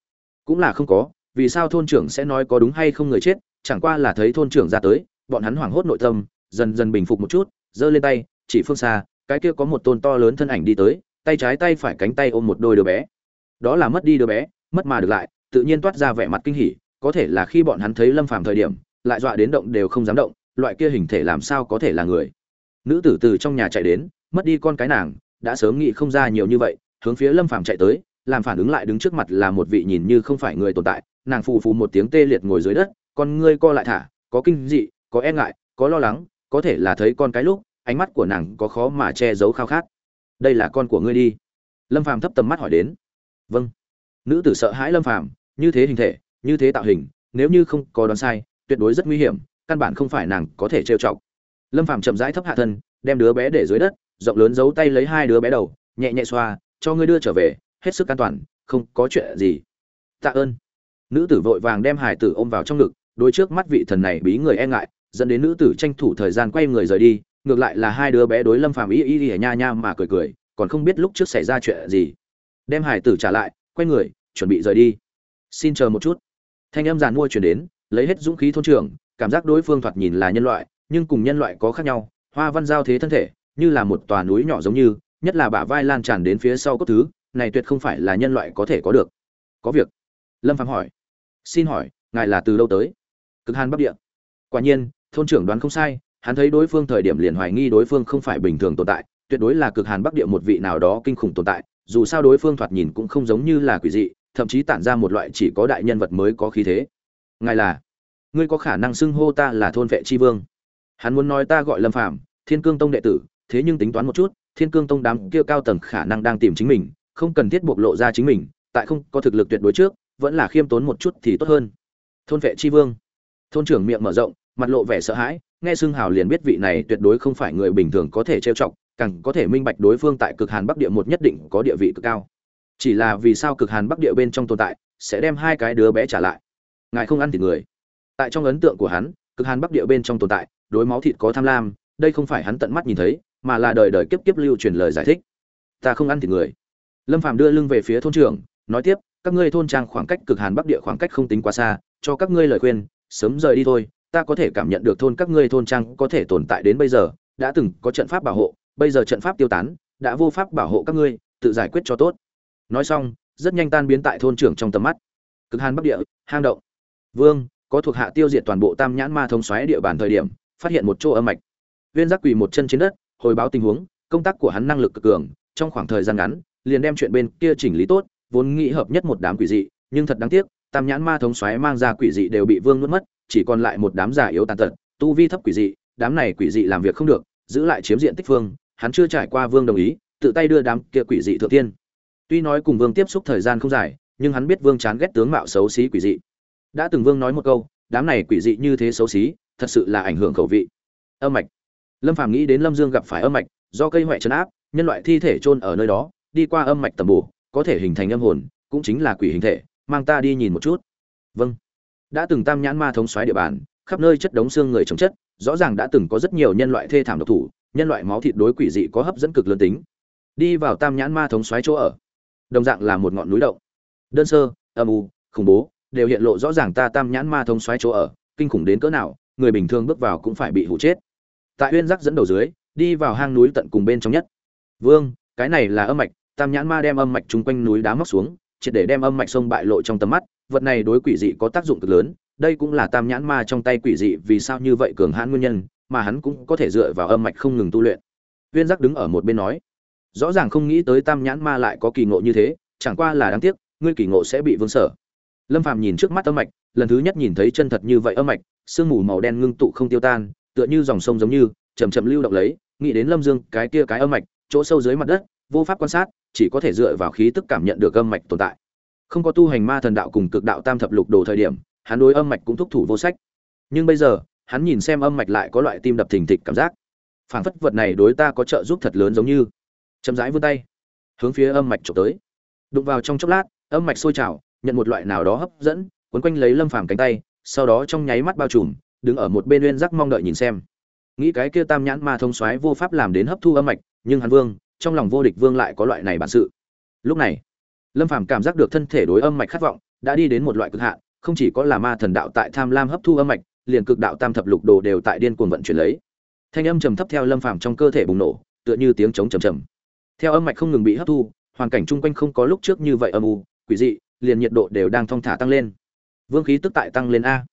Cũng là không có, vì sao thôn trưởng sẽ nói có đúng hay không người chết, chẳng qua là thấy thôn trưởng ra tới, bọn hắn hoảng hốt nội tâm, dần dần bình phục một chút giơ lên tay, chỉ phương xa, cái kia có một tôn to lớn thân ảnh đi tới, tay trái tay phải cánh tay ôm một đôi đứa bé. Đó là mất đi đứa bé, mất mà được lại, tự nhiên toát ra vẻ mặt kinh hỉ, có thể là khi bọn hắn thấy lâm phàm thời điểm, lại dọa đến động đều không dám động, loại kia hình thể làm sao có thể là người. Nữ tử từ trong nhà chạy đến, mất đi con cái nàng, đã sớm nghĩ không ra nhiều như vậy, hướng phía lâm phàm chạy tới, làm phản ứng lại đứng trước mặt là một vị nhìn như không phải người tồn tại, nàng phù phù một tiếng tê liệt ngồi dưới đất, con ngươi co lại thả, có kinh dị, có e ngại, có lo lắng có thể là thấy con cái lúc, ánh mắt của nàng có khó mà che giấu khao khát. Đây là con của ngươi đi. Lâm phàm thấp tầm mắt hỏi đến. Vâng. Nữ tử sợ hãi lâm phàm, như thế hình thể, như thế tạo hình, nếu như không có đoán sai, tuyệt đối rất nguy hiểm, căn bản không phải nàng có thể trêu chọc. Lâm phàm chậm rãi thấp hạ thân, đem đứa bé để dưới đất, rộng lớn giấu tay lấy hai đứa bé đầu, nhẹ nhẹ xoa, cho ngươi đưa trở về, hết sức an toàn, không có chuyện gì. Tạ ơn. Nữ tử vội vàng đem hải tử ôm vào trong ngực, đôi trước mắt vị thần này bí người e ngại dẫn đến nữ tử tranh thủ thời gian quay người rời đi, ngược lại là hai đứa bé đối lâm phàm y y y nha nha mà cười cười, còn không biết lúc trước xảy ra chuyện gì. Đem hải tử trả lại, quay người, chuẩn bị rời đi. Xin chờ một chút. Thanh âm giàn mua chuyển đến, lấy hết dũng khí thôn trưởng, cảm giác đối phương thoạt nhìn là nhân loại, nhưng cùng nhân loại có khác nhau, hoa văn giao thế thân thể, như là một tòa núi nhỏ giống như, nhất là bả vai lan tràn đến phía sau cốt thứ, này tuyệt không phải là nhân loại có thể có được. Có việc. Lâm phàm hỏi. Xin hỏi, ngài là từ đâu tới? Cực hàn bắc địa. Quả nhiên thôn trưởng đoán không sai, hắn thấy đối phương thời điểm liền hoài nghi đối phương không phải bình thường tồn tại, tuyệt đối là cực hàn bắc địa một vị nào đó kinh khủng tồn tại, dù sao đối phương thoạt nhìn cũng không giống như là quỷ dị, thậm chí tản ra một loại chỉ có đại nhân vật mới có khí thế. Ngài là, ngươi có khả năng xưng hô ta là thôn vệ chi vương. Hắn muốn nói ta gọi lâm phàm, thiên cương tông đệ tử, thế nhưng tính toán một chút, thiên cương tông đám kia cao tầng khả năng đang tìm chính mình, không cần thiết bộc lộ ra chính mình, tại không có thực lực tuyệt đối trước, vẫn là khiêm tốn một chút thì tốt hơn. Thôn vệ chi vương. Thôn trưởng miệng mở rộng mặt lộ vẻ sợ hãi, nghe sương hào liền biết vị này tuyệt đối không phải người bình thường có thể trêu chọc, càng có thể minh bạch đối phương tại cực hàn bắc địa một nhất định có địa vị cực cao. Chỉ là vì sao cực hàn bắc địa bên trong tồn tại, sẽ đem hai cái đứa bé trả lại? Ngài không ăn thịt người. Tại trong ấn tượng của hắn, cực hàn bắc địa bên trong tồn tại, đối máu thịt có tham lam, đây không phải hắn tận mắt nhìn thấy, mà là đời đời kiếp kiếp lưu truyền lời giải thích. Ta không ăn thịt người. Lâm phàm đưa lưng về phía thôn trưởng, nói tiếp, các ngươi thôn trang khoảng cách cực hàn bắc địa khoảng cách không tính quá xa, cho các ngươi lời khuyên, sớm rời đi thôi ta có thể cảm nhận được thôn các ngươi thôn trang có thể tồn tại đến bây giờ, đã từng có trận pháp bảo hộ, bây giờ trận pháp tiêu tán, đã vô pháp bảo hộ các ngươi, tự giải quyết cho tốt. Nói xong, rất nhanh tan biến tại thôn trưởng trong tầm mắt. Cực hàn bắc địa, hang động. Vương, có thuộc hạ tiêu diệt toàn bộ tam nhãn ma thông xoáy địa bàn thời điểm, phát hiện một chỗ âm mạch. Viên giác quỳ một chân trên đất, hồi báo tình huống, công tác của hắn năng lực cực cường, trong khoảng thời gian ngắn, liền đem chuyện bên kia chỉnh lý tốt, vốn nghĩ hợp nhất một đám quỷ dị, nhưng thật đáng tiếc, tam nhãn ma thống xoáy mang ra quỷ dị đều bị vương nuốt mất chỉ còn lại một đám giả yếu tàn tật, tu vi thấp quỷ dị, đám này quỷ dị làm việc không được, giữ lại chiếm diện tích phương hắn chưa trải qua vương đồng ý, tự tay đưa đám kia quỷ dị thượng tiên tuy nói cùng vương tiếp xúc thời gian không dài, nhưng hắn biết vương chán ghét tướng mạo xấu xí quỷ dị. Đã từng vương nói một câu, đám này quỷ dị như thế xấu xí, thật sự là ảnh hưởng khẩu vị. Âm mạch. Lâm phàm nghĩ đến lâm dương gặp phải âm mạch, do cây huệ chấn áp, nhân loại thi thể chôn ở nơi đó, đi qua âm mạch tầm bổ, có thể hình thành âm hồn, cũng chính là quỷ hình thể, mang ta đi nhìn một chút. Vâng đã từng tam nhãn ma thống xoáy địa bàn, khắp nơi chất đống xương người chống chất, rõ ràng đã từng có rất nhiều nhân loại thê thảm độc thủ, nhân loại máu thịt đối quỷ dị có hấp dẫn cực lớn tính. Đi vào tam nhãn ma thống xoáy chỗ ở, đồng dạng là một ngọn núi động. Đơn sơ, âm u, khủng bố, đều hiện lộ rõ ràng ta tam nhãn ma thống xoáy chỗ ở, kinh khủng đến cỡ nào, người bình thường bước vào cũng phải bị hụ chết. Tại uyên giác dẫn đầu dưới, đi vào hang núi tận cùng bên trong nhất. Vương, cái này là âm mạch, tam nhãn ma đem âm mạch chung quanh núi đá móc xuống, triệt để đem âm mạch sông bại lộ trong tầm mắt vật này đối quỷ dị có tác dụng cực lớn, đây cũng là tam nhãn ma trong tay quỷ dị vì sao như vậy cường hãn nguyên nhân, mà hắn cũng có thể dựa vào âm mạch không ngừng tu luyện. Viên giác đứng ở một bên nói, rõ ràng không nghĩ tới tam nhãn ma lại có kỳ ngộ như thế, chẳng qua là đáng tiếc, ngươi kỳ ngộ sẽ bị vương sở. Lâm phàm nhìn trước mắt âm mạch, lần thứ nhất nhìn thấy chân thật như vậy âm mạch, sương mù màu đen ngưng tụ không tiêu tan, tựa như dòng sông giống như chầm chậm lưu động lấy, nghĩ đến lâm dương, cái kia cái âm mạch, chỗ sâu dưới mặt đất, vô pháp quan sát, chỉ có thể dựa vào khí tức cảm nhận được âm mạch tồn tại không có tu hành ma thần đạo cùng cực đạo tam thập lục đồ thời điểm, hắn đối âm mạch cũng thúc thủ vô sách. Nhưng bây giờ, hắn nhìn xem âm mạch lại có loại tim đập thình thịch cảm giác. Phảng phất vật này đối ta có trợ giúp thật lớn giống như. Chậm rãi vươn tay, hướng phía âm mạch trộm tới. Đụng vào trong chốc lát, âm mạch sôi trào, nhận một loại nào đó hấp dẫn quấn quanh lấy lâm phàm cánh tay, sau đó trong nháy mắt bao trùm, đứng ở một bên uyên giác mong đợi nhìn xem. Nghĩ cái kia tam nhãn ma thông xoáy vô pháp làm đến hấp thu âm mạch, nhưng hắn vương, trong lòng vô địch vương lại có loại này bản sự. Lúc này lâm phàm cảm giác được thân thể đối âm mạch khát vọng, đã đi đến một loại cực hạn, không chỉ có là ma thần đạo tại tham lam hấp thu âm mạch, liền cực đạo tam thập lục đồ đều tại điên cuồng vận chuyển lấy. Thanh âm trầm thấp theo lâm phàm trong cơ thể bùng nổ, tựa như tiếng trống trầm trầm. Theo âm mạch không ngừng bị hấp thu, hoàn cảnh chung quanh không có lúc trước như vậy âm u, quỷ dị, liền nhiệt độ đều đang thong thả tăng lên. Vương khí tức tại tăng lên a.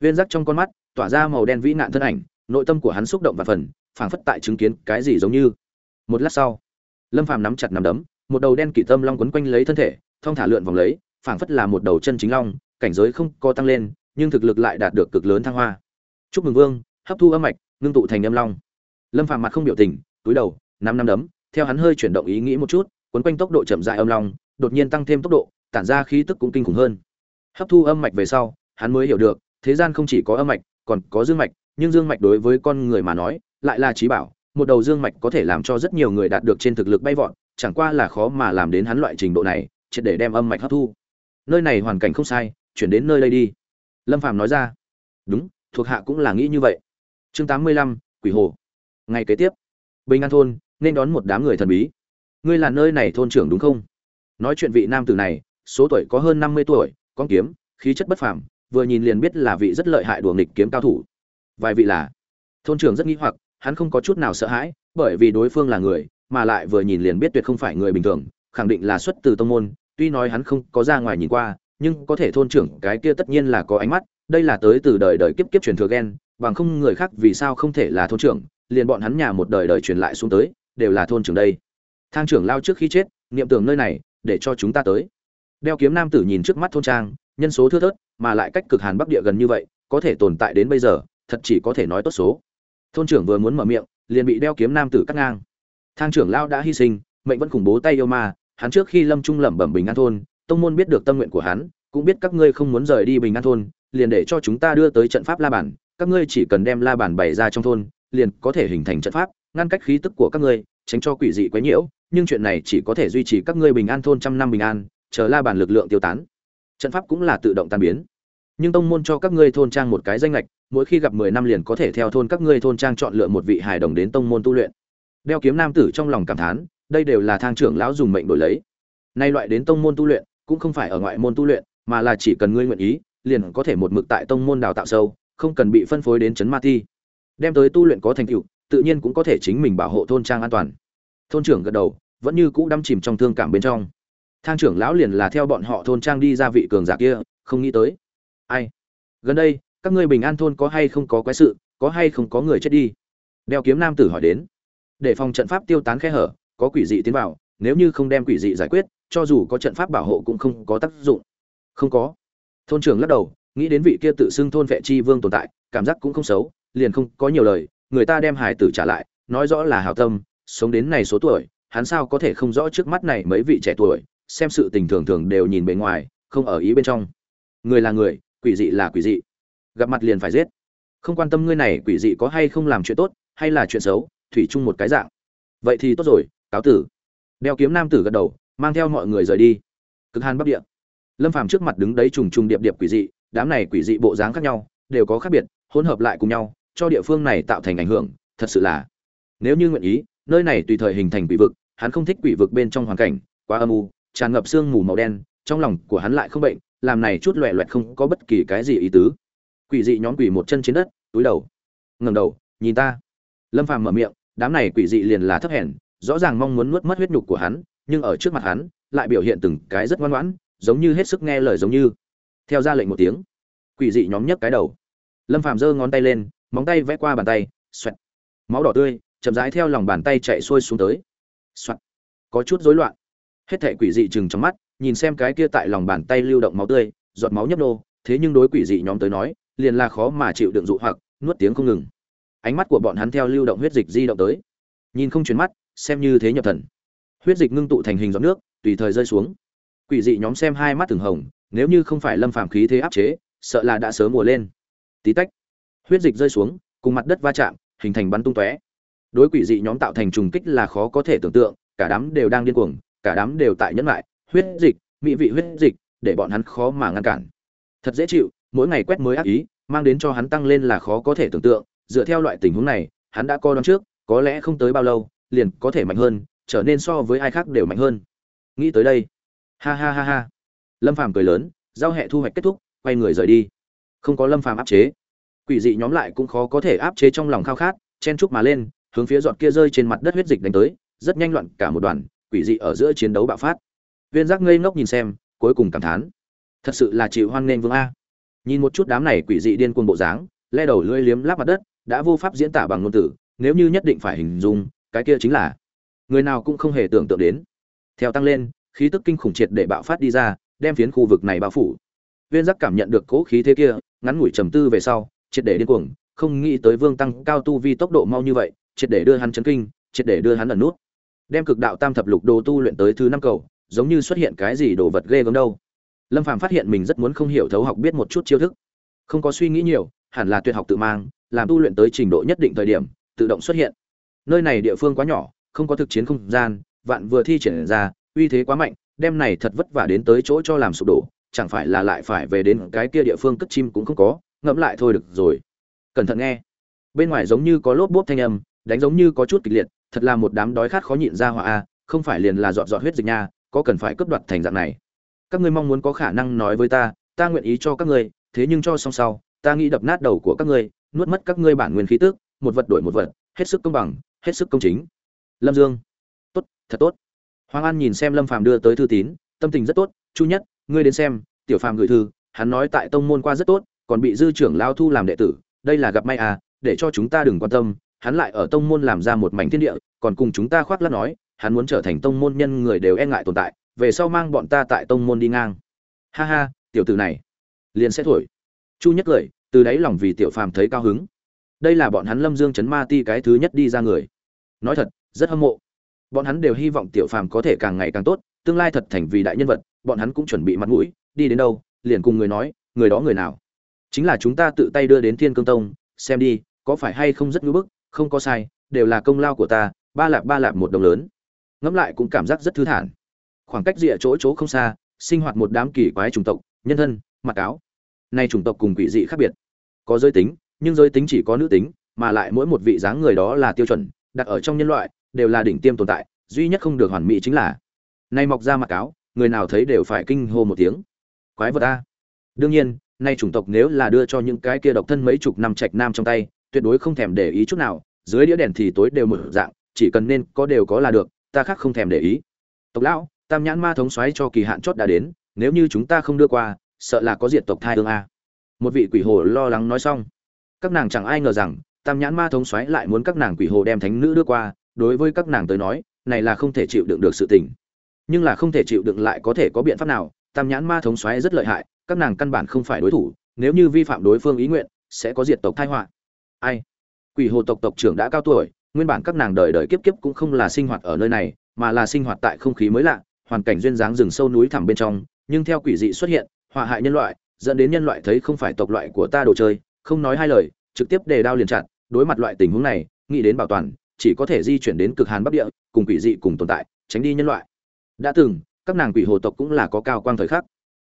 Viên giác trong con mắt, tỏa ra màu đen vĩ nạn thân ảnh, nội tâm của hắn xúc động và phần, phảng phất tại chứng kiến cái gì giống như. Một lát sau, lâm phàm nắm chặt nắm đấm một đầu đen kỵ tâm long quấn quanh lấy thân thể, thong thả lượn vòng lấy, phảng phất là một đầu chân chính long, cảnh giới không có tăng lên, nhưng thực lực lại đạt được cực lớn thăng hoa. Chúc mừng vương, hấp thu âm mạch, ngưng tụ thành âm long. Lâm phàm mặt không biểu tình, túi đầu năm năm đấm, theo hắn hơi chuyển động ý nghĩ một chút, quấn quanh tốc độ chậm dại âm long, đột nhiên tăng thêm tốc độ, tản ra khí tức cũng kinh khủng hơn. Hấp thu âm mạch về sau, hắn mới hiểu được, thế gian không chỉ có âm mạch, còn có dương mạch, nhưng dương mạch đối với con người mà nói, lại là trí bảo, một đầu dương mạch có thể làm cho rất nhiều người đạt được trên thực lực bay vọt chẳng qua là khó mà làm đến hắn loại trình độ này, triệt để đem âm mạch hấp thu. Nơi này hoàn cảnh không sai, chuyển đến nơi đây đi. Lâm phàm nói ra. Đúng, thuộc hạ cũng là nghĩ như vậy. Chương tám mươi lăm, quỷ hồ. Ngày kế tiếp, bình an thôn, nên đón một đám người thần bí. Ngươi là nơi này thôn trưởng đúng không? Nói chuyện vị nam tử này, số tuổi có hơn năm mươi tuổi, con kiếm, khí chất bất phàm, vừa nhìn liền biết là vị rất lợi hại đùa nghịch kiếm cao thủ. Vài vị là, thôn trưởng rất nghi hoặc, hắn không có chút nào sợ hãi, bởi vì đối phương là người mà lại vừa nhìn liền biết tuyệt không phải người bình thường, khẳng định là xuất từ tông môn, tuy nói hắn không có ra ngoài nhìn qua, nhưng có thể thôn trưởng cái kia tất nhiên là có ánh mắt, đây là tới từ đời đời kiếp kiếp truyền thừa gen, bằng không người khác vì sao không thể là thôn trưởng, liền bọn hắn nhà một đời đời truyền lại xuống tới, đều là thôn trưởng đây. Thang trưởng lao trước khi chết, niệm tưởng nơi này, để cho chúng ta tới. Đeo kiếm nam tử nhìn trước mắt thôn trang, nhân số thưa thớt, mà lại cách cực hàn bắc địa gần như vậy, có thể tồn tại đến bây giờ, thật chỉ có thể nói tốt số. Thôn trưởng vừa muốn mở miệng, liền bị đeo kiếm nam tử cắt ngang thang trưởng lao đã hy sinh, mệnh vẫn khủng bố tay yêu ma, hắn trước khi lâm trung lẩm bẩm bình an thôn, tông môn biết được tâm nguyện của hắn, cũng biết các ngươi không muốn rời đi bình an thôn, liền để cho chúng ta đưa tới trận pháp la bản, các ngươi chỉ cần đem la bản bày ra trong thôn, liền có thể hình thành trận pháp, ngăn cách khí tức của các ngươi, tránh cho quỷ dị quấy nhiễu, nhưng chuyện này chỉ có thể duy trì các ngươi bình an thôn trăm năm bình an, chờ la bản lực lượng tiêu tán. Trận pháp cũng là tự động tan biến. Nhưng tông môn cho các ngươi thôn trang một cái danh lệch mỗi khi gặp mười năm liền có thể theo thôn các ngươi thôn trang chọn lựa một vị hài đồng đến tông môn tu luyện đeo kiếm nam tử trong lòng cảm thán, đây đều là thang trưởng lão dùng mệnh đổi lấy. Nay loại đến tông môn tu luyện, cũng không phải ở ngoại môn tu luyện, mà là chỉ cần ngươi nguyện ý, liền có thể một mực tại tông môn đào tạo sâu, không cần bị phân phối đến chấn ma ti đem tới tu luyện có thành tựu, tự nhiên cũng có thể chính mình bảo hộ thôn trang an toàn. Thôn trưởng gật đầu, vẫn như cũ đắm chìm trong thương cảm bên trong. Thang trưởng lão liền là theo bọn họ thôn trang đi ra vị cường giả kia, không nghĩ tới. Ai? Gần đây, các ngươi bình an thôn có hay không có quái sự, có hay không có người chết đi? Đeo kiếm nam tử hỏi đến để phòng trận pháp tiêu tán khe hở, có quỷ dị tiến vào, nếu như không đem quỷ dị giải quyết, cho dù có trận pháp bảo hộ cũng không có tác dụng. Không có. Thôn trưởng lắc đầu, nghĩ đến vị kia tự xưng thôn vệ chi vương tồn tại, cảm giác cũng không xấu, liền không có nhiều lời, người ta đem hải tử trả lại, nói rõ là hào tâm, sống đến này số tuổi, hắn sao có thể không rõ trước mắt này mấy vị trẻ tuổi, xem sự tình thường thường đều nhìn bề ngoài, không ở ý bên trong. Người là người, quỷ dị là quỷ dị. Gặp mặt liền phải giết. Không quan tâm ngươi này quỷ dị có hay không làm chuyện tốt, hay là chuyện xấu thủy chung một cái dạng. Vậy thì tốt rồi, cáo tử. Đeo kiếm nam tử gật đầu, mang theo mọi người rời đi. Cực hàn bắc địa. Lâm phàm trước mặt đứng đấy trùng trùng điệp điệp quỷ dị, đám này quỷ dị bộ dáng khác nhau, đều có khác biệt, hỗn hợp lại cùng nhau, cho địa phương này tạo thành ảnh hưởng, thật sự là. Nếu như nguyện ý, nơi này tùy thời hình thành quỷ vực, hắn không thích quỷ vực bên trong hoàn cảnh, quá âm u, tràn ngập sương mù màu đen, trong lòng của hắn lại không bệnh, làm này chút loẹ loẹt không có bất kỳ cái gì ý tứ. Quỷ dị nhóm quỷ một chân trên đất, túi đầu, ngẩng đầu, nhìn ta. Lâm phàm mở miệng đám này quỷ dị liền là thấp hèn, rõ ràng mong muốn nuốt mất huyết nhục của hắn, nhưng ở trước mặt hắn, lại biểu hiện từng cái rất ngoan ngoãn, giống như hết sức nghe lời giống như. Theo ra lệnh một tiếng, quỷ dị nhóm nhấc cái đầu. Lâm phàm giơ ngón tay lên, móng tay vẽ qua bàn tay, xoẹt. Máu đỏ tươi, chậm rãi theo lòng bàn tay chạy xuôi xuống tới. Xoẹt. Có chút rối loạn. Hết thảy quỷ dị chừng trong mắt, nhìn xem cái kia tại lòng bàn tay lưu động máu tươi, giọt máu nhấp nô, thế nhưng đối quỷ dị nhóm tới nói, liền là khó mà chịu đựng dụ hoặc, nuốt tiếng không ngừng ánh mắt của bọn hắn theo lưu động huyết dịch di động tới. Nhìn không chuyển mắt, xem như thế nhập thần. Huyết dịch ngưng tụ thành hình giọt nước, tùy thời rơi xuống. Quỷ dị nhóm xem hai mắt từng hồng, nếu như không phải lâm phàm khí thế áp chế, sợ là đã sớm mùa lên. Tí tách, huyết dịch rơi xuống, cùng mặt đất va chạm, hình thành bắn tung tóe. Đối quỷ dị nhóm tạo thành trùng kích là khó có thể tưởng tượng, cả đám đều đang điên cuồng, cả đám đều tại nhẫn lại huyết dịch, mỹ vị huyết dịch, để bọn hắn khó mà ngăn cản. Thật dễ chịu, mỗi ngày quét mới ác ý, mang đến cho hắn tăng lên là khó có thể tưởng tượng dựa theo loại tình huống này, hắn đã coi đoán trước, có lẽ không tới bao lâu, liền có thể mạnh hơn, trở nên so với ai khác đều mạnh hơn. Nghĩ tới đây. Ha ha ha ha. Lâm phàm cười lớn, giao hệ thu hoạch kết thúc, quay người rời đi. Không có lâm phàm áp chế. Quỷ dị nhóm lại cũng khó có thể áp chế trong lòng khao khát, chen chúc mà lên, hướng phía giọt kia rơi trên mặt đất huyết dịch đánh tới, rất nhanh loạn cả một đoàn, quỷ dị ở giữa chiến đấu bạo phát. Viên giác ngây ngốc nhìn xem, cuối cùng cảm thán. Thật sự là chịu hoan nên vương a. Nhìn một chút đám này quỷ dị điên cuồng bộ dáng, le đầu lưỡi liếm láp mặt đất đã vô pháp diễn tả bằng ngôn từ, nếu như nhất định phải hình dung, cái kia chính là, người nào cũng không hề tưởng tượng đến. Theo tăng lên, khí tức kinh khủng triệt để bạo phát đi ra, đem phiến khu vực này bao phủ. Viên giác cảm nhận được cố khí thế kia, ngắn ngủi trầm tư về sau, triệt để điên cuồng, không nghĩ tới vương tăng cao tu vi tốc độ mau như vậy, triệt để đưa hắn chấn kinh, triệt để đưa hắn ẩn nút. Đem cực đạo tam thập lục đồ tu luyện tới thứ năm cầu, giống như xuất hiện cái gì đồ vật ghê gớm đâu. Lâm phàm phát hiện mình rất muốn không hiểu thấu học biết một chút chiêu thức. Không có suy nghĩ nhiều, hẳn là tuyệt học tự mang làm tu luyện tới trình độ nhất định thời điểm, tự động xuất hiện. Nơi này địa phương quá nhỏ, không có thực chiến không gian, vạn vừa thi triển ra, uy thế quá mạnh, đem này thật vất vả đến tới chỗ cho làm sụp đổ, chẳng phải là lại phải về đến cái kia địa phương cất chim cũng không có, ngẫm lại thôi được rồi. Cẩn thận nghe. Bên ngoài giống như có lốp bốp thanh âm, đánh giống như có chút kịch liệt, thật là một đám đói khát khó nhịn ra hỏa a, không phải liền là dọn dọn huyết dịch nha, có cần phải cướp đoạt thành dạng này. Các ngươi mong muốn có khả năng nói với ta ta nguyện ý cho các ngươi, thế nhưng cho xong sau, ta nghĩ đập nát đầu của các ngươi nuốt mất các ngươi bản nguyên khí tức, một vật đổi một vật, hết sức công bằng, hết sức công chính. Lâm dương. Tốt, thật tốt. Hoàng an nhìn xem lâm phàm đưa tới thư tín, tâm tình rất tốt, chu nhất, ngươi đến xem, tiểu phàm gửi thư, hắn nói tại tông môn qua rất tốt, còn bị dư trưởng lao thu làm đệ tử, đây là gặp may à để cho chúng ta đừng quan tâm, hắn lại ở tông môn làm ra một mảnh thiên địa, còn cùng chúng ta khoác lác nói, hắn muốn trở thành tông môn nhân người đều e ngại tồn tại, về sau mang bọn ta tại tông môn đi ngang. Ha ha, tiểu tử này liền sẽ thổi. Chu nhất cười từ đáy lòng vì tiểu phàm thấy cao hứng. Đây là bọn hắn lâm dương chấn ma ti cái thứ nhất đi ra người. Nói thật, rất hâm mộ. Bọn hắn đều hy vọng tiểu phàm có thể càng ngày càng tốt, tương lai thật thành vì đại nhân vật, bọn hắn cũng chuẩn bị mặt mũi, đi đến đâu, liền cùng người nói, người đó người nào. Chính là chúng ta tự tay đưa đến thiên cương tông, xem đi, có phải hay không rất ngưỡng bức, không có sai, đều là công lao của ta, ba lạp ba lạp một đồng lớn. Ngẫm lại cũng cảm giác rất thư thản. Khoảng cách rìa chỗ chỗ không xa, sinh hoạt một đám kỳ quái chủng tộc, nhân thân, mặc áo. Nay chủng tộc cùng quỷ dị khác biệt có giới tính, nhưng giới tính chỉ có nữ tính, mà lại mỗi một vị dáng người đó là tiêu chuẩn, đặt ở trong nhân loại, đều là đỉnh tiêm tồn tại, duy nhất không được hoàn mỹ chính là nay mọc ra mặt cáo người nào thấy đều phải kinh hô một tiếng. Quái vật a. Đương nhiên, nay chủng tộc nếu là đưa cho những cái kia độc thân mấy chục năm trạch nam trong tay, tuyệt đối không thèm để ý chút nào, dưới đĩa đèn thì tối đều mở dạng, chỉ cần nên có đều có là được, ta khác không thèm để ý. Tộc lão, tam nhãn ma thống xoáy cho kỳ hạn chót đã đến, nếu như chúng ta không đưa qua, sợ là có diệt tộc thai hương a một vị quỷ hồ lo lắng nói xong. Các nàng chẳng ai ngờ rằng, tam nhãn ma thống xoáy lại muốn các nàng quỷ hồ đem thánh nữ đưa qua, đối với các nàng tới nói, này là không thể chịu đựng được sự tình. Nhưng là không thể chịu đựng lại có thể có biện pháp nào, tam nhãn ma thống xoáy rất lợi hại, các nàng căn bản không phải đối thủ, nếu như vi phạm đối phương ý nguyện, sẽ có diệt tộc thai họa. Ai? Quỷ hồ tộc tộc trưởng đã cao tuổi, nguyên bản các nàng đời đời kiếp kiếp cũng không là sinh hoạt ở nơi này, mà là sinh hoạt tại không khí mới lạ, hoàn cảnh duyên dáng rừng sâu núi thẳm bên trong, nhưng theo quỷ dị xuất hiện, họa hại nhân loại dẫn đến nhân loại thấy không phải tộc loại của ta đồ chơi, không nói hai lời, trực tiếp đề đao liền chặt, đối mặt loại tình huống này, nghĩ đến bảo toàn, chỉ có thể di chuyển đến cực hàn bắc địa, cùng quỷ dị cùng tồn tại, tránh đi nhân loại. Đã từng, các nàng quỷ hồ tộc cũng là có cao quang thời khắc.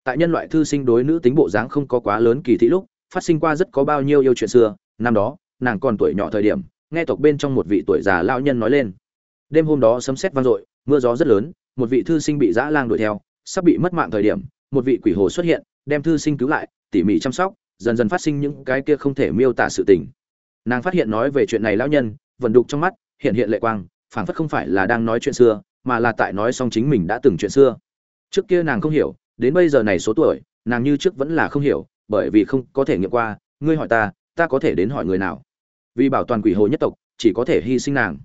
Tại nhân loại thư sinh đối nữ tính bộ dáng không có quá lớn kỳ thị lúc, phát sinh qua rất có bao nhiêu yêu chuyện xưa. Năm đó, nàng còn tuổi nhỏ thời điểm, nghe tộc bên trong một vị tuổi già lao nhân nói lên. Đêm hôm đó sấm sét vang dội, mưa gió rất lớn, một vị thư sinh bị dã lang đuổi theo, sắp bị mất mạng thời điểm, một vị quỷ hồ xuất hiện đem thư sinh cứu lại, tỉ mỉ chăm sóc, dần dần phát sinh những cái kia không thể miêu tả sự tình. Nàng phát hiện nói về chuyện này lão nhân vần đục trong mắt, hiện hiện lệ quang, phảng phất không phải là đang nói chuyện xưa, mà là tại nói xong chính mình đã từng chuyện xưa. Trước kia nàng không hiểu, đến bây giờ này số tuổi, nàng như trước vẫn là không hiểu, bởi vì không có thể nghiệm qua, ngươi hỏi ta ta có thể đến hỏi người nào? Vì bảo toàn quỷ hồ nhất tộc, chỉ có thể hy sinh nàng.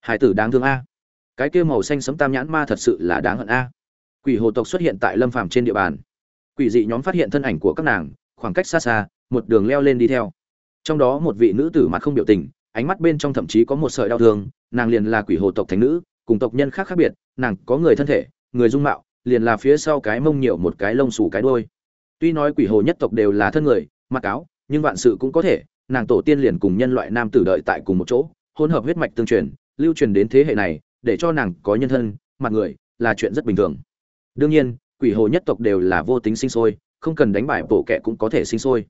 Hải tử đáng thương a. Cái kia màu xanh sấm tam nhãn ma thật sự là đáng hận a. Quỷ hồ tộc xuất hiện tại lâm phàm trên địa bàn quỷ dị nhóm phát hiện thân ảnh của các nàng, khoảng cách xa xa, một đường leo lên đi theo. Trong đó một vị nữ tử mặt không biểu tình, ánh mắt bên trong thậm chí có một sợi đau thương, nàng liền là quỷ hồ tộc thánh nữ, cùng tộc nhân khác khác biệt, nàng có người thân thể, người dung mạo, liền là phía sau cái mông nhiều một cái lông xù cái đôi tuy nói quỷ hồ nhất tộc đều là thân người, mặc áo, nhưng vạn sự cũng có thể, nàng tổ tiên liền cùng nhân loại nam tử đợi tại cùng một chỗ, hỗn hợp huyết mạch tương truyền, lưu truyền đến thế hệ này, để cho nàng có nhân thân, mặt người, là chuyện rất bình thường. Đương nhiên quỷ hồ nhất tộc đều là vô tính sinh sôi, không cần đánh bại bộ kệ cũng có thể sinh sôi.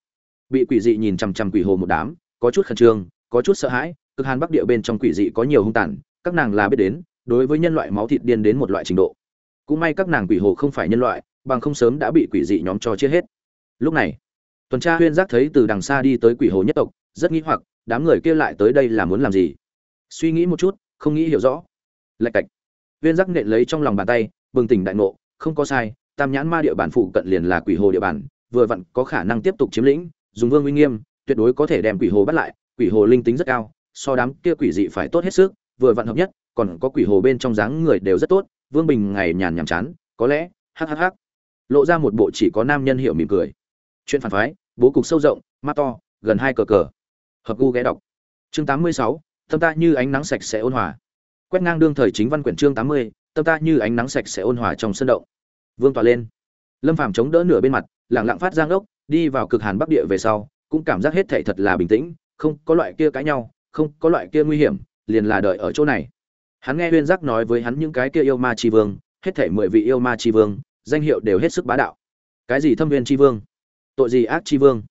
Bị quỷ dị nhìn chằm chằm quỷ hồ một đám, có chút khẩn trương, có chút sợ hãi, cực hàn bắc địa bên trong quỷ dị có nhiều hung tàn, các nàng là biết đến, đối với nhân loại máu thịt điên đến một loại trình độ. Cũng may các nàng quỷ hồ không phải nhân loại, bằng không sớm đã bị quỷ dị nhóm cho chết hết. Lúc này, tuần tra huyên giác thấy từ đằng xa đi tới quỷ hồ nhất tộc, rất nghĩ hoặc, đám người kia lại tới đây là muốn làm gì? Suy nghĩ một chút, không nghĩ hiểu rõ. Lạch cạch. Huyên giác nện lấy trong lòng bàn tay, bừng tỉnh đại ngộ không có sai, tam nhãn ma địa bàn phụ cận liền là quỷ hồ địa bàn, vừa vặn có khả năng tiếp tục chiếm lĩnh, dùng vương uy nghiêm, tuyệt đối có thể đem quỷ hồ bắt lại, quỷ hồ linh tính rất cao, so đám kia quỷ dị phải tốt hết sức, vừa vặn hợp nhất, còn có quỷ hồ bên trong dáng người đều rất tốt, vương bình ngày nhàn nhàm chán, có lẽ hhh lộ ra một bộ chỉ có nam nhân hiểu mỉm cười. Chuyện phản phái, bố cục sâu rộng, mắt to, gần hai cờ cờ. Hợp gu ghé đọc. Chương tám mươi sáu, tâm ta như ánh nắng sạch sẽ ôn hòa. Quét ngang đương thời chính văn quyển chương tám mươi tâm ta như ánh nắng sạch sẽ ôn hòa trong sân động. Vương tỏa lên. Lâm phàm chống đỡ nửa bên mặt lẳng lặng phát giang ốc đi vào cực hàn bắc địa về sau, cũng cảm giác hết thảy thật là bình tĩnh, không có loại kia cãi nhau, không có loại kia nguy hiểm, liền là đợi ở chỗ này. Hắn nghe huyên giác nói với hắn những cái kia yêu ma tri vương, hết thảy mười vị yêu ma tri vương, danh hiệu đều hết sức bá đạo. Cái gì thâm viên tri vương? Tội gì ác tri vương?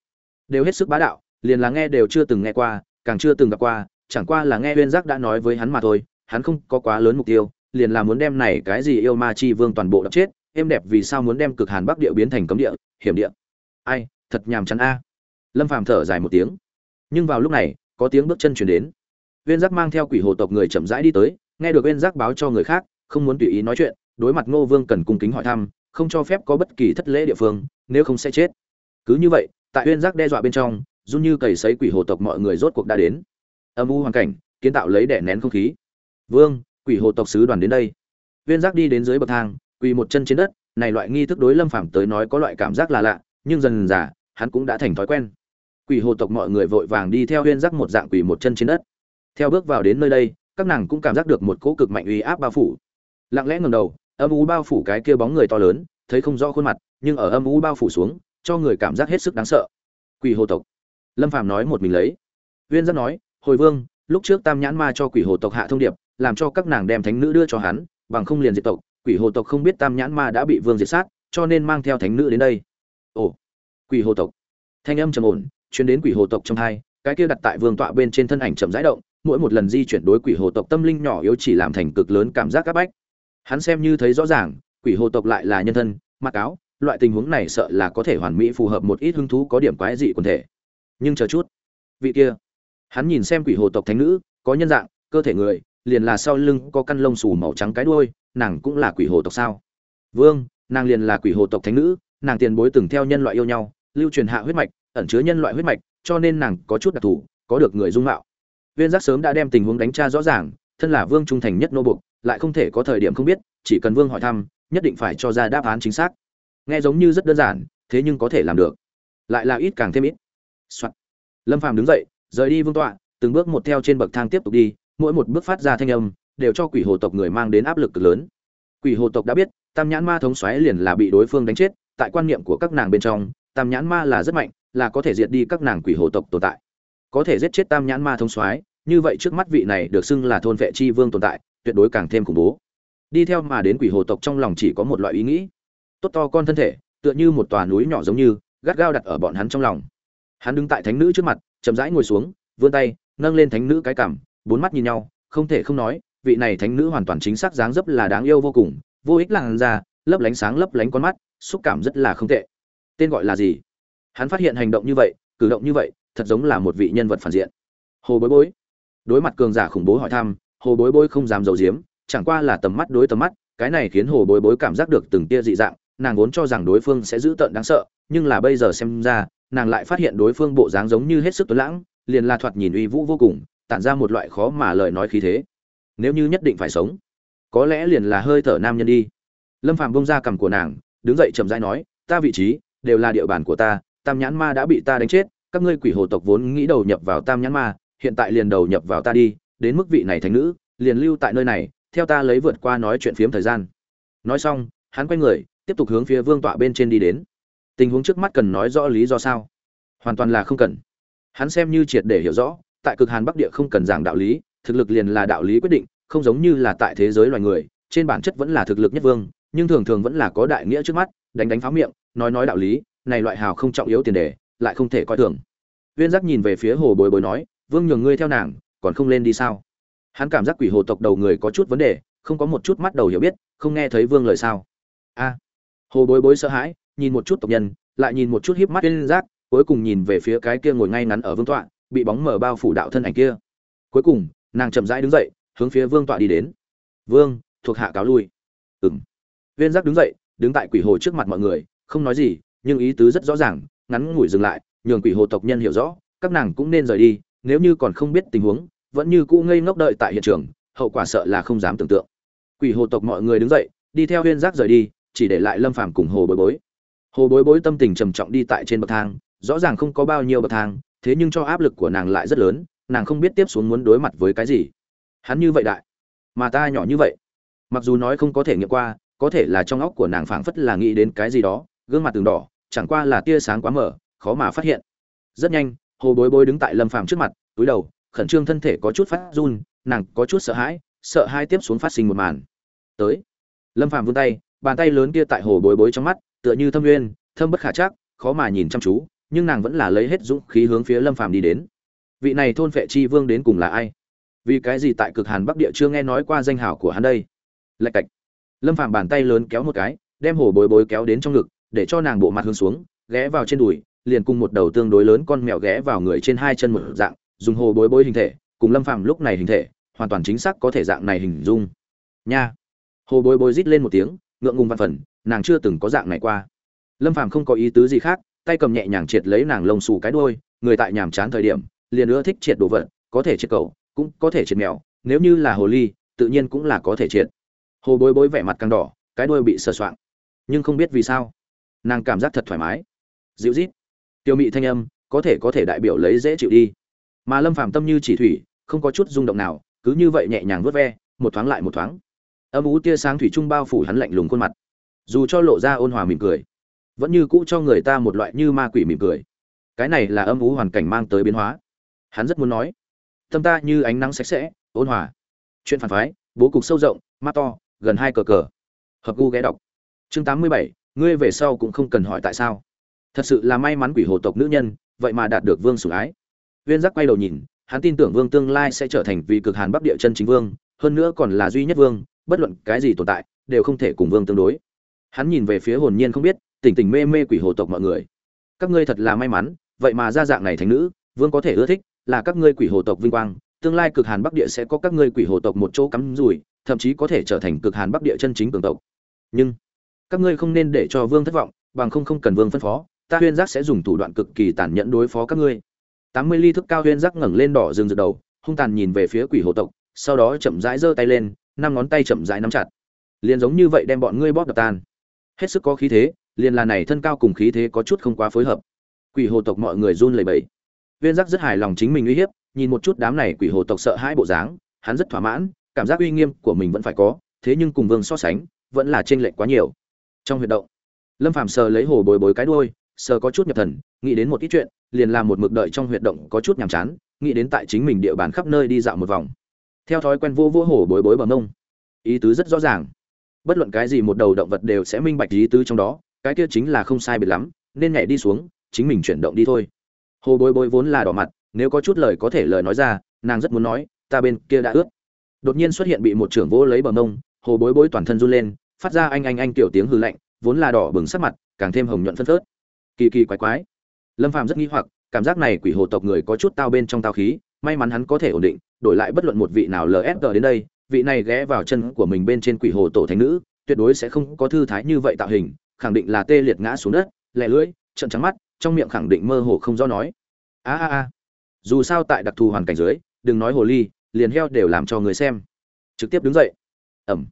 Đều hết sức bá đạo, liền là nghe đều chưa từng nghe qua, càng chưa từng gặp qua, chẳng qua là nghe huyên giác đã nói với hắn mà thôi, hắn không có quá lớn mục tiêu liền là muốn đem này cái gì yêu ma chi vương toàn bộ đập chết, êm đẹp vì sao muốn đem cực hàn bắc địa biến thành cấm địa, hiểm địa. Ai, thật nhàm chán a. Lâm phàm thở dài một tiếng. Nhưng vào lúc này, có tiếng bước chân chuyển đến. Viên giác mang theo quỷ hồ tộc người chậm rãi đi tới, nghe được viên giác báo cho người khác, không muốn tùy ý nói chuyện, đối mặt ngô vương cần cung kính hỏi thăm, không cho phép có bất kỳ thất lễ địa phương, nếu không sẽ chết. Cứ như vậy, tại viên giác đe dọa bên trong, run như cầy sấy quỷ hồ tộc mọi người rốt cuộc đã đến. Âm u hoàn cảnh, kiến tạo lấy đẻ nén không khí. Vương quỷ hồ tộc sứ đoàn đến đây. Viên giác đi đến dưới bậc thang, quỳ một chân trên đất, này loại nghi thức đối lâm phàm tới nói có loại cảm giác là lạ, nhưng dần dần hắn cũng đã thành thói quen. Quỷ hồ tộc mọi người vội vàng đi theo huyên giác một dạng quỷ một chân trên đất. Theo bước vào đến nơi đây, các nàng cũng cảm giác được một cỗ cực mạnh uy áp bao phủ. Lặng lẽ ngầm đầu, âm u bao phủ cái kia bóng người to lớn, thấy không rõ khuôn mặt, nhưng ở âm u bao phủ xuống, cho người cảm giác hết sức đáng sợ. Quỷ hồ tộc. Lâm phàm nói một mình lấy. Huyên giác nói, hồi vương, lúc trước tam nhãn ma cho quỷ hồ tộc hạ thông điệp làm cho các nàng đem thánh nữ đưa cho hắn, bằng không liền diệt tộc, quỷ hồ tộc không biết tam nhãn ma đã bị vương diệt sát, cho nên mang theo thánh nữ đến đây. Ồ, quỷ hồ tộc. Thanh âm trầm ổn chuyến đến quỷ hồ tộc trong hai, cái kia đặt tại vương tọa bên trên thân ảnh chậm rãi động, mỗi một lần di chuyển đối quỷ hồ tộc tâm linh nhỏ yếu chỉ làm thành cực lớn cảm giác áp bách. Hắn xem như thấy rõ ràng, quỷ hồ tộc lại là nhân thân, mặc áo, loại tình huống này sợ là có thể hoàn mỹ phù hợp một ít hứng thú có điểm quái dị quần thể. Nhưng chờ chút, vị kia, hắn nhìn xem quỷ hồ tộc thánh nữ, có nhân dạng, cơ thể người liền là sau lưng có căn lông xù màu trắng cái đuôi, nàng cũng là quỷ hồ tộc sao? Vương, nàng liền là quỷ hồ tộc thánh nữ, nàng tiền bối từng theo nhân loại yêu nhau, lưu truyền hạ huyết mạch, ẩn chứa nhân loại huyết mạch, cho nên nàng có chút đặc thù, có được người dung mạo. Viên giác sớm đã đem tình huống đánh tra rõ ràng, thân là vương trung thành nhất nô buộc lại không thể có thời điểm không biết, chỉ cần vương hỏi thăm, nhất định phải cho ra đáp án chính xác. Nghe giống như rất đơn giản, thế nhưng có thể làm được. Lại là ít càng thêm ít、Soạn. lâm phàm đứng dậy, rời đi vương tọa, từng bước một theo trên bậc thang tiếp tục đi mỗi một bước phát ra thanh âm, đều cho quỷ hồ tộc người mang đến áp lực cực lớn. Quỷ hồ tộc đã biết, tam nhãn ma thống xoáy liền là bị đối phương đánh chết, tại quan niệm của các nàng bên trong, tam nhãn ma là rất mạnh, là có thể diệt đi các nàng quỷ hồ tộc tồn tại. Có thể giết chết tam nhãn ma thống xoáy như vậy trước mắt vị này được xưng là thôn vệ chi vương tồn tại, tuyệt đối càng thêm khủng bố. Đi theo mà đến quỷ hồ tộc trong lòng chỉ có một loại ý nghĩ. Tốt to con thân thể, tựa như một tòa núi nhỏ giống như, gắt gao đặt ở bọn hắn trong lòng. Hắn đứng tại thánh nữ trước mặt, chậm rãi ngồi xuống, vươn tay, nâng lên thánh nữ cái cằm bốn mắt nhìn nhau, không thể không nói, vị này thánh nữ hoàn toàn chính xác dáng dấp là đáng yêu vô cùng, vô ích làn da, lấp lánh sáng lấp lánh con mắt, xúc cảm rất là không tệ. Tên gọi là gì? Hắn phát hiện hành động như vậy, cử động như vậy, thật giống là một vị nhân vật phản diện. Hồ bối bối. Đối mặt cường giả khủng bố hỏi thăm, hồ bối bối không dám giấu giếm, chẳng qua là tầm mắt đối tầm mắt, cái này khiến hồ bối bối cảm giác được từng tia dị dạng, nàng vốn cho rằng đối phương sẽ giữ tợn đáng sợ, nhưng là bây giờ xem ra, nàng lại phát hiện đối phương bộ dáng giống như hết sức tuấn lãng, liền la thoạt nhìn uy vũ vô cùng tản ra một loại khó mà lời nói khí thế. Nếu như nhất định phải sống, có lẽ liền là hơi thở nam nhân đi. Lâm phạm bông ra cằm của nàng, đứng dậy chậm rãi nói, ta vị trí đều là địa bàn của ta, tam nhãn ma đã bị ta đánh chết, các ngươi quỷ hồ tộc vốn nghĩ đầu nhập vào tam nhãn ma, hiện tại liền đầu nhập vào ta đi, đến mức vị này thành nữ, liền lưu tại nơi này, theo ta lấy vượt qua nói chuyện phiếm thời gian. Nói xong, hắn quay người, tiếp tục hướng phía vương tọa bên trên đi đến. Tình huống trước mắt cần nói rõ lý do sao? Hoàn toàn là không cần. Hắn xem như triệt để hiểu rõ tại cực hàn bắc địa không cần giảng đạo lý, thực lực liền là đạo lý quyết định, không giống như là tại thế giới loài người, trên bản chất vẫn là thực lực nhất vương, nhưng thường thường vẫn là có đại nghĩa trước mắt, đánh đánh pháo miệng, nói nói đạo lý, này loại hào không trọng yếu tiền đề, lại không thể coi thường. Viên giác nhìn về phía hồ bối bối nói, vương nhường ngươi theo nàng, còn không lên đi sao? Hắn cảm giác quỷ hồ tộc đầu người có chút vấn đề, không có một chút mắt đầu hiểu biết, không nghe thấy vương lời sao? A! Hồ bối bối sợ hãi, nhìn một chút tộc nhân, lại nhìn một chút híp mắt viên giác, cuối cùng nhìn về phía cái kia ngồi ngay ngắn ở vương tọa bị bóng mở bao phủ đạo thân ảnh kia. Cuối cùng, nàng chậm rãi đứng dậy, hướng phía vương tọa đi đến. Vương, thuộc hạ cáo lui. Ừng viên giác đứng dậy, đứng tại quỷ hồ trước mặt mọi người, không nói gì, nhưng ý tứ rất rõ ràng, ngắn ngủi dừng lại, nhường quỷ hồ tộc nhân hiểu rõ, các nàng cũng nên rời đi, nếu như còn không biết tình huống, vẫn như cũ ngây ngốc đợi tại hiện trường, hậu quả sợ là không dám tưởng tượng. Quỷ hồ tộc mọi người đứng dậy, đi theo huyên giác rời đi, chỉ để lại lâm phàm cùng hồ bối bối. Hồ bối bối tâm tình trầm trọng đi tại trên bậc thang, rõ ràng không có bao nhiêu bậc thang thế nhưng cho áp lực của nàng lại rất lớn, nàng không biết tiếp xuống muốn đối mặt với cái gì. Hắn như vậy đại, mà ta nhỏ như vậy. Mặc dù nói không có thể nghiệm qua, có thể là trong óc của nàng phảng phất là nghĩ đến cái gì đó, gương mặt từng đỏ, chẳng qua là tia sáng quá mở khó mà phát hiện. Rất nhanh, hồ bối bối đứng tại lâm phàm trước mặt, túi đầu, khẩn trương thân thể có chút phát run, nàng có chút sợ hãi, sợ hai tiếp xuống phát sinh một màn. Tới. Lâm phàm vươn tay, bàn tay lớn kia tại hồ bối bối trong mắt, tựa như thâm nguyên thâm bất khả chắc, khó mà nhìn chăm chú nhưng nàng vẫn là lấy hết dũng khí hướng phía lâm phàm đi đến. Vị này thôn phệ chi vương đến cùng là ai? Vì cái gì tại cực hàn bắc địa chưa nghe nói qua danh hào của hắn đây? Lạch cạch. Lâm phàm bàn tay lớn kéo một cái, đem hồ bối bối kéo đến trong ngực, để cho nàng bộ mặt hướng xuống, ghé vào trên đùi, liền cùng một đầu tương đối lớn con mèo ghé vào người trên hai chân một dạng, dùng hồ bối bối hình thể, cùng lâm phàm lúc này hình thể, hoàn toàn chính xác có thể dạng này hình dung. Nha. Hồ bối bối rít lên một tiếng, ngượng ngùng văn phần, nàng chưa từng có dạng này qua. Lâm phàm không có ý tứ gì khác tay cầm nhẹ nhàng triệt lấy nàng lông xù cái đuôi, người tại nhàm chán thời điểm, liền ưa thích triệt đồ vật, có thể triệt cầu, cũng có thể triệt mèo, nếu như là hồ ly, tự nhiên cũng là có thể triệt. Hồ bối bối vẻ mặt căng đỏ, cái đuôi bị sờ soạng. Nhưng không biết vì sao, nàng cảm giác thật thoải mái. Dịu rít tiêu mị thanh âm, có thể có thể đại biểu lấy dễ chịu đi. Mà lâm phàm tâm như chỉ thủy, không có chút rung động nào, cứ như vậy nhẹ nhàng vuốt ve, một thoáng lại một thoáng. Âm u tia sáng thủy trung bao phủ hắn lạnh lùng khuôn mặt. Dù cho lộ ra ôn hòa mỉm cười vẫn như cũ cho người ta một loại như ma quỷ mỉm cười. Cái này là âm ú hoàn cảnh mang tới biến hóa. Hắn rất muốn nói, tâm ta như ánh nắng sạch sẽ, ôn hòa. Chuyện phản phái, bố cục sâu rộng, mắt to, gần hai cờ cờ. Hợp gu ghé đọc. Chương tám mươi bảy, ngươi về sau cũng không cần hỏi tại sao. Thật sự là may mắn quỷ hồ tộc nữ nhân, vậy mà đạt được vương sủng ái. Viên giác quay đầu nhìn, hắn tin tưởng vương tương lai sẽ trở thành vị cực hàn bắc địa chân chính vương, hơn nữa còn là duy nhất vương, bất luận cái gì tồn tại, đều không thể cùng vương tương đối. Hắn nhìn về phía hồn nhiên không biết tỉnh tỉnh mê mê quỷ hồ tộc mọi người. Các ngươi thật là may mắn, vậy mà ra dạng này thành nữ, vương có thể ưa thích là các ngươi quỷ hồ tộc vinh quang. Tương lai cực hàn bắc địa sẽ có các ngươi quỷ hồ tộc một chỗ cắm rủi, thậm chí có thể trở thành cực hàn bắc địa chân chính cường tộc. Nhưng, các ngươi không nên để cho vương thất vọng, bằng không không cần vương phân phó, ta huyên giác sẽ dùng thủ đoạn cực kỳ tàn nhẫn đối phó các ngươi. Tám mươi ly thức cao huyên giác ngẩng lên đỏ rừng rực đầu, hung tàn nhìn về phía quỷ hồ tộc, sau đó chậm rãi giơ tay lên, năm ngón tay chậm rãi nắm chặt. Liền giống như vậy đem bọn ngươi bóp đập tan. Hết sức có khí thế liền là này thân cao cùng khí thế có chút không quá phối hợp. Quỷ hồ tộc mọi người run lẩy bẩy. Viên giác rất hài lòng chính mình uy hiếp, nhìn một chút đám này quỷ hồ tộc sợ hãi bộ dáng, hắn rất thỏa mãn, cảm giác uy nghiêm của mình vẫn phải có, thế nhưng cùng vương so sánh, vẫn là chênh lệch quá nhiều. Trong huyệt động, lâm phàm sờ lấy hồ bồi bối cái đuôi, sờ có chút nhập thần, nghĩ đến một ít chuyện, liền làm một mực đợi trong huyệt động có chút nhàm chán, nghĩ đến tại chính mình địa bàn khắp nơi đi dạo một vòng. Theo thói quen vô vô hồ bối bối bằng mông. Ý tứ rất rõ ràng. Bất luận cái gì một đầu động vật đều sẽ minh bạch ý tứ trong đó cái kia chính là không sai biệt lắm, nên nhảy đi xuống, chính mình chuyển động đi thôi. Hồ bối bối vốn là đỏ mặt, nếu có chút lời có thể lời nói ra, nàng rất muốn nói, ta bên kia đã ướt. Đột nhiên xuất hiện bị một trưởng vỗ lấy bờ mông, hồ bối bối toàn thân run lên, phát ra anh anh anh kiểu tiếng hư lạnh, vốn là đỏ bừng sắc mặt, càng thêm hồng nhuận phân phớt. Kỳ kỳ quái quái. Lâm phàm rất nghi hoặc, cảm giác này quỷ hồ tộc người có chút tao bên trong tao khí, may mắn hắn có thể ổn định, đổi lại bất luận một vị nào lsg đến đây, vị này ghé vào chân của mình bên trên quỷ hồ tổ thánh nữ, tuyệt đối sẽ không có thư thái như vậy tạo hình khẳng định là tê liệt ngã xuống đất, lẻ lưỡi trận trắng mắt, trong miệng khẳng định mơ hồ không do nói. A a a. Dù sao tại đặc thù hoàn cảnh dưới, đừng nói hồ ly, liền heo đều làm cho người xem. Trực tiếp đứng dậy. Ẩm.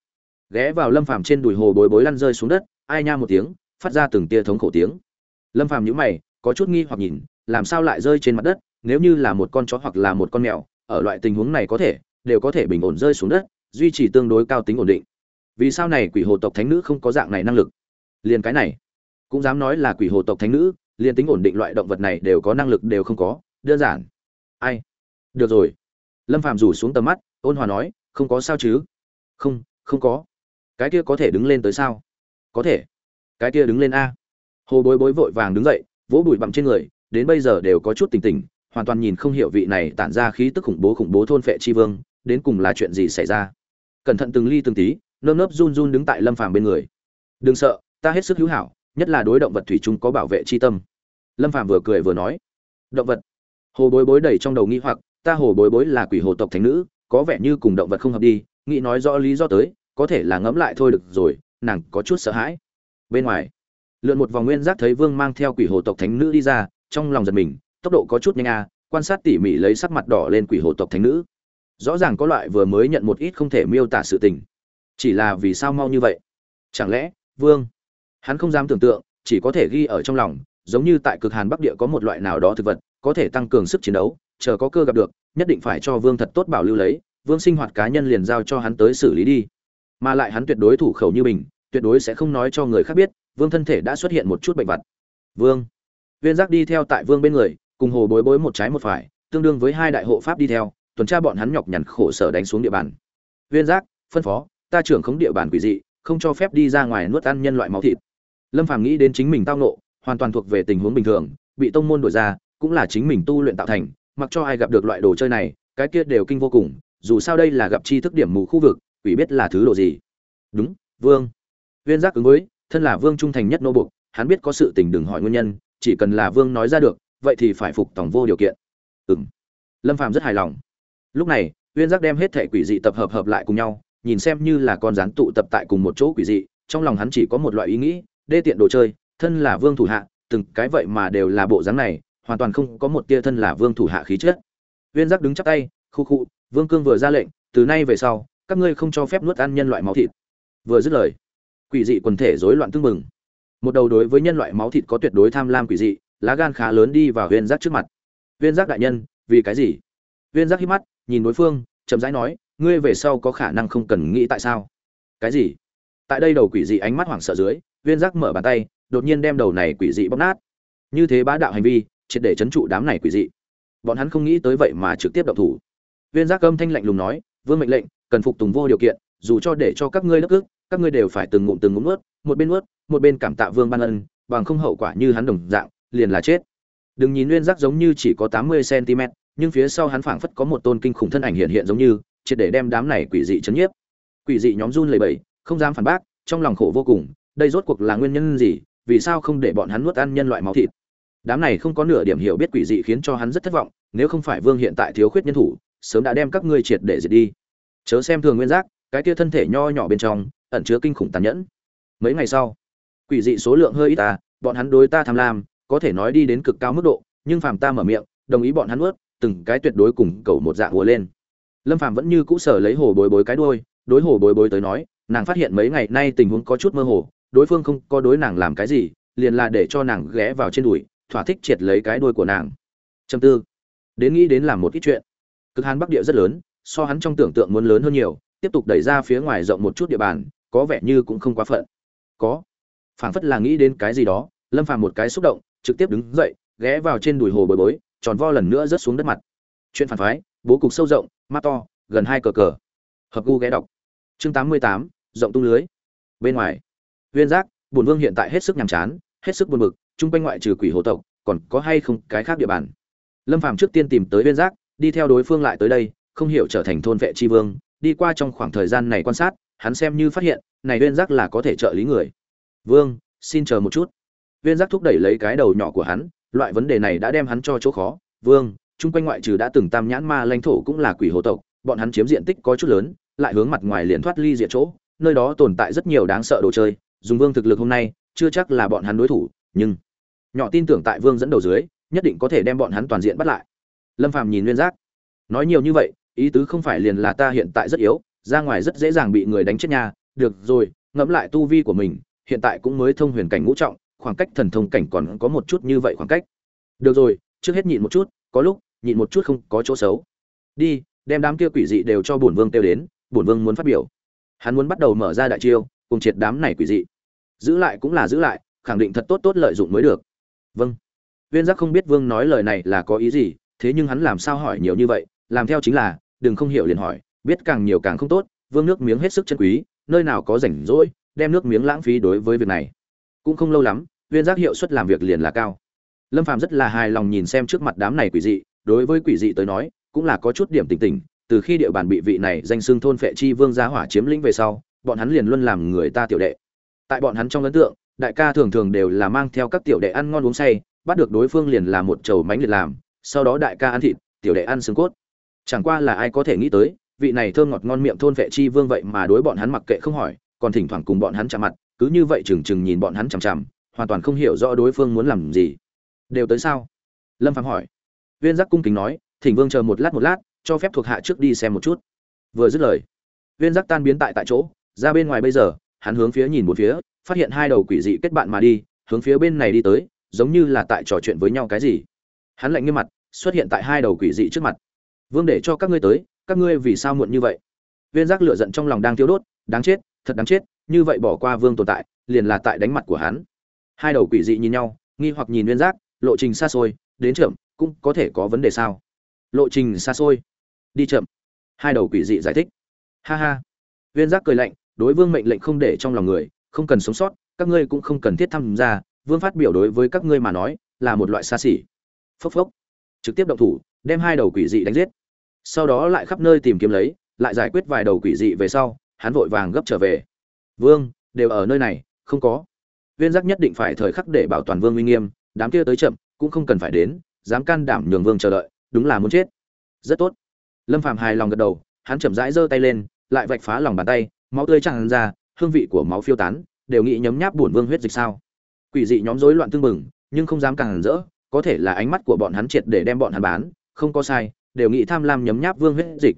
Ghé vào lâm phàm trên đùi hồ bối bối lăn rơi xuống đất, ai nha một tiếng, phát ra từng tia thống khổ tiếng. Lâm phàm nhíu mày, có chút nghi hoặc nhìn, làm sao lại rơi trên mặt đất, nếu như là một con chó hoặc là một con mèo, ở loại tình huống này có thể, đều có thể bình ổn rơi xuống đất, duy trì tương đối cao tính ổn định. Vì sao này quỷ hồ tộc thánh nữ không có dạng này năng lực? Liền cái này. Cũng dám nói là quỷ hồ tộc thánh nữ, liền tính ổn định loại động vật này đều có năng lực đều không có, đơn giản. Ai? Được rồi. Lâm phạm rủ xuống tầm mắt, ôn hòa nói, không có sao chứ? Không không có. Cái kia có thể đứng lên tới sao? Có thể. Cái kia đứng lên a. Hồ bối bối vội vàng đứng dậy, vỗ bụi bặm trên người, đến bây giờ đều có chút tỉnh tỉnh, hoàn toàn nhìn không hiểu vị này tản ra khí tức khủng bố khủng bố thôn phệ chi vương, đến cùng là chuyện gì xảy ra? Cẩn thận từng ly từng tí, nơm nớp run run đứng tại lâm phàm bên người. Đừng sợ ta hết sức hữu hảo, nhất là đối động vật thủy chung có bảo vệ chi tâm. Lâm Phạm vừa cười vừa nói, động vật? Hồ bối bối đầy trong đầu nghĩ hoặc, ta hồ bối bối là quỷ hồ tộc thánh nữ, có vẻ như cùng động vật không hợp đi, nghĩ nói rõ lý do tới, có thể là ngẫm lại thôi được rồi, nàng có chút sợ hãi. Bên ngoài, lượn một vòng nguyên giác thấy vương mang theo quỷ hồ tộc thánh nữ đi ra, trong lòng giật mình, tốc độ có chút nhanh à quan sát tỉ mỉ lấy sắc mặt đỏ lên quỷ hồ tộc thánh nữ. Rõ ràng có loại vừa mới nhận một ít không thể miêu tả sự tình. Chỉ là vì sao mau như vậy? Chẳng lẽ vương hắn không dám tưởng tượng, chỉ có thể ghi ở trong lòng, giống như tại cực hàn bắc địa có một loại nào đó thực vật, có thể tăng cường sức chiến đấu, chờ có cơ gặp được, nhất định phải cho vương thật tốt bảo lưu lấy, vương sinh hoạt cá nhân liền giao cho hắn tới xử lý đi. Mà lại hắn tuyệt đối thủ khẩu như mình, tuyệt đối sẽ không nói cho người khác biết, vương thân thể đã xuất hiện một chút bệnh vặt. Vương. Viên giác đi theo tại vương bên người, cùng hồ bối bối một trái một phải, tương đương với hai đại hộ pháp đi theo, tuần tra bọn hắn nhọc nhằn khổ sở đánh xuống địa bàn. Viên giác, phân phó, ta trưởng khống địa bàn quỷ dị, không cho phép đi ra ngoài nuốt ăn nhân loại máu thịt lâm phàm nghĩ đến chính mình tao nộ hoàn toàn thuộc về tình huống bình thường, bị tông môn đổi ra, cũng là chính mình tu luyện tạo thành, mặc cho ai gặp được loại đồ chơi này, cái kia đều kinh vô cùng, dù sao đây là gặp chi thức điểm mù khu vực, quỷ biết là thứ đồ gì. Đúng, vương. Viên giác ứng với, thân là vương trung thành nhất nô bục hắn biết có sự tình đừng hỏi nguyên nhân, chỉ cần là vương nói ra được, vậy thì phải phục tổng vô điều kiện. Ừ m lâm phàm rất hài lòng. Lúc này, viên giác đem hết thẻ quỷ dị tập hợp hợp lại cùng nhau, nhìn xem như là con rắn tụ tập tại cùng một chỗ quỷ dị, trong lòng hắn chỉ có một loại ý nghĩ đê tiện đồ chơi, thân là vương thủ hạ, từng cái vậy mà đều là bộ dáng này, hoàn toàn không có một tia thân là vương thủ hạ khí chết viên giác đứng chắp tay, khu khu, vương cương vừa ra lệnh, từ nay về sau, các ngươi không cho phép nuốt ăn nhân loại máu thịt. Vừa dứt lời, quỷ dị quần thể rối loạn tương mừng một đầu đối với nhân loại máu thịt có tuyệt đối tham lam quỷ dị, lá gan khá lớn đi vào viên giác trước mặt. Viên giác đại nhân, vì cái gì? Viên giác hít mắt, nhìn đối phương, chậm rãi nói, ngươi về sau có khả năng không cần nghĩ tại sao. Cái gì? Tại đây đầu quỷ dị ánh mắt hoảng sợ dưới, viên giác mở bàn tay, đột nhiên đem đầu này quỷ dị bóc nát. Như thế bá đạo hành vi, triệt để chấn trụ đám này quỷ dị. Bọn hắn không nghĩ tới vậy mà trực tiếp động thủ. Viên giác âm thanh lạnh lùng nói, vương mệnh lệnh, cần phục tùng vô điều kiện, dù cho để cho các ngươi lấp ức, các ngươi đều phải từng ngụm từng ngụm nuốt, một bên nuốt, một bên cảm tạ vương ban ân, bằng không hậu quả như hắn đồng dạng, liền là chết. Đừng nhìn nguyên giác giống như chỉ có tám mươi cm nhưng phía sau hắn phảng phất có một tôn kinh khủng thân ảnh hiện hiện giống như, triệt để đem đám này quỷ dị chấn nhiếp. Quỷ dị nhóm run lẩy bẩy không dám phản bác, trong lòng khổ vô cùng, đây rốt cuộc là nguyên nhân gì, vì sao không để bọn hắn nuốt ăn nhân loại máu thịt? Đám này không có nửa điểm hiểu biết quỷ dị khiến cho hắn rất thất vọng, nếu không phải vương hiện tại thiếu khuyết nhân thủ, sớm đã đem các ngươi triệt để diệt đi. Chớ xem thường nguyên giác, cái kia thân thể nho nhỏ bên trong, ẩn chứa kinh khủng tàn nhẫn. Mấy ngày sau, quỷ dị số lượng hơi ít ta bọn hắn đối ta tham lam, có thể nói đi đến cực cao mức độ, nhưng phàm ta mở miệng, đồng ý bọn hắn nuốt, từng cái tuyệt đối cùng cầu một dạng hùa lên. Lâm phàm vẫn như cũ sở lấy hồ bối bối cái đuôi, đối hồ bối bối tới nói nàng phát hiện mấy ngày nay tình huống có chút mơ hồ, đối phương không có đối nàng làm cái gì, liền là để cho nàng ghé vào trên đùi, thỏa thích triệt lấy cái đuôi của nàng. Châm tư. Đến nghĩ đến làm một ít chuyện. Cực hàn bắc địa rất lớn, so hắn trong tưởng tượng muốn lớn hơn nhiều, tiếp tục đẩy ra phía ngoài rộng một chút địa bàn, có vẻ như cũng không quá phận. Có. Phảng phất là nghĩ đến cái gì đó, lâm phàm một cái xúc động, trực tiếp đứng dậy, ghé vào trên đùi hồ bồi bối, tròn vo lần nữa rớt xuống đất mặt. Chuyện phản phái, bố cục sâu rộng, mắt to, gần hai cờ cờ. Hợp gu ghé đọc. Chương tám mươi tám rộng tung lưới. Bên ngoài, viên giác bùn vương hiện tại hết sức nhàm chán, hết sức buồn bực, chung quanh ngoại trừ quỷ hồ tộc, còn có hay không cái khác địa bàn. Lâm phàm trước tiên tìm tới viên giác, đi theo đối phương lại tới đây, không hiểu trở thành thôn vệ chi vương, đi qua trong khoảng thời gian này quan sát, hắn xem như phát hiện, này viên giác là có thể trợ lý người. Vương, xin chờ một chút. Viên giác thúc đẩy lấy cái đầu nhỏ của hắn, loại vấn đề này đã đem hắn cho chỗ khó. Vương, chung quanh ngoại trừ đã từng tam nhãn ma lãnh thổ cũng là quỷ hồ tộc, bọn hắn chiếm diện tích có chút lớn, lại hướng mặt ngoài liền thoát ly diện chỗ nơi đó tồn tại rất nhiều đáng sợ đồ chơi, dùng vương thực lực hôm nay, chưa chắc là bọn hắn đối thủ, nhưng nhỏ tin tưởng tại vương dẫn đầu dưới, nhất định có thể đem bọn hắn toàn diện bắt lại. Lâm phàm nhìn nguyên giác, nói nhiều như vậy, ý tứ không phải liền là ta hiện tại rất yếu, ra ngoài rất dễ dàng bị người đánh chết nhà được rồi, ngẫm lại tu vi của mình, hiện tại cũng mới thông huyền cảnh ngũ trọng, khoảng cách thần thông cảnh còn có một chút như vậy khoảng cách. Được rồi, trước hết nhịn một chút, có lúc, nhịn một chút không có chỗ xấu. Đi, đem đám kia quỷ dị đều cho bổn vương tiêu đến, bổn vương muốn phát biểu hắn muốn bắt đầu mở ra đại chiêu, cùng triệt đám này quỷ dị. Giữ lại cũng là giữ lại, khẳng định thật tốt tốt lợi dụng mới được. Vâng. Viên giác không biết vương nói lời này là có ý gì, thế nhưng hắn làm sao hỏi nhiều như vậy, làm theo chính là, đừng không hiểu liền hỏi, biết càng nhiều càng không tốt, vương nước miếng hết sức chân quý, nơi nào có rảnh rỗi, đem nước miếng lãng phí đối với việc này. Cũng không lâu lắm, viên giác hiệu suất làm việc liền là cao. Lâm phàm rất là hài lòng nhìn xem trước mặt đám này quỷ dị, đối với quỷ dị tới nói, cũng là có chút điểm tỉnh tỉnh từ khi địa bàn bị vị này danh xưng thôn phệ chi vương giá hỏa chiếm lĩnh về sau, bọn hắn liền luôn làm người ta tiểu đệ. Tại bọn hắn trong ấn tượng, đại ca thường thường đều là mang theo các tiểu đệ ăn ngon uống say, bắt được đối phương liền là một chầu mánh liệt làm, sau đó đại ca ăn thịt, tiểu đệ ăn xương cốt. Chẳng qua là ai có thể nghĩ tới, vị này thơm ngọt ngon miệng thôn vệ chi vương vậy mà đối bọn hắn mặc kệ không hỏi, còn thỉnh thoảng cùng bọn hắn chạm mặt, cứ như vậy chừng chừng nhìn bọn hắn chằm chằm, hoàn toàn không hiểu rõ đối phương muốn làm gì. Đều tới sao? Lâm Phàm hỏi. Viên giác cung kính nói, thỉnh vương chờ một lát một lát cho phép thuộc hạ trước đi xem một chút. Vừa dứt lời viên giác tan biến tại tại chỗ ra bên ngoài bây giờ hắn hướng phía nhìn một phía phát hiện hai đầu quỷ dị kết bạn mà đi hướng phía bên này đi tới giống như là tại trò chuyện với nhau cái gì. Hắn lạnh nghiêm mặt xuất hiện tại hai đầu quỷ dị trước mặt. Vương để cho các ngươi tới các ngươi vì sao muộn như vậy? Viên giác lửa giận trong lòng đang thiếu đốt đáng chết thật đáng chết như vậy bỏ qua vương tồn tại liền là tại đánh mặt của hắn. Hai đầu quỷ dị nhìn nhau nghi hoặc nhìn viên giác lộ trình xa xôi đến trưởng, cũng có thể có vấn đề sao? Lộ trình xa xôi? Đi chậm. Hai đầu quỷ dị giải thích. Ha ha. Viên giác cười lạnh, đối vương mệnh lệnh không để trong lòng người, không cần sống sót, các ngươi cũng không cần thiết tham gia. Vương phát biểu đối với các ngươi mà nói, là một loại xa xỉ. Phốc phốc. Trực tiếp động thủ, đem hai đầu quỷ dị đánh giết. Sau đó lại khắp nơi tìm kiếm lấy, lại giải quyết vài đầu quỷ dị về sau, hắn vội vàng gấp trở về. Vương, đều ở nơi này, không có. Viên giác nhất định phải thời khắc để bảo toàn vương uy nghiêm, đám kia tới chậm, cũng không cần phải đến, dám can đảm nhường vương chờ đợi, đúng là muốn chết. Rất tốt lâm phạm hài lòng gật đầu, hắn chậm rãi giơ tay lên, lại vạch phá lòng bàn tay, máu tươi tràn ra, hương vị của máu phiêu tán, đều nghĩ nhấm nháp bổn vương huyết dịch sao. Quỷ dị nhóm rối loạn tương mừng nhưng không dám càng rỡ, có thể là ánh mắt của bọn hắn triệt để đem bọn hắn bán, không có sai, đều nghĩ tham lam nhấm nháp vương huyết dịch.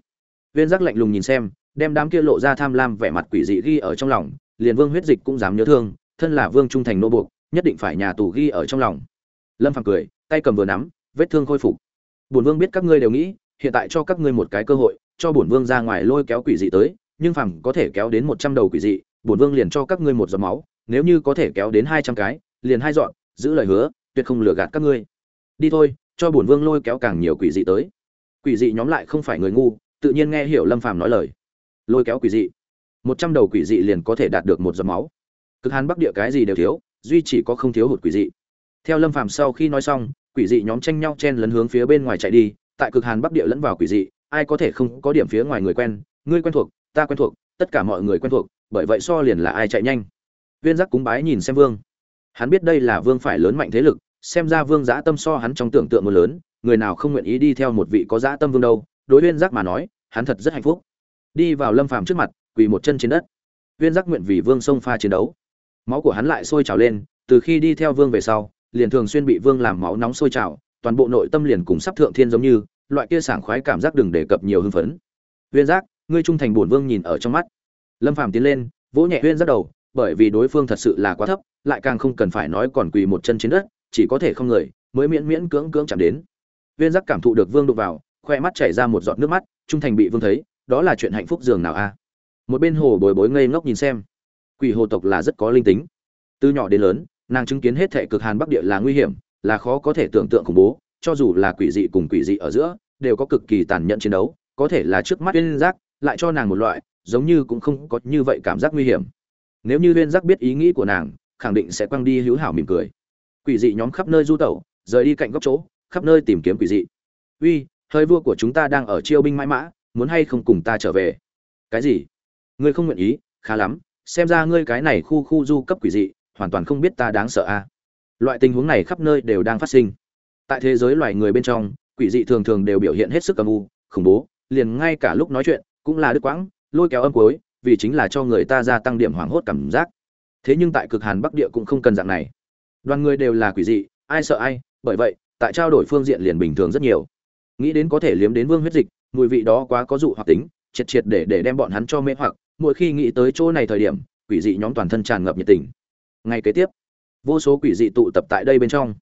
Viên giác lạnh lùng nhìn xem, đem đám kia lộ ra tham lam vẻ mặt quỷ dị ghi ở trong lòng, liền vương huyết dịch cũng dám nhớ thương, thân là vương trung thành nô buộc, nhất định phải nhà tù ghi ở trong lòng. Lâm phàm cười, tay cầm vừa nắm, vết thương khôi phục. Bổn vương biết các ngươi đều nghĩ hiện tại cho các ngươi một cái cơ hội, cho bổn vương ra ngoài lôi kéo quỷ dị tới, nhưng phàm có thể kéo đến một trăm đầu quỷ dị, bổn vương liền cho các ngươi một giọt máu, nếu như có thể kéo đến hai trăm cái, liền hai dọn giữ lời hứa, tuyệt không lừa gạt các ngươi. Đi thôi, cho bổn vương lôi kéo càng nhiều quỷ dị tới. Quỷ dị nhóm lại không phải người ngu, tự nhiên nghe hiểu lâm phàm nói lời. Lôi kéo quỷ dị. Một trăm đầu quỷ dị liền có thể đạt được một giọt máu. Cực hàn bắc địa cái gì đều thiếu, duy chỉ có không thiếu hụt quỷ dị. Theo lâm phàm sau khi nói xong, quỷ dị nhóm tranh nhau chen lấn hướng phía bên ngoài chạy đi tại cực hàn bắc địa lẫn vào quỷ dị, ai có thể không có điểm phía ngoài người quen, ngươi quen thuộc, ta quen thuộc, tất cả mọi người quen thuộc, bởi vậy so liền là ai chạy nhanh. Viên giác cúng bái nhìn xem vương. Hắn biết đây là vương phải lớn mạnh thế lực, xem ra vương giã tâm so hắn trong tưởng tượng mưa lớn, người nào không nguyện ý đi theo một vị có giã tâm vương đâu, đối viên giác mà nói, hắn thật rất hạnh phúc. Đi vào lâm phàm trước mặt, quỳ một chân trên đất. Viên giác nguyện vì vương sông pha chiến đấu. Máu của hắn lại sôi trào lên, từ khi đi theo vương về sau, liền thường xuyên bị vương làm máu nóng sôi trào toàn bộ nội tâm liền cùng sắp thượng thiên giống như, loại kia sảng khoái cảm giác đừng đề cập nhiều hưng phấn. Huyên giác, ngươi trung thành bổn vương nhìn ở trong mắt. Lâm phàm tiến lên, vỗ nhẹ huyên giác đầu, bởi vì đối phương thật sự là quá thấp, lại càng không cần phải nói còn quỳ một chân trên đất, chỉ có thể không người, mới miễn miễn cưỡng cưỡng chạm đến. Huyên giác cảm thụ được vương đụng vào, khoe mắt chảy ra một giọt nước mắt, trung thành bị vương thấy, đó là chuyện hạnh phúc dường nào a? À? Một bên hồ bồi bối ngây ngốc nhìn xem. Quỷ hồ tộc là rất có linh tính. Từ nhỏ đến lớn, nàng chứng kiến hết thệ cực hàn bắc địa là nguy hiểm là khó có thể tưởng tượng khủng bố, cho dù là quỷ dị cùng quỷ dị ở giữa, đều có cực kỳ tàn nhẫn chiến đấu, có thể là trước mắt Viên giác, lại cho nàng một loại, giống như cũng không có như vậy cảm giác nguy hiểm. Nếu như Viên giác biết ý nghĩ của nàng, khẳng định sẽ quăng đi hữu hảo mỉm cười. Quỷ dị nhóm khắp nơi du tẩu, rời đi cạnh góc chỗ, khắp nơi tìm kiếm quỷ dị. Uy, hơi vua của chúng ta đang ở chiêu binh mãi mã, muốn hay không cùng ta trở về? Cái gì? Ngươi không nguyện ý, khá lắm, xem ra ngươi cái này khu khu du cấp quỷ dị, hoàn toàn không biết ta đáng sợ a loại tình huống này khắp nơi đều đang phát sinh. Tại thế giới loài người bên trong, quỷ dị thường thường đều biểu hiện hết sức âm u, khủng bố, liền ngay cả lúc nói chuyện cũng là đứt quãng, lôi kéo âm cuối, vì chính là cho người ta gia tăng điểm hoảng hốt cảm giác. Thế nhưng tại cực hàn bắc địa cũng không cần dạng này. Đoàn người đều là quỷ dị, ai sợ ai, bởi vậy, tại trao đổi phương diện liền bình thường rất nhiều. Nghĩ đến có thể liếm đến vương huyết dịch, mùi vị đó quá có dụ hoặc tính, triệt triệt để để đem bọn hắn cho mê hoặc, mỗi khi nghĩ tới chỗ này thời điểm, quỷ dị nhóm toàn thân tràn ngập nhiệt tình. Ngay kế tiếp vô số quỷ dị tụ tập tại đây bên trong.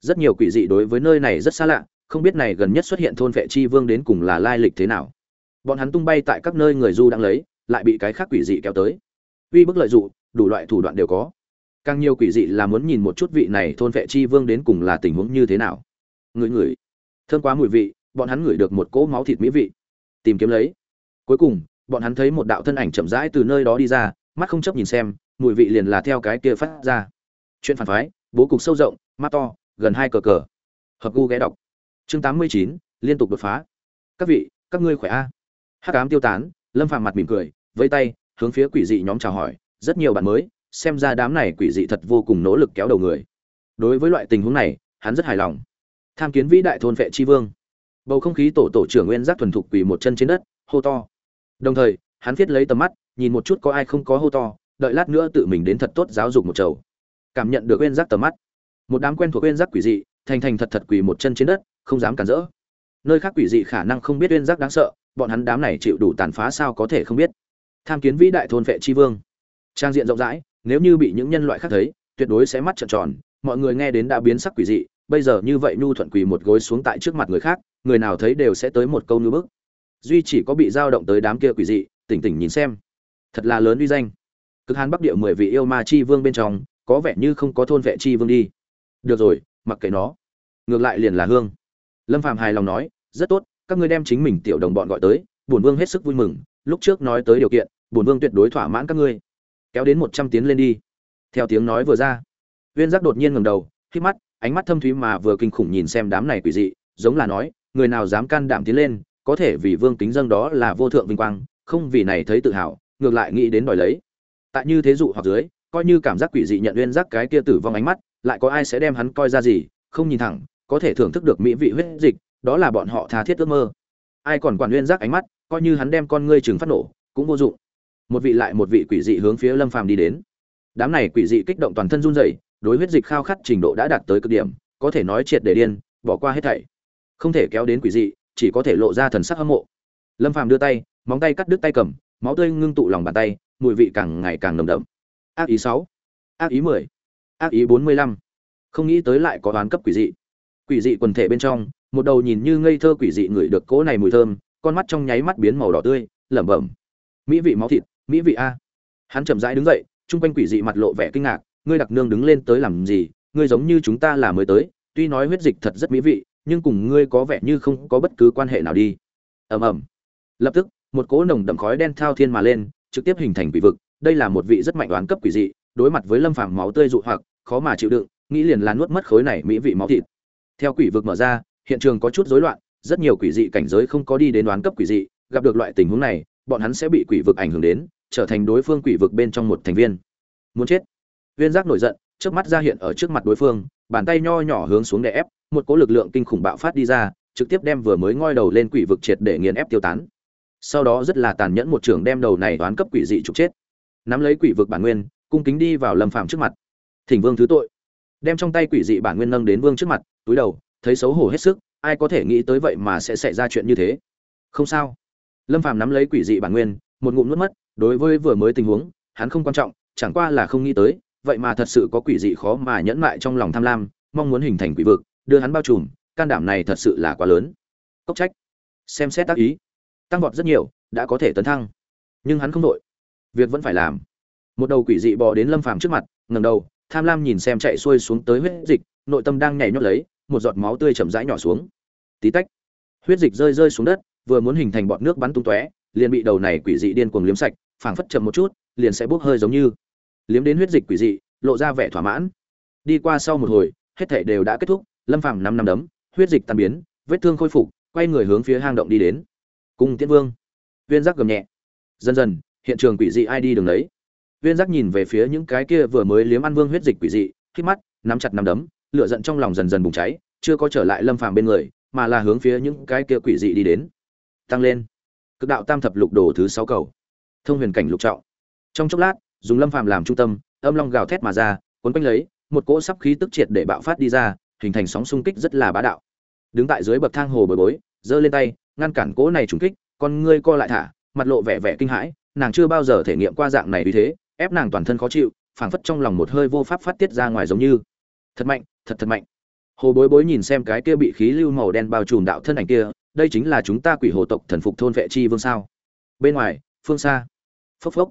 Rất nhiều quỷ dị đối với nơi này rất xa lạ, không biết này gần nhất xuất hiện thôn vệ chi vương đến cùng là lai lịch thế nào. Bọn hắn tung bay tại các nơi người du đang lấy, lại bị cái khác quỷ dị kéo tới. Uy bức lợi dụ đủ loại thủ đoạn đều có. Càng nhiều quỷ dị là muốn nhìn một chút vị này thôn vệ chi vương đến cùng là tình huống như thế nào. Người người thơm quá mùi vị, bọn hắn ngửi được một cỗ máu thịt mỹ vị. Tìm kiếm lấy. Cuối cùng, bọn hắn thấy một đạo thân ảnh chậm rãi từ nơi đó đi ra, mắt không chấp nhìn xem, mùi vị liền là theo cái kia phát ra chuyện phản phái, bố cục sâu rộng, mắt to, gần hai cờ cờ. Hợp gu ghé đọc. Chương tám mươi chín, liên tục đột phá. Các vị, các ngươi khỏe a? Hắc ám tiêu tán, lâm phàm mặt mỉm cười, vẫy tay, hướng phía quỷ dị nhóm chào hỏi, rất nhiều bạn mới, xem ra đám này quỷ dị thật vô cùng nỗ lực kéo đầu người. Đối với loại tình huống này, hắn rất hài lòng. Tham kiến vĩ đại thôn vệ tri vương. Bầu không khí tổ tổ trưởng nguyên giác thuần thục quỳ một chân trên đất, hô to. Đồng thời, hắn viết lấy tầm mắt, nhìn một chút có ai không có hô to, đợi lát nữa tự mình đến thật tốt giáo dục một chầu cảm nhận được quên giác tầm mắt. Một đám quen thuộc quên giác quỷ dị, thành thành thật thật quỳ một chân trên đất, không dám cản rỡ. Nơi khác quỷ dị khả năng không biết quên giác đáng sợ, bọn hắn đám này chịu đủ tàn phá sao có thể không biết. Tham kiến vĩ đại thôn vệ tri vương. Trang diện rộng rãi, nếu như bị những nhân loại khác thấy, tuyệt đối sẽ mắt trợn tròn, mọi người nghe đến đã biến sắc quỷ dị, bây giờ như vậy nhu thuận quỳ một gối xuống tại trước mặt người khác, người nào thấy đều sẽ tới một câu như bức. Duy chỉ có bị dao động tới đám kia quỷ dị, tỉnh tỉnh nhìn xem. Thật là lớn uy danh. Cực hàn bắc địa mười vị yêu ma chi vương bên trong có vẻ như không có thôn vệ chi vương đi. Được rồi, mặc kệ nó. Ngược lại liền là hương. Lâm phàm hài lòng nói, rất tốt, các ngươi đem chính mình tiểu đồng bọn gọi tới, bổn vương hết sức vui mừng, lúc trước nói tới điều kiện, bổn vương tuyệt đối thỏa mãn các ngươi. Kéo đến một trăm tiến lên đi. Theo tiếng nói vừa ra, viên giác đột nhiên ngẩng đầu, khi mắt, ánh mắt thâm thúy mà vừa kinh khủng nhìn xem đám này quỷ dị, giống là nói, người nào dám can đảm tiến lên, có thể vì vương kính dâng đó là vô thượng vinh quang, không vì này thấy tự hào, ngược lại nghĩ đến đòi lấy. Tại như thế dụ hoặc dưới coi như cảm giác quỷ dị nhận uyên giác cái kia tử vong ánh mắt, lại có ai sẽ đem hắn coi ra gì, không nhìn thẳng, có thể thưởng thức được mỹ vị huyết dịch, đó là bọn họ tha thiết ước mơ. Ai còn quản uyên giác ánh mắt, coi như hắn đem con ngươi chừng phát nổ, cũng vô dụng. Một vị lại một vị quỷ dị hướng phía lâm phàm đi đến. Đám này quỷ dị kích động toàn thân run rẩy, đối huyết dịch khao khát trình độ đã đạt tới cực điểm, có thể nói triệt để điên, bỏ qua hết thảy. Không thể kéo đến quỷ dị, chỉ có thể lộ ra thần sắc hâm mộ. Lâm phàm đưa tay, móng tay cắt đứt tay cầm, máu tươi ngưng tụ lòng bàn tay, mùi vị càng ngày càng nồng đậm ác ý sáu, ác ý mười, ác ý bốn mươi lăm. Không nghĩ tới lại có đoán cấp quỷ dị. Quỷ dị quần thể bên trong, một đầu nhìn như ngây thơ quỷ dị ngửi được cỗ này mùi thơm, con mắt trong nháy mắt biến màu đỏ tươi, lẩm bẩm. Mỹ vị máu thịt, mỹ vị a. Hắn chậm rãi đứng dậy, chung quanh quỷ dị mặt lộ vẻ kinh ngạc, ngươi đặc nương đứng lên tới làm gì, ngươi giống như chúng ta là mới tới, tuy nói huyết dịch thật rất mỹ vị, nhưng cùng ngươi có vẻ như không có bất cứ quan hệ nào đi. Ầm ầm. Lập tức, một cỗ nồng đậm khói đen thao thiên mà lên, trực tiếp hình thành quỷ vực đây là một vị rất mạnh đoán cấp quỷ dị, đối mặt với lâm phàm máu tươi dụ hoặc, khó mà chịu đựng, nghĩ liền là nuốt mất khối này mỹ vị máu thịt. Theo quỷ vực mở ra, hiện trường có chút rối loạn, rất nhiều quỷ dị cảnh giới không có đi đến đoán cấp quỷ dị, gặp được loại tình huống này, bọn hắn sẽ bị quỷ vực ảnh hưởng đến, trở thành đối phương quỷ vực bên trong một thành viên. Muốn chết. Viên giác nổi giận trước mắt ra hiện ở trước mặt đối phương, bàn tay nho nhỏ hướng xuống để ép, một cỗ lực lượng kinh khủng bạo phát đi ra, trực tiếp đem vừa mới ngoi đầu lên quỷ vực triệt để nghiền ép tiêu tán. Sau đó rất là tàn nhẫn một trường đem đầu này đoán cấp quỷ dị trục chết nắm lấy quỷ vực bản nguyên, cung kính đi vào lâm phàm trước mặt. Thỉnh vương thứ tội. Đem trong tay quỷ dị bản nguyên nâng đến vương trước mặt, túi đầu, thấy xấu hổ hết sức, ai có thể nghĩ tới vậy mà sẽ xảy ra chuyện như thế? Không sao. Lâm phàm nắm lấy quỷ dị bản nguyên, một ngụm nuốt mất, đối với vừa mới tình huống, hắn không quan trọng, chẳng qua là không nghĩ tới, vậy mà thật sự có quỷ dị khó mà nhẫn lại trong lòng tham lam, mong muốn hình thành quỷ vực, đưa hắn bao trùm, can đảm này thật sự là quá lớn. Cốc trách. Xem xét tác ý. Tăng vọt rất nhiều, đã có thể tấn thăng. Nhưng hắn không đội việc vẫn phải làm. Một đầu quỷ dị bò đến lâm phàm trước mặt, ngẩng đầu, tham lam nhìn xem chạy xuôi xuống tới huyết dịch, nội tâm đang nhảy nhót lấy, một giọt máu tươi chậm rãi nhỏ xuống. Tí tách, huyết dịch rơi rơi xuống đất, vừa muốn hình thành bọt nước bắn tung tóe, liền bị đầu này quỷ dị điên cuồng liếm sạch, phảng phất chậm một chút, liền sẽ bốc hơi giống như. Liếm đến huyết dịch quỷ dị, lộ ra vẻ thỏa mãn. Đi qua sau một hồi, hết thảy đều đã kết thúc, lâm phàm năm năm đấm, huyết dịch tan biến, vết thương khôi phục, quay người hướng phía hang động đi đến. Cung tiễn vương. Viên giác gầm nhẹ. Dần dần hiện trường quỷ dị ai đi đường đấy. Viên giác nhìn về phía những cái kia vừa mới liếm ăn vương huyết dịch quỷ dị khi mắt, nắm chặt nắm đấm, lửa giận trong lòng dần dần bùng cháy, chưa có trở lại lâm phàm bên người, mà là hướng phía những cái kia quỷ dị đi đến. Tăng lên. Cực đạo tam thập lục đồ thứ sáu cầu. Thông huyền cảnh lục trọng. Trong chốc lát, dùng lâm phàm làm trung tâm, âm long gào thét mà ra, cuốn quanh lấy, một cỗ sắp khí tức triệt để bạo phát đi ra, hình thành sóng xung kích rất là bá đạo. Đứng tại dưới bậc thang hồ bồi bối, giơ lên tay, ngăn cản cỗ này trùng kích, con ngươi co lại thả, mặt lộ vẻ vẻ kinh hãi nàng chưa bao giờ thể nghiệm qua dạng này vì thế, ép nàng toàn thân khó chịu, phảng phất trong lòng một hơi vô pháp phát tiết ra ngoài giống như. Thật mạnh, thật thật mạnh. Hồ bối bối nhìn xem cái kia bị khí lưu màu đen bao trùm đạo thân ảnh kia, đây chính là chúng ta quỷ hồ tộc thần phục thôn vệ chi vương sao? Bên ngoài, phương xa. Phốc phốc.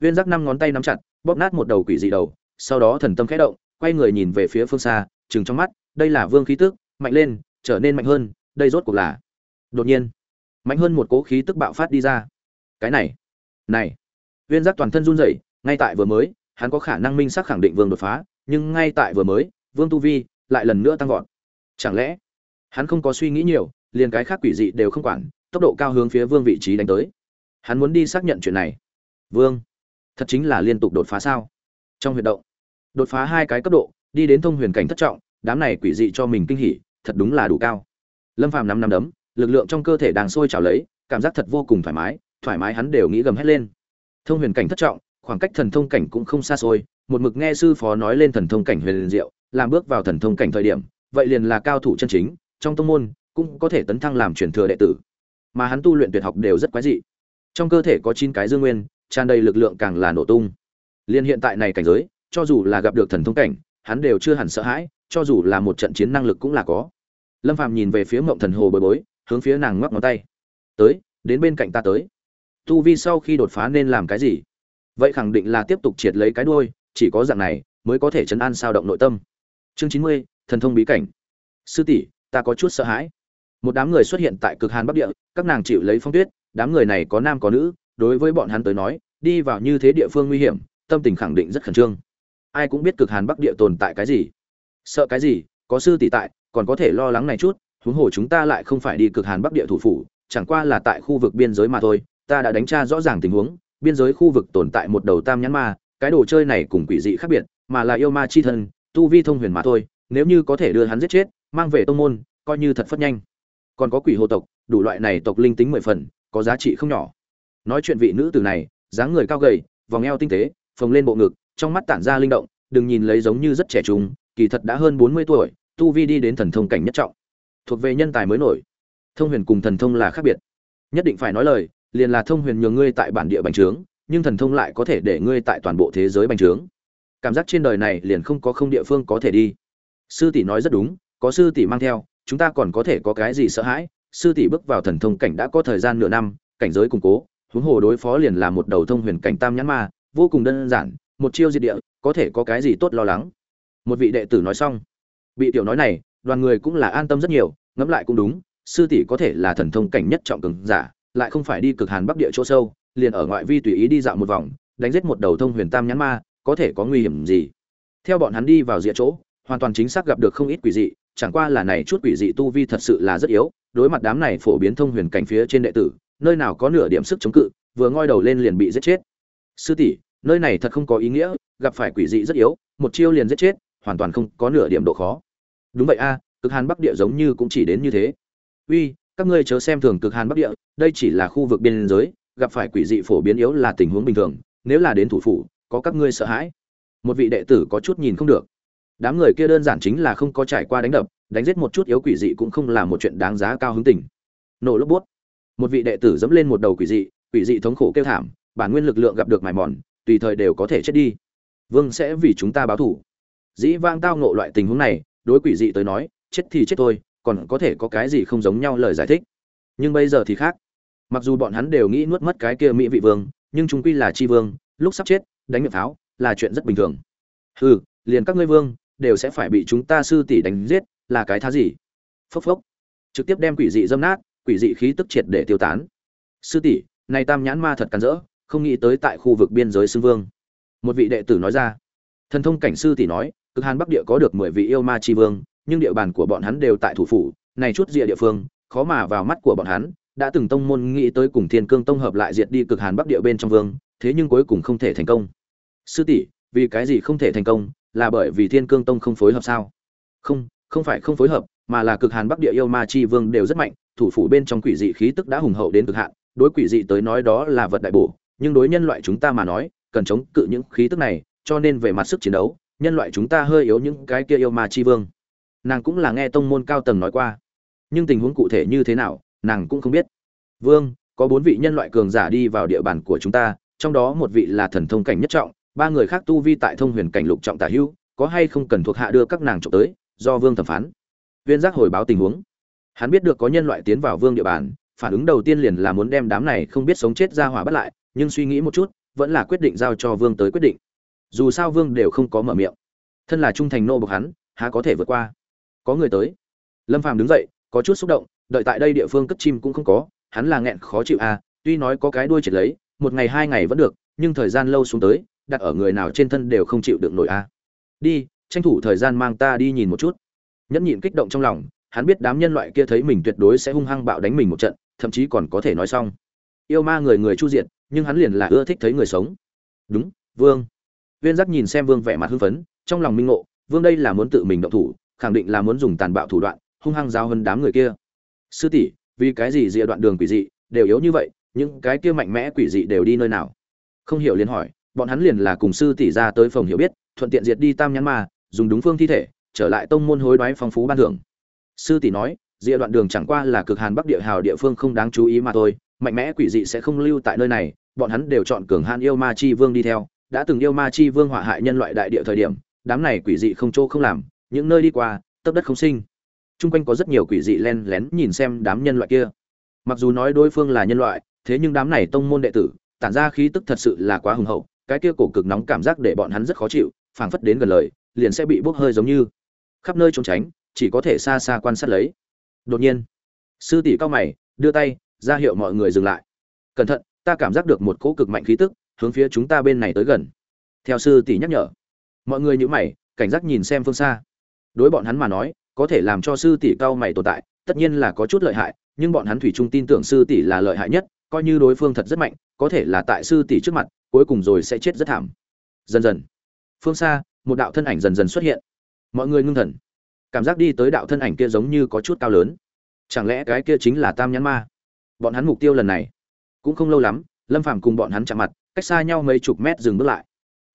Viên giác năm ngón tay nắm chặt, bóp nát một đầu quỷ dị đầu, sau đó thần tâm khẽ động, quay người nhìn về phía phương xa, chừng trong mắt, đây là vương khí tức, mạnh lên, trở nên mạnh hơn, đây rốt cuộc là. Đột nhiên, mạnh hơn một cố khí tức bạo phát đi ra. Cái này này, viên giác toàn thân run rẩy, ngay tại vừa mới, hắn có khả năng minh xác khẳng định vương đột phá, nhưng ngay tại vừa mới, vương tu vi lại lần nữa tăng vọt. Chẳng lẽ, hắn không có suy nghĩ nhiều, liền cái khác quỷ dị đều không quản, tốc độ cao hướng phía vương vị trí đánh tới. Hắn muốn đi xác nhận chuyện này. Vương, thật chính là liên tục đột phá sao? Trong huyệt động, đột phá hai cái cấp độ, đi đến thông huyền cảnh thất trọng, đám này quỷ dị cho mình kinh hỉ, thật đúng là đủ cao. Lâm phàm năm năm đấm, lực lượng trong cơ thể đang sôi trào lấy, cảm giác thật vô cùng thoải mái thoải mái hắn đều nghĩ gầm hết lên. Thông huyền cảnh thất trọng, khoảng cách thần thông cảnh cũng không xa xôi, một mực nghe sư phó nói lên thần thông cảnh huyền diệu, làm bước vào thần thông cảnh thời điểm, vậy liền là cao thủ chân chính, trong tông môn cũng có thể tấn thăng làm truyền thừa đệ tử. Mà hắn tu luyện tuyệt học đều rất quái dị. Trong cơ thể có chín cái dương nguyên, tràn đầy lực lượng càng là nổ tung. Liên hiện tại này cảnh giới, cho dù là gặp được thần thông cảnh, hắn đều chưa hẳn sợ hãi, cho dù là một trận chiến năng lực cũng là có. Lâm phàm nhìn về phía mộng thần hồ bối bối, hướng phía nàng ngoắc ngón tay. Tới, đến bên cạnh ta tới tu vi sau khi đột phá nên làm cái gì? Vậy khẳng định là tiếp tục triệt lấy cái đuôi, chỉ có dạng này mới có thể chấn an sao động nội tâm. Chương chín mươi, thần thông bí cảnh. Sư tỷ, ta có chút sợ hãi. Một đám người xuất hiện tại cực hàn bắc địa, các nàng chịu lấy phong tuyết, đám người này có nam có nữ, đối với bọn hắn tới nói, đi vào như thế địa phương nguy hiểm, tâm tình khẳng định rất khẩn trương. Ai cũng biết cực hàn bắc địa tồn tại cái gì. Sợ cái gì? Có sư tỷ tại, còn có thể lo lắng này chút, huống hồ chúng ta lại không phải đi cực hàn bắc địa thủ phủ, chẳng qua là tại khu vực biên giới mà thôi ta đã đánh tra rõ ràng tình huống, biên giới khu vực tồn tại một đầu tam nhãn ma, cái đồ chơi này cùng quỷ dị khác biệt, mà là yêu ma chi thân, tu vi thông huyền mà thôi, nếu như có thể đưa hắn giết chết, mang về tông môn, coi như thật phất nhanh. Còn có quỷ hồ tộc, đủ loại này tộc linh tính mười phần, có giá trị không nhỏ. Nói chuyện vị nữ tử này, dáng người cao gầy, vòng eo tinh tế, phồng lên bộ ngực, trong mắt tản ra linh động, đừng nhìn lấy giống như rất trẻ trung, kỳ thật đã hơn bốn mươi tuổi, tu vi đi đến thần thông cảnh nhất trọng. Thuộc về nhân tài mới nổi. Thông huyền cùng thần thông là khác biệt. Nhất định phải nói lời liền là thông huyền nhường ngươi tại bản địa bành trướng, nhưng thần thông lại có thể để ngươi tại toàn bộ thế giới bành trướng. Cảm giác trên đời này liền không có không địa phương có thể đi. Sư tỷ nói rất đúng, có sư tỷ mang theo, chúng ta còn có thể có cái gì sợ hãi? Sư tỷ bước vào thần thông cảnh đã có thời gian nửa năm, cảnh giới củng cố, huống hồ đối phó liền là một đầu thông huyền cảnh tam nhãn ma, vô cùng đơn giản, một chiêu diệt địa, có thể có cái gì tốt lo lắng? Một vị đệ tử nói xong, bị tiểu nói này, đoàn người cũng là an tâm rất nhiều, ngẫm lại cũng đúng, sư tỷ có thể là thần thông cảnh nhất trọng cường giả lại không phải đi cực hàn bắc địa chỗ sâu, liền ở ngoại vi tùy ý đi dạo một vòng, đánh giết một đầu thông huyền tam nhãn ma, có thể có nguy hiểm gì? Theo bọn hắn đi vào rìa chỗ, hoàn toàn chính xác gặp được không ít quỷ dị, chẳng qua là này chút quỷ dị tu vi thật sự là rất yếu, đối mặt đám này phổ biến thông huyền cảnh phía trên đệ tử, nơi nào có nửa điểm sức chống cự, vừa ngoi đầu lên liền bị giết chết. Sư tỷ, nơi này thật không có ý nghĩa, gặp phải quỷ dị rất yếu, một chiêu liền giết chết, hoàn toàn không có nửa điểm độ khó. Đúng vậy a, cực hàn bắc địa giống như cũng chỉ đến như thế. Uy các ngươi chớ xem thường cực hàn bắc địa, đây chỉ là khu vực biên giới, gặp phải quỷ dị phổ biến yếu là tình huống bình thường, nếu là đến thủ phủ, có các ngươi sợ hãi. Một vị đệ tử có chút nhìn không được. Đám người kia đơn giản chính là không có trải qua đánh đập, đánh giết một chút yếu quỷ dị cũng không là một chuyện đáng giá cao hứng tình. Nổ lốp bút. Một vị đệ tử dẫm lên một đầu quỷ dị quỷ dị thống khổ kêu thảm, bản nguyên lực lượng gặp được mài mòn, tùy thời đều có thể chết đi. Vương sẽ vì chúng ta báo thủ dĩ vang tao ngộ loại tình huống này, đối quỷ dị tới nói, chết thì chết thôi còn có thể có cái gì không giống nhau lời giải thích. Nhưng bây giờ thì khác. Mặc dù bọn hắn đều nghĩ nuốt mất cái kia mỹ vị vương, nhưng chúng quy là chi vương, lúc sắp chết, đánh miệng pháo, là chuyện rất bình thường. Hừ, liền các ngươi vương, đều sẽ phải bị chúng ta sư tỷ đánh giết, là cái thá gì? Phốc phốc. Trực tiếp đem quỷ dị dâm nát, quỷ dị khí tức triệt để tiêu tán. Sư tỷ, này tam nhãn ma thật cắn rỡ, không nghĩ tới tại khu vực biên giới xưng vương. Một vị đệ tử nói ra. Thần thông cảnh sư tỷ nói, cực hàn bắc địa có được mười vị yêu ma tri vương nhưng địa bàn của bọn hắn đều tại thủ phủ, này chút rìa địa phương, khó mà vào mắt của bọn hắn. Đã từng tông môn nghĩ tới cùng thiên cương tông hợp lại diệt đi cực hàn bắc địa bên trong vương, thế nhưng cuối cùng không thể thành công. Sư tỷ, vì cái gì không thể thành công? Là bởi vì thiên cương tông không phối hợp sao? Không không phải không phối hợp, mà là cực hàn bắc địa yêu ma chi vương đều rất mạnh, thủ phủ bên trong quỷ dị khí tức đã hùng hậu đến cực hạn, đối quỷ dị tới nói đó là vật đại bổ, nhưng đối nhân loại chúng ta mà nói, cần chống cự những khí tức này, cho nên về mặt sức chiến đấu, nhân loại chúng ta hơi yếu những cái kia yêu ma chi vương nàng cũng là nghe tông môn cao tầng nói qua. Nhưng tình huống cụ thể như thế nào, nàng cũng không biết. Vương, có bốn vị nhân loại cường giả đi vào địa bàn của chúng ta, trong đó một vị là thần thông cảnh nhất trọng, ba người khác tu vi tại thông huyền cảnh lục trọng tả hữu, có hay không cần thuộc hạ đưa các nàng trộm tới, do vương thẩm phán. Viên giác hồi báo tình huống. Hắn biết được có nhân loại tiến vào vương địa bàn, phản ứng đầu tiên liền là muốn đem đám này không biết sống chết ra hỏa bắt lại, nhưng suy nghĩ một chút, vẫn là quyết định giao cho vương tới quyết định. Dù sao vương đều không có mở miệng. Thân là trung thành nô bộc hắn, há có thể vượt qua có người tới lâm phàm đứng dậy có chút xúc động đợi tại đây địa phương cất chim cũng không có hắn là nghẹn khó chịu à tuy nói có cái đuôi triệt lấy một ngày hai ngày vẫn được nhưng thời gian lâu xuống tới đặt ở người nào trên thân đều không chịu được nổi à Đi, tranh thủ thời gian mang ta đi nhìn một chút. Nhẫn nhịn kích động trong lòng, hắn biết đám nhân loại kia thấy mình tuyệt đối sẽ hung hăng bạo đánh mình một trận, thậm chí còn có thể nói xong. Yêu ma người người chu diệt, nhưng hắn liền là ưa thích thấy người sống. Đúng, Vương. Viên Giác nhìn xem Vương vẻ mặt hưng phấn, trong lòng minh ngộ, Vương đây là muốn tự mình động thủ, khẳng định là muốn dùng tàn bạo thủ đoạn, hung hăng giao hơn đám người kia. Sư tỷ, vì cái gì dịa đoạn đường quỷ dị đều yếu như vậy, những cái kia mạnh mẽ quỷ dị đều đi nơi nào? Không hiểu liền hỏi, bọn hắn liền là cùng sư tỷ ra tới phòng hiểu biết thuận tiện diệt đi tam nhãn ma dùng đúng phương thi thể trở lại tông môn hối đoái phong phú ban thưởng sư tỷ nói dịa đoạn đường chẳng qua là cực hàn bắc địa hào địa phương không đáng chú ý mà thôi mạnh mẽ quỷ dị sẽ không lưu tại nơi này bọn hắn đều chọn cường hàn yêu ma chi vương đi theo đã từng yêu ma chi vương hỏa hại nhân loại đại địa thời điểm đám này quỷ dị không chỗ không làm những nơi đi qua, tấp đất không sinh. Chung quanh có rất nhiều quỷ dị len lén nhìn xem đám nhân loại kia. Mặc dù nói đối phương là nhân loại, thế nhưng đám này tông môn đệ tử, tản ra khí tức thật sự là quá hùng hậu, cái kia cổ cực nóng cảm giác để bọn hắn rất khó chịu, phảng phất đến gần lời, liền sẽ bị bốc hơi giống như. Khắp nơi trốn tránh, chỉ có thể xa xa quan sát lấy. Đột nhiên, sư tỷ cao mày, đưa tay, ra hiệu mọi người dừng lại. Cẩn thận, ta cảm giác được một cỗ cực mạnh khí tức, hướng phía chúng ta bên này tới gần. Theo sư tỷ nhắc nhở, mọi người nhữ mày, cảnh giác nhìn xem phương xa đối bọn hắn mà nói, có thể làm cho sư tỷ cao mày tồn tại, tất nhiên là có chút lợi hại, nhưng bọn hắn thủy chung tin tưởng sư tỷ là lợi hại nhất, coi như đối phương thật rất mạnh, có thể là tại sư tỷ trước mặt, cuối cùng rồi sẽ chết rất thảm. Dần dần, phương xa, một đạo thân ảnh dần dần xuất hiện. Mọi người ngưng thần. Cảm giác đi tới đạo thân ảnh kia giống như có chút cao lớn. Chẳng lẽ cái kia chính là tam nhãn ma? Bọn hắn mục tiêu lần này cũng không lâu lắm, lâm phàm cùng bọn hắn chạm mặt, cách xa nhau mấy chục mét dừng bước lại.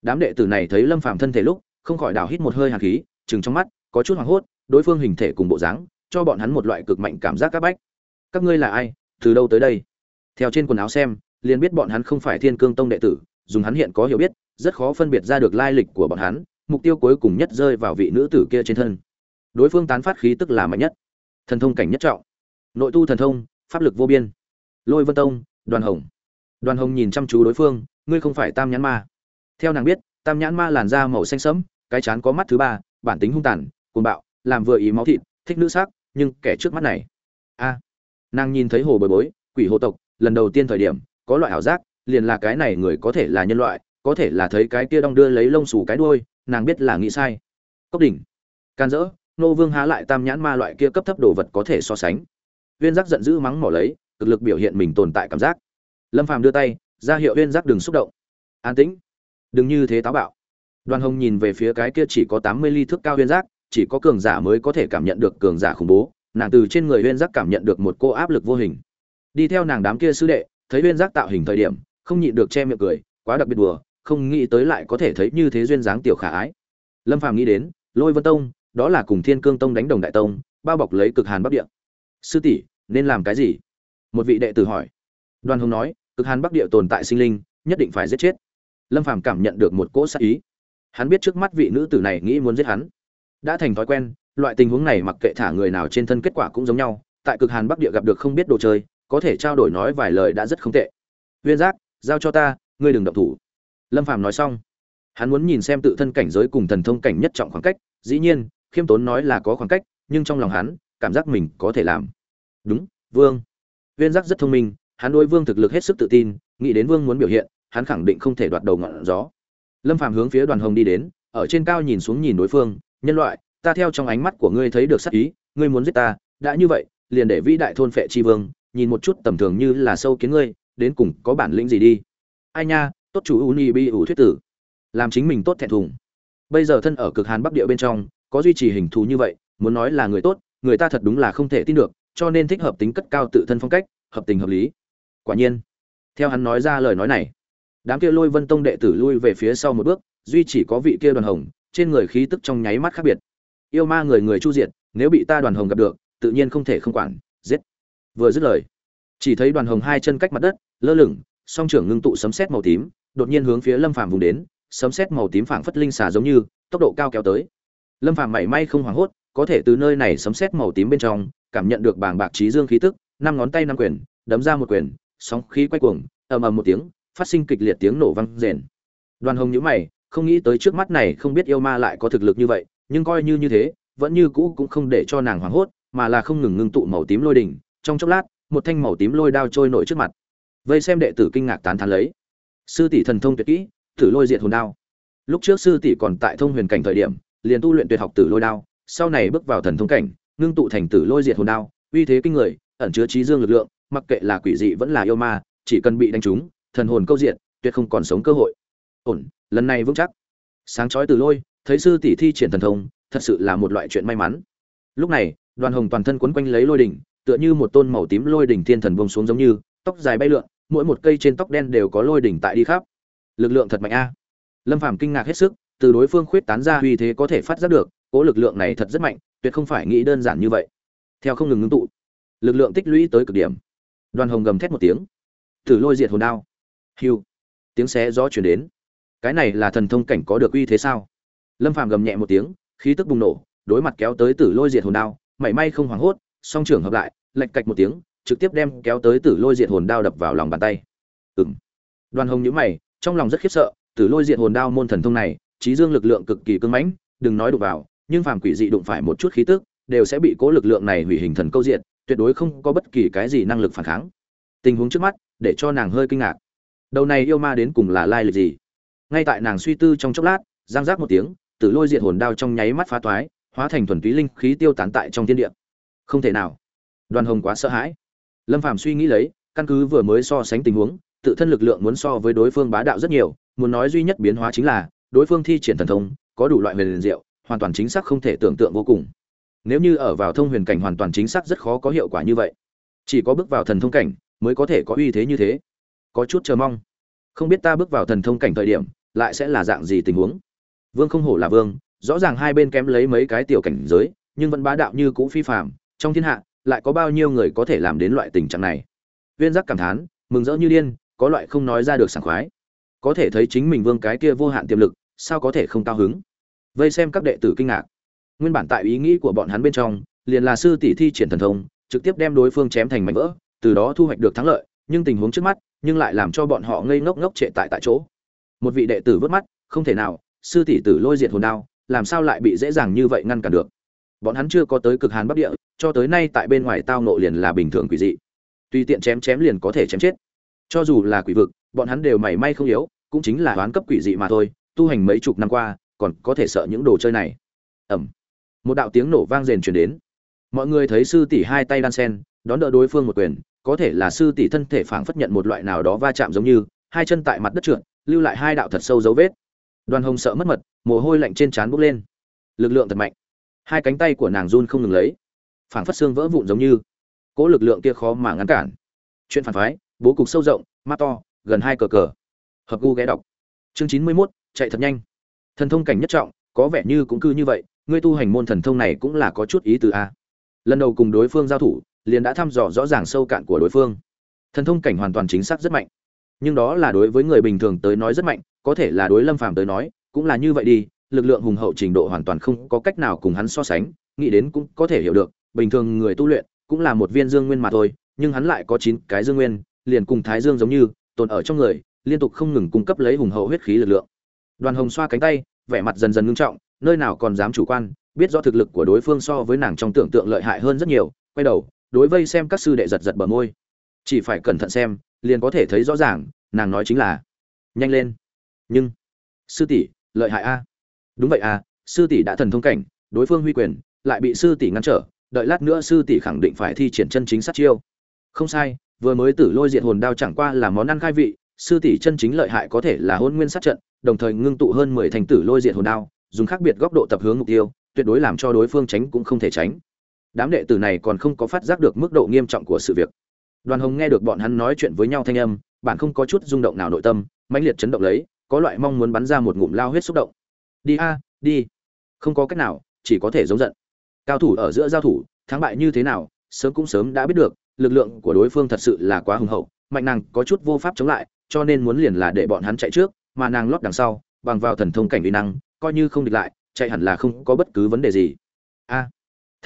Đám đệ tử này thấy lâm phàm thân thể lúc, không khỏi đào hít một hơi hàn khí chừng trong mắt có chút hoảng hốt đối phương hình thể cùng bộ dáng cho bọn hắn một loại cực mạnh cảm giác các bách các ngươi là ai từ đâu tới đây theo trên quần áo xem liền biết bọn hắn không phải Thiên Cương Tông đệ tử, dùng hắn hiện có hiểu biết, rất khó phân biệt ra được lai lịch của bọn hắn, mục tiêu cuối cùng nhất rơi vào vị nữ tử kia trên thân. Đối phương tán phát khí tức là mạnh nhất, thần thông cảnh nhất trọng, nội tu thần thông, pháp lực vô biên. Lôi Vân Tông, Đoàn Hồng. Đoàn Hồng nhìn chăm chú đối phương, ngươi không phải Tam Nhãn Ma. Theo nàng biết, Tam Nhãn Ma làn da màu xanh sẫm, cái chán có mắt thứ ba, bản tính hung tàn, cuồng bạo, làm vừa ý máu thịt, thích nữ sắc, nhưng kẻ trước mắt này, a, nàng nhìn thấy hồ bồi bối, quỷ hồ tộc, lần đầu tiên thời điểm, có loại ảo giác liền là cái này người có thể là nhân loại có thể là thấy cái kia đong đưa lấy lông xù cái đuôi nàng biết là nghĩ sai. Cốc đỉnh can dỡ nô vương há lại tam nhãn ma loại kia cấp thấp đồ vật có thể so sánh. Uyên giác giận dữ mắng mỏ lấy cực lực biểu hiện mình tồn tại cảm giác. Lâm phàm đưa tay ra hiệu uyên giác đừng xúc động. An tĩnh. Đừng như thế táo bạo. Đoàn hồng nhìn về phía cái kia chỉ có tám mươi ly thước cao uyên giác chỉ có cường giả mới có thể cảm nhận được cường giả khủng bố, nàng từ trên người huyên giác cảm nhận được một cô áp lực vô hình. Đi theo nàng đám kia sư đệ, thấy huyên giác tạo hình thời điểm, không nhịn được che miệng cười, quá đặc biệt đùa, không nghĩ tới lại có thể thấy như thế duyên dáng tiểu khả ái. Lâm phàm nghĩ đến, lôi vân tông, đó là cùng thiên cương tông đánh đồng đại tông, bao bọc lấy cực hàn bắc địa. Sư tỷ, nên làm cái gì? Một vị đệ tử hỏi. Đoàn hồng nói, cực hàn bắc địa tồn tại sinh linh, nhất định phải giết chết. Lâm phàm cảm nhận được một cỗ sát ý. Hắn biết trước mắt vị nữ tử này nghĩ muốn giết hắn đã thành thói quen, loại tình huống này mặc kệ thả người nào trên thân kết quả cũng giống nhau, tại cực hàn bắc địa gặp được không biết đồ chơi, có thể trao đổi nói vài lời đã rất không tệ. Viên giác, giao cho ta, ngươi đừng động thủ. Lâm phàm nói xong, hắn muốn nhìn xem tự thân cảnh giới cùng thần thông cảnh nhất trọng khoảng cách, dĩ nhiên, khiêm tốn nói là có khoảng cách, nhưng trong lòng hắn, cảm giác mình có thể làm. Đúng, vương. Viên giác rất thông minh, hắn đối vương thực lực hết sức tự tin, nghĩ đến vương muốn biểu hiện, hắn khẳng định không thể đoạt đầu ngọn gió. Lâm phàm hướng phía đoàn hồng đi đến, ở trên cao nhìn xuống nhìn đối phương nhân loại, ta theo trong ánh mắt của ngươi thấy được sắc ý, ngươi muốn giết ta, đã như vậy, liền để vĩ đại thôn phệ chi vương, nhìn một chút tầm thường như là sâu kiến ngươi, đến cùng có bản lĩnh gì đi. Ai nha, tốt chủ u ni bi ủ thuyết tử. Làm chính mình tốt thẹn thùng. Bây giờ thân ở cực hàn bắc địa bên trong, có duy trì hình thù như vậy, muốn nói là người tốt, người ta thật đúng là không thể tin được, cho nên thích hợp tính cất cao tự thân phong cách, hợp tình hợp lý. Quả nhiên, theo hắn nói ra lời nói này, đám kia lôi vân tông đệ tử lui về phía sau một bước, duy chỉ có vị kia đoàn hồng trên người khí tức trong nháy mắt khác biệt. Yêu ma người người chu diệt, nếu bị ta đoàn hồng gặp được, tự nhiên không thể không quản, giết. Vừa dứt lời, chỉ thấy đoàn hồng hai chân cách mặt đất, lơ lửng, song trưởng ngưng tụ sấm sét màu tím, đột nhiên hướng phía lâm phàm vùng đến, sấm sét màu tím phảng phất linh xà giống như, tốc độ cao kéo tới. Lâm phàm mảy may không hoảng hốt, có thể từ nơi này sấm sét màu tím bên trong, cảm nhận được bàng bạc trí dương khí tức, năm ngón tay năm quyền, đấm ra một quyền, sóng khí quay cuồng, ầm ầm một tiếng, phát sinh kịch liệt tiếng nổ vang rền. Đoàn hồng nhíu mày không nghĩ tới trước mắt này không biết yêu ma lại có thực lực như vậy, nhưng coi như như thế, vẫn như cũ cũng không để cho nàng hoảng hốt, mà là không ngừng ngưng tụ màu tím lôi đỉnh. Trong chốc lát, một thanh màu tím lôi đao trôi nổi trước mặt. Vây xem đệ tử kinh ngạc tán thán lấy. Sư tỷ thần thông tuyệt kỹ tử lôi diệt hồn đao. Lúc trước sư tỷ còn tại thông huyền cảnh thời điểm, liền tu luyện tuyệt học tử lôi đao, sau này bước vào thần thông cảnh, ngưng tụ thành tử lôi diệt hồn đao, uy thế kinh người, ẩn chứa trí dương lực lượng, mặc kệ là quỷ dị vẫn là yêu ma, chỉ cần bị đánh trúng, thần hồn câu diện tuyệt không còn sống cơ hội. Ổn lần này vững chắc. Sáng chói từ lôi, thấy sư tỷ thi triển thần thông, thật sự là một loại chuyện may mắn. Lúc này, đoàn hồng toàn thân quấn quanh lấy lôi đỉnh, tựa như một tôn màu tím lôi đỉnh thiên thần bông xuống giống như, tóc dài bay lượn, mỗi một cây trên tóc đen đều có lôi đỉnh tại đi khắp. Lực lượng thật mạnh a. Lâm phàm kinh ngạc hết sức, từ đối phương khuyết tán ra uy thế có thể phát giác được, cố lực lượng này thật rất mạnh, tuyệt không phải nghĩ đơn giản như vậy. Theo không ngừng ngưng tụ, lực lượng tích lũy tới cực điểm. Đoàn hồng gầm thét một tiếng. Thử lôi diệt hồn đao. Hiu tiếng xé gió chuyển đến cái này là thần thông cảnh có được uy thế sao? Lâm phàm gầm nhẹ một tiếng, khí tức bùng nổ, đối mặt kéo tới tử lôi diệt hồn đao, mảy may không hoảng hốt, song trưởng hợp lại, lệch cạch một tiếng, trực tiếp đem kéo tới tử lôi diệt hồn đao đập vào lòng bàn tay. Ừng đoàn hồng nhíu mày, trong lòng rất khiếp sợ, tử lôi diệt hồn đao môn thần thông này trí dương lực lượng cực kỳ cưng mãnh, đừng nói đụng vào, nhưng phàm quỷ dị đụng phải một chút khí tức, đều sẽ bị cố lực lượng này hủy hình thần câu diện tuyệt đối không có bất kỳ cái gì năng lực phản kháng. Tình huống trước mắt, để cho nàng hơi kinh ngạc. Đầu này yêu ma đến cùng là lai lịch gì? Ngay tại nàng suy tư trong chốc lát, giang giác một tiếng, tử lôi diệt hồn đao trong nháy mắt phá toái, hóa thành thuần túy linh khí tiêu tán tại trong thiên địa. Không thể nào. Đoàn hồng quá sợ hãi. Lâm phàm suy nghĩ lấy, căn cứ vừa mới so sánh tình huống, tự thân lực lượng muốn so với đối phương bá đạo rất nhiều, muốn nói duy nhất biến hóa chính là, đối phương thi triển thần thông, có đủ loại huyền diệu, hoàn toàn chính xác không thể tưởng tượng vô cùng. Nếu như ở vào thông huyền cảnh hoàn toàn chính xác rất khó có hiệu quả như vậy. Chỉ có bước vào thần thông cảnh mới có thể có uy thế như thế. Có chút chờ mong không biết ta bước vào thần thông cảnh thời điểm, lại sẽ là dạng gì tình huống? Vương không hổ là vương, rõ ràng hai bên kém lấy mấy cái tiểu cảnh giới, nhưng vẫn bá đạo như cũ phi phạm trong thiên hạ, lại có bao nhiêu người có thể làm đến loại tình trạng này? Viên giác cảm thán, mừng rỡ như điên, có loại không nói ra được sảng khoái. Có thể thấy chính mình vương cái kia vô hạn tiềm lực, sao có thể không cao hứng? Vây xem các đệ tử kinh ngạc. Nguyên bản tại ý nghĩ của bọn hắn bên trong, liền là sư tỷ thi triển thần thông, trực tiếp đem đối phương chém thành mảnh vỡ, từ đó thu hoạch được thắng lợi, nhưng tình huống trước mắt nhưng lại làm cho bọn họ ngây ngốc ngốc trệ tại tại chỗ. Một vị đệ tử vớt mắt, không thể nào, sư tỷ tử lôi diệt hồn đao, làm sao lại bị dễ dàng như vậy ngăn cản được? Bọn hắn chưa có tới cực hàn bắc địa, cho tới nay tại bên ngoài tao nộ liền là bình thường quỷ dị. Tùy tiện chém chém liền có thể chém chết. Cho dù là quỷ vực, bọn hắn đều mảy may không yếu, cũng chính là đoán cấp quỷ dị mà thôi, tu hành mấy chục năm qua, còn có thể sợ những đồ chơi này. Ẩm một đạo tiếng nổ vang rền truyền đến. Mọi người thấy sư tỷ hai tay đan sen, đón đỡ đối phương một quyền có thể là sư tỷ thân thể phảng phất nhận một loại nào đó va chạm giống như hai chân tại mặt đất trượt lưu lại hai đạo thật sâu dấu vết. Đoàn hồng sợ mất mật mồ hôi lạnh trên trán bốc lên. Lực lượng thật mạnh. Hai cánh tay của nàng run không ngừng lấy. Phảng phất xương vỡ vụn giống như. Cỗ lực lượng kia khó mà ngăn cản. Chuyện phản phái bố cục sâu rộng mắt to gần hai cờ cờ. Hợp gu ghé đọc. Chương chín mươi 91, chạy thật nhanh. Thần thông cảnh nhất trọng có vẻ như cũng cư như vậy ngươi tu hành môn thần thông này cũng là có chút ý từ a. Lần đầu cùng đối phương giao thủ liền đã thăm dò rõ ràng sâu cạn của đối phương. Thần thông cảnh hoàn toàn chính xác rất mạnh. Nhưng đó là đối với người bình thường tới nói rất mạnh, có thể là đối lâm phàm tới nói, cũng là như vậy đi, lực lượng hùng hậu trình độ hoàn toàn không có cách nào cùng hắn so sánh, nghĩ đến cũng có thể hiểu được, bình thường người tu luyện cũng là một viên dương nguyên mà thôi, nhưng hắn lại có chín cái dương nguyên, liền cùng thái dương giống như, tồn ở trong người, liên tục không ngừng cung cấp lấy hùng hậu huyết khí lực lượng. Đoàn hồng xoa cánh tay, vẻ mặt dần dần ngưng trọng, nơi nào còn dám chủ quan, biết rõ thực lực của đối phương so với nàng trong tưởng tượng lợi hại hơn rất nhiều, quay đầu đối vây xem các sư đệ giật giật bờ môi. Chỉ phải cẩn thận xem, liền có thể thấy rõ ràng, nàng nói chính là, nhanh lên. Nhưng, sư tỷ, lợi hại a. Đúng vậy a, sư tỷ đã thần thông cảnh, đối phương huy quyền, lại bị sư tỷ ngăn trở, đợi lát nữa sư tỷ khẳng định phải thi triển chân chính sát chiêu. Không sai, vừa mới tử lôi diện hồn đao chẳng qua là món ăn khai vị, sư tỷ chân chính lợi hại có thể là hôn nguyên sát trận, đồng thời ngưng tụ hơn mười thành tử lôi diện hồn đao, dùng khác biệt góc độ tập hướng mục tiêu, tuyệt đối làm cho đối phương tránh cũng không thể tránh đám đệ tử này còn không có phát giác được mức độ nghiêm trọng của sự việc. Đoàn hồng nghe được bọn hắn nói chuyện với nhau thanh âm, bạn không có chút rung động nào nội tâm, mãnh liệt chấn động lấy, có loại mong muốn bắn ra một ngụm lao huyết xúc động. Đi a, đi. Không có cách nào, chỉ có thể giống giận. Cao thủ ở giữa giao thủ, thắng bại như thế nào, sớm cũng sớm đã biết được, lực lượng của đối phương thật sự là quá hùng hậu, mạnh nàng có chút vô pháp chống lại, cho nên muốn liền là để bọn hắn chạy trước, mà nàng lót đằng sau, bằng vào thần thông cảnh vi năng, coi như không địch lại, chạy hẳn là không có bất cứ vấn đề gì. A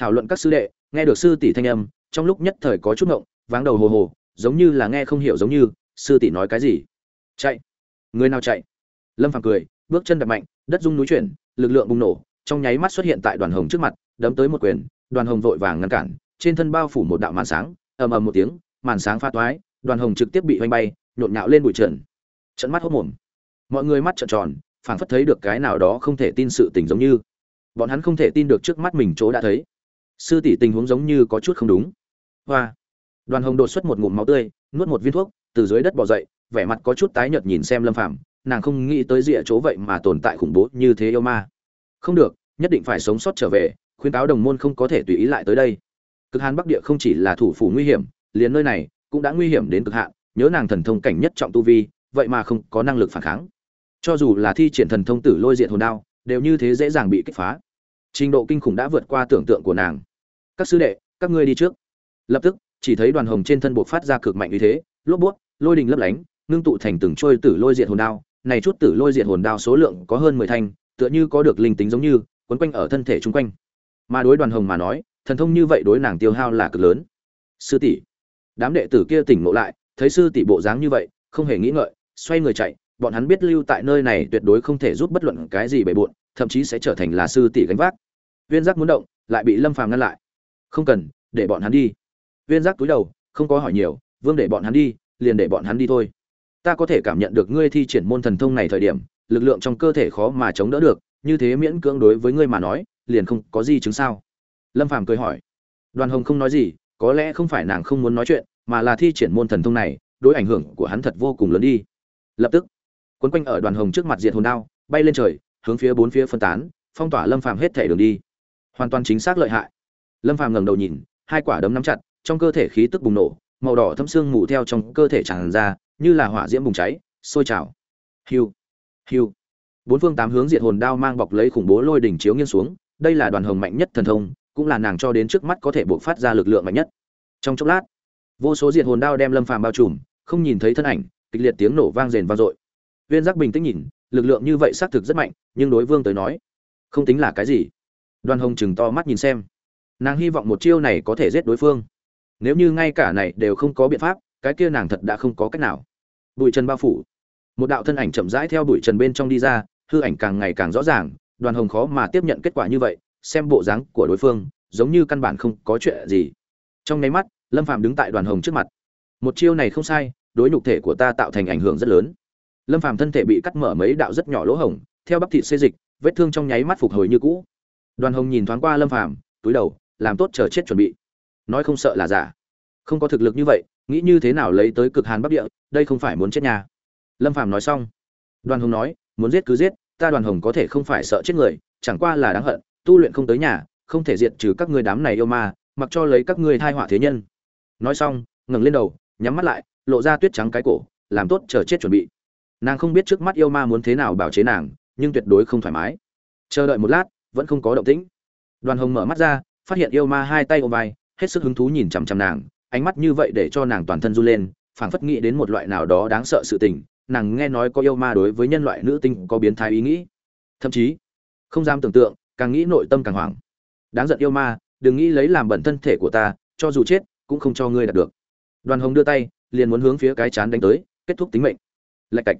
thảo luận các sư đệ, nghe được sư tỷ thanh âm, trong lúc nhất thời có chút ngộng, váng đầu hồ hồ, giống như là nghe không hiểu giống như, sư tỷ nói cái gì? Chạy. Người nào chạy? Lâm phàm cười, bước chân đập mạnh, đất rung núi chuyển, lực lượng bùng nổ, trong nháy mắt xuất hiện tại đoàn hồng trước mặt, đấm tới một quyền, đoàn hồng vội vàng ngăn cản, trên thân bao phủ một đạo màn sáng, ầm ầm một tiếng, màn sáng pha toái, đoàn hồng trực tiếp bị oanh bay, nhộn nhạo lên bụi trần. Trận mắt hốc mồm. Mọi người mắt trợn tròn, phảng phất thấy được cái nào đó không thể tin sự tình giống như. Bọn hắn không thể tin được trước mắt mình chỗ đã thấy sư tỷ tình huống giống như có chút không đúng. Hoa. Đoàn hồng đột xuất một ngụm máu tươi, nuốt một viên thuốc, từ dưới đất bò dậy, vẻ mặt có chút tái nhợt nhìn xem lâm phàm, nàng không nghĩ tới rịa chỗ vậy mà tồn tại khủng bố như thế yêu ma. Không được, nhất định phải sống sót trở về khuyên cáo đồng môn không có thể tùy ý lại tới đây. Cực hàn bắc địa không chỉ là thủ phủ nguy hiểm, liền nơi này cũng đã nguy hiểm đến cực hạn, nhớ nàng thần thông cảnh nhất trọng tu vi, vậy mà không có năng lực phản kháng. Cho dù là thi triển thần thông tử lôi diện hồn đao, đều như thế dễ dàng bị kích phá. Trình độ kinh khủng đã vượt qua tưởng tượng của nàng các sư đệ, các ngươi đi trước. Lập tức, chỉ thấy đoàn hồng trên thân buộc phát ra cực mạnh như thế, lốp buốt lôi đình lấp lánh, ngưng tụ thành từng trôi tử lôi diện hồn đao. Này chút tử lôi diện hồn đao số lượng có hơn mười thanh, tựa như có được linh tính giống như, quấn quanh ở thân thể chung quanh. Mà đối đoàn hồng mà nói, thần thông như vậy đối nàng tiêu hao là cực lớn. Sư tỷ, đám đệ tử kia tỉnh ngộ lại, thấy sư tỷ bộ dáng như vậy, không hề nghĩ ngợi, xoay người chạy, bọn hắn biết lưu tại nơi này tuyệt đối không thể giúp bất luận cái gì bề bộn, thậm chí sẽ trở thành là sư tỷ gánh vác. Viên giác muốn động, lại bị lâm phàm ngăn lại không cần, để bọn hắn đi. Viên giác túi đầu, không có hỏi nhiều, vương để bọn hắn đi, liền để bọn hắn đi thôi. Ta có thể cảm nhận được ngươi thi triển môn thần thông này thời điểm, lực lượng trong cơ thể khó mà chống đỡ được, như thế miễn cưỡng đối với ngươi mà nói, liền không có gì chứng sao? Lâm phàm cười hỏi. Đoàn hồng không nói gì, có lẽ không phải nàng không muốn nói chuyện, mà là thi triển môn thần thông này, đối ảnh hưởng của hắn thật vô cùng lớn đi. Lập tức, quấn quanh ở đoàn hồng trước mặt diệt hồn đao, bay lên trời, hướng phía bốn phía phân tán, phong tỏa lâm phàm hết thể đường đi. Hoàn toàn chính xác lợi hại lâm phàm ngẩng đầu nhìn, hai quả đấm nắm chặt, trong cơ thể khí tức bùng nổ, màu đỏ thâm xương mù theo trong cơ thể tràn ra, như là hỏa diễm bùng cháy, sôi trào. Hiu hiu. Bốn phương tám hướng diệt hồn đao mang bọc lấy khủng bố lôi đỉnh chiếu nghiêng xuống, đây là đoàn hồng mạnh nhất thần thông, cũng là nàng cho đến trước mắt có thể buộc phát ra lực lượng mạnh nhất. Trong chốc lát, vô số diệt hồn đao đem lâm phàm bao trùm, không nhìn thấy thân ảnh, kịch liệt tiếng nổ vang rền vang dội. Viên giác bình tĩnh nhìn, lực lượng như vậy xác thực rất mạnh, nhưng đối vương tới nói, không tính là cái gì. Đoàn hồng chừng to mắt nhìn xem nàng hy vọng một chiêu này có thể giết đối phương. Nếu như ngay cả này đều không có biện pháp, cái kia nàng thật đã không có cách nào. Bụi trần bao phủ. Một đạo thân ảnh chậm rãi theo bụi trần bên trong đi ra, hư ảnh càng ngày càng rõ ràng, đoàn hồng khó mà tiếp nhận kết quả như vậy, xem bộ dáng của đối phương, giống như căn bản không có chuyện gì. Trong nháy mắt, lâm phạm đứng tại đoàn hồng trước mặt. Một chiêu này không sai, đối nhục thể của ta tạo thành ảnh hưởng rất lớn. Lâm phạm thân thể bị cắt mở mấy đạo rất nhỏ lỗ hổng, theo bắp thịt xê dịch, vết thương trong nháy mắt phục hồi như cũ. Đoàn hồng nhìn thoáng qua lâm phạm túi đầu làm tốt chờ chết chuẩn bị. Nói không sợ là giả. Không có thực lực như vậy, nghĩ như thế nào lấy tới cực hàn bắc địa, đây không phải muốn chết nhà. Lâm phàm nói xong. Đoàn hồng nói, muốn giết cứ giết, ta đoàn hồng có thể không phải sợ chết người, chẳng qua là đáng hận, tu luyện không tới nhà, không thể diệt trừ các ngươi đám này yêu ma, mặc cho lấy các ngươi thai họa thế nhân. Nói xong, ngẩng lên đầu, nhắm mắt lại, lộ ra tuyết trắng cái cổ, làm tốt chờ chết chuẩn bị. Nàng không biết trước mắt yêu ma muốn thế nào bảo chế nàng, nhưng tuyệt đối không thoải mái. Chờ đợi một lát, vẫn không có động tĩnh. Đoàn hồng mở mắt ra phát hiện yêu ma hai tay ôm vai, hết sức hứng thú nhìn chằm chằm nàng, ánh mắt như vậy để cho nàng toàn thân run lên, phảng phất nghĩ đến một loại nào đó đáng sợ sự tình, nàng nghe nói có yêu ma đối với nhân loại nữ tinh có biến thái ý nghĩ. Thậm chí, không dám tưởng tượng, càng nghĩ nội tâm càng hoảng. Đáng giận yêu ma, đừng nghĩ lấy làm bẩn thân thể của ta, cho dù chết, cũng không cho ngươi đạt được. Đoàn hồng đưa tay, liền muốn hướng phía cái chán đánh tới, kết thúc tính mệnh. Lạch cạch.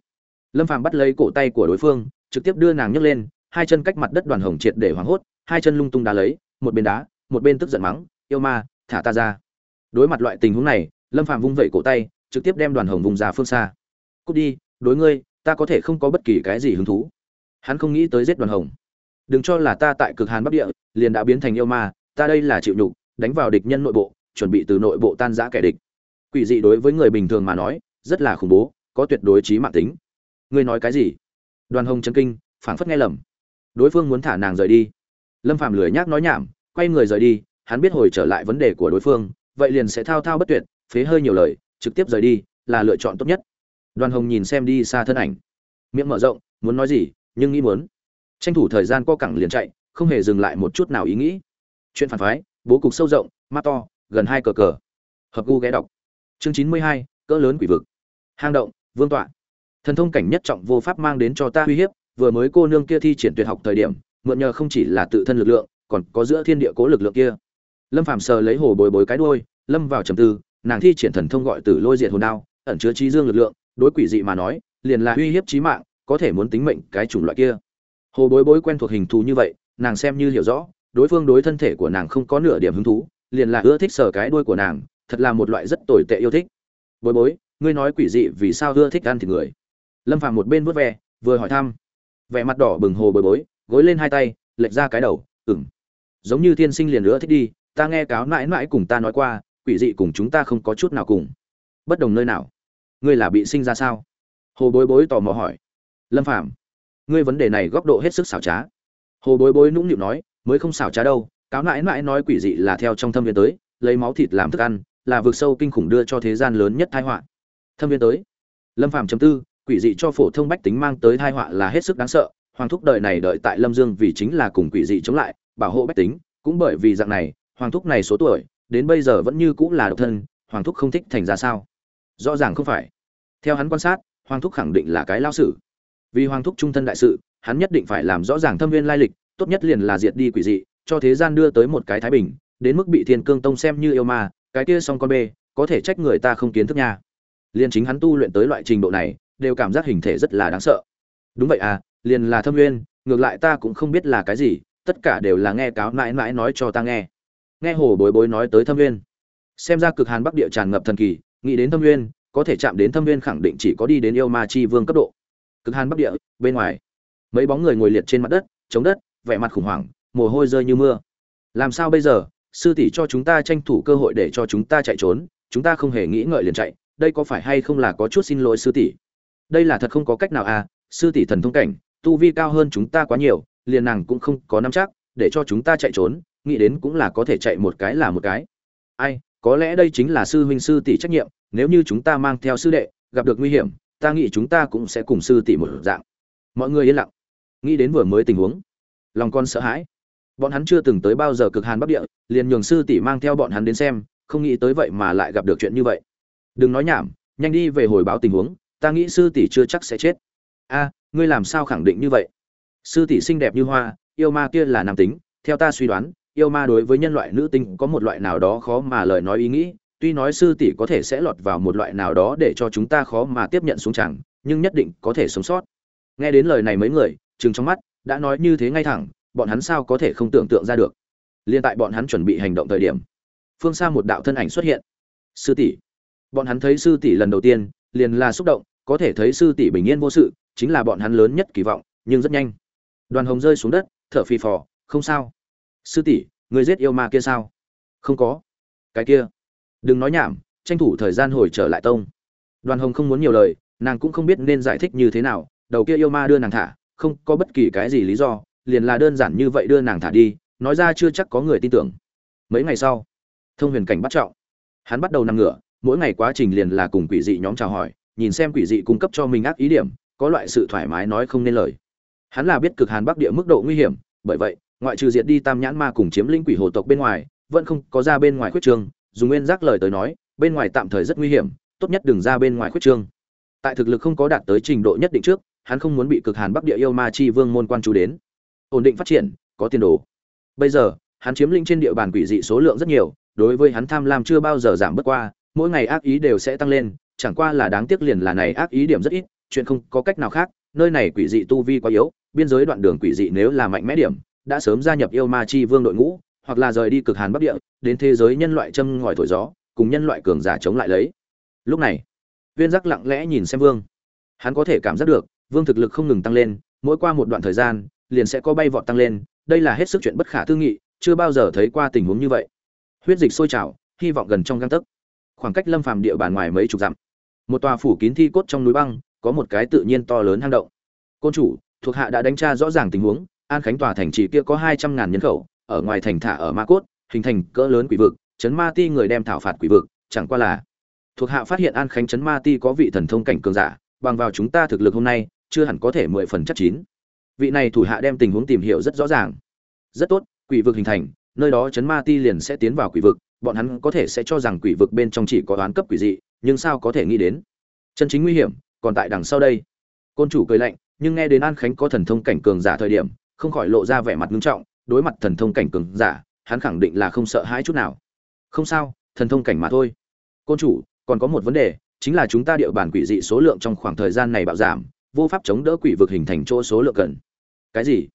Lâm phàm bắt lấy cổ tay của đối phương, trực tiếp đưa nàng nhấc lên, hai chân cách mặt đất đoàn hồng triệt để hoảng hốt, hai chân lung tung đá lấy, một bên đá một bên tức giận mắng, yêu ma, thả ta ra. Đối mặt loại tình huống này, lâm phàm vung vẩy cổ tay, trực tiếp đem đoàn hồng vùng ra phương xa. Cút đi, đối ngươi, ta có thể không có bất kỳ cái gì hứng thú. Hắn không nghĩ tới giết đoàn hồng. Đừng cho là ta tại cực hàn bắc địa, liền đã biến thành yêu ma, ta đây là chịu nhục, đánh vào địch nhân nội bộ, chuẩn bị từ nội bộ tan rã kẻ địch. Quỷ dị đối với người bình thường mà nói, rất là khủng bố, có tuyệt đối trí mạng tính. Ngươi nói cái gì? Đoàn hồng chân kinh, phảng phất nghe lầm. Đối phương muốn thả nàng rời đi. Lâm phạm lười nhác nói nhảm quay người rời đi, hắn biết hồi trở lại vấn đề của đối phương, vậy liền sẽ thao thao bất tuyệt, phế hơi nhiều lời, trực tiếp rời đi, là lựa chọn tốt nhất. Đoàn hồng nhìn xem đi xa thân ảnh. Miệng mở rộng, muốn nói gì, nhưng nghĩ muốn. Tranh thủ thời gian co cẳng liền chạy, không hề dừng lại một chút nào ý nghĩ. Chuyện phản phái, bố cục sâu rộng, mắt to, gần hai cờ cờ. Hợp gu ghé đọc. Chương chín mươi hai, cỡ lớn quỷ vực. Hang động, vương tọa. Thần thông cảnh nhất trọng vô pháp mang đến cho ta uy hiếp, vừa mới cô nương kia thi triển tuyệt học thời điểm, mượn nhờ không chỉ là tự thân lực lượng còn có giữa thiên địa cố lực lượng kia. Lâm phạm sờ lấy hồ bồi bối cái đuôi, lâm vào trầm tư, nàng thi triển thần thông gọi tử lôi diệt hồn đao, ẩn chứa trí dương lực lượng, đối quỷ dị mà nói, liền là uy hiếp trí mạng, có thể muốn tính mệnh cái chủng loại kia. Hồ bối bối quen thuộc hình thù như vậy, nàng xem như hiểu rõ, đối phương đối thân thể của nàng không có nửa điểm hứng thú, liền là ưa thích sờ cái đuôi của nàng, thật là một loại rất tồi tệ yêu thích. Bối bối, ngươi nói quỷ dị vì sao ưa thích ăn thịt người? Lâm phàm một bên vớt ve, vừa hỏi thăm. Vẻ mặt đỏ bừng hồ bối bối, gối lên hai tay, lệch ra cái đầu ửng giống như thiên sinh liền nữa thích đi, ta nghe cáo mãi mãi cùng ta nói qua, quỷ dị cùng chúng ta không có chút nào cùng. Bất đồng nơi nào? Ngươi là bị sinh ra sao? Hồ bối bối tò mò hỏi. Lâm phạm ngươi vấn đề này góc độ hết sức xảo trá. Hồ bối bối nũng nịu nói, mới không xảo trá đâu, cáo mãi mãi nói quỷ dị là theo trong thâm viên tới, lấy máu thịt làm thức ăn, là vực sâu kinh khủng đưa cho thế gian lớn nhất tai họa. Thâm viên tới. Lâm phạm chấm tư, quỷ dị cho phổ thông bách tính mang tới tai họa là hết sức đáng sợ, hoàng thúc đời này đợi tại lâm dương vì chính là cùng quỷ dị chống lại bảo hộ bách tính, cũng bởi vì dạng này, hoàng thúc này số tuổi, đến bây giờ vẫn như cũng là độc thân, hoàng thúc không thích thành ra sao? Rõ ràng không phải. Theo hắn quan sát, hoàng thúc khẳng định là cái lao sử vì hoàng thúc trung thân đại sự, hắn nhất định phải làm rõ ràng thâm viên lai lịch, tốt nhất liền là diệt đi quỷ dị, cho thế gian đưa tới một cái thái bình, đến mức bị thiên cương tông xem như yêu ma, cái kia xong con bê, có thể trách người ta không kiến thức nha. Liền chính hắn tu luyện tới loại trình độ này, đều cảm giác hình thể rất là đáng sợ. Đúng vậy à liền là thâm viên, ngược lại ta cũng không biết là cái gì tất cả đều là nghe cáo mãi mãi nói cho ta nghe. Nghe hồ bối bối nói tới thâm viên xem ra cực hàn bắc địa tràn ngập thần kỳ, nghĩ đến thâm viên có thể chạm đến thâm viên khẳng định chỉ có đi đến yêu ma chi vương cấp độ. Cực hàn bắc địa, bên ngoài. Mấy bóng người ngồi liệt trên mặt đất, chống đất, vẻ mặt khủng hoảng, mồ hôi rơi như mưa. Làm sao bây giờ? Sư tỷ cho chúng ta tranh thủ cơ hội để cho chúng ta chạy trốn, chúng ta không hề nghĩ ngợi liền chạy, đây có phải hay không là có chút xin lỗi sư tỷ? Đây là thật không có cách nào à sư tỷ thần thông cảnh, tu vi cao hơn chúng ta quá nhiều liền nàng cũng không có nắm chắc, để cho chúng ta chạy trốn, nghĩ đến cũng là có thể chạy một cái là một cái. Ai, có lẽ đây chính là sư huynh sư tỷ trách nhiệm, nếu như chúng ta mang theo sư đệ, gặp được nguy hiểm, ta nghĩ chúng ta cũng sẽ cùng sư tỷ một dạng. Mọi người yên lặng. Nghĩ đến vừa mới tình huống, lòng con sợ hãi. Bọn hắn chưa từng tới bao giờ cực hàn bắc địa, liền nhường sư tỷ mang theo bọn hắn đến xem, không nghĩ tới vậy mà lại gặp được chuyện như vậy. Đừng nói nhảm, nhanh đi về hồi báo tình huống, ta nghĩ sư tỷ chưa chắc sẽ chết. A, ngươi làm sao khẳng định như vậy? Sư tỷ xinh đẹp như hoa, yêu ma kia là nam tính, theo ta suy đoán, yêu ma đối với nhân loại nữ tinh có một loại nào đó khó mà lời nói ý nghĩ, tuy nói sư tỷ có thể sẽ lọt vào một loại nào đó để cho chúng ta khó mà tiếp nhận xuống chẳng, nhưng nhất định có thể sống sót. Nghe đến lời này mấy người chừng trong mắt, đã nói như thế ngay thẳng, bọn hắn sao có thể không tưởng tượng ra được. Liên tại bọn hắn chuẩn bị hành động thời điểm, phương xa một đạo thân ảnh xuất hiện. Sư tỷ. Bọn hắn thấy sư tỷ lần đầu tiên, liền là xúc động, có thể thấy sư tỷ bình yên vô sự, chính là bọn hắn lớn nhất kỳ vọng, nhưng rất nhanh đoàn hồng rơi xuống đất, thở phì phò, không sao. Sư tỷ người giết yêu ma kia sao? Không có. Cái kia. Đừng nói nhảm, tranh thủ thời gian hồi trở lại tông. Đoàn hồng không muốn nhiều lời, nàng cũng không biết nên giải thích như thế nào, đầu kia yêu ma đưa nàng thả, không có bất kỳ cái gì lý do, liền là đơn giản như vậy đưa nàng thả đi, nói ra chưa chắc có người tin tưởng. Mấy ngày sau, thông huyền cảnh bắt trọng. Hắn bắt đầu nằm ngửa, mỗi ngày quá trình liền là cùng quỷ dị nhóm chào hỏi, nhìn xem quỷ dị cung cấp cho mình ác ý điểm, có loại sự thoải mái nói không nên lời hắn là biết cực hàn bắc địa mức độ nguy hiểm, bởi vậy, ngoại trừ diệt đi tam nhãn ma cùng chiếm linh quỷ hồ tộc bên ngoài, vẫn không có ra bên ngoài khuyết trương, dùng nguyên giác lời tới nói, bên ngoài tạm thời rất nguy hiểm, tốt nhất đừng ra bên ngoài khuyết trương. Tại thực lực không có đạt tới trình độ nhất định trước, hắn không muốn bị cực hàn bắc địa yêu ma chi vương môn quan chú đến. Ổn định phát triển, có tiền đồ. Bây giờ, hắn chiếm lĩnh trên địa bàn quỷ dị số lượng rất nhiều, đối với hắn tham lam chưa bao giờ giảm bớt qua, mỗi ngày ác ý đều sẽ tăng lên, chẳng qua là đáng tiếc liền là này ác ý điểm rất ít, chuyện không có cách nào khác, nơi này quỷ dị tu vi quá yếu biên giới đoạn đường quỷ dị nếu là mạnh mẽ điểm, đã sớm gia nhập yêu ma chi vương đội ngũ, hoặc là rời đi cực hàn bắc địa, đến thế giới nhân loại châm ngòi thổi gió, cùng nhân loại cường giả chống lại lấy. Lúc này, viên giác lặng lẽ nhìn xem vương. Hắn có thể cảm giác được, vương thực lực không ngừng tăng lên, mỗi qua một đoạn thời gian, liền sẽ có bay vọt tăng lên, đây là hết sức chuyện bất khả tư nghị, chưa bao giờ thấy qua tình huống như vậy. Huyết dịch sôi trào, hy vọng gần trong gang tấc. Khoảng cách lâm phàm địa bàn ngoài mấy chục dặm. Một tòa phủ kín thi cốt trong núi băng, có một cái tự nhiên to lớn hang động. Côn chủ thuộc hạ đã đánh tra rõ ràng tình huống, an khánh tòa thành trì kia có hai trăm ngàn nhân khẩu, ở ngoài thành thả ở ma cốt, hình thành cỡ lớn quỷ vực chấn ma ti người đem thảo phạt quỷ vực, chẳng qua là thuộc hạ phát hiện an khánh chấn ma ti có vị thần thông cảnh cường giả, bằng vào chúng ta thực lực hôm nay, chưa hẳn có thể mười phần chắc chín. Vị này thủ hạ đem tình huống tìm hiểu rất rõ ràng. Rất tốt, quỷ vực hình thành, nơi đó chấn ma ti liền sẽ tiến vào quỷ vực, bọn hắn có thể sẽ cho rằng quỷ vực bên trong chỉ có đoán cấp quỷ dị, nhưng sao có thể nghĩ đến? Chân chính nguy hiểm, còn tại đằng sau đây. Côn chủ cười lạnh nhưng nghe đến an khánh có thần thông cảnh cường giả thời điểm, không khỏi lộ ra vẻ mặt nghiêm trọng, đối mặt thần thông cảnh cường giả, hắn khẳng định là không sợ hãi chút nào. Không sao, thần thông cảnh mà thôi. Côn chủ, còn có một vấn đề, chính là chúng ta địa bàn quỷ dị số lượng trong khoảng thời gian này bạo giảm, vô pháp chống đỡ quỷ vực hình thành chỗ số lượng cần. Cái gì?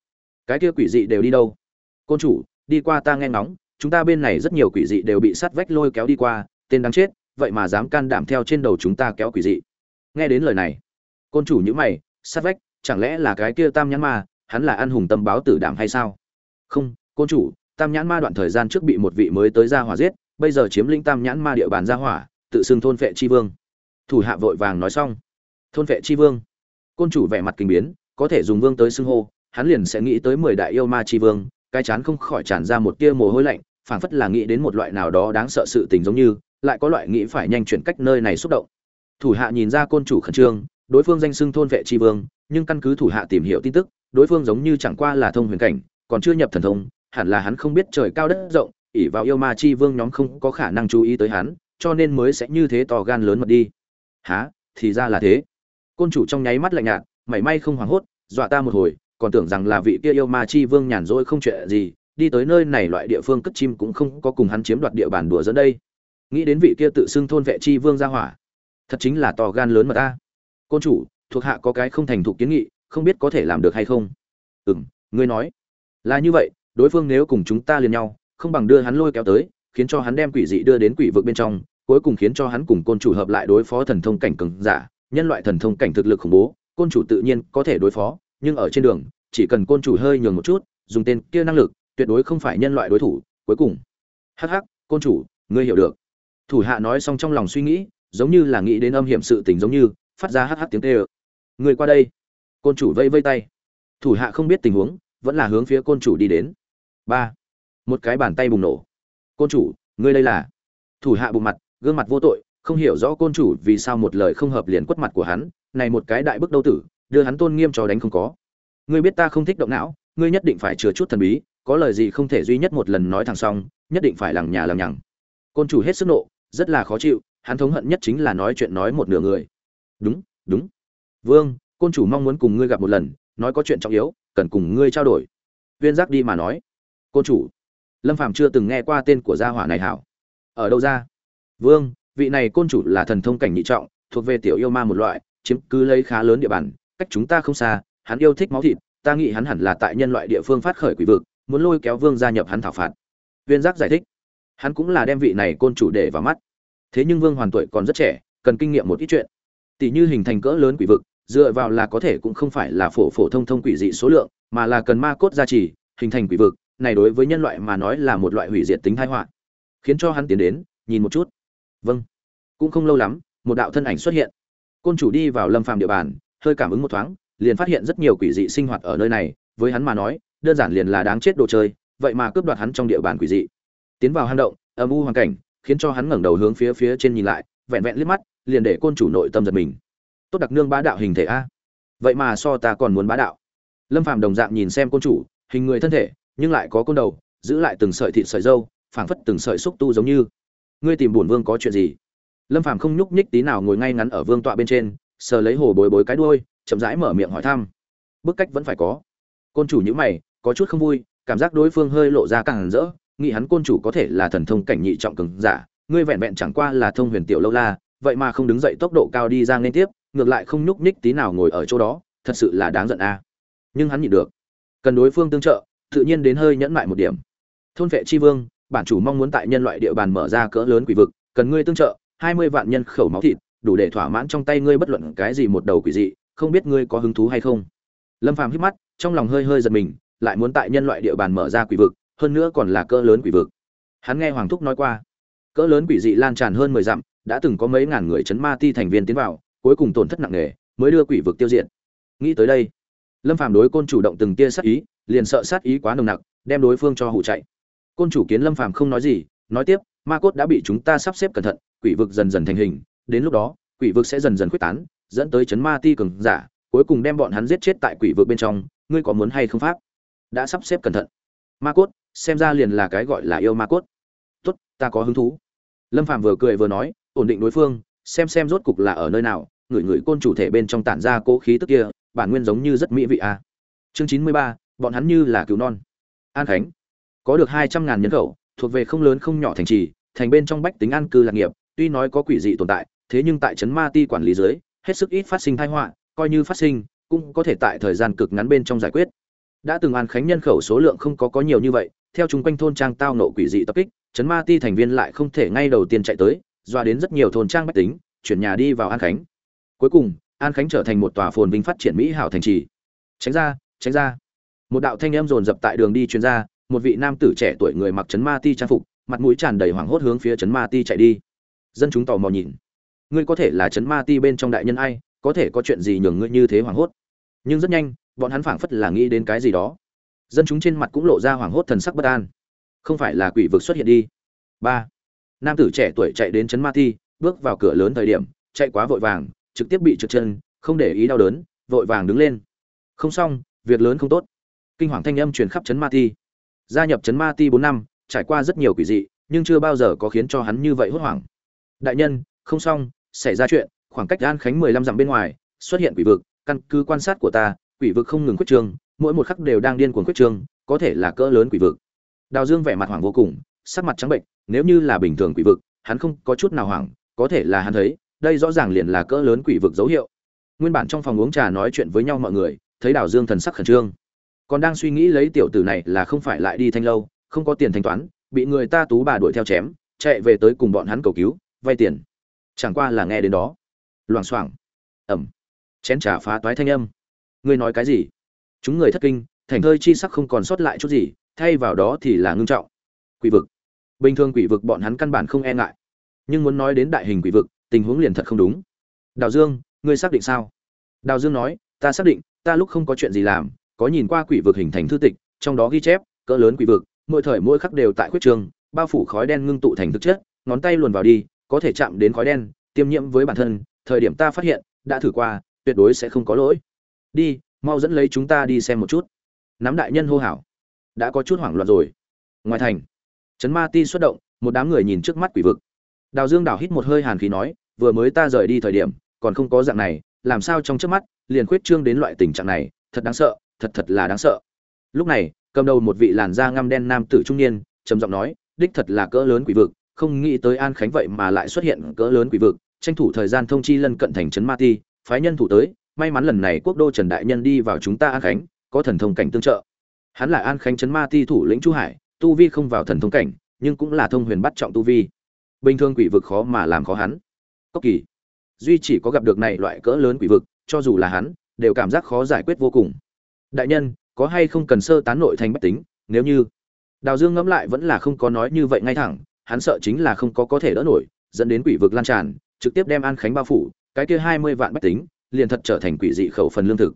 Cái kia quỷ dị đều đi đâu? Côn chủ, đi qua ta nghe ngóng, chúng ta bên này rất nhiều quỷ dị đều bị sắt vách lôi kéo đi qua, tên đáng chết, vậy mà dám can đảm theo trên đầu chúng ta kéo quỷ dị. Nghe đến lời này, côn chủ nhữ mày, sắt vách chẳng lẽ là cái kia tam nhãn ma, hắn là ăn hùng tâm báo tử đảm hay sao? Không côn chủ, tam nhãn ma đoạn thời gian trước bị một vị mới tới gia hỏa giết, bây giờ chiếm lĩnh tam nhãn ma địa bàn gia hỏa, tự xưng thôn vệ chi vương. Thủ hạ vội vàng nói xong. Thôn vệ chi vương. Côn chủ vẻ mặt kinh biến, có thể dùng vương tới xưng hô, hắn liền sẽ nghĩ tới mười đại yêu ma chi vương, cái chán không khỏi tràn ra một tia mồ hôi lạnh, phảng phất là nghĩ đến một loại nào đó đáng sợ sự tình giống như, lại có loại nghĩ phải nhanh chuyển cách nơi này xúc động. Thủ hạ nhìn ra côn chủ khẩn trương, đối phương danh xưng thôn vệ chi vương nhưng căn cứ thủ hạ tìm hiểu tin tức, đối phương giống như chẳng qua là thông huyền cảnh, còn chưa nhập thần thông, hẳn là hắn không biết trời cao đất rộng, ỷ vào yêu ma chi vương nhóm không có khả năng chú ý tới hắn, cho nên mới sẽ như thế to gan lớn mật đi. Hả? Thì ra là thế. Côn chủ trong nháy mắt lạnh nhạt, mảy may không hoảng hốt, dọa ta một hồi, còn tưởng rằng là vị kia yêu ma chi vương nhàn rỗi không chuyện gì, đi tới nơi này loại địa phương cất chim cũng không có cùng hắn chiếm đoạt địa bàn đùa dẫn đây. Nghĩ đến vị kia tự xưng thôn vệ chi vương ra hỏa, thật chính là to gan lớn mà ta. Côn chủ thuộc hạ có cái không thành thục kiến nghị, không biết có thể làm được hay không. Ừ m ngươi nói. Là như vậy, đối phương nếu cùng chúng ta liền nhau, không bằng đưa hắn lôi kéo tới, khiến cho hắn đem quỷ dị đưa đến quỷ vực bên trong, cuối cùng khiến cho hắn cùng côn chủ hợp lại đối phó thần thông cảnh cường giả, nhân loại thần thông cảnh thực lực khủng bố, côn chủ tự nhiên có thể đối phó, nhưng ở trên đường, chỉ cần côn chủ hơi nhường một chút, dùng tên kia năng lực, tuyệt đối không phải nhân loại đối thủ, cuối cùng. Hắc hắc, côn chủ, ngươi hiểu được. Thủ hạ nói xong trong lòng suy nghĩ, giống như là nghĩ đến âm hiểm sự tình giống như, phát ra hắc hắc tiếng tê ơ người qua đây. Côn chủ vây vây tay. Thủ hạ không biết tình huống, vẫn là hướng phía côn chủ đi đến. Ba. Một cái bàn tay bùng nổ. Côn chủ, ngươi đây là? Thủ hạ bụng mặt, gương mặt vô tội, không hiểu rõ côn chủ vì sao một lời không hợp liền quất mặt của hắn, này một cái đại bức đâu tử, đưa hắn tôn nghiêm cho đánh không có. Ngươi biết ta không thích động não, ngươi nhất định phải chứa chút thần bí, có lời gì không thể duy nhất một lần nói thẳng xong, nhất định phải lằng nhà lằng nhằng. Côn chủ hết sức nộ, rất là khó chịu, hắn thống hận nhất chính là nói chuyện nói một nửa người. Đúng đúng vương, côn chủ mong muốn cùng ngươi gặp một lần, nói có chuyện trọng yếu, cần cùng ngươi trao đổi. Viên giác đi mà nói. Côn chủ, lâm phàm chưa từng nghe qua tên của gia hỏa này hảo. Ở đâu ra? Vương, vị này côn chủ là thần thông cảnh nhị trọng, thuộc về tiểu yêu ma một loại, chiếm cứ lấy khá lớn địa bàn, cách chúng ta không xa, hắn yêu thích máu thịt, ta nghĩ hắn hẳn là tại nhân loại địa phương phát khởi quỷ vực, muốn lôi kéo vương gia nhập hắn thảo phạt. Viên giác giải thích. Hắn cũng là đem vị này côn chủ để vào mắt. Thế nhưng vương hoàn tuổi còn rất trẻ, cần kinh nghiệm một ít chuyện. Tỷ như hình thành cỡ lớn quỷ vực dựa vào là có thể cũng không phải là phổ phổ thông thông quỷ dị số lượng, mà là cần ma cốt gia trì, hình thành quỷ vực, này đối với nhân loại mà nói là một loại hủy diệt tính tai họa. Khiến cho hắn tiến đến, nhìn một chút. Vâng. Cũng không lâu lắm, một đạo thân ảnh xuất hiện. Côn chủ đi vào lâm phàm địa bàn, hơi cảm ứng một thoáng, liền phát hiện rất nhiều quỷ dị sinh hoạt ở nơi này, với hắn mà nói, đơn giản liền là đáng chết đồ chơi, vậy mà cướp đoạt hắn trong địa bàn quỷ dị. Tiến vào hang động, âm u hoàn cảnh, khiến cho hắn ngẩng đầu hướng phía phía trên nhìn lại, vẹn vẹn liếc mắt, liền để côn chủ nội tâm giật mình tốt đặc nương bá đạo hình thể a. Vậy mà so ta còn muốn bá đạo. Lâm phàm đồng dạng nhìn xem côn chủ, hình người thân thể, nhưng lại có côn đầu, giữ lại từng sợi thịt sợi dâu, phảng phất từng sợi xúc tu giống như. Ngươi tìm bổn vương có chuyện gì? Lâm phàm không nhúc nhích tí nào ngồi ngay ngắn ở vương tọa bên trên, sờ lấy hồ bồi bối cái đuôi, chậm rãi mở miệng hỏi thăm. Bức cách vẫn phải có. Côn chủ nhữ mày, có chút không vui, cảm giác đối phương hơi lộ ra càng rỡ, nghĩ hắn côn chủ có thể là thần thông cảnh nhị trọng cường giả, ngươi vẹn vẹn chẳng qua là thông huyền tiểu lâu la, vậy mà không đứng dậy tốc độ cao đi ra nên tiếp ngược lại không nhúc nhích tí nào ngồi ở chỗ đó, thật sự là đáng giận a. Nhưng hắn nhịn được. Cần đối phương tương trợ, tự nhiên đến hơi nhẫn mại một điểm. Thôn vệ chi vương, bản chủ mong muốn tại nhân loại địa bàn mở ra cỡ lớn quỷ vực, cần ngươi tương trợ, hai mươi vạn nhân khẩu máu thịt, đủ để thỏa mãn trong tay ngươi bất luận cái gì một đầu quỷ dị, không biết ngươi có hứng thú hay không. Lâm phàm hít mắt, trong lòng hơi hơi giật mình, lại muốn tại nhân loại địa bàn mở ra quỷ vực, hơn nữa còn là cỡ lớn quỷ vực. Hắn nghe hoàng thúc nói qua, cỡ lớn quỷ dị lan tràn hơn mười dặm, đã từng có mấy ngàn người chấn ma ti thành viên tiến vào cuối cùng tổn thất nặng nề, mới đưa quỷ vực tiêu diệt. Nghĩ tới đây, lâm phàm đối côn chủ động từng tia sát ý, liền sợ sát ý quá nồng nặc, đem đối phương cho hụ chạy. Côn chủ kiến lâm phàm không nói gì, nói tiếp, ma cốt đã bị chúng ta sắp xếp cẩn thận, quỷ vực dần dần thành hình, đến lúc đó, quỷ vực sẽ dần dần quyết tán, dẫn tới chấn ma ti cường giả, cuối cùng đem bọn hắn giết chết tại quỷ vực bên trong, ngươi có muốn hay không pháp? Đã sắp xếp cẩn thận. Ma cốt, xem ra liền là cái gọi là yêu ma cốt. Tốt, ta có hứng thú. Lâm phàm vừa cười vừa nói, ổn định đối phương, xem xem rốt cục là ở nơi nào người người côn chủ thể bên trong tản ra cố khí tức kia, bản nguyên giống như rất mỹ vị à. chương chín mươi ba, bọn hắn như là cứu non. An khánh, có được hai trăm ngàn nhân khẩu, thuộc về không lớn không nhỏ thành trì, thành bên trong bách tính an cư lạc nghiệp, tuy nói có quỷ dị tồn tại, thế nhưng tại trấn ma ti quản lý dưới, hết sức ít phát sinh tai họa, coi như phát sinh, cũng có thể tại thời gian cực ngắn bên trong giải quyết. Đã từng an khánh nhân khẩu số lượng không có có nhiều như vậy, theo chúng quanh thôn trang tao nộ quỷ dị tập kích trấn ma ti thành viên lại không thể ngay đầu tiên chạy tới, doa đến rất nhiều thôn trang bách tính, chuyển nhà đi vào an khánh cuối cùng, an khánh trở thành một tòa phồn vinh phát triển mỹ hảo thành trì. Tránh ra tránh ra. Một đạo thanh âm dồn dập tại đường đi chuyên gia một vị nam tử trẻ tuổi người mặc trấn ma ti trang phục, mặt mũi tràn đầy hoảng hốt hướng phía trấn ma ti chạy đi. Dân chúng tò mò nhìn. Ngươi có thể là trấn ma ti bên trong đại nhân ai, có thể có chuyện gì nhường ngươi như thế hoảng hốt? Nhưng rất nhanh, bọn hắn phảng phất là nghĩ đến cái gì đó. Dân chúng trên mặt cũng lộ ra hoảng hốt thần sắc bất an. Không phải là quỷ vực xuất hiện đi. Ba. Nam tử trẻ tuổi chạy đến trấn ma ti, bước vào cửa lớn thời điểm, chạy quá vội vàng trực tiếp bị trượt chân, không để ý đau đớn, vội vàng đứng lên. Không xong, việc lớn không tốt. Kinh hoàng thanh âm truyền khắp trấn ma ti. Gia nhập trấn ma ti bốn năm, trải qua rất nhiều quỷ dị, nhưng chưa bao giờ có khiến cho hắn như vậy hốt hoảng. Đại nhân, không xong, xảy ra chuyện, khoảng cách an khánh mười lăm dặm bên ngoài, xuất hiện quỷ vực, căn cứ quan sát của ta, quỷ vực không ngừng quyết trương, mỗi một khắc đều đang điên cuồng quyết trương, có thể là cỡ lớn quỷ vực. Đào dương vẻ mặt hoảng vô cùng, sắc mặt trắng bệnh nếu như là bình thường quỷ vực, hắn không có chút nào hoảng, có thể là hắn thấy đây rõ ràng liền là cỡ lớn quỷ vực dấu hiệu. Nguyên bản trong phòng uống trà nói chuyện với nhau mọi người, thấy đào dương thần sắc khẩn trương. Còn đang suy nghĩ lấy tiểu tử này là không phải lại đi thanh lâu, không có tiền thanh toán, bị người ta tú bà đuổi theo chém, chạy về tới cùng bọn hắn cầu cứu, vay tiền. Chẳng qua là nghe đến đó. Loảng xoảng. Ẩm chén trà phá toái thanh âm. Ngươi nói cái gì? Chúng người thất kinh, thành thơi chi sắc không còn sót lại chút gì, thay vào đó thì là ngưng trọng. Quỷ vực. Bình thường quỷ vực bọn hắn căn bản không e ngại. Nhưng muốn nói đến đại hình quỷ vực tình huống liền thật không đúng. Đào dương, ngươi xác định sao? Đào dương nói, ta xác định, ta lúc không có chuyện gì làm, có nhìn qua quỷ vực hình thành thư tịch, trong đó ghi chép, cỡ lớn quỷ vực, mỗi thời mỗi khắc đều tại khuyết trường, bao phủ khói đen ngưng tụ thành thực chất, ngón tay luồn vào đi, có thể chạm đến khói đen, tiêm nhiễm với bản thân, thời điểm ta phát hiện, đã thử qua, tuyệt đối sẽ không có lỗi. Đi, mau dẫn lấy chúng ta đi xem một chút. Nắm đại nhân hô hào. Đã có chút hoảng loạn rồi. Ngoài thành, trấn ma ti xuất động, một đám người nhìn trước mắt quỷ vực. Đào dương đào hít một hơi hàn khí nói vừa mới ta rời đi thời điểm, còn không có dạng này, làm sao trong trước mắt, liền khuyết trương đến loại tình trạng này, thật đáng sợ, thật thật là đáng sợ. Lúc này, cầm đầu một vị làn da ngăm đen nam tử trung niên, trầm giọng nói, đích thật là cỡ lớn quỷ vực, không nghĩ tới an khánh vậy mà lại xuất hiện cỡ lớn quỷ vực, tranh thủ thời gian thông chi lân cận thành trấn ma ti, phái nhân thủ tới, may mắn lần này quốc đô trần đại nhân đi vào chúng ta an khánh, có thần thông cảnh tương trợ. Hắn là an khánh trấn ma ti thủ lĩnh chu hải, tu vi không vào thần thông cảnh, nhưng cũng là thông huyền bắt trọng tu vi. Bình thường quỷ vực khó mà làm khó hắn cốc kỳ. Duy chỉ có gặp được này loại cỡ lớn quỷ vực, cho dù là hắn, đều cảm giác khó giải quyết vô cùng. Đại nhân, có hay không cần sơ tán nội thành bách tính? Nếu như đào dương ngẫm lại vẫn là không có nói như vậy ngay thẳng, hắn sợ chính là không có có thể đỡ nổi, dẫn đến quỷ vực lan tràn, trực tiếp đem an khánh bao phủ, cái kia hai mươi vạn bách tính, liền thật trở thành quỷ dị khẩu phần lương thực.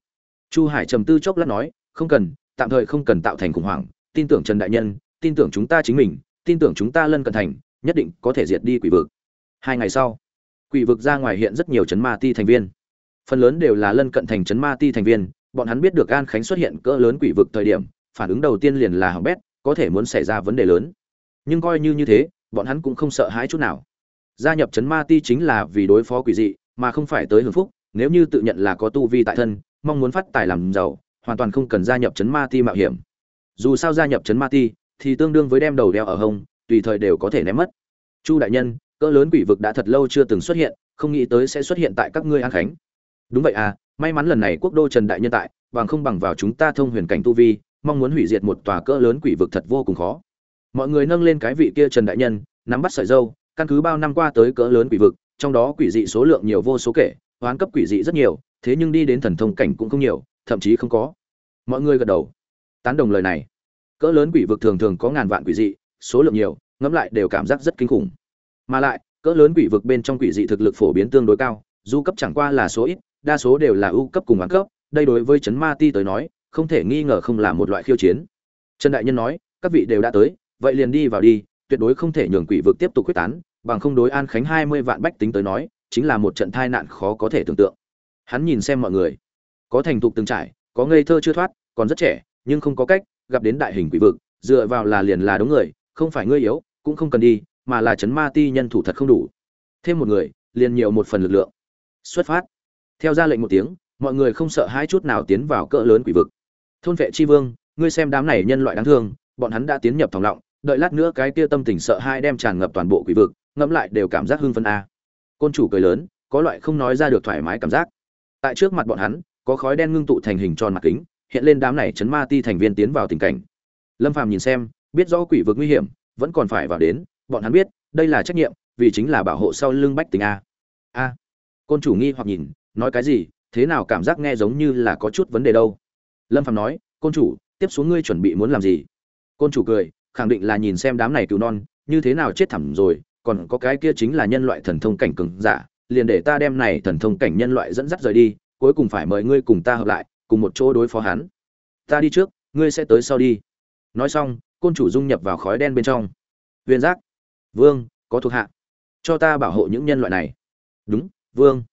Chu hải trầm tư chốc lát nói, không cần, tạm thời không cần tạo thành khủng hoảng, tin tưởng trần đại nhân, tin tưởng chúng ta chính mình, tin tưởng chúng ta lân cận thành, nhất định có thể diệt đi quỷ vực. Hai ngày sau quỷ vực ra ngoài hiện rất nhiều chấn ma ti thành viên. Phần lớn đều là lân cận thành chấn ma ti thành viên, bọn hắn biết được an khánh xuất hiện cỡ lớn quỷ vực thời điểm, phản ứng đầu tiên liền là hỏng bét, có thể muốn xảy ra vấn đề lớn. Nhưng coi như như thế, bọn hắn cũng không sợ hãi chút nào. Gia nhập chấn ma ti chính là vì đối phó quỷ dị, mà không phải tới hưởng phúc, nếu như tự nhận là có tu vi tại thân, mong muốn phát tài làm giàu, hoàn toàn không cần gia nhập chấn ma ti mạo hiểm. Dù sao gia nhập chấn ma ti thì tương đương với đem đầu đeo ở hông, tùy thời đều có thể ném mất. Chu đại nhân cỡ lớn quỷ vực đã thật lâu chưa từng xuất hiện, không nghĩ tới sẽ xuất hiện tại các ngươi an khánh. Đúng vậy à may mắn lần này quốc đô trần đại nhân tại, bằng không bằng vào chúng ta thông huyền cảnh tu vi, mong muốn hủy diệt một tòa cỡ lớn quỷ vực thật vô cùng khó. Mọi người nâng lên cái vị kia trần đại nhân, nắm bắt sợi dâu, căn cứ bao năm qua tới cỡ lớn quỷ vực, trong đó quỷ dị số lượng nhiều vô số kể, hoán cấp quỷ dị rất nhiều, thế nhưng đi đến thần thông cảnh cũng không nhiều, thậm chí không có. Mọi người gật đầu. Tán đồng lời này. Cỡ lớn quỷ vực thường thường có ngàn vạn quỷ dị, số lượng nhiều, ngẫm lại đều cảm giác rất kinh khủng mà lại, cỡ lớn quỷ vực bên trong quỷ dị thực lực phổ biến tương đối cao, du cấp chẳng qua là số ít, đa số đều là ưu cấp cùng bán cấp, đây đối với chấn ma ti tới nói, không thể nghi ngờ không là một loại khiêu chiến. Trần đại nhân nói, các vị đều đã tới, vậy liền đi vào đi, tuyệt đối không thể nhường quỷ vực tiếp tục quyết tán, bằng không đối an khánh hai mươi vạn bách tính tới nói, chính là một trận tai nạn khó có thể tưởng tượng. Hắn nhìn xem mọi người, có thành thục từng trải, có ngây thơ chưa thoát, còn rất trẻ, nhưng không có cách gặp đến đại hình quỷ vực, dựa vào là liền là đúng người, không phải ngươi yếu, cũng không cần đi mà là chấn ma ti nhân thủ thật không đủ. Thêm một người, liền nhiều một phần lực lượng. Xuất phát. Theo ra lệnh một tiếng, mọi người không sợ hai chút nào tiến vào cỡ lớn quỷ vực. Thôn vệ chi vương, ngươi xem đám này nhân loại đáng thương, bọn hắn đã tiến nhập thòng lọng, đợi lát nữa cái kia tâm tình sợ hai đem tràn ngập toàn bộ quỷ vực, ngẫm lại đều cảm giác hưng phân a. Côn chủ cười lớn, có loại không nói ra được thoải mái cảm giác. Tại trước mặt bọn hắn, có khói đen ngưng tụ thành hình tròn mặt kính, hiện lên đám này chấn ma ti thành viên tiến vào tình cảnh. Lâm phàm nhìn xem, biết rõ quỷ vực nguy hiểm, vẫn còn phải vào đến bọn hắn biết, đây là trách nhiệm, vì chính là bảo hộ sau lưng bách tính a. A. Côn chủ nghi hoặc nhìn, nói cái gì, thế nào cảm giác nghe giống như là có chút vấn đề đâu. Lâm phạm nói, côn chủ, tiếp xuống ngươi chuẩn bị muốn làm gì? Côn chủ cười, khẳng định là nhìn xem đám này cứu non, như thế nào chết thẳm rồi, còn có cái kia chính là nhân loại thần thông cảnh cường giả, liền để ta đem này thần thông cảnh nhân loại dẫn dắt rời đi, cuối cùng phải mời ngươi cùng ta hợp lại, cùng một chỗ đối phó hắn. Ta đi trước, ngươi sẽ tới sau đi. Nói xong, côn chủ dung nhập vào khói đen bên trong. Huyền giác vương có thuộc hạ. Cho ta bảo hộ những nhân loại này. Đúng vương.